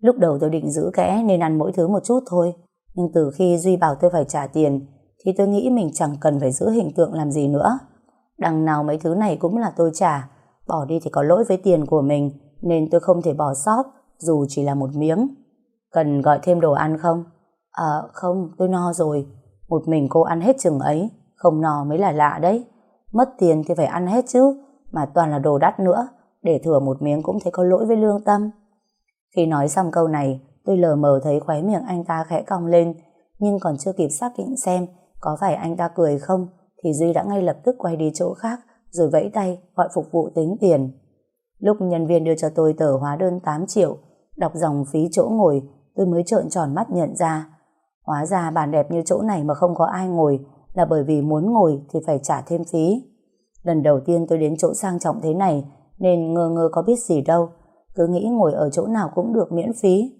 Lúc đầu tôi định giữ kẽ nên ăn mỗi thứ một chút thôi. Nhưng từ khi Duy bảo tôi phải trả tiền, thì tôi nghĩ mình chẳng cần phải giữ hình tượng làm gì nữa. Đằng nào mấy thứ này cũng là tôi trả, bỏ đi thì có lỗi với tiền của mình, nên tôi không thể bỏ sót, dù chỉ là một miếng. Cần gọi thêm đồ ăn không? À không, tôi no rồi. Một mình cô ăn hết chừng ấy, không no mới là lạ đấy. Mất tiền thì phải ăn hết chứ, mà toàn là đồ đắt nữa, để thừa một miếng cũng thấy có lỗi với lương tâm. Khi nói xong câu này, tôi lờ mờ thấy khóe miệng anh ta khẽ cong lên, nhưng còn chưa kịp xác định xem có phải anh ta cười không, thì Duy đã ngay lập tức quay đi chỗ khác, rồi vẫy tay gọi phục vụ tính tiền. Lúc nhân viên đưa cho tôi tờ hóa đơn 8 triệu, đọc dòng phí chỗ ngồi, tôi mới trợn tròn mắt nhận ra. Hóa ra bàn đẹp như chỗ này mà không có ai ngồi là bởi vì muốn ngồi thì phải trả thêm phí. Lần đầu tiên tôi đến chỗ sang trọng thế này nên ngơ ngơ có biết gì đâu. Cứ nghĩ ngồi ở chỗ nào cũng được miễn phí.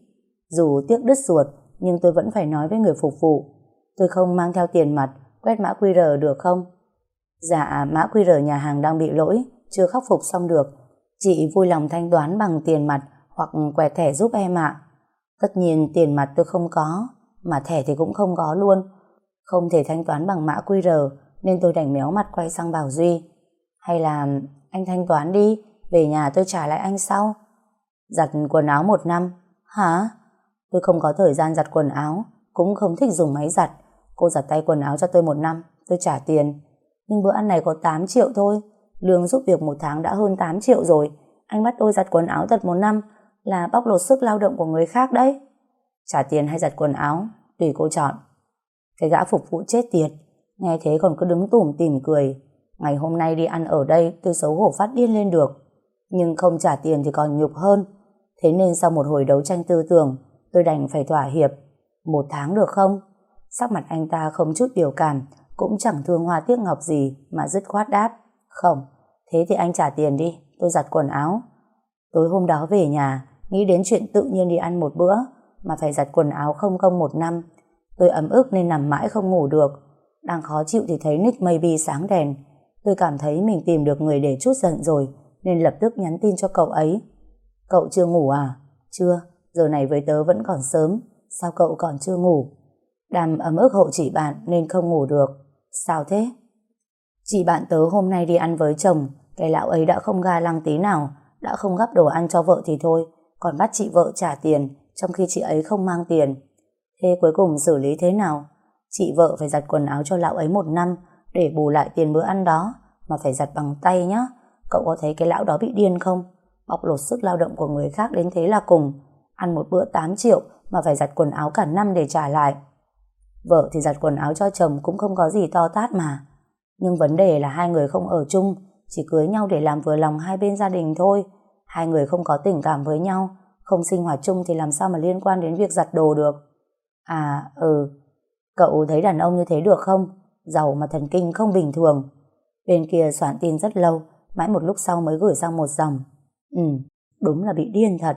Dù tiếc đứt ruột nhưng tôi vẫn phải nói với người phục vụ. Tôi không mang theo tiền mặt, quét mã QR được không? Dạ, mã QR nhà hàng đang bị lỗi, chưa khắc phục xong được. Chị vui lòng thanh toán bằng tiền mặt hoặc quẹt thẻ giúp em ạ. Tất nhiên tiền mặt tôi không có, mà thẻ thì cũng không có luôn. Không thể thanh toán bằng mã QR, nên tôi đành méo mặt quay sang Bảo Duy. Hay là anh thanh toán đi, về nhà tôi trả lại anh sau. Giặt quần áo một năm. Hả? Tôi không có thời gian giặt quần áo, cũng không thích dùng máy giặt. Cô giặt tay quần áo cho tôi một năm, tôi trả tiền. Nhưng bữa ăn này có 8 triệu thôi. Lương giúp việc một tháng đã hơn 8 triệu rồi. Anh bắt tôi giặt quần áo thật một năm là bóc lột sức lao động của người khác đấy. Trả tiền hay giặt quần áo, tùy cô chọn. Cái gã phục vụ chết tiệt, nghe thế còn cứ đứng tủm tìm cười. Ngày hôm nay đi ăn ở đây tôi xấu hổ phát điên lên được. Nhưng không trả tiền thì còn nhục hơn. Thế nên sau một hồi đấu tranh tư tưởng, tôi đành phải thỏa hiệp. Một tháng được không? Sắc mặt anh ta không chút biểu cảm, cũng chẳng thương hoa tiếc ngọc gì mà dứt khoát đáp. Không, thế thì anh trả tiền đi, tôi giặt quần áo. Tối hôm đó về nhà, nghĩ đến chuyện tự nhiên đi ăn một bữa, mà phải giặt quần áo không công một năm. Tôi ấm ức nên nằm mãi không ngủ được. Đang khó chịu thì thấy Nick Maybe sáng đèn. Tôi cảm thấy mình tìm được người để chút giận rồi, nên lập tức nhắn tin cho cậu ấy. Cậu chưa ngủ à? Chưa, giờ này với tớ vẫn còn sớm. Sao cậu còn chưa ngủ? Đàm ấm ức hộ chị bạn nên không ngủ được. Sao thế? Chị bạn tớ hôm nay đi ăn với chồng, cái lão ấy đã không ga lăng tí nào, đã không gắp đồ ăn cho vợ thì thôi, còn bắt chị vợ trả tiền, trong khi chị ấy không mang tiền. Thế cuối cùng xử lý thế nào? Chị vợ phải giặt quần áo cho lão ấy một năm để bù lại tiền bữa ăn đó, mà phải giặt bằng tay nhá. Cậu có thấy cái lão đó bị điên không? Bóc lột sức lao động của người khác đến thế là cùng. Ăn một bữa 8 triệu mà phải giặt quần áo cả năm để trả lại. Vợ thì giặt quần áo cho chồng cũng không có gì to tát mà. Nhưng vấn đề là hai người không ở chung, chỉ cưới nhau để làm vừa lòng hai bên gia đình thôi. Hai người không có tình cảm với nhau, không sinh hoạt chung thì làm sao mà liên quan đến việc giặt đồ được. À, ừ, cậu thấy đàn ông như thế được không? Giàu mà thần kinh không bình thường. Bên kia soạn tin rất lâu, mãi một lúc sau mới gửi sang một dòng. Ừ, đúng là bị điên thật.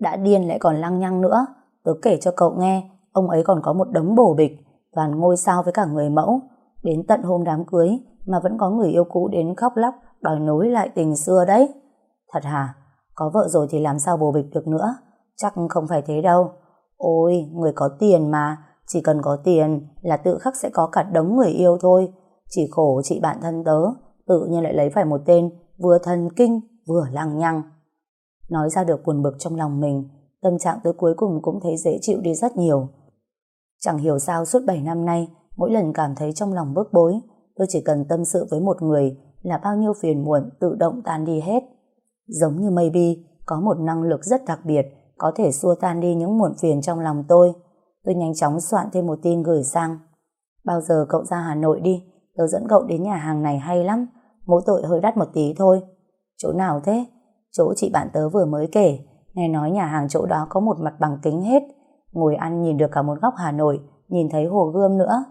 Đã điên lại còn lăng nhăng nữa. Tớ kể cho cậu nghe, ông ấy còn có một đống bổ bịch, toàn ngôi sao với cả người mẫu. Đến tận hôm đám cưới mà vẫn có người yêu cũ đến khóc lóc đòi nối lại tình xưa đấy. Thật hả? Có vợ rồi thì làm sao bổ bịch được nữa? Chắc không phải thế đâu. Ôi, người có tiền mà, chỉ cần có tiền là tự khắc sẽ có cả đống người yêu thôi. Chỉ khổ chị bạn thân tớ, tự nhiên lại lấy phải một tên vừa thần kinh vừa lăng nhăng. Nói ra được buồn bực trong lòng mình, tâm trạng tới cuối cùng cũng thấy dễ chịu đi rất nhiều. Chẳng hiểu sao suốt 7 năm nay, mỗi lần cảm thấy trong lòng bức bối, tôi chỉ cần tâm sự với một người là bao nhiêu phiền muộn tự động tan đi hết. Giống như Maybe có một năng lực rất đặc biệt có thể xua tan đi những muộn phiền trong lòng tôi. Tôi nhanh chóng soạn thêm một tin gửi sang. Bao giờ cậu ra Hà Nội đi, tớ dẫn cậu đến nhà hàng này hay lắm, mỗi tội hơi đắt một tí thôi. Chỗ nào thế? Chỗ chị bạn tớ vừa mới kể, nghe nói nhà hàng chỗ đó có một mặt bằng kính hết, ngồi ăn nhìn được cả một góc Hà Nội, nhìn thấy hồ gươm nữa.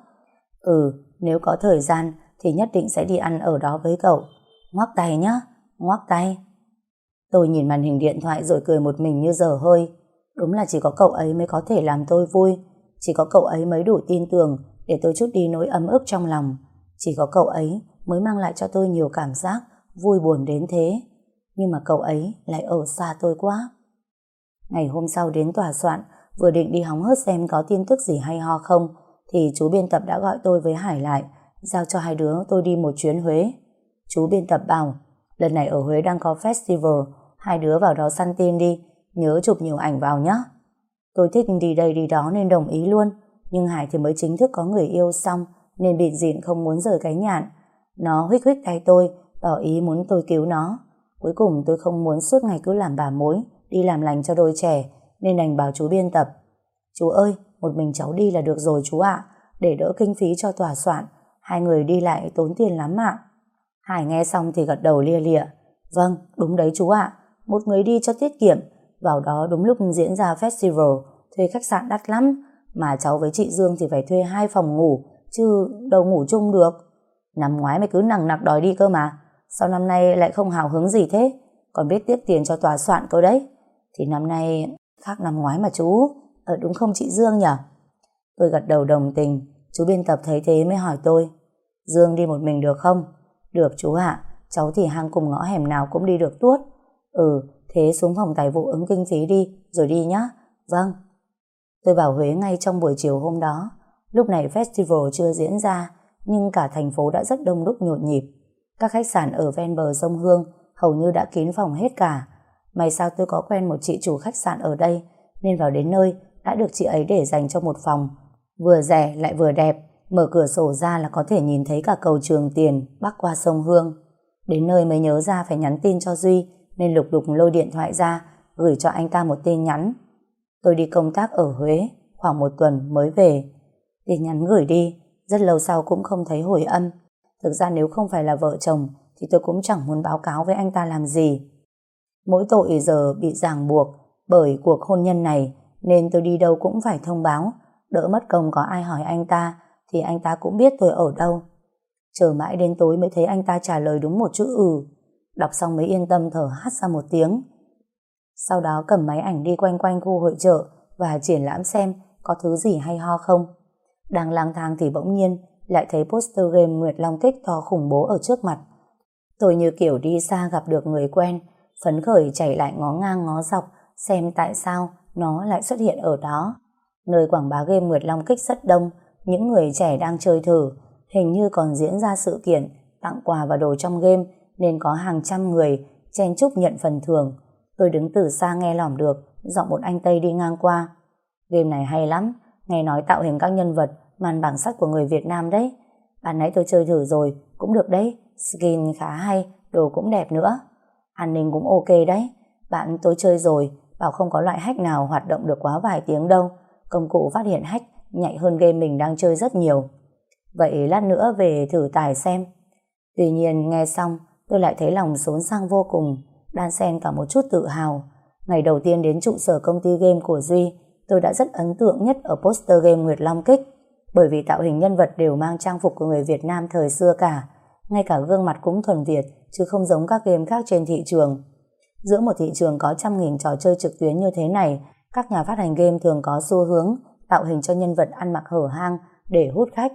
Ừ, nếu có thời gian thì nhất định sẽ đi ăn ở đó với cậu. Ngoắc tay nhá, ngoắc tay. Tôi nhìn màn hình điện thoại rồi cười một mình như dở hơi. Đúng là chỉ có cậu ấy mới có thể làm tôi vui. Chỉ có cậu ấy mới đủ tin tưởng để tôi chút đi nỗi ấm ức trong lòng. Chỉ có cậu ấy mới mang lại cho tôi nhiều cảm giác vui buồn đến thế. Nhưng mà cậu ấy lại ở xa tôi quá. Ngày hôm sau đến tòa soạn, vừa định đi hóng hớt xem có tin tức gì hay ho không, thì chú biên tập đã gọi tôi với Hải lại, giao cho hai đứa tôi đi một chuyến Huế. Chú biên tập bảo, lần này ở Huế đang có festival, hai đứa vào đó săn tin đi, nhớ chụp nhiều ảnh vào nhé. Tôi thích đi đây đi đó nên đồng ý luôn, nhưng Hải thì mới chính thức có người yêu xong, nên bị dịn không muốn rời cái nhạn. Nó huyết huyết tay tôi, tỏ ý muốn tôi cứu nó. Cuối cùng tôi không muốn suốt ngày cứ làm bà mối, đi làm lành cho đôi trẻ, nên đành bảo chú biên tập. Chú ơi, một mình cháu đi là được rồi chú ạ, để đỡ kinh phí cho tòa soạn, hai người đi lại tốn tiền lắm ạ. Hải nghe xong thì gật đầu lia lịa. Vâng, đúng đấy chú ạ, một người đi cho tiết kiệm, vào đó đúng lúc diễn ra festival, thuê khách sạn đắt lắm, mà cháu với chị Dương thì phải thuê hai phòng ngủ, chứ đâu ngủ chung được. Năm ngoái mày cứ nặng nặc đòi đi cơ mà, sao năm nay lại không hào hứng gì thế, còn biết tiếp tiền cho tòa soạn cơ đấy. Thì năm nay khác năm ngoái mà chú, ở ờ, đúng không chị Dương nhỉ? Tôi gật đầu đồng tình, chú biên tập thấy thế mới hỏi tôi, Dương đi một mình được không? Được chú ạ, cháu thì hang cùng ngõ hẻm nào cũng đi được tuốt. Ừ, thế xuống phòng tài vụ ứng kinh phí đi, rồi đi nhá. Vâng. Tôi vào Huế ngay trong buổi chiều hôm đó. Lúc này festival chưa diễn ra, nhưng cả thành phố đã rất đông đúc nhộn nhịp. Các khách sạn ở ven bờ sông Hương hầu như đã kín phòng hết cả. May sao tôi có quen một chị chủ khách sạn ở đây, nên vào đến nơi đã được chị ấy để dành cho một phòng. Vừa rẻ lại vừa đẹp, mở cửa sổ ra là có thể nhìn thấy cả cầu trường tiền bắc qua sông Hương. Đến nơi mới nhớ ra phải nhắn tin cho Duy, nên lục đục lôi điện thoại ra, gửi cho anh ta một tin nhắn. Tôi đi công tác ở Huế, khoảng một tuần mới về. Tin nhắn gửi đi, rất lâu sau cũng không thấy hồi âm. Thực ra nếu không phải là vợ chồng, thì tôi cũng chẳng muốn báo cáo với anh ta làm gì. Mỗi tội giờ bị ràng buộc bởi cuộc hôn nhân này, nên tôi đi đâu cũng phải thông báo, đỡ mất công có ai hỏi anh ta, thì anh ta cũng biết tôi ở đâu. Chờ mãi đến tối mới thấy anh ta trả lời đúng một chữ ừ. Đọc xong mới yên tâm thở hát ra một tiếng. Sau đó cầm máy ảnh đi quanh quanh khu hội trợ và triển lãm xem có thứ gì hay ho không. Đang lang thang thì bỗng nhiên lại thấy poster game Nguyệt Long Kích to khủng bố ở trước mặt. Tôi như kiểu đi xa gặp được người quen, phấn khởi chạy lại ngó ngang ngó dọc xem tại sao nó lại xuất hiện ở đó. Nơi quảng bá game Nguyệt Long Kích rất đông, những người trẻ đang chơi thử, hình như còn diễn ra sự kiện tặng quà và đồ trong game nên có hàng trăm người chen chúc nhận phần thưởng. Tôi đứng từ xa nghe lỏm được, giọng một anh Tây đi ngang qua. Game này hay lắm, nghe nói tạo hình các nhân vật màn bản sắt của người Việt Nam đấy. Bạn nãy tôi chơi thử rồi, cũng được đấy, skin khá hay, đồ cũng đẹp nữa. An ninh cũng ok đấy, bạn tôi chơi rồi, bảo không có loại hack nào hoạt động được quá vài tiếng đâu. Công cụ phát hiện hack nhạy hơn game mình đang chơi rất nhiều. Vậy lát nữa về thử tải xem. Tuy nhiên nghe xong tôi lại thấy lòng xốn sang vô cùng, đan xen cả một chút tự hào. Ngày đầu tiên đến trụ sở công ty game của Duy, tôi đã rất ấn tượng nhất ở poster game Nguyệt Long Kích, bởi vì tạo hình nhân vật đều mang trang phục của người Việt Nam thời xưa cả, ngay cả gương mặt cũng thuần Việt, chứ không giống các game khác trên thị trường. Giữa một thị trường có trăm nghìn trò chơi trực tuyến như thế này, các nhà phát hành game thường có xu hướng tạo hình cho nhân vật ăn mặc hở hang để hút khách.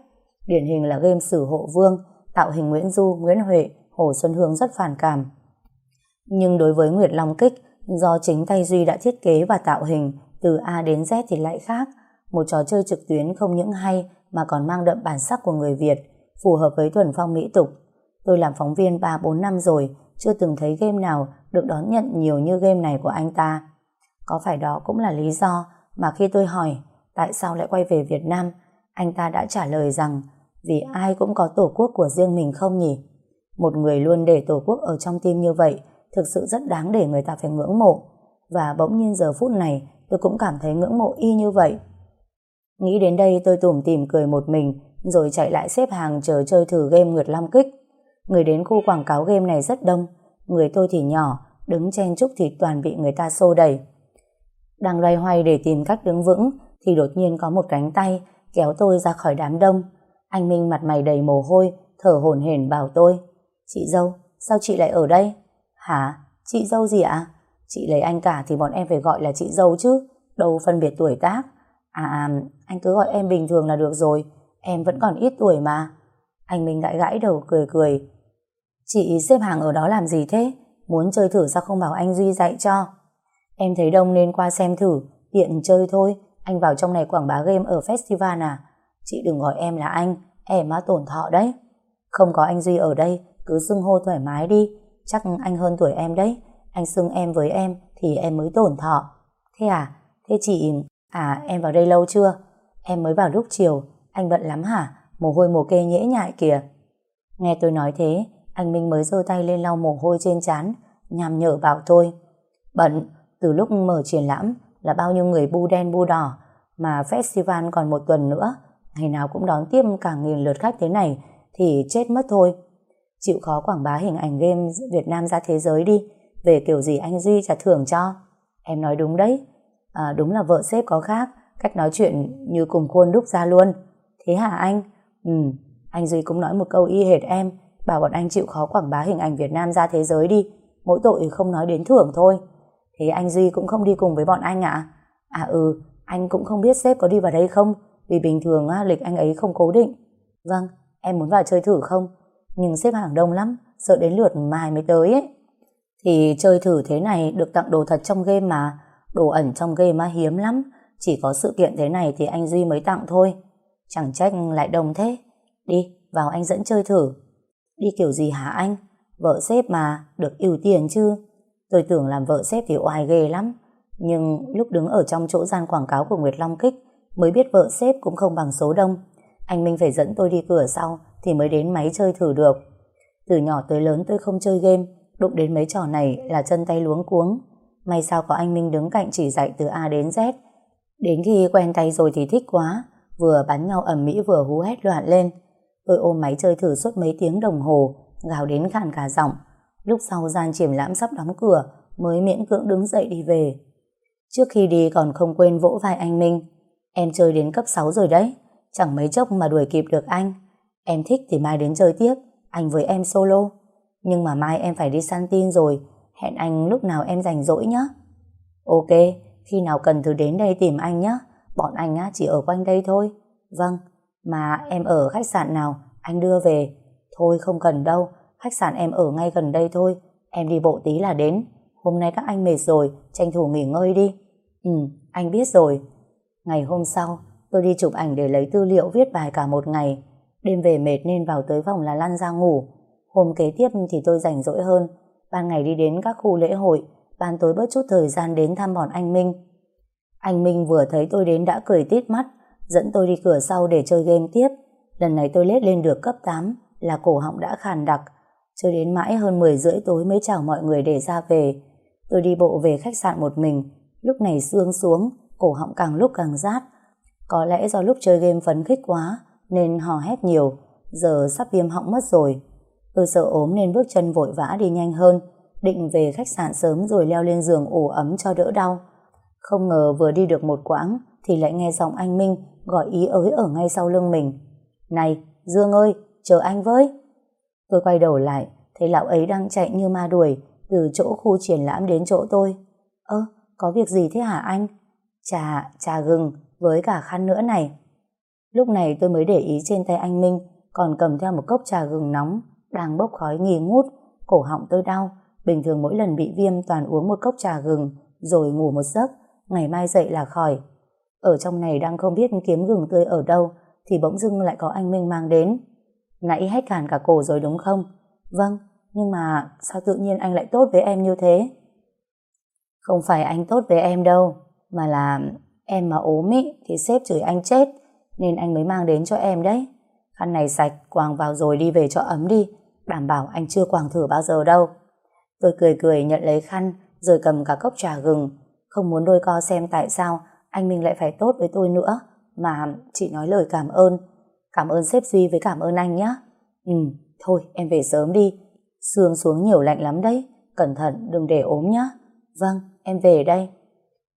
Điển hình là game Sử Hộ Vương, tạo hình Nguyễn Du, Nguyễn Huệ, Hồ Xuân Hương rất phản cảm. Nhưng đối với Nguyệt Long Kích, do chính tay Duy đã thiết kế và tạo hình từ A đến Z thì lại khác. Một trò chơi trực tuyến không những hay mà còn mang đậm bản sắc của người Việt, phù hợp với thuần phong mỹ tục. Tôi làm phóng viên 3-4 năm rồi, chưa từng thấy game nào được đón nhận nhiều như game này của anh ta. Có phải đó cũng là lý do mà khi tôi hỏi tại sao lại quay về Việt Nam, anh ta đã trả lời rằng vì ai cũng có tổ quốc của riêng mình không nhỉ? Một người luôn để Tổ quốc ở trong tim như vậy thực sự rất đáng để người ta phải ngưỡng mộ. Và bỗng nhiên giờ phút này tôi cũng cảm thấy ngưỡng mộ y như vậy. Nghĩ đến đây tôi tủm tìm cười một mình rồi chạy lại xếp hàng chờ chơi thử game Nguyệt Long Kích. Người đến khu quảng cáo game này rất đông, người tôi thì nhỏ, đứng chen chúc thì toàn bị người ta xô đẩy. Đang loay hoay để tìm cách đứng vững thì đột nhiên có một cánh tay kéo tôi ra khỏi đám đông. Anh Minh mặt mày đầy mồ hôi, thở hổn hển bảo tôi Chị dâu, sao chị lại ở đây? Hả? Chị dâu gì ạ? Chị lấy anh cả thì bọn em phải gọi là chị dâu chứ, đâu phân biệt tuổi tác. À, à, anh cứ gọi em bình thường là được rồi, em vẫn còn ít tuổi mà. Anh Minh gãi gãi đầu cười cười. Chị xếp hàng ở đó làm gì thế? Muốn chơi thử sao không bảo anh Duy dạy cho? Em thấy đông nên qua xem thử, tiện chơi thôi. Anh vào trong này quảng bá game ở festival à? Chị đừng gọi em là anh, em á tổn thọ đấy. Không có anh Duy ở đây, cứ xưng hô thoải mái đi. Chắc anh hơn tuổi em đấy. Anh xưng em với em thì em mới tổn thọ. Thế à? Thế chị... À em vào đây lâu chưa? Em mới vào lúc chiều. Anh bận lắm hả? Mồ hôi mồ kê nhễ nhại kìa. Nghe tôi nói thế, anh Minh mới giơ tay lên lau mồ hôi trên trán, nhằm nhở bảo tôi. Bận, từ lúc mở triển lãm là bao nhiêu người bu đen bu đỏ, mà festival còn một tuần nữa, ngày nào cũng đón tiếp cả nghìn lượt khách thế này, thì chết mất thôi. Chịu khó quảng bá hình ảnh game Việt Nam ra thế giới đi, về kiểu gì anh Duy trả thưởng cho. Em nói đúng đấy, à, đúng là vợ sếp có khác, cách nói chuyện như cùng khuôn đúc ra luôn. Thế hả anh? Ừ, anh Duy cũng nói một câu y hệt em, bảo bọn anh chịu khó quảng bá hình ảnh Việt Nam ra thế giới đi, mỗi tội không nói đến thưởng thôi. Thế anh Duy cũng không đi cùng với bọn anh ạ? À? ừ, anh cũng không biết sếp có đi vào đây không, vì bình thường lịch anh ấy không cố định. Vâng, em muốn vào chơi thử không? Nhưng xếp hàng đông lắm, sợ đến lượt mai mới tới ấy. Thì chơi thử thế này được tặng đồ thật trong game mà, đồ ẩn trong game mà hiếm lắm, chỉ có sự kiện thế này thì anh Duy mới tặng thôi. Chẳng trách lại đông thế. Đi, vào anh dẫn chơi thử. Đi kiểu gì hả anh? Vợ sếp mà, được ưu tiền chứ. Tôi tưởng làm vợ sếp thì oai ghê lắm. Nhưng lúc đứng ở trong chỗ gian quảng cáo của Nguyệt Long Kích mới biết vợ sếp cũng không bằng số đông. Anh Minh phải dẫn tôi đi cửa sau thì mới đến máy chơi thử được. Từ nhỏ tới lớn tôi không chơi game, đụng đến mấy trò này là chân tay luống cuống. May sao có anh Minh đứng cạnh chỉ dạy từ A đến Z. Đến khi quen tay rồi thì thích quá, vừa bắn nhau ẩm mỹ vừa hú hét loạn lên. Tôi ôm máy chơi thử suốt mấy tiếng đồng hồ, gào đến khàn cả giọng. Lúc sau gian triển lãm sắp đóng cửa, mới miễn cưỡng đứng dậy đi về. Trước khi đi còn không quên vỗ vai anh Minh. Em chơi đến cấp 6 rồi đấy, chẳng mấy chốc mà đuổi kịp được anh. Em thích thì mai đến chơi tiếp, anh với em solo. Nhưng mà mai em phải đi săn tin rồi, hẹn anh lúc nào em rảnh rỗi nhé. Ok, khi nào cần thử đến đây tìm anh nhé, bọn anh á chỉ ở quanh đây thôi. Vâng, mà em ở khách sạn nào, anh đưa về. Thôi không cần đâu, khách sạn em ở ngay gần đây thôi, em đi bộ tí là đến. Hôm nay các anh mệt rồi, tranh thủ nghỉ ngơi đi. Ừ, anh biết rồi. Ngày hôm sau, tôi đi chụp ảnh để lấy tư liệu viết bài cả một ngày. Đêm về mệt nên vào tới phòng là lăn ra ngủ. Hôm kế tiếp thì tôi rảnh rỗi hơn. Ban ngày đi đến các khu lễ hội, ban tối bớt chút thời gian đến thăm bọn anh Minh. Anh Minh vừa thấy tôi đến đã cười tít mắt, dẫn tôi đi cửa sau để chơi game tiếp. Lần này tôi lết lên được cấp 8, là cổ họng đã khàn đặc. Chơi đến mãi hơn 10 rưỡi tối mới chào mọi người để ra về. Tôi đi bộ về khách sạn một mình, lúc này xương xuống, cổ họng càng lúc càng rát. Có lẽ do lúc chơi game phấn khích quá, nên hò hét nhiều, giờ sắp viêm họng mất rồi. Tôi sợ ốm nên bước chân vội vã đi nhanh hơn, định về khách sạn sớm rồi leo lên giường ủ ấm cho đỡ đau. Không ngờ vừa đi được một quãng thì lại nghe giọng anh Minh gọi ý ới ở ngay sau lưng mình. Này, Dương ơi, chờ anh với. Tôi quay đầu lại, thấy lão ấy đang chạy như ma đuổi từ chỗ khu triển lãm đến chỗ tôi. Ơ, có việc gì thế hả anh? Trà, trà gừng với cả khăn nữa này. Lúc này tôi mới để ý trên tay anh Minh còn cầm theo một cốc trà gừng nóng đang bốc khói nghi ngút, cổ họng tôi đau. Bình thường mỗi lần bị viêm toàn uống một cốc trà gừng rồi ngủ một giấc, ngày mai dậy là khỏi. Ở trong này đang không biết kiếm gừng tươi ở đâu thì bỗng dưng lại có anh Minh mang đến. Nãy hết cản cả cổ rồi đúng không? Vâng, nhưng mà sao tự nhiên anh lại tốt với em như thế? Không phải anh tốt với em đâu, mà là em mà ốm ý thì sếp chửi anh chết, nên anh mới mang đến cho em đấy. Khăn này sạch, quàng vào rồi đi về cho ấm đi. Đảm bảo anh chưa quàng thử bao giờ đâu. Tôi cười cười nhận lấy khăn rồi cầm cả cốc trà gừng. Không muốn đôi co xem tại sao anh Minh lại phải tốt với tôi nữa mà chị nói lời cảm ơn. Cảm ơn sếp Duy với cảm ơn anh nhé. Ừ, thôi em về sớm đi. Sương xuống nhiều lạnh lắm đấy. Cẩn thận đừng để ốm nhé. Vâng, em về đây.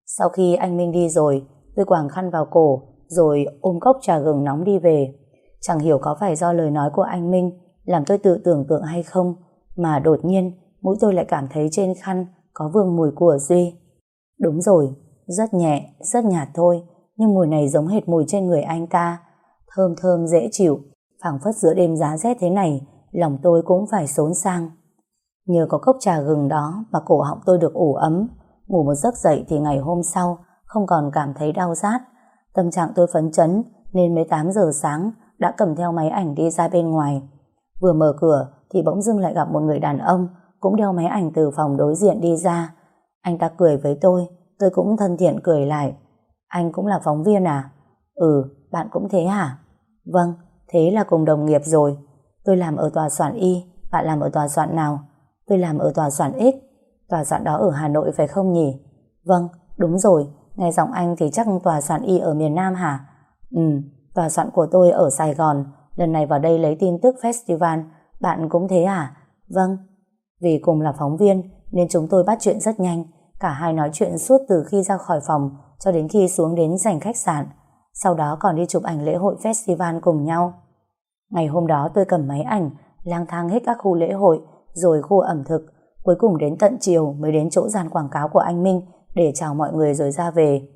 Sau khi anh Minh đi rồi, tôi quàng khăn vào cổ rồi ôm cốc trà gừng nóng đi về. Chẳng hiểu có phải do lời nói của anh Minh làm tôi tự tưởng tượng hay không mà đột nhiên mũi tôi lại cảm thấy trên khăn có vương mùi của Duy. Đúng rồi, rất nhẹ, rất nhạt thôi, nhưng mùi này giống hệt mùi trên người anh ta. Thơm thơm dễ chịu, phảng phất giữa đêm giá rét thế này, lòng tôi cũng phải xốn sang. Nhờ có cốc trà gừng đó mà cổ họng tôi được ủ ấm, ngủ một giấc dậy thì ngày hôm sau không còn cảm thấy đau rát. Tâm trạng tôi phấn chấn nên mấy 8 giờ sáng đã cầm theo máy ảnh đi ra bên ngoài. Vừa mở cửa thì bỗng dưng lại gặp một người đàn ông cũng đeo máy ảnh từ phòng đối diện đi ra. Anh ta cười với tôi, tôi cũng thân thiện cười lại. Anh cũng là phóng viên à? Ừ, bạn cũng thế hả? Vâng, thế là cùng đồng nghiệp rồi. Tôi làm ở tòa soạn Y, bạn làm ở tòa soạn nào? Tôi làm ở tòa soạn X. Tòa soạn đó ở Hà Nội phải không nhỉ? Vâng, đúng rồi, nghe giọng anh thì chắc tòa soạn Y ở miền Nam hả? Ừ, tòa soạn của tôi ở Sài Gòn, lần này vào đây lấy tin tức festival, bạn cũng thế à? Vâng, vì cùng là phóng viên nên chúng tôi bắt chuyện rất nhanh, cả hai nói chuyện suốt từ khi ra khỏi phòng cho đến khi xuống đến dành khách sạn, sau đó còn đi chụp ảnh lễ hội festival cùng nhau. Ngày hôm đó tôi cầm máy ảnh, lang thang hết các khu lễ hội, rồi khu ẩm thực, cuối cùng đến tận chiều mới đến chỗ dàn quảng cáo của anh Minh để chào mọi người rồi ra về.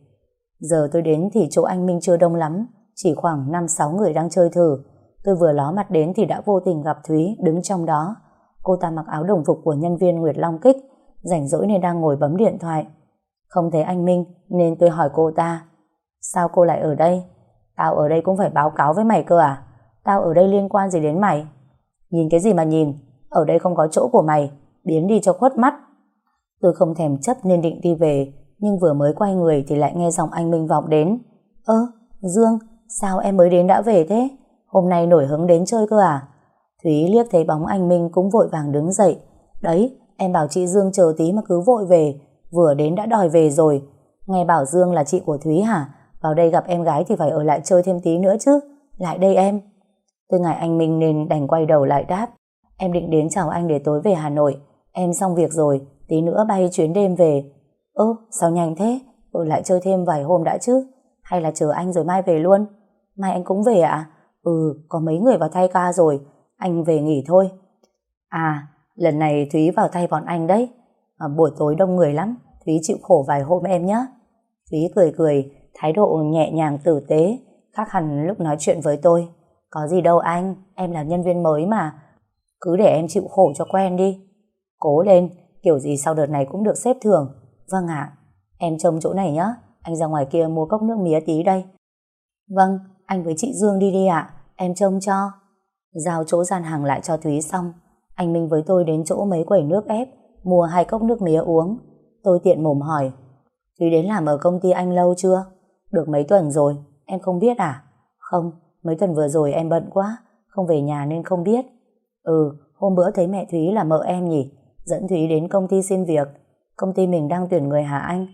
Giờ tôi đến thì chỗ anh Minh chưa đông lắm, chỉ khoảng 5-6 người đang chơi thử. Tôi vừa ló mặt đến thì đã vô tình gặp Thúy đứng trong đó. Cô ta mặc áo đồng phục của nhân viên Nguyệt Long Kích, rảnh rỗi nên đang ngồi bấm điện thoại. Không thấy anh Minh nên tôi hỏi cô ta. Sao cô lại ở đây? Tao ở đây cũng phải báo cáo với mày cơ à? Tao ở đây liên quan gì đến mày? Nhìn cái gì mà nhìn? Ở đây không có chỗ của mày, biến đi cho khuất mắt. Tôi không thèm chấp nên định đi về, nhưng vừa mới quay người thì lại nghe giọng anh Minh vọng đến. Ơ, Dương, sao em mới đến đã về thế? Hôm nay nổi hứng đến chơi cơ à? Thúy liếc thấy bóng anh Minh cũng vội vàng đứng dậy. Đấy, em bảo chị Dương chờ tí mà cứ vội về, vừa đến đã đòi về rồi. Nghe bảo Dương là chị của Thúy hả? Vào đây gặp em gái thì phải ở lại chơi thêm tí nữa chứ. Lại đây em. Tôi ngại anh Minh nên đành quay đầu lại đáp. Em định đến chào anh để tối về Hà Nội. Em xong việc rồi, tí nữa bay chuyến đêm về. Ơ, sao nhanh thế? Ở lại chơi thêm vài hôm đã chứ? Hay là chờ anh rồi mai về luôn? Mai anh cũng về ạ? À? Ừ, có mấy người vào thay ca rồi. Anh về nghỉ thôi. À, lần này Thúy vào thay bọn anh đấy. À, buổi tối đông người lắm. Thúy chịu khổ vài hôm em nhé. Thúy cười cười, thái độ nhẹ nhàng tử tế, khác hẳn lúc nói chuyện với tôi. Có gì đâu anh, em là nhân viên mới mà. Cứ để em chịu khổ cho quen đi. Cố lên, kiểu gì sau đợt này cũng được xếp thường. Vâng ạ, em trông chỗ này nhé. Anh ra ngoài kia mua cốc nước mía tí đây. Vâng, anh với chị Dương đi đi ạ. Em trông cho. Giao chỗ gian hàng lại cho Thúy xong. Anh Minh với tôi đến chỗ mấy quầy nước ép, mua hai cốc nước mía uống. Tôi tiện mồm hỏi. Thúy đến làm ở công ty anh lâu chưa? Được mấy tuần rồi, em không biết à? Không, mấy tuần vừa rồi em bận quá, không về nhà nên không biết. Ừ, hôm bữa thấy mẹ Thúy là mợ em nhỉ? Dẫn Thúy đến công ty xin việc. Công ty mình đang tuyển người hả anh?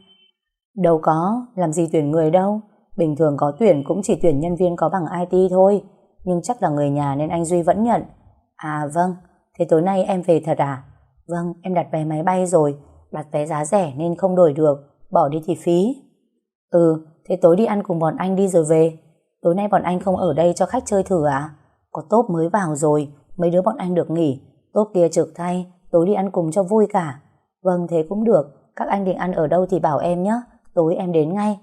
Đâu có, làm gì tuyển người đâu. Bình thường có tuyển cũng chỉ tuyển nhân viên có bằng IT thôi. Nhưng chắc là người nhà nên anh Duy vẫn nhận. À vâng, thế tối nay em về thật à? Vâng, em đặt vé máy bay rồi. Đặt vé giá rẻ nên không đổi được. Bỏ đi thì phí. Ừ, thế tối đi ăn cùng bọn anh đi rồi về. Tối nay bọn anh không ở đây cho khách chơi thử à? Có tốp mới vào rồi, mấy đứa bọn anh được nghỉ. Tốp kia trực thay, tối đi ăn cùng cho vui cả. Vâng, thế cũng được. Các anh định ăn ở đâu thì bảo em nhé. Tối em đến ngay.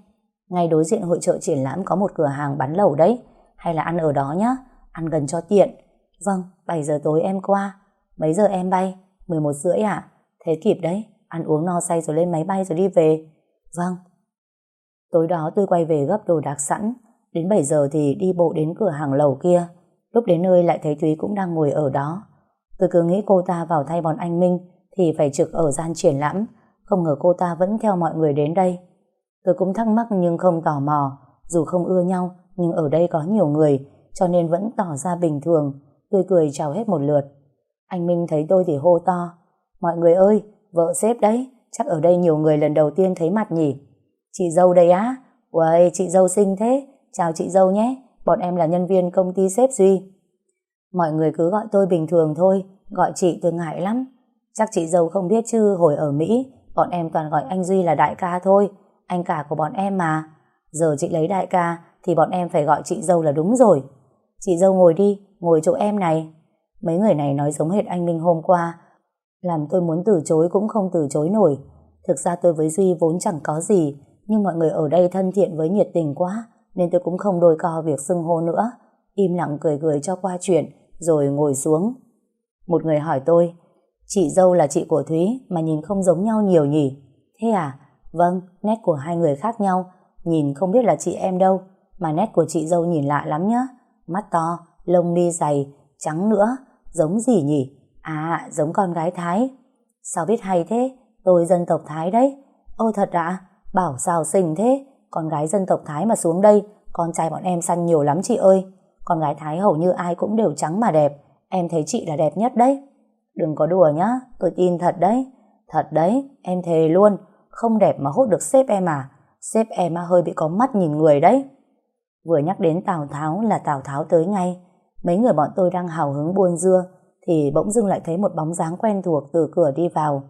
Ngay đối diện hội trợ triển lãm có một cửa hàng bán lẩu đấy. Hay là ăn ở đó nhé. Ăn gần cho tiện. Vâng, 7 giờ tối em qua. Mấy giờ em bay? 11 rưỡi ạ? Thế kịp đấy. Ăn uống no say rồi lên máy bay rồi đi về. Vâng. Tối đó tôi quay về gấp đồ đạc sẵn. Đến 7 giờ thì đi bộ đến cửa hàng lẩu kia. Lúc đến nơi lại thấy Thúy cũng đang ngồi ở đó. Tôi cứ nghĩ cô ta vào thay bọn anh Minh thì phải trực ở gian triển lãm. Không ngờ cô ta vẫn theo mọi người đến đây. Tôi cũng thắc mắc nhưng không tò mò. Dù không ưa nhau nhưng ở đây có nhiều người cho nên vẫn tỏ ra bình thường, tươi cười chào hết một lượt. Anh Minh thấy tôi thì hô to. Mọi người ơi, vợ sếp đấy, chắc ở đây nhiều người lần đầu tiên thấy mặt nhỉ. Chị dâu đây á? Uầy, chị dâu xinh thế. Chào chị dâu nhé, bọn em là nhân viên công ty sếp Duy. Mọi người cứ gọi tôi bình thường thôi, gọi chị tôi ngại lắm. Chắc chị dâu không biết chứ hồi ở Mỹ, bọn em toàn gọi anh Duy là đại ca thôi, anh cả của bọn em mà. Giờ chị lấy đại ca thì bọn em phải gọi chị dâu là đúng rồi. Chị dâu ngồi đi, ngồi chỗ em này. Mấy người này nói giống hệt anh Minh hôm qua, làm tôi muốn từ chối cũng không từ chối nổi. Thực ra tôi với Duy vốn chẳng có gì, nhưng mọi người ở đây thân thiện với nhiệt tình quá, nên tôi cũng không đôi co việc xưng hô nữa. Im lặng cười cười cho qua chuyện, rồi ngồi xuống. Một người hỏi tôi, chị dâu là chị của Thúy mà nhìn không giống nhau nhiều nhỉ? Thế à? Vâng, nét của hai người khác nhau, nhìn không biết là chị em đâu, mà nét của chị dâu nhìn lạ lắm nhá. Mắt to, lông mi dày, trắng nữa, giống gì nhỉ? À, giống con gái Thái. Sao biết hay thế? Tôi dân tộc Thái đấy. Ô thật ạ, bảo sao xinh thế? Con gái dân tộc Thái mà xuống đây, con trai bọn em săn nhiều lắm chị ơi. Con gái Thái hầu như ai cũng đều trắng mà đẹp. Em thấy chị là đẹp nhất đấy. Đừng có đùa nhá, tôi tin thật đấy. Thật đấy, em thề luôn. Không đẹp mà hốt được sếp em à. Sếp em hơi bị có mắt nhìn người đấy. Vừa nhắc đến Tào Tháo là Tào Tháo tới ngay. Mấy người bọn tôi đang hào hứng buôn dưa thì bỗng dưng lại thấy một bóng dáng quen thuộc từ cửa đi vào.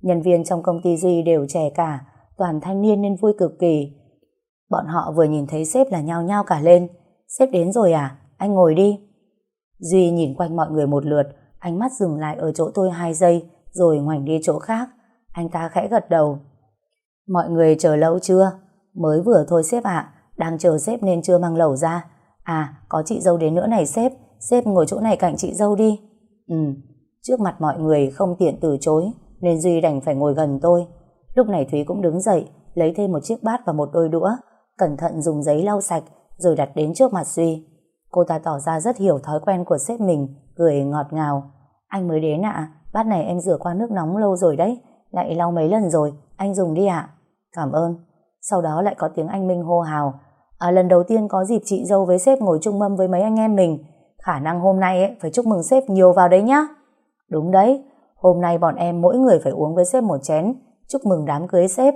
Nhân viên trong công ty Duy đều trẻ cả, toàn thanh niên nên vui cực kỳ. Bọn họ vừa nhìn thấy sếp là nhao nhao cả lên. Sếp đến rồi à? Anh ngồi đi. Duy nhìn quanh mọi người một lượt, ánh mắt dừng lại ở chỗ tôi hai giây, rồi ngoảnh đi chỗ khác. Anh ta khẽ gật đầu. Mọi người chờ lâu chưa? Mới vừa thôi sếp ạ, đang chờ sếp nên chưa mang lẩu ra. À, có chị dâu đến nữa này sếp, sếp ngồi chỗ này cạnh chị dâu đi. Ừ, trước mặt mọi người không tiện từ chối, nên Duy đành phải ngồi gần tôi. Lúc này Thúy cũng đứng dậy, lấy thêm một chiếc bát và một đôi đũa, cẩn thận dùng giấy lau sạch, rồi đặt đến trước mặt Duy. Cô ta tỏ ra rất hiểu thói quen của sếp mình, cười ngọt ngào. Anh mới đến ạ, bát này em rửa qua nước nóng lâu rồi đấy, lại lau mấy lần rồi, anh dùng đi ạ. Cảm ơn. Sau đó lại có tiếng anh Minh hô hào. À, lần đầu tiên có dịp chị dâu với sếp ngồi chung mâm với mấy anh em mình. Khả năng hôm nay ấy, phải chúc mừng sếp nhiều vào đấy nhá. Đúng đấy, hôm nay bọn em mỗi người phải uống với sếp một chén, chúc mừng đám cưới sếp.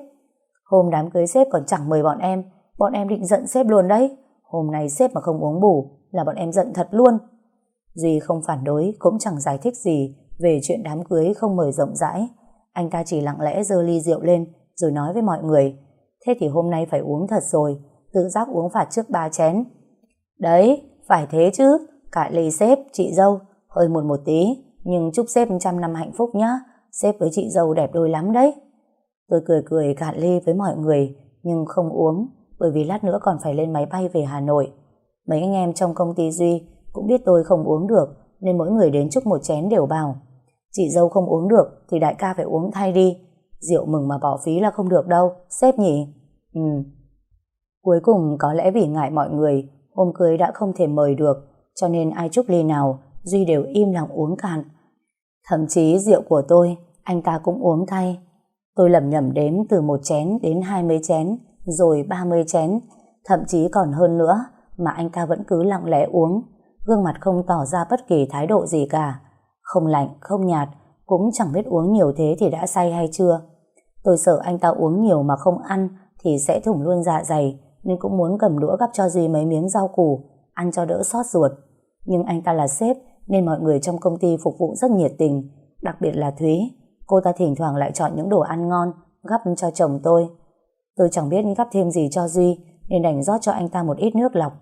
Hôm đám cưới sếp còn chẳng mời bọn em, bọn em định giận sếp luôn đấy. Hôm nay sếp mà không uống bù là bọn em giận thật luôn. Duy không phản đối, cũng chẳng giải thích gì về chuyện đám cưới không mời rộng rãi. Anh ta chỉ lặng lẽ dơ ly rượu lên rồi nói với mọi người thế thì hôm nay phải uống thật rồi tự giác uống phạt trước ba chén đấy, phải thế chứ cả ly sếp, chị dâu hơi muộn một tí nhưng chúc sếp trăm năm hạnh phúc nhá sếp với chị dâu đẹp đôi lắm đấy tôi cười cười cạn ly với mọi người nhưng không uống bởi vì lát nữa còn phải lên máy bay về Hà Nội mấy anh em trong công ty Duy cũng biết tôi không uống được nên mỗi người đến chúc một chén đều bảo chị dâu không uống được thì đại ca phải uống thay đi Rượu mừng mà bỏ phí là không được đâu, sếp nhỉ? Ừ. Cuối cùng có lẽ vì ngại mọi người, hôm cưới đã không thể mời được, cho nên ai chúc ly nào, Duy đều im lặng uống cạn. Thậm chí rượu của tôi, anh ta cũng uống thay. Tôi lầm nhầm đếm từ một chén đến hai mươi chén, rồi ba mươi chén, thậm chí còn hơn nữa, mà anh ta vẫn cứ lặng lẽ uống, gương mặt không tỏ ra bất kỳ thái độ gì cả. Không lạnh, không nhạt, cũng chẳng biết uống nhiều thế thì đã say hay chưa. Tôi sợ anh ta uống nhiều mà không ăn thì sẽ thủng luôn dạ dày nên cũng muốn cầm đũa gắp cho Duy mấy miếng rau củ ăn cho đỡ xót ruột. Nhưng anh ta là sếp nên mọi người trong công ty phục vụ rất nhiệt tình đặc biệt là Thúy. Cô ta thỉnh thoảng lại chọn những đồ ăn ngon gắp cho chồng tôi. Tôi chẳng biết gắp thêm gì cho Duy, nên đành rót cho anh ta một ít nước lọc.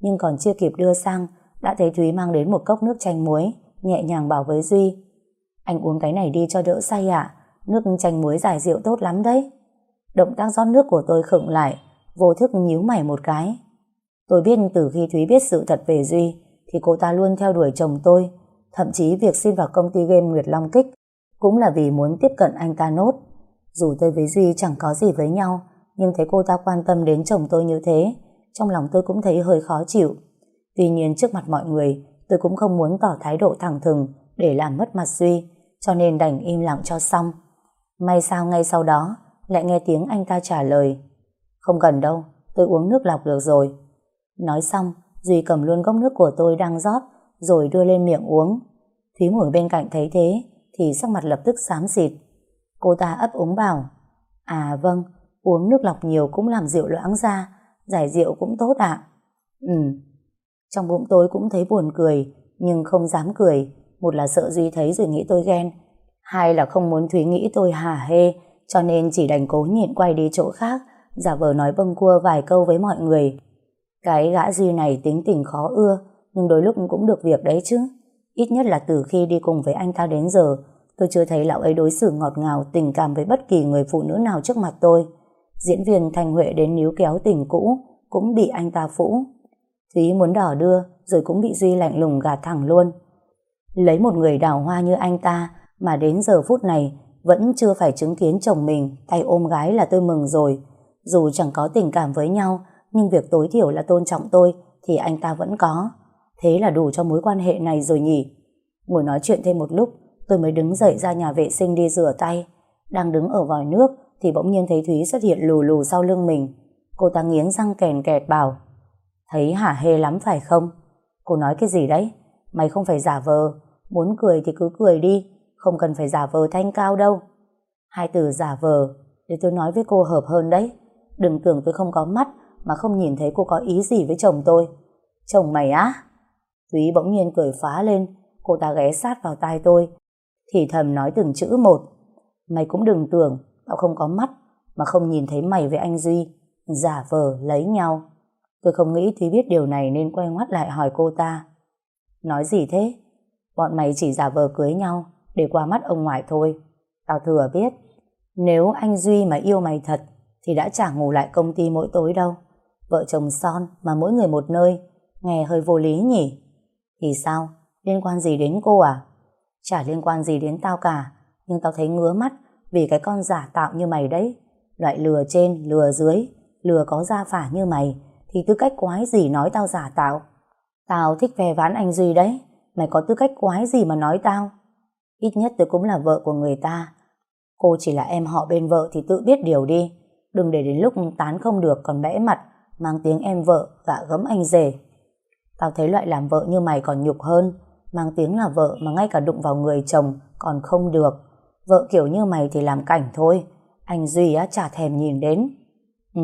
Nhưng còn chưa kịp đưa sang, đã thấy Thúy mang đến một cốc nước chanh muối, nhẹ nhàng bảo với Duy, anh uống cái này đi cho đỡ say ạ, Nước chanh muối giải rượu tốt lắm đấy. Động tác rót nước của tôi khựng lại, Vô thức nhíu mày một cái. Tôi biết từ khi Thúy biết sự thật về Duy, Thì cô ta luôn theo đuổi chồng tôi, Thậm chí việc xin vào công ty game Nguyệt Long Kích Cũng là vì muốn tiếp cận anh ta nốt. Dù tôi với Duy chẳng có gì với nhau nhưng thấy cô ta quan tâm đến chồng tôi như thế Trong lòng tôi cũng thấy hơi khó chịu Tuy nhiên trước mặt mọi người Tôi cũng không muốn tỏ thái độ thẳng thừng Để làm mất mặt Duy Cho nên đành im lặng cho xong May sao ngay sau đó lại nghe tiếng anh ta trả lời Không cần đâu, tôi uống nước lọc được rồi. Nói xong, Duy cầm luôn cốc nước của tôi đang rót rồi đưa lên miệng uống. Thúy ngồi bên cạnh thấy thế thì sắc mặt lập tức xám xịt. Cô ta ấp úng bảo À vâng, uống nước lọc nhiều cũng làm rượu loãng ra, giải rượu cũng tốt ạ. Ừ. Trong bụng tôi cũng thấy buồn cười, nhưng không dám cười. Một là sợ Duy thấy rồi nghĩ tôi ghen. Hai là không muốn Thúy nghĩ tôi hả hê, cho nên chỉ đành cố nhịn quay đi chỗ khác, giả vờ nói bâng cua vài câu với mọi người. Cái gã Duy này tính tình khó ưa, nhưng đôi lúc cũng được việc đấy chứ. Ít nhất là từ khi đi cùng với anh ta đến giờ, tôi chưa thấy lão ấy đối xử ngọt ngào, tình cảm với bất kỳ người phụ nữ nào trước mặt tôi. Diễn viên Thanh Huệ đến níu kéo tình cũ, cũng bị anh ta phũ. Thúy muốn đỏ đưa, rồi cũng bị Duy lạnh lùng gạt thẳng luôn. Lấy một người đào hoa như anh ta, mà đến giờ phút này, vẫn chưa phải chứng kiến chồng mình tay ôm gái là tôi mừng rồi. Dù chẳng có tình cảm với nhau, nhưng việc tối thiểu là tôn trọng tôi, thì anh ta vẫn có. Thế là đủ cho mối quan hệ này rồi nhỉ. Ngồi nói chuyện thêm một lúc, tôi mới đứng dậy ra nhà vệ sinh đi rửa tay. Đang đứng ở vòi nước, thì bỗng nhiên thấy Thúy xuất hiện lù lù sau lưng mình. Cô ta nghiến răng kèn kẹt bảo, thấy hả hê lắm phải không? Cô nói cái gì đấy? Mày không phải giả vờ, muốn cười thì cứ cười đi, không cần phải giả vờ thanh cao đâu. Hai từ giả vờ, để tôi nói với cô hợp hơn đấy. Đừng tưởng tôi không có mắt, mà không nhìn thấy cô có ý gì với chồng tôi. Chồng mày á? Thúy bỗng nhiên cười phá lên, cô ta ghé sát vào tai tôi, thì thầm nói từng chữ một. Mày cũng đừng tưởng, tao không có mắt, mà không nhìn thấy mày với anh Duy, giả vờ lấy nhau. Tôi không nghĩ Thúy biết điều này nên quay ngoắt lại hỏi cô ta. Nói gì thế? Bọn mày chỉ giả vờ cưới nhau để qua mắt ông ngoại thôi. Tao thừa biết, nếu anh Duy mà yêu mày thật thì đã chẳng ngủ lại công ty mỗi tối đâu. Vợ chồng son mà mỗi người một nơi, nghe hơi vô lý nhỉ? Thì sao? Liên quan gì đến cô à? Chả liên quan gì đến tao cả, nhưng tao thấy ngứa mắt vì cái con giả tạo như mày đấy. Loại lừa trên, lừa dưới, lừa có gia phả như mày thì tư cách quái gì nói tao giả tạo. Tao thích về ván anh Duy đấy, mày có tư cách quái gì mà nói tao. Ít nhất tôi cũng là vợ của người ta. Cô chỉ là em họ bên vợ thì tự biết điều đi. Đừng để đến lúc tán không được còn bẽ mặt, mang tiếng em vợ, gạ gấm anh rể. Tao thấy loại làm vợ như mày còn nhục hơn, mang tiếng là vợ mà ngay cả đụng vào người chồng còn không được. Vợ kiểu như mày thì làm cảnh thôi, anh Duy á chả thèm nhìn đến. Ừ,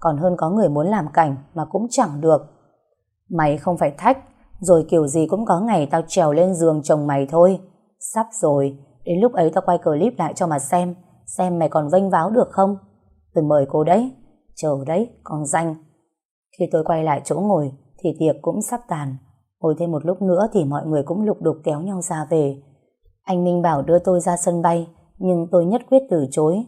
còn hơn có người muốn làm cảnh mà cũng chẳng được. Mày không phải thách, rồi kiểu gì cũng có ngày tao trèo lên giường chồng mày thôi. Sắp rồi, đến lúc ấy tao quay clip lại cho mà xem, xem mày còn vênh váo được không? Tôi mời cô đấy, chờ đấy, còn danh. Khi tôi quay lại chỗ ngồi, thì tiệc cũng sắp tàn. Ngồi thêm một lúc nữa thì mọi người cũng lục đục kéo nhau ra về. Anh Minh bảo đưa tôi ra sân bay, nhưng tôi nhất quyết từ chối.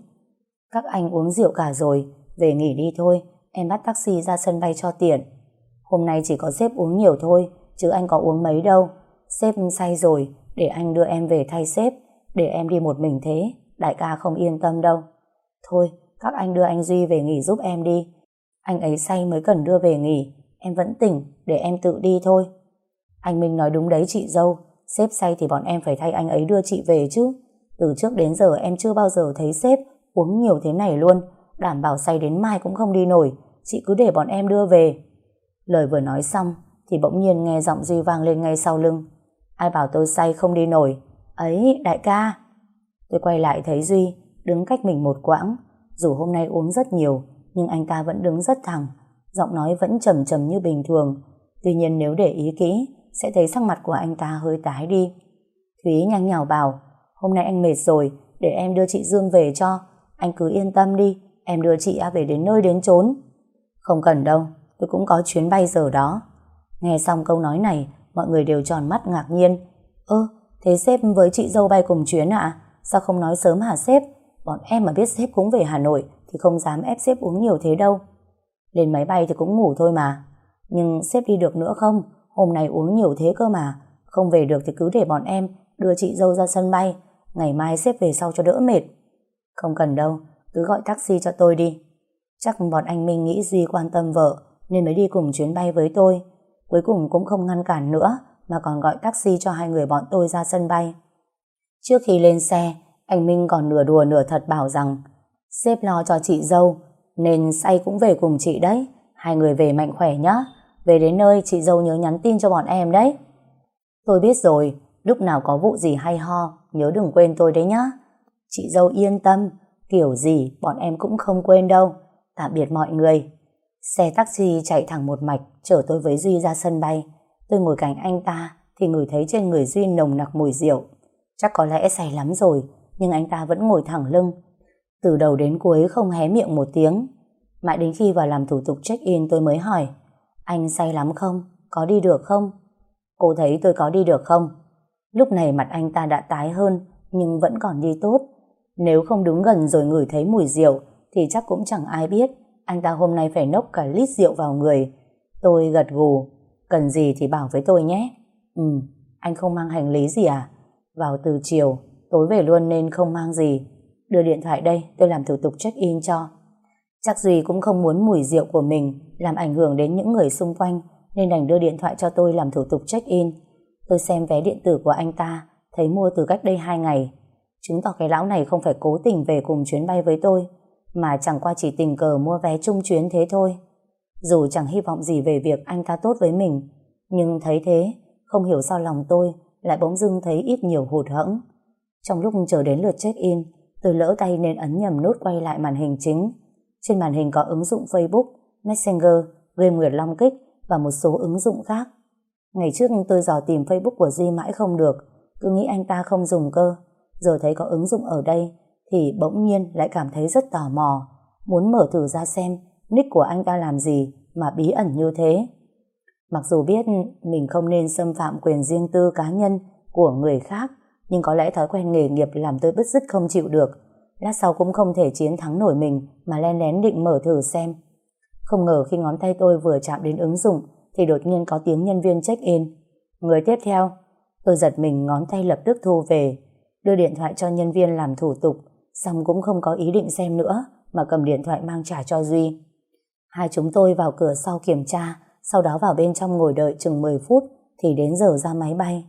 Các anh uống rượu cả rồi, về nghỉ đi thôi, em bắt taxi ra sân bay cho tiện. Hôm nay chỉ có sếp uống nhiều thôi, chứ anh có uống mấy đâu. Sếp say rồi, để anh đưa em về thay sếp, để em đi một mình thế, đại ca không yên tâm đâu. Thôi, các anh đưa anh Duy về nghỉ giúp em đi. Anh ấy say mới cần đưa về nghỉ, em vẫn tỉnh, để em tự đi thôi. Anh Minh nói đúng đấy chị dâu, sếp say thì bọn em phải thay anh ấy đưa chị về chứ. Từ trước đến giờ em chưa bao giờ thấy sếp uống nhiều thế này luôn, đảm bảo say đến mai cũng không đi nổi, chị cứ để bọn em đưa về. Lời vừa nói xong, thì bỗng nhiên nghe giọng Duy vang lên ngay sau lưng. Ai bảo tôi say không đi nổi? Ấy, đại ca! Tôi quay lại thấy Duy đứng cách mình một quãng. Dù hôm nay uống rất nhiều, nhưng anh ta vẫn đứng rất thẳng. Giọng nói vẫn trầm trầm như bình thường. Tuy nhiên nếu để ý kỹ, sẽ thấy sắc mặt của anh ta hơi tái đi. Thúy nhanh nhào bảo, hôm nay anh mệt rồi, để em đưa chị Dương về cho. Anh cứ yên tâm đi, em đưa chị về đến nơi đến chốn. Không cần đâu, tôi cũng có chuyến bay giờ đó. Nghe xong câu nói này, mọi người đều tròn mắt ngạc nhiên. Ơ, thế sếp với chị dâu bay cùng chuyến ạ? Sao không nói sớm hả sếp? Bọn em mà biết sếp cũng về Hà Nội thì không dám ép sếp uống nhiều thế đâu. Lên máy bay thì cũng ngủ thôi mà. Nhưng sếp đi được nữa không? Hôm nay uống nhiều thế cơ mà. Không về được thì cứ để bọn em đưa chị dâu ra sân bay. Ngày mai xếp về sau cho đỡ mệt. Không cần đâu, cứ gọi taxi cho tôi đi. Chắc bọn anh Minh nghĩ Duy quan tâm vợ nên mới đi cùng chuyến bay với tôi. Cuối cùng cũng không ngăn cản nữa mà còn gọi taxi cho hai người bọn tôi ra sân bay. Trước khi lên xe, anh Minh còn nửa đùa nửa thật bảo rằng sếp lo cho chị dâu nên say cũng về cùng chị đấy. Hai người về mạnh khỏe nhá. Về đến nơi chị dâu nhớ nhắn tin cho bọn em đấy. Tôi biết rồi, lúc nào có vụ gì hay ho, nhớ đừng quên tôi đấy nhá. Chị dâu yên tâm, kiểu gì bọn em cũng không quên đâu. Tạm biệt mọi người. Xe taxi chạy thẳng một mạch, chở tôi với Duy ra sân bay. Tôi ngồi cạnh anh ta, thì ngửi thấy trên người Duy nồng nặc mùi rượu. Chắc có lẽ say lắm rồi, nhưng anh ta vẫn ngồi thẳng lưng. Từ đầu đến cuối không hé miệng một tiếng. Mãi đến khi vào làm thủ tục check-in tôi mới hỏi, anh say lắm không? Có đi được không? Cô thấy tôi có đi được không? Lúc này mặt anh ta đã tái hơn, nhưng vẫn còn đi tốt. Nếu không đứng gần rồi ngửi thấy mùi rượu, thì chắc cũng chẳng ai biết anh ta hôm nay phải nốc cả lít rượu vào người. Tôi gật gù, cần gì thì bảo với tôi nhé. Ừ, anh không mang hành lý gì à? Vào từ chiều, tối về luôn nên không mang gì. Đưa điện thoại đây, tôi làm thủ tục check-in cho. Chắc Duy cũng không muốn mùi rượu của mình làm ảnh hưởng đến những người xung quanh nên đành đưa điện thoại cho tôi làm thủ tục check-in. Tôi xem vé điện tử của anh ta, thấy mua từ cách đây 2 ngày. Chứng tỏ cái lão này không phải cố tình về cùng chuyến bay với tôi, mà chẳng qua chỉ tình cờ mua vé chung chuyến thế thôi. Dù chẳng hy vọng gì về việc anh ta tốt với mình, nhưng thấy thế, không hiểu sao lòng tôi lại bỗng dưng thấy ít nhiều hụt hẫng. Trong lúc chờ đến lượt check-in, tôi lỡ tay nên ấn nhầm nút quay lại màn hình chính. Trên màn hình có ứng dụng Facebook, Messenger, game Nguyệt Long Kích và một số ứng dụng khác. Ngày trước tôi dò tìm Facebook của Duy mãi không được, cứ nghĩ anh ta không dùng cơ. Giờ thấy có ứng dụng ở đây, thì bỗng nhiên lại cảm thấy rất tò mò, muốn mở thử ra xem nick của anh ta làm gì mà bí ẩn như thế. Mặc dù biết mình không nên xâm phạm quyền riêng tư cá nhân của người khác, nhưng có lẽ thói quen nghề nghiệp làm tôi bứt rứt không chịu được. Lát sau cũng không thể chiến thắng nổi mình mà len lén định mở thử xem. Không ngờ khi ngón tay tôi vừa chạm đến ứng dụng thì đột nhiên có tiếng nhân viên check-in. Người tiếp theo, tôi giật mình ngón tay lập tức thu về, đưa điện thoại cho nhân viên làm thủ tục, xong cũng không có ý định xem nữa mà cầm điện thoại mang trả cho Duy. Hai chúng tôi vào cửa sau kiểm tra, sau đó vào bên trong ngồi đợi chừng 10 phút thì đến giờ ra máy bay.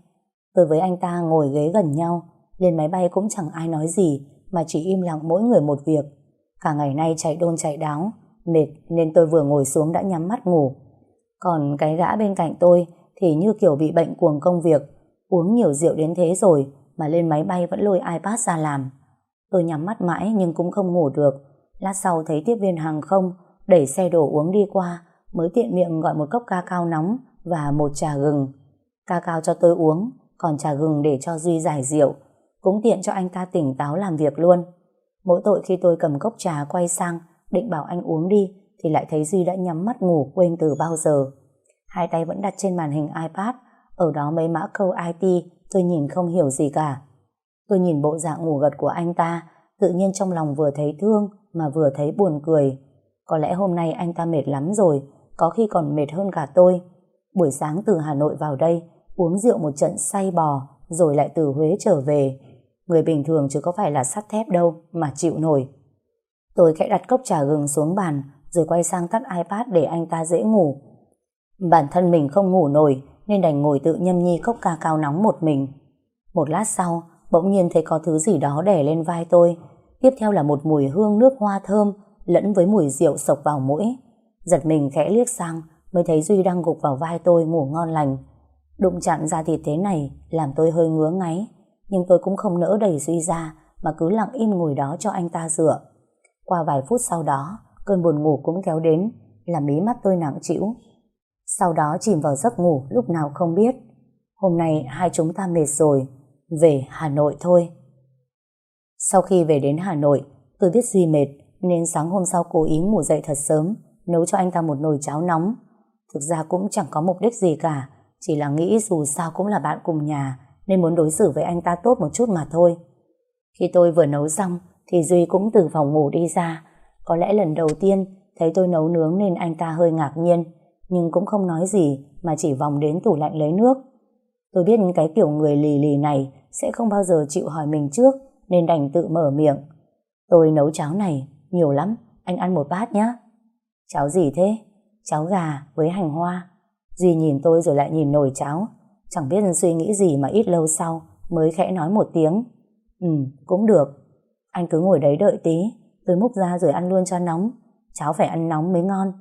Tôi với anh ta ngồi ghế gần nhau, lên máy bay cũng chẳng ai nói gì mà chỉ im lặng mỗi người một việc. Cả ngày nay chạy đôn chạy đáo, mệt nên tôi vừa ngồi xuống đã nhắm mắt ngủ. Còn cái gã bên cạnh tôi thì như kiểu bị bệnh cuồng công việc, uống nhiều rượu đến thế rồi mà lên máy bay vẫn lôi iPad ra làm. Tôi nhắm mắt mãi nhưng cũng không ngủ được. Lát sau thấy tiếp viên hàng không đẩy xe đổ uống đi qua mới tiện miệng gọi một cốc ca cao nóng và một trà gừng. Ca cao cho tôi uống, còn trà gừng để cho Duy giải rượu. Cũng tiện cho anh ta tỉnh táo làm việc luôn. Mỗi tội khi tôi cầm cốc trà quay sang, định bảo anh uống đi, thì lại thấy Duy đã nhắm mắt ngủ quên từ bao giờ. Hai tay vẫn đặt trên màn hình iPad, ở đó mấy mã câu IT tôi nhìn không hiểu gì cả. Tôi nhìn bộ dạng ngủ gật của anh ta, tự nhiên trong lòng vừa thấy thương mà vừa thấy buồn cười. Có lẽ hôm nay anh ta mệt lắm rồi, có khi còn mệt hơn cả tôi. Buổi sáng từ Hà Nội vào đây, uống rượu một trận say bò, rồi lại từ Huế trở về. Người bình thường chứ có phải là sắt thép đâu mà chịu nổi. Tôi khẽ đặt cốc trà gừng xuống bàn rồi quay sang tắt iPad để anh ta dễ ngủ. Bản thân mình không ngủ nổi nên đành ngồi tự nhâm nhi cốc ca cao nóng một mình. Một lát sau, bỗng nhiên thấy có thứ gì đó đè lên vai tôi. Tiếp theo là một mùi hương nước hoa thơm lẫn với mùi rượu sộc vào mũi. Giật mình khẽ liếc sang mới thấy Duy đang gục vào vai tôi ngủ ngon lành. Đụng chạm ra thịt thế này làm tôi hơi ngứa ngáy nhưng tôi cũng không nỡ đẩy Duy ra mà cứ lặng im ngồi đó cho anh ta rửa. Qua vài phút sau đó, cơn buồn ngủ cũng kéo đến, làm mí mắt tôi nặng trĩu. Sau đó chìm vào giấc ngủ lúc nào không biết. Hôm nay hai chúng ta mệt rồi, về Hà Nội thôi. Sau khi về đến Hà Nội, tôi biết Duy mệt, nên sáng hôm sau cố ý ngủ dậy thật sớm, nấu cho anh ta một nồi cháo nóng. Thực ra cũng chẳng có mục đích gì cả, chỉ là nghĩ dù sao cũng là bạn cùng nhà, nên muốn đối xử với anh ta tốt một chút mà thôi. Khi tôi vừa nấu xong, thì Duy cũng từ phòng ngủ đi ra. Có lẽ lần đầu tiên thấy tôi nấu nướng nên anh ta hơi ngạc nhiên, nhưng cũng không nói gì mà chỉ vòng đến tủ lạnh lấy nước. Tôi biết cái kiểu người lì lì này sẽ không bao giờ chịu hỏi mình trước nên đành tự mở miệng. Tôi nấu cháo này, nhiều lắm, anh ăn một bát nhé. Cháo gì thế? Cháo gà với hành hoa. Duy nhìn tôi rồi lại nhìn nồi cháo. Chẳng biết suy nghĩ gì mà ít lâu sau mới khẽ nói một tiếng. Ừ, cũng được. Anh cứ ngồi đấy đợi tí, tôi múc ra rồi ăn luôn cho nóng. Cháo phải ăn nóng mới ngon.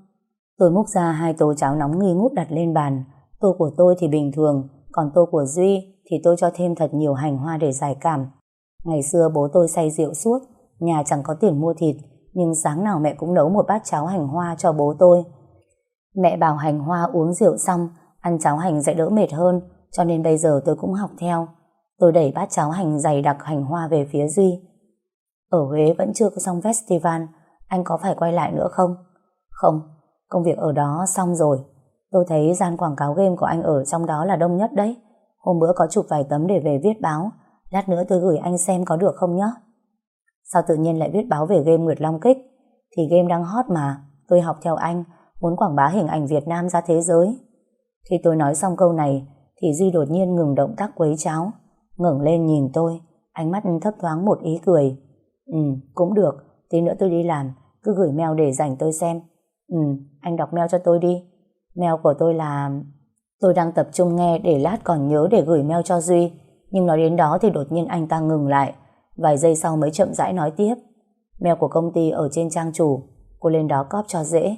Tôi múc ra hai tô cháo nóng nghi ngút đặt lên bàn. Tô của tôi thì bình thường, còn tô của Duy thì tôi cho thêm thật nhiều hành hoa để giải cảm. Ngày xưa bố tôi say rượu suốt, nhà chẳng có tiền mua thịt, nhưng sáng nào mẹ cũng nấu một bát cháo hành hoa cho bố tôi. Mẹ bảo hành hoa uống rượu xong, ăn cháo hành sẽ đỡ mệt hơn, cho nên bây giờ tôi cũng học theo. Tôi đẩy bát cháo hành dày đặc hành hoa về phía Duy. Ở Huế vẫn chưa có xong festival, anh có phải quay lại nữa không? Không, công việc ở đó xong rồi. Tôi thấy gian quảng cáo game của anh ở trong đó là đông nhất đấy. Hôm bữa có chụp vài tấm để về viết báo. Lát nữa tôi gửi anh xem có được không nhé. Sao tự nhiên lại viết báo về game Nguyệt Long Kích? Thì game đang hot mà. Tôi học theo anh, muốn quảng bá hình ảnh Việt Nam ra thế giới. Khi tôi nói xong câu này, thì Duy đột nhiên ngừng động tác quấy cháo, ngẩng lên nhìn tôi, ánh mắt thấp thoáng một ý cười. Ừ, cũng được, tí nữa tôi đi làm, cứ gửi mail để dành tôi xem. Ừ, anh đọc mail cho tôi đi. Mail của tôi là... Tôi đang tập trung nghe để lát còn nhớ để gửi mail cho Duy, nhưng nói đến đó thì đột nhiên anh ta ngừng lại, vài giây sau mới chậm rãi nói tiếp. Mail của công ty ở trên trang chủ, cô lên đó cóp cho dễ.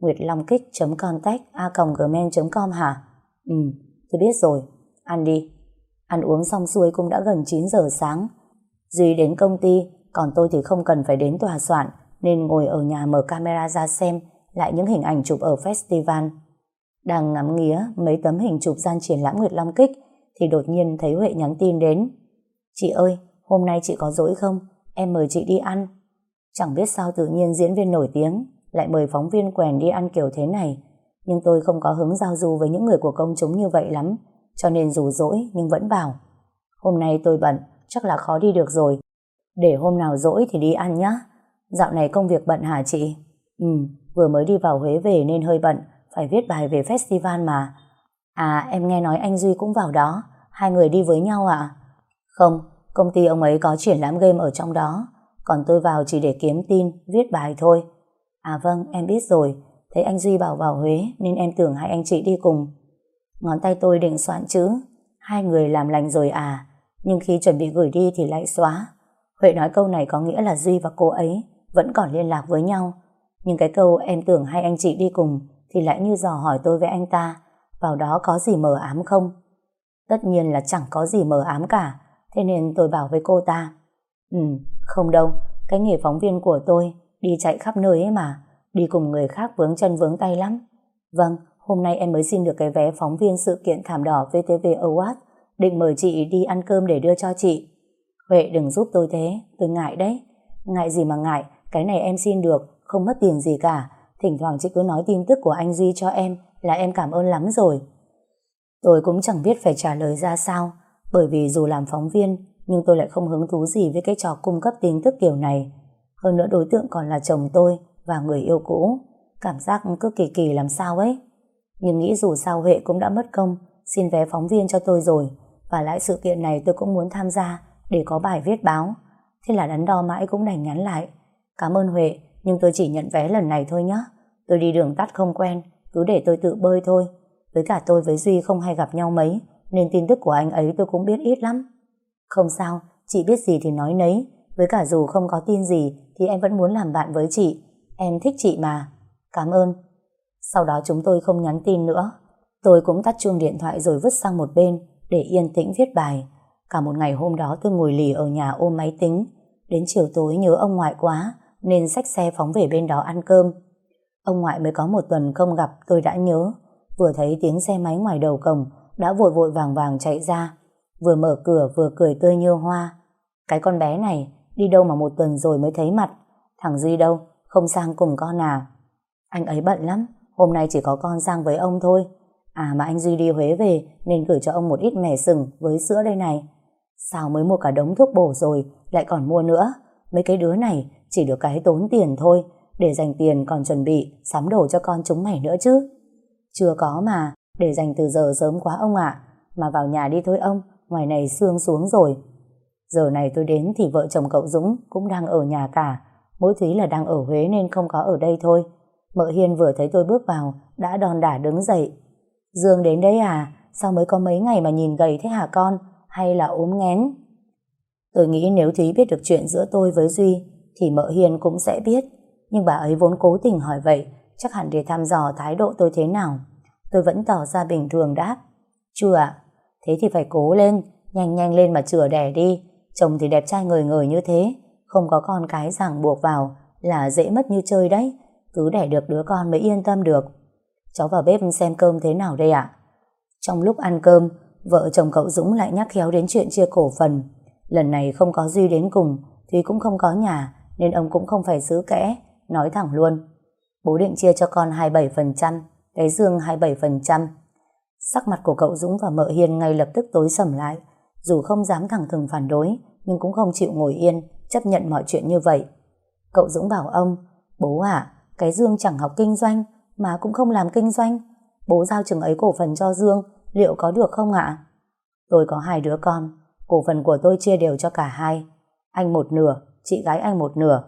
Nguyệt Long Kích.contact a.gmail.com hả? Ừ, tôi biết rồi. Ăn đi. Ăn uống xong xuôi cũng đã gần 9 giờ sáng. Duy đến công ty, còn tôi thì không cần phải đến tòa soạn, nên ngồi ở nhà mở camera ra xem lại những hình ảnh chụp ở festival. Đang ngắm nghía mấy tấm hình chụp gian triển lãm Nguyệt Long Kích, thì đột nhiên thấy Huệ nhắn tin đến. Chị ơi, hôm nay chị có rỗi không? Em mời chị đi ăn. Chẳng biết sao tự nhiên diễn viên nổi tiếng lại mời phóng viên quèn đi ăn kiểu thế này. Nhưng tôi không có hứng giao du với những người của công chúng như vậy lắm, cho nên dù dỗi nhưng vẫn bảo. Hôm nay tôi bận, chắc là khó đi được rồi. Để hôm nào dỗi thì đi ăn nhá. Dạo này công việc bận hả chị? Ừ, vừa mới đi vào Huế về nên hơi bận, phải viết bài về festival mà. À, em nghe nói anh Duy cũng vào đó, hai người đi với nhau à? Không, công ty ông ấy có triển lãm game ở trong đó, còn tôi vào chỉ để kiếm tin, viết bài thôi. À vâng, em biết rồi. Thấy anh Duy bảo vào Huế nên em tưởng hai anh chị đi cùng. Ngón tay tôi định soạn chữ. Hai người làm lành rồi à. Nhưng khi chuẩn bị gửi đi thì lại xóa. Huệ nói câu này có nghĩa là Duy và cô ấy vẫn còn liên lạc với nhau. Nhưng cái câu em tưởng hai anh chị đi cùng thì lại như dò hỏi tôi với anh ta vào đó có gì mờ ám không? Tất nhiên là chẳng có gì mờ ám cả. Thế nên tôi bảo với cô ta Ừ, không đâu. Cái nghề phóng viên của tôi Đi chạy khắp nơi ấy mà, đi cùng người khác vướng chân vướng tay lắm. Vâng, hôm nay em mới xin được cái vé phóng viên sự kiện thảm đỏ VTV Award, định mời chị đi ăn cơm để đưa cho chị. Huệ đừng giúp tôi thế, tôi ngại đấy. Ngại gì mà ngại, cái này em xin được, không mất tiền gì cả. Thỉnh thoảng chị cứ nói tin tức của anh Duy cho em là em cảm ơn lắm rồi. Tôi cũng chẳng biết phải trả lời ra sao, bởi vì dù làm phóng viên, nhưng tôi lại không hứng thú gì với cái trò cung cấp tin tức kiểu này. Hơn nữa đối tượng còn là chồng tôi và người yêu cũ. Cảm giác cứ kỳ kỳ làm sao ấy. Nhưng nghĩ dù sao Huệ cũng đã mất công xin vé phóng viên cho tôi rồi và lại sự kiện này tôi cũng muốn tham gia để có bài viết báo. Thế là đắn đo mãi cũng đành nhắn lại. Cảm ơn Huệ, nhưng tôi chỉ nhận vé lần này thôi nhé. Tôi đi đường tắt không quen, cứ để tôi tự bơi thôi. Với cả tôi với Duy không hay gặp nhau mấy, nên tin tức của anh ấy tôi cũng biết ít lắm. Không sao, chị biết gì thì nói nấy, với cả dù không có tin gì thì em vẫn muốn làm bạn với chị. Em thích chị mà. Cảm ơn. Sau đó chúng tôi không nhắn tin nữa. Tôi cũng tắt chuông điện thoại rồi vứt sang một bên để yên tĩnh viết bài. Cả một ngày hôm đó tôi ngồi lì ở nhà ôm máy tính. Đến chiều tối nhớ ông ngoại quá, nên xách xe phóng về bên đó ăn cơm. Ông ngoại mới có một tuần không gặp, tôi đã nhớ. Vừa thấy tiếng xe máy ngoài đầu cổng, đã vội vội vàng vàng chạy ra. Vừa mở cửa, vừa cười tươi như hoa. Cái con bé này, Đi đâu mà một tuần rồi mới thấy mặt Thằng Duy đâu không sang cùng con à? Anh ấy bận lắm, Hôm nay chỉ có con sang với ông thôi. À mà anh Duy đi Huế về Nên gửi cho ông một ít mẻ sừng với sữa đây này. Sao mới mua cả đống thuốc bổ rồi, Lại còn mua nữa? Mấy cái đứa này chỉ được cái tốn tiền thôi, Để dành tiền còn chuẩn bị, Sắm đồ cho con chúng mày nữa chứ. Chưa có mà, Để dành từ giờ sớm quá ông ạ. Mà vào nhà đi thôi ông, Ngoài này sương xuống rồi. Giờ này tôi đến thì vợ chồng cậu Dũng cũng đang ở nhà cả. Mỗi Thúy là đang ở Huế nên không có ở đây thôi. Mợ Hiên vừa thấy tôi bước vào, đã đòn đả đứng dậy. Dương đến đấy à? Sao mới có mấy ngày mà nhìn gầy thế hả con? Hay là ốm nghén? Tôi nghĩ nếu Thúy biết được chuyện giữa tôi với Duy, thì mợ Hiên cũng sẽ biết. Nhưng bà ấy vốn cố tình hỏi vậy, chắc hẳn để thăm dò thái độ tôi thế nào. Tôi vẫn tỏ ra bình thường đáp. Chưa ạ, Thế thì phải cố lên, nhanh nhanh lên mà chừa đẻ đi. Chồng thì đẹp trai người người như thế, không có con cái ràng buộc vào là dễ mất như chơi đấy. Cứ đẻ được đứa con mới yên tâm được. Cháu vào bếp xem cơm thế nào đây ạ? Trong lúc ăn cơm, vợ chồng cậu Dũng lại nhắc khéo đến chuyện chia cổ phần. Lần này không có Duy đến cùng, Thúy cũng không có nhà, nên ông cũng không phải giữ kẽ, nói thẳng luôn. Bố định chia cho con 27%, cái dương 27%. Sắc mặt của cậu Dũng và mợ Hiền ngay lập tức tối sầm lại, dù không dám thẳng thừng phản đối, nhưng cũng không chịu ngồi yên, chấp nhận mọi chuyện như vậy. Cậu Dũng bảo ông, bố à, cái Dương chẳng học kinh doanh, mà cũng không làm kinh doanh. Bố giao chừng ấy cổ phần cho Dương, liệu có được không ạ? Tôi có hai đứa con, cổ phần của tôi chia đều cho cả hai. Anh một nửa, chị gái anh một nửa.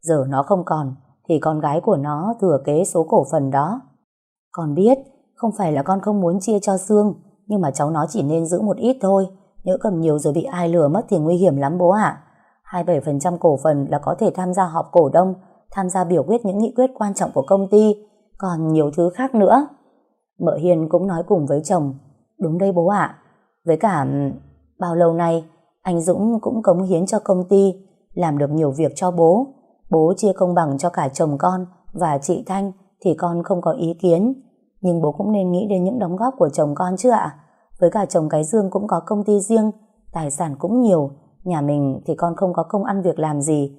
Giờ nó không còn, thì con gái của nó thừa kế số cổ phần đó. Con biết, không phải là con không muốn chia cho Dương, nhưng mà cháu nó chỉ nên giữ một ít thôi. Nhỡ cầm nhiều rồi bị ai lừa mất thì nguy hiểm lắm bố ạ. À. 27% cổ phần là có thể tham gia họp cổ đông, tham gia biểu quyết những nghị quyết quan trọng của công ty, còn nhiều thứ khác nữa. Mợ Hiền cũng nói cùng với chồng, đúng đây bố ạ. Với cả, bao lâu nay, anh Dũng cũng cống hiến cho công ty, làm được nhiều việc cho bố. Bố chia công bằng cho cả chồng con và chị Thanh thì con không có ý kiến. Nhưng bố cũng nên nghĩ đến những đóng góp của chồng con chứ ạ. Với cả chồng cái Dương cũng có công ty riêng, tài sản cũng nhiều. Nhà mình thì con không có công ăn việc làm gì.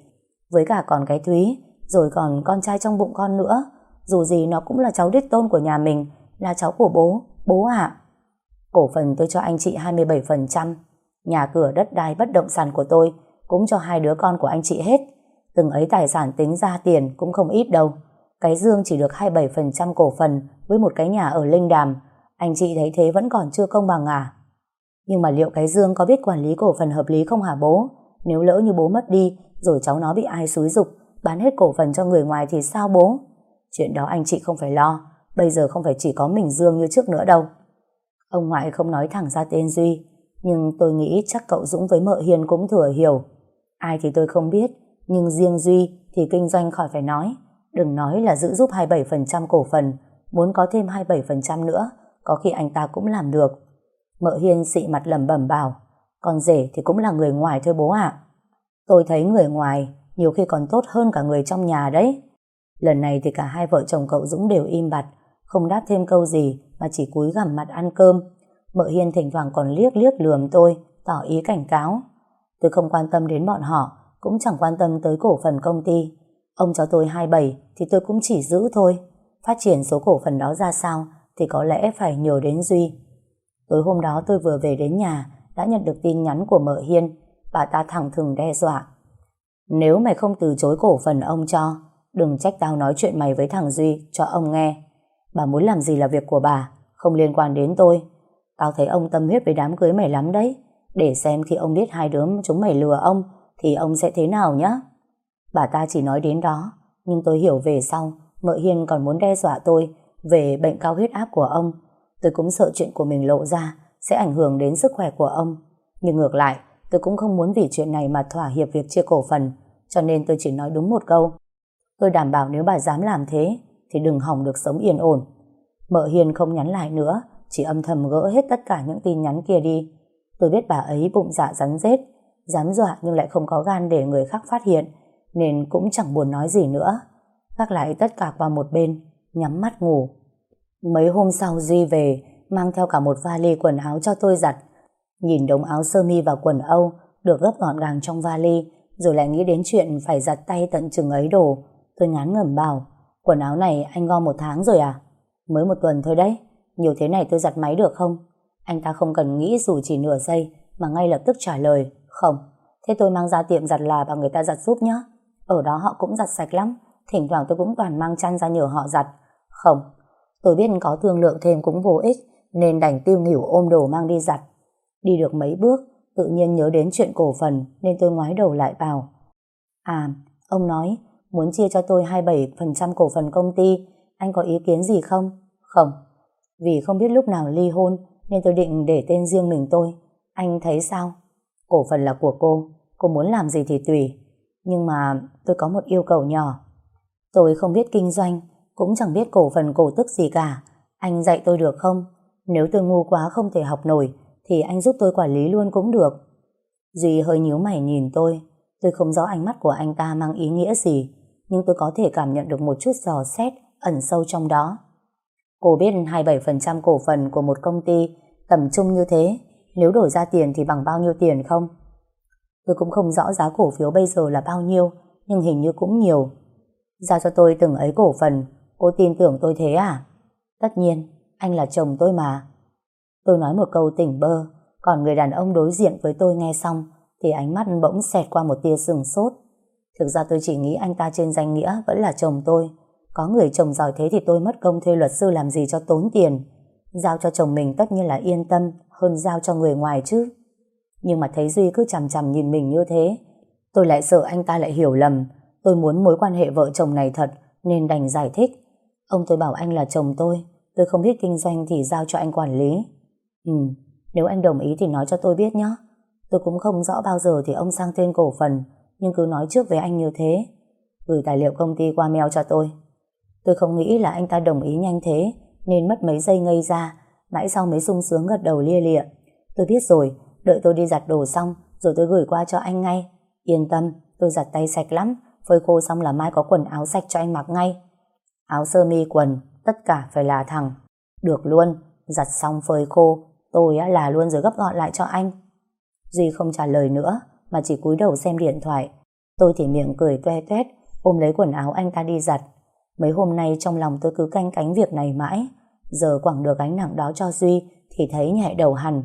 Với cả còn cái Thúy, rồi còn con trai trong bụng con nữa. Dù gì nó cũng là cháu đích tôn của nhà mình, là cháu của bố. Bố ạ. Cổ phần tôi cho anh chị 27%. Nhà cửa đất đai bất động sản của tôi cũng cho hai đứa con của anh chị hết. Từng ấy tài sản tính ra tiền cũng không ít đâu. Cái Dương chỉ được 27% cổ phần với một cái nhà ở Linh Đàm. Anh chị thấy thế vẫn còn chưa công bằng à? Nhưng mà liệu cái Dương có biết quản lý cổ phần hợp lý không hả bố? Nếu lỡ như bố mất đi, rồi cháu nó bị ai xúi dục bán hết cổ phần cho người ngoài thì sao bố? Chuyện đó anh chị không phải lo. Bây giờ không phải chỉ có mình Dương như trước nữa đâu. Ông ngoại không nói thẳng ra tên Duy, nhưng tôi nghĩ chắc cậu Dũng với mợ Hiền cũng thừa hiểu. Ai thì tôi không biết, nhưng riêng Duy thì kinh doanh khỏi phải nói. Đừng nói là giữ giúp 27% cổ phần, muốn có thêm 27% nữa, có khi anh ta cũng làm được. Mợ Hiên xị mặt lẩm bẩm bảo, con rể thì cũng là người ngoài thôi bố ạ. Tôi thấy người ngoài nhiều khi còn tốt hơn cả người trong nhà đấy. Lần này thì cả hai vợ chồng cậu Dũng đều im bặt, không đáp thêm câu gì mà chỉ cúi gằm mặt ăn cơm. Mợ Hiên thỉnh thoảng còn liếc liếc lườm tôi, tỏ ý cảnh cáo. Tôi không quan tâm đến bọn họ, cũng chẳng quan tâm tới cổ phần công ty. Ông cho tôi 27 thì tôi cũng chỉ giữ thôi. Phát triển số cổ phần đó ra sao thì có lẽ phải nhờ đến Duy. Tối hôm đó tôi vừa về đến nhà đã nhận được tin nhắn của mợ Hiên. Bà ta thẳng thừng đe dọa. Nếu mày không từ chối cổ phần ông cho, đừng trách tao nói chuyện mày với thằng Duy cho ông nghe. Bà muốn làm gì là việc của bà, không liên quan đến tôi. Tao thấy ông tâm huyết với đám cưới mày lắm đấy. Để xem khi ông biết hai đứa chúng mày lừa ông, thì ông sẽ thế nào nhá. Bà ta chỉ nói đến đó, nhưng tôi hiểu về sau, mợ Hiên còn muốn đe dọa tôi về bệnh cao huyết áp của ông. Tôi cũng sợ chuyện của mình lộ ra sẽ ảnh hưởng đến sức khỏe của ông. Nhưng ngược lại, tôi cũng không muốn vì chuyện này mà thỏa hiệp việc chia cổ phần, cho nên tôi chỉ nói đúng một câu. Tôi đảm bảo nếu bà dám làm thế, thì đừng hỏng được sống yên ổn. Mợ Hiền không nhắn lại nữa, chỉ âm thầm gỡ hết tất cả những tin nhắn kia đi. Tôi biết bà ấy bụng dạ rắn rết, dám dọa nhưng lại không có gan để người khác phát hiện, nên cũng chẳng buồn nói gì nữa. Gác lại tất cả qua một bên, nhắm mắt ngủ. Mấy hôm sau Duy về, mang theo cả một vali quần áo cho tôi giặt. Nhìn đống áo sơ mi và quần Âu được gấp gọn gàng trong vali, rồi lại nghĩ đến chuyện phải giặt tay tận chừng ấy đồ. Tôi ngán ngẩm bảo, quần áo này anh gom một tháng rồi à? Mới một tuần thôi đấy, nhiều thế này tôi giặt máy được không? Anh ta không cần nghĩ dù chỉ nửa giây, mà ngay lập tức trả lời, không. Thế tôi mang ra tiệm giặt là và người ta giặt giúp nhé. Ở đó họ cũng giặt sạch lắm, thỉnh thoảng tôi cũng toàn mang chăn ra nhờ họ giặt. Không, tôi biết có thương lượng thêm cũng vô ích, nên đành tiêu nghỉu ôm đồ mang đi giặt. Đi được mấy bước, tự nhiên nhớ đến chuyện cổ phần nên tôi ngoái đầu lại bảo. À, ông nói muốn chia cho tôi 27% cổ phần công ty, anh có ý kiến gì không? Không, vì không biết lúc nào ly hôn nên tôi định để tên riêng mình tôi. Anh thấy sao? Cổ phần là của cô, cô muốn làm gì thì tùy. Nhưng mà tôi có một yêu cầu nhỏ. Tôi không biết kinh doanh, cũng chẳng biết cổ phần cổ tức gì cả. Anh dạy tôi được không? Nếu tôi ngu quá không thể học nổi, thì anh giúp tôi quản lý luôn cũng được. Duy hơi nhíu mày nhìn tôi. Tôi không rõ ánh mắt của anh ta mang ý nghĩa gì, nhưng tôi có thể cảm nhận được một chút giò xét ẩn sâu trong đó. Cô biết 27% cổ phần của một công ty tầm trung như thế, nếu đổi ra tiền thì bằng bao nhiêu tiền không? Tôi cũng không rõ giá cổ phiếu bây giờ là bao nhiêu, nhưng hình như cũng nhiều. Giao cho tôi từng ấy cổ phần, cô tin tưởng tôi thế à? Tất nhiên, anh là chồng tôi mà. Tôi nói một câu tỉnh bơ, còn người đàn ông đối diện với tôi nghe xong thì ánh mắt bỗng xẹt qua một tia sừng sốt. Thực ra tôi chỉ nghĩ anh ta trên danh nghĩa vẫn là chồng tôi. Có người chồng giỏi thế thì tôi mất công thuê luật sư làm gì cho tốn tiền. Giao cho chồng mình tất nhiên là yên tâm hơn giao cho người ngoài chứ. Nhưng mà thấy Duy cứ chằm chằm nhìn mình như thế, tôi lại sợ anh ta lại hiểu lầm. Tôi muốn mối quan hệ vợ chồng này thật nên đành giải thích. Ông tôi bảo anh là chồng tôi, tôi không biết kinh doanh thì giao cho anh quản lý. Ừ, nếu anh đồng ý thì nói cho tôi biết nhé. Tôi cũng không rõ bao giờ thì ông sang tên cổ phần, nhưng cứ nói trước với anh như thế. Gửi tài liệu công ty qua mail cho tôi. Tôi không nghĩ là anh ta đồng ý nhanh thế, nên mất mấy giây ngây ra, mãi sau mới sung sướng gật đầu lia lịa. Tôi biết rồi, đợi tôi đi giặt đồ xong, rồi tôi gửi qua cho anh ngay. Yên tâm, tôi giặt tay sạch lắm, phơi khô xong là mai có quần áo sạch cho anh mặc ngay. Áo sơ mi quần, tất cả phải là thẳng. Được luôn, giặt xong phơi khô, tôi là luôn rồi gấp gọn lại cho anh. Duy không trả lời nữa, mà chỉ cúi đầu xem điện thoại. Tôi thì miệng cười toe toét, ôm lấy quần áo anh ta đi giặt. Mấy hôm nay trong lòng tôi cứ canh cánh việc này mãi. Giờ quẳng được gánh nặng đó cho Duy thì thấy nhẹ đầu hẳn.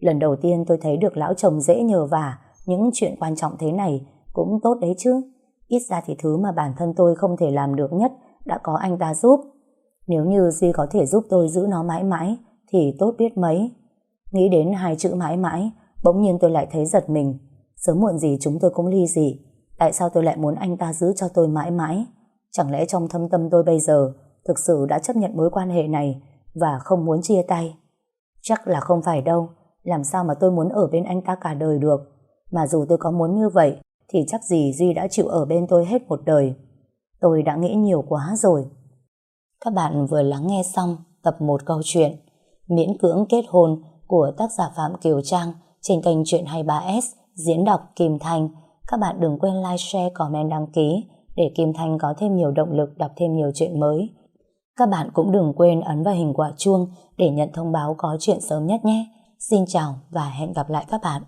Lần đầu tiên tôi thấy được lão chồng dễ nhờ vả những chuyện quan trọng thế này cũng tốt đấy chứ. Ít ra thì thứ mà bản thân tôi không thể làm được nhất đã có anh ta giúp. Nếu như Duy có thể giúp tôi giữ nó mãi mãi, thì tốt biết mấy. Nghĩ đến hai chữ mãi mãi, bỗng nhiên tôi lại thấy giật mình. Sớm muộn gì chúng tôi cũng ly dị. Tại sao tôi lại muốn anh ta giữ cho tôi mãi mãi? Chẳng lẽ trong thâm tâm tôi bây giờ thực sự đã chấp nhận mối quan hệ này và không muốn chia tay? Chắc là không phải đâu. Làm sao mà tôi muốn ở bên anh ta cả đời được? Mà dù tôi có muốn như vậy, thì chắc gì Duy đã chịu ở bên tôi hết một đời. Tôi đã nghĩ nhiều quá rồi. Các bạn vừa lắng nghe xong tập 1 câu chuyện Miễn cưỡng kết hôn của tác giả Phạm Kiều Trang trên kênh Chuyện 23S diễn đọc Kim Thanh. Các bạn đừng quên like, share, comment, đăng ký để Kim Thanh có thêm nhiều động lực đọc thêm nhiều chuyện mới. Các bạn cũng đừng quên ấn vào hình quả chuông để nhận thông báo có chuyện sớm nhất nhé. Xin chào và hẹn gặp lại các bạn.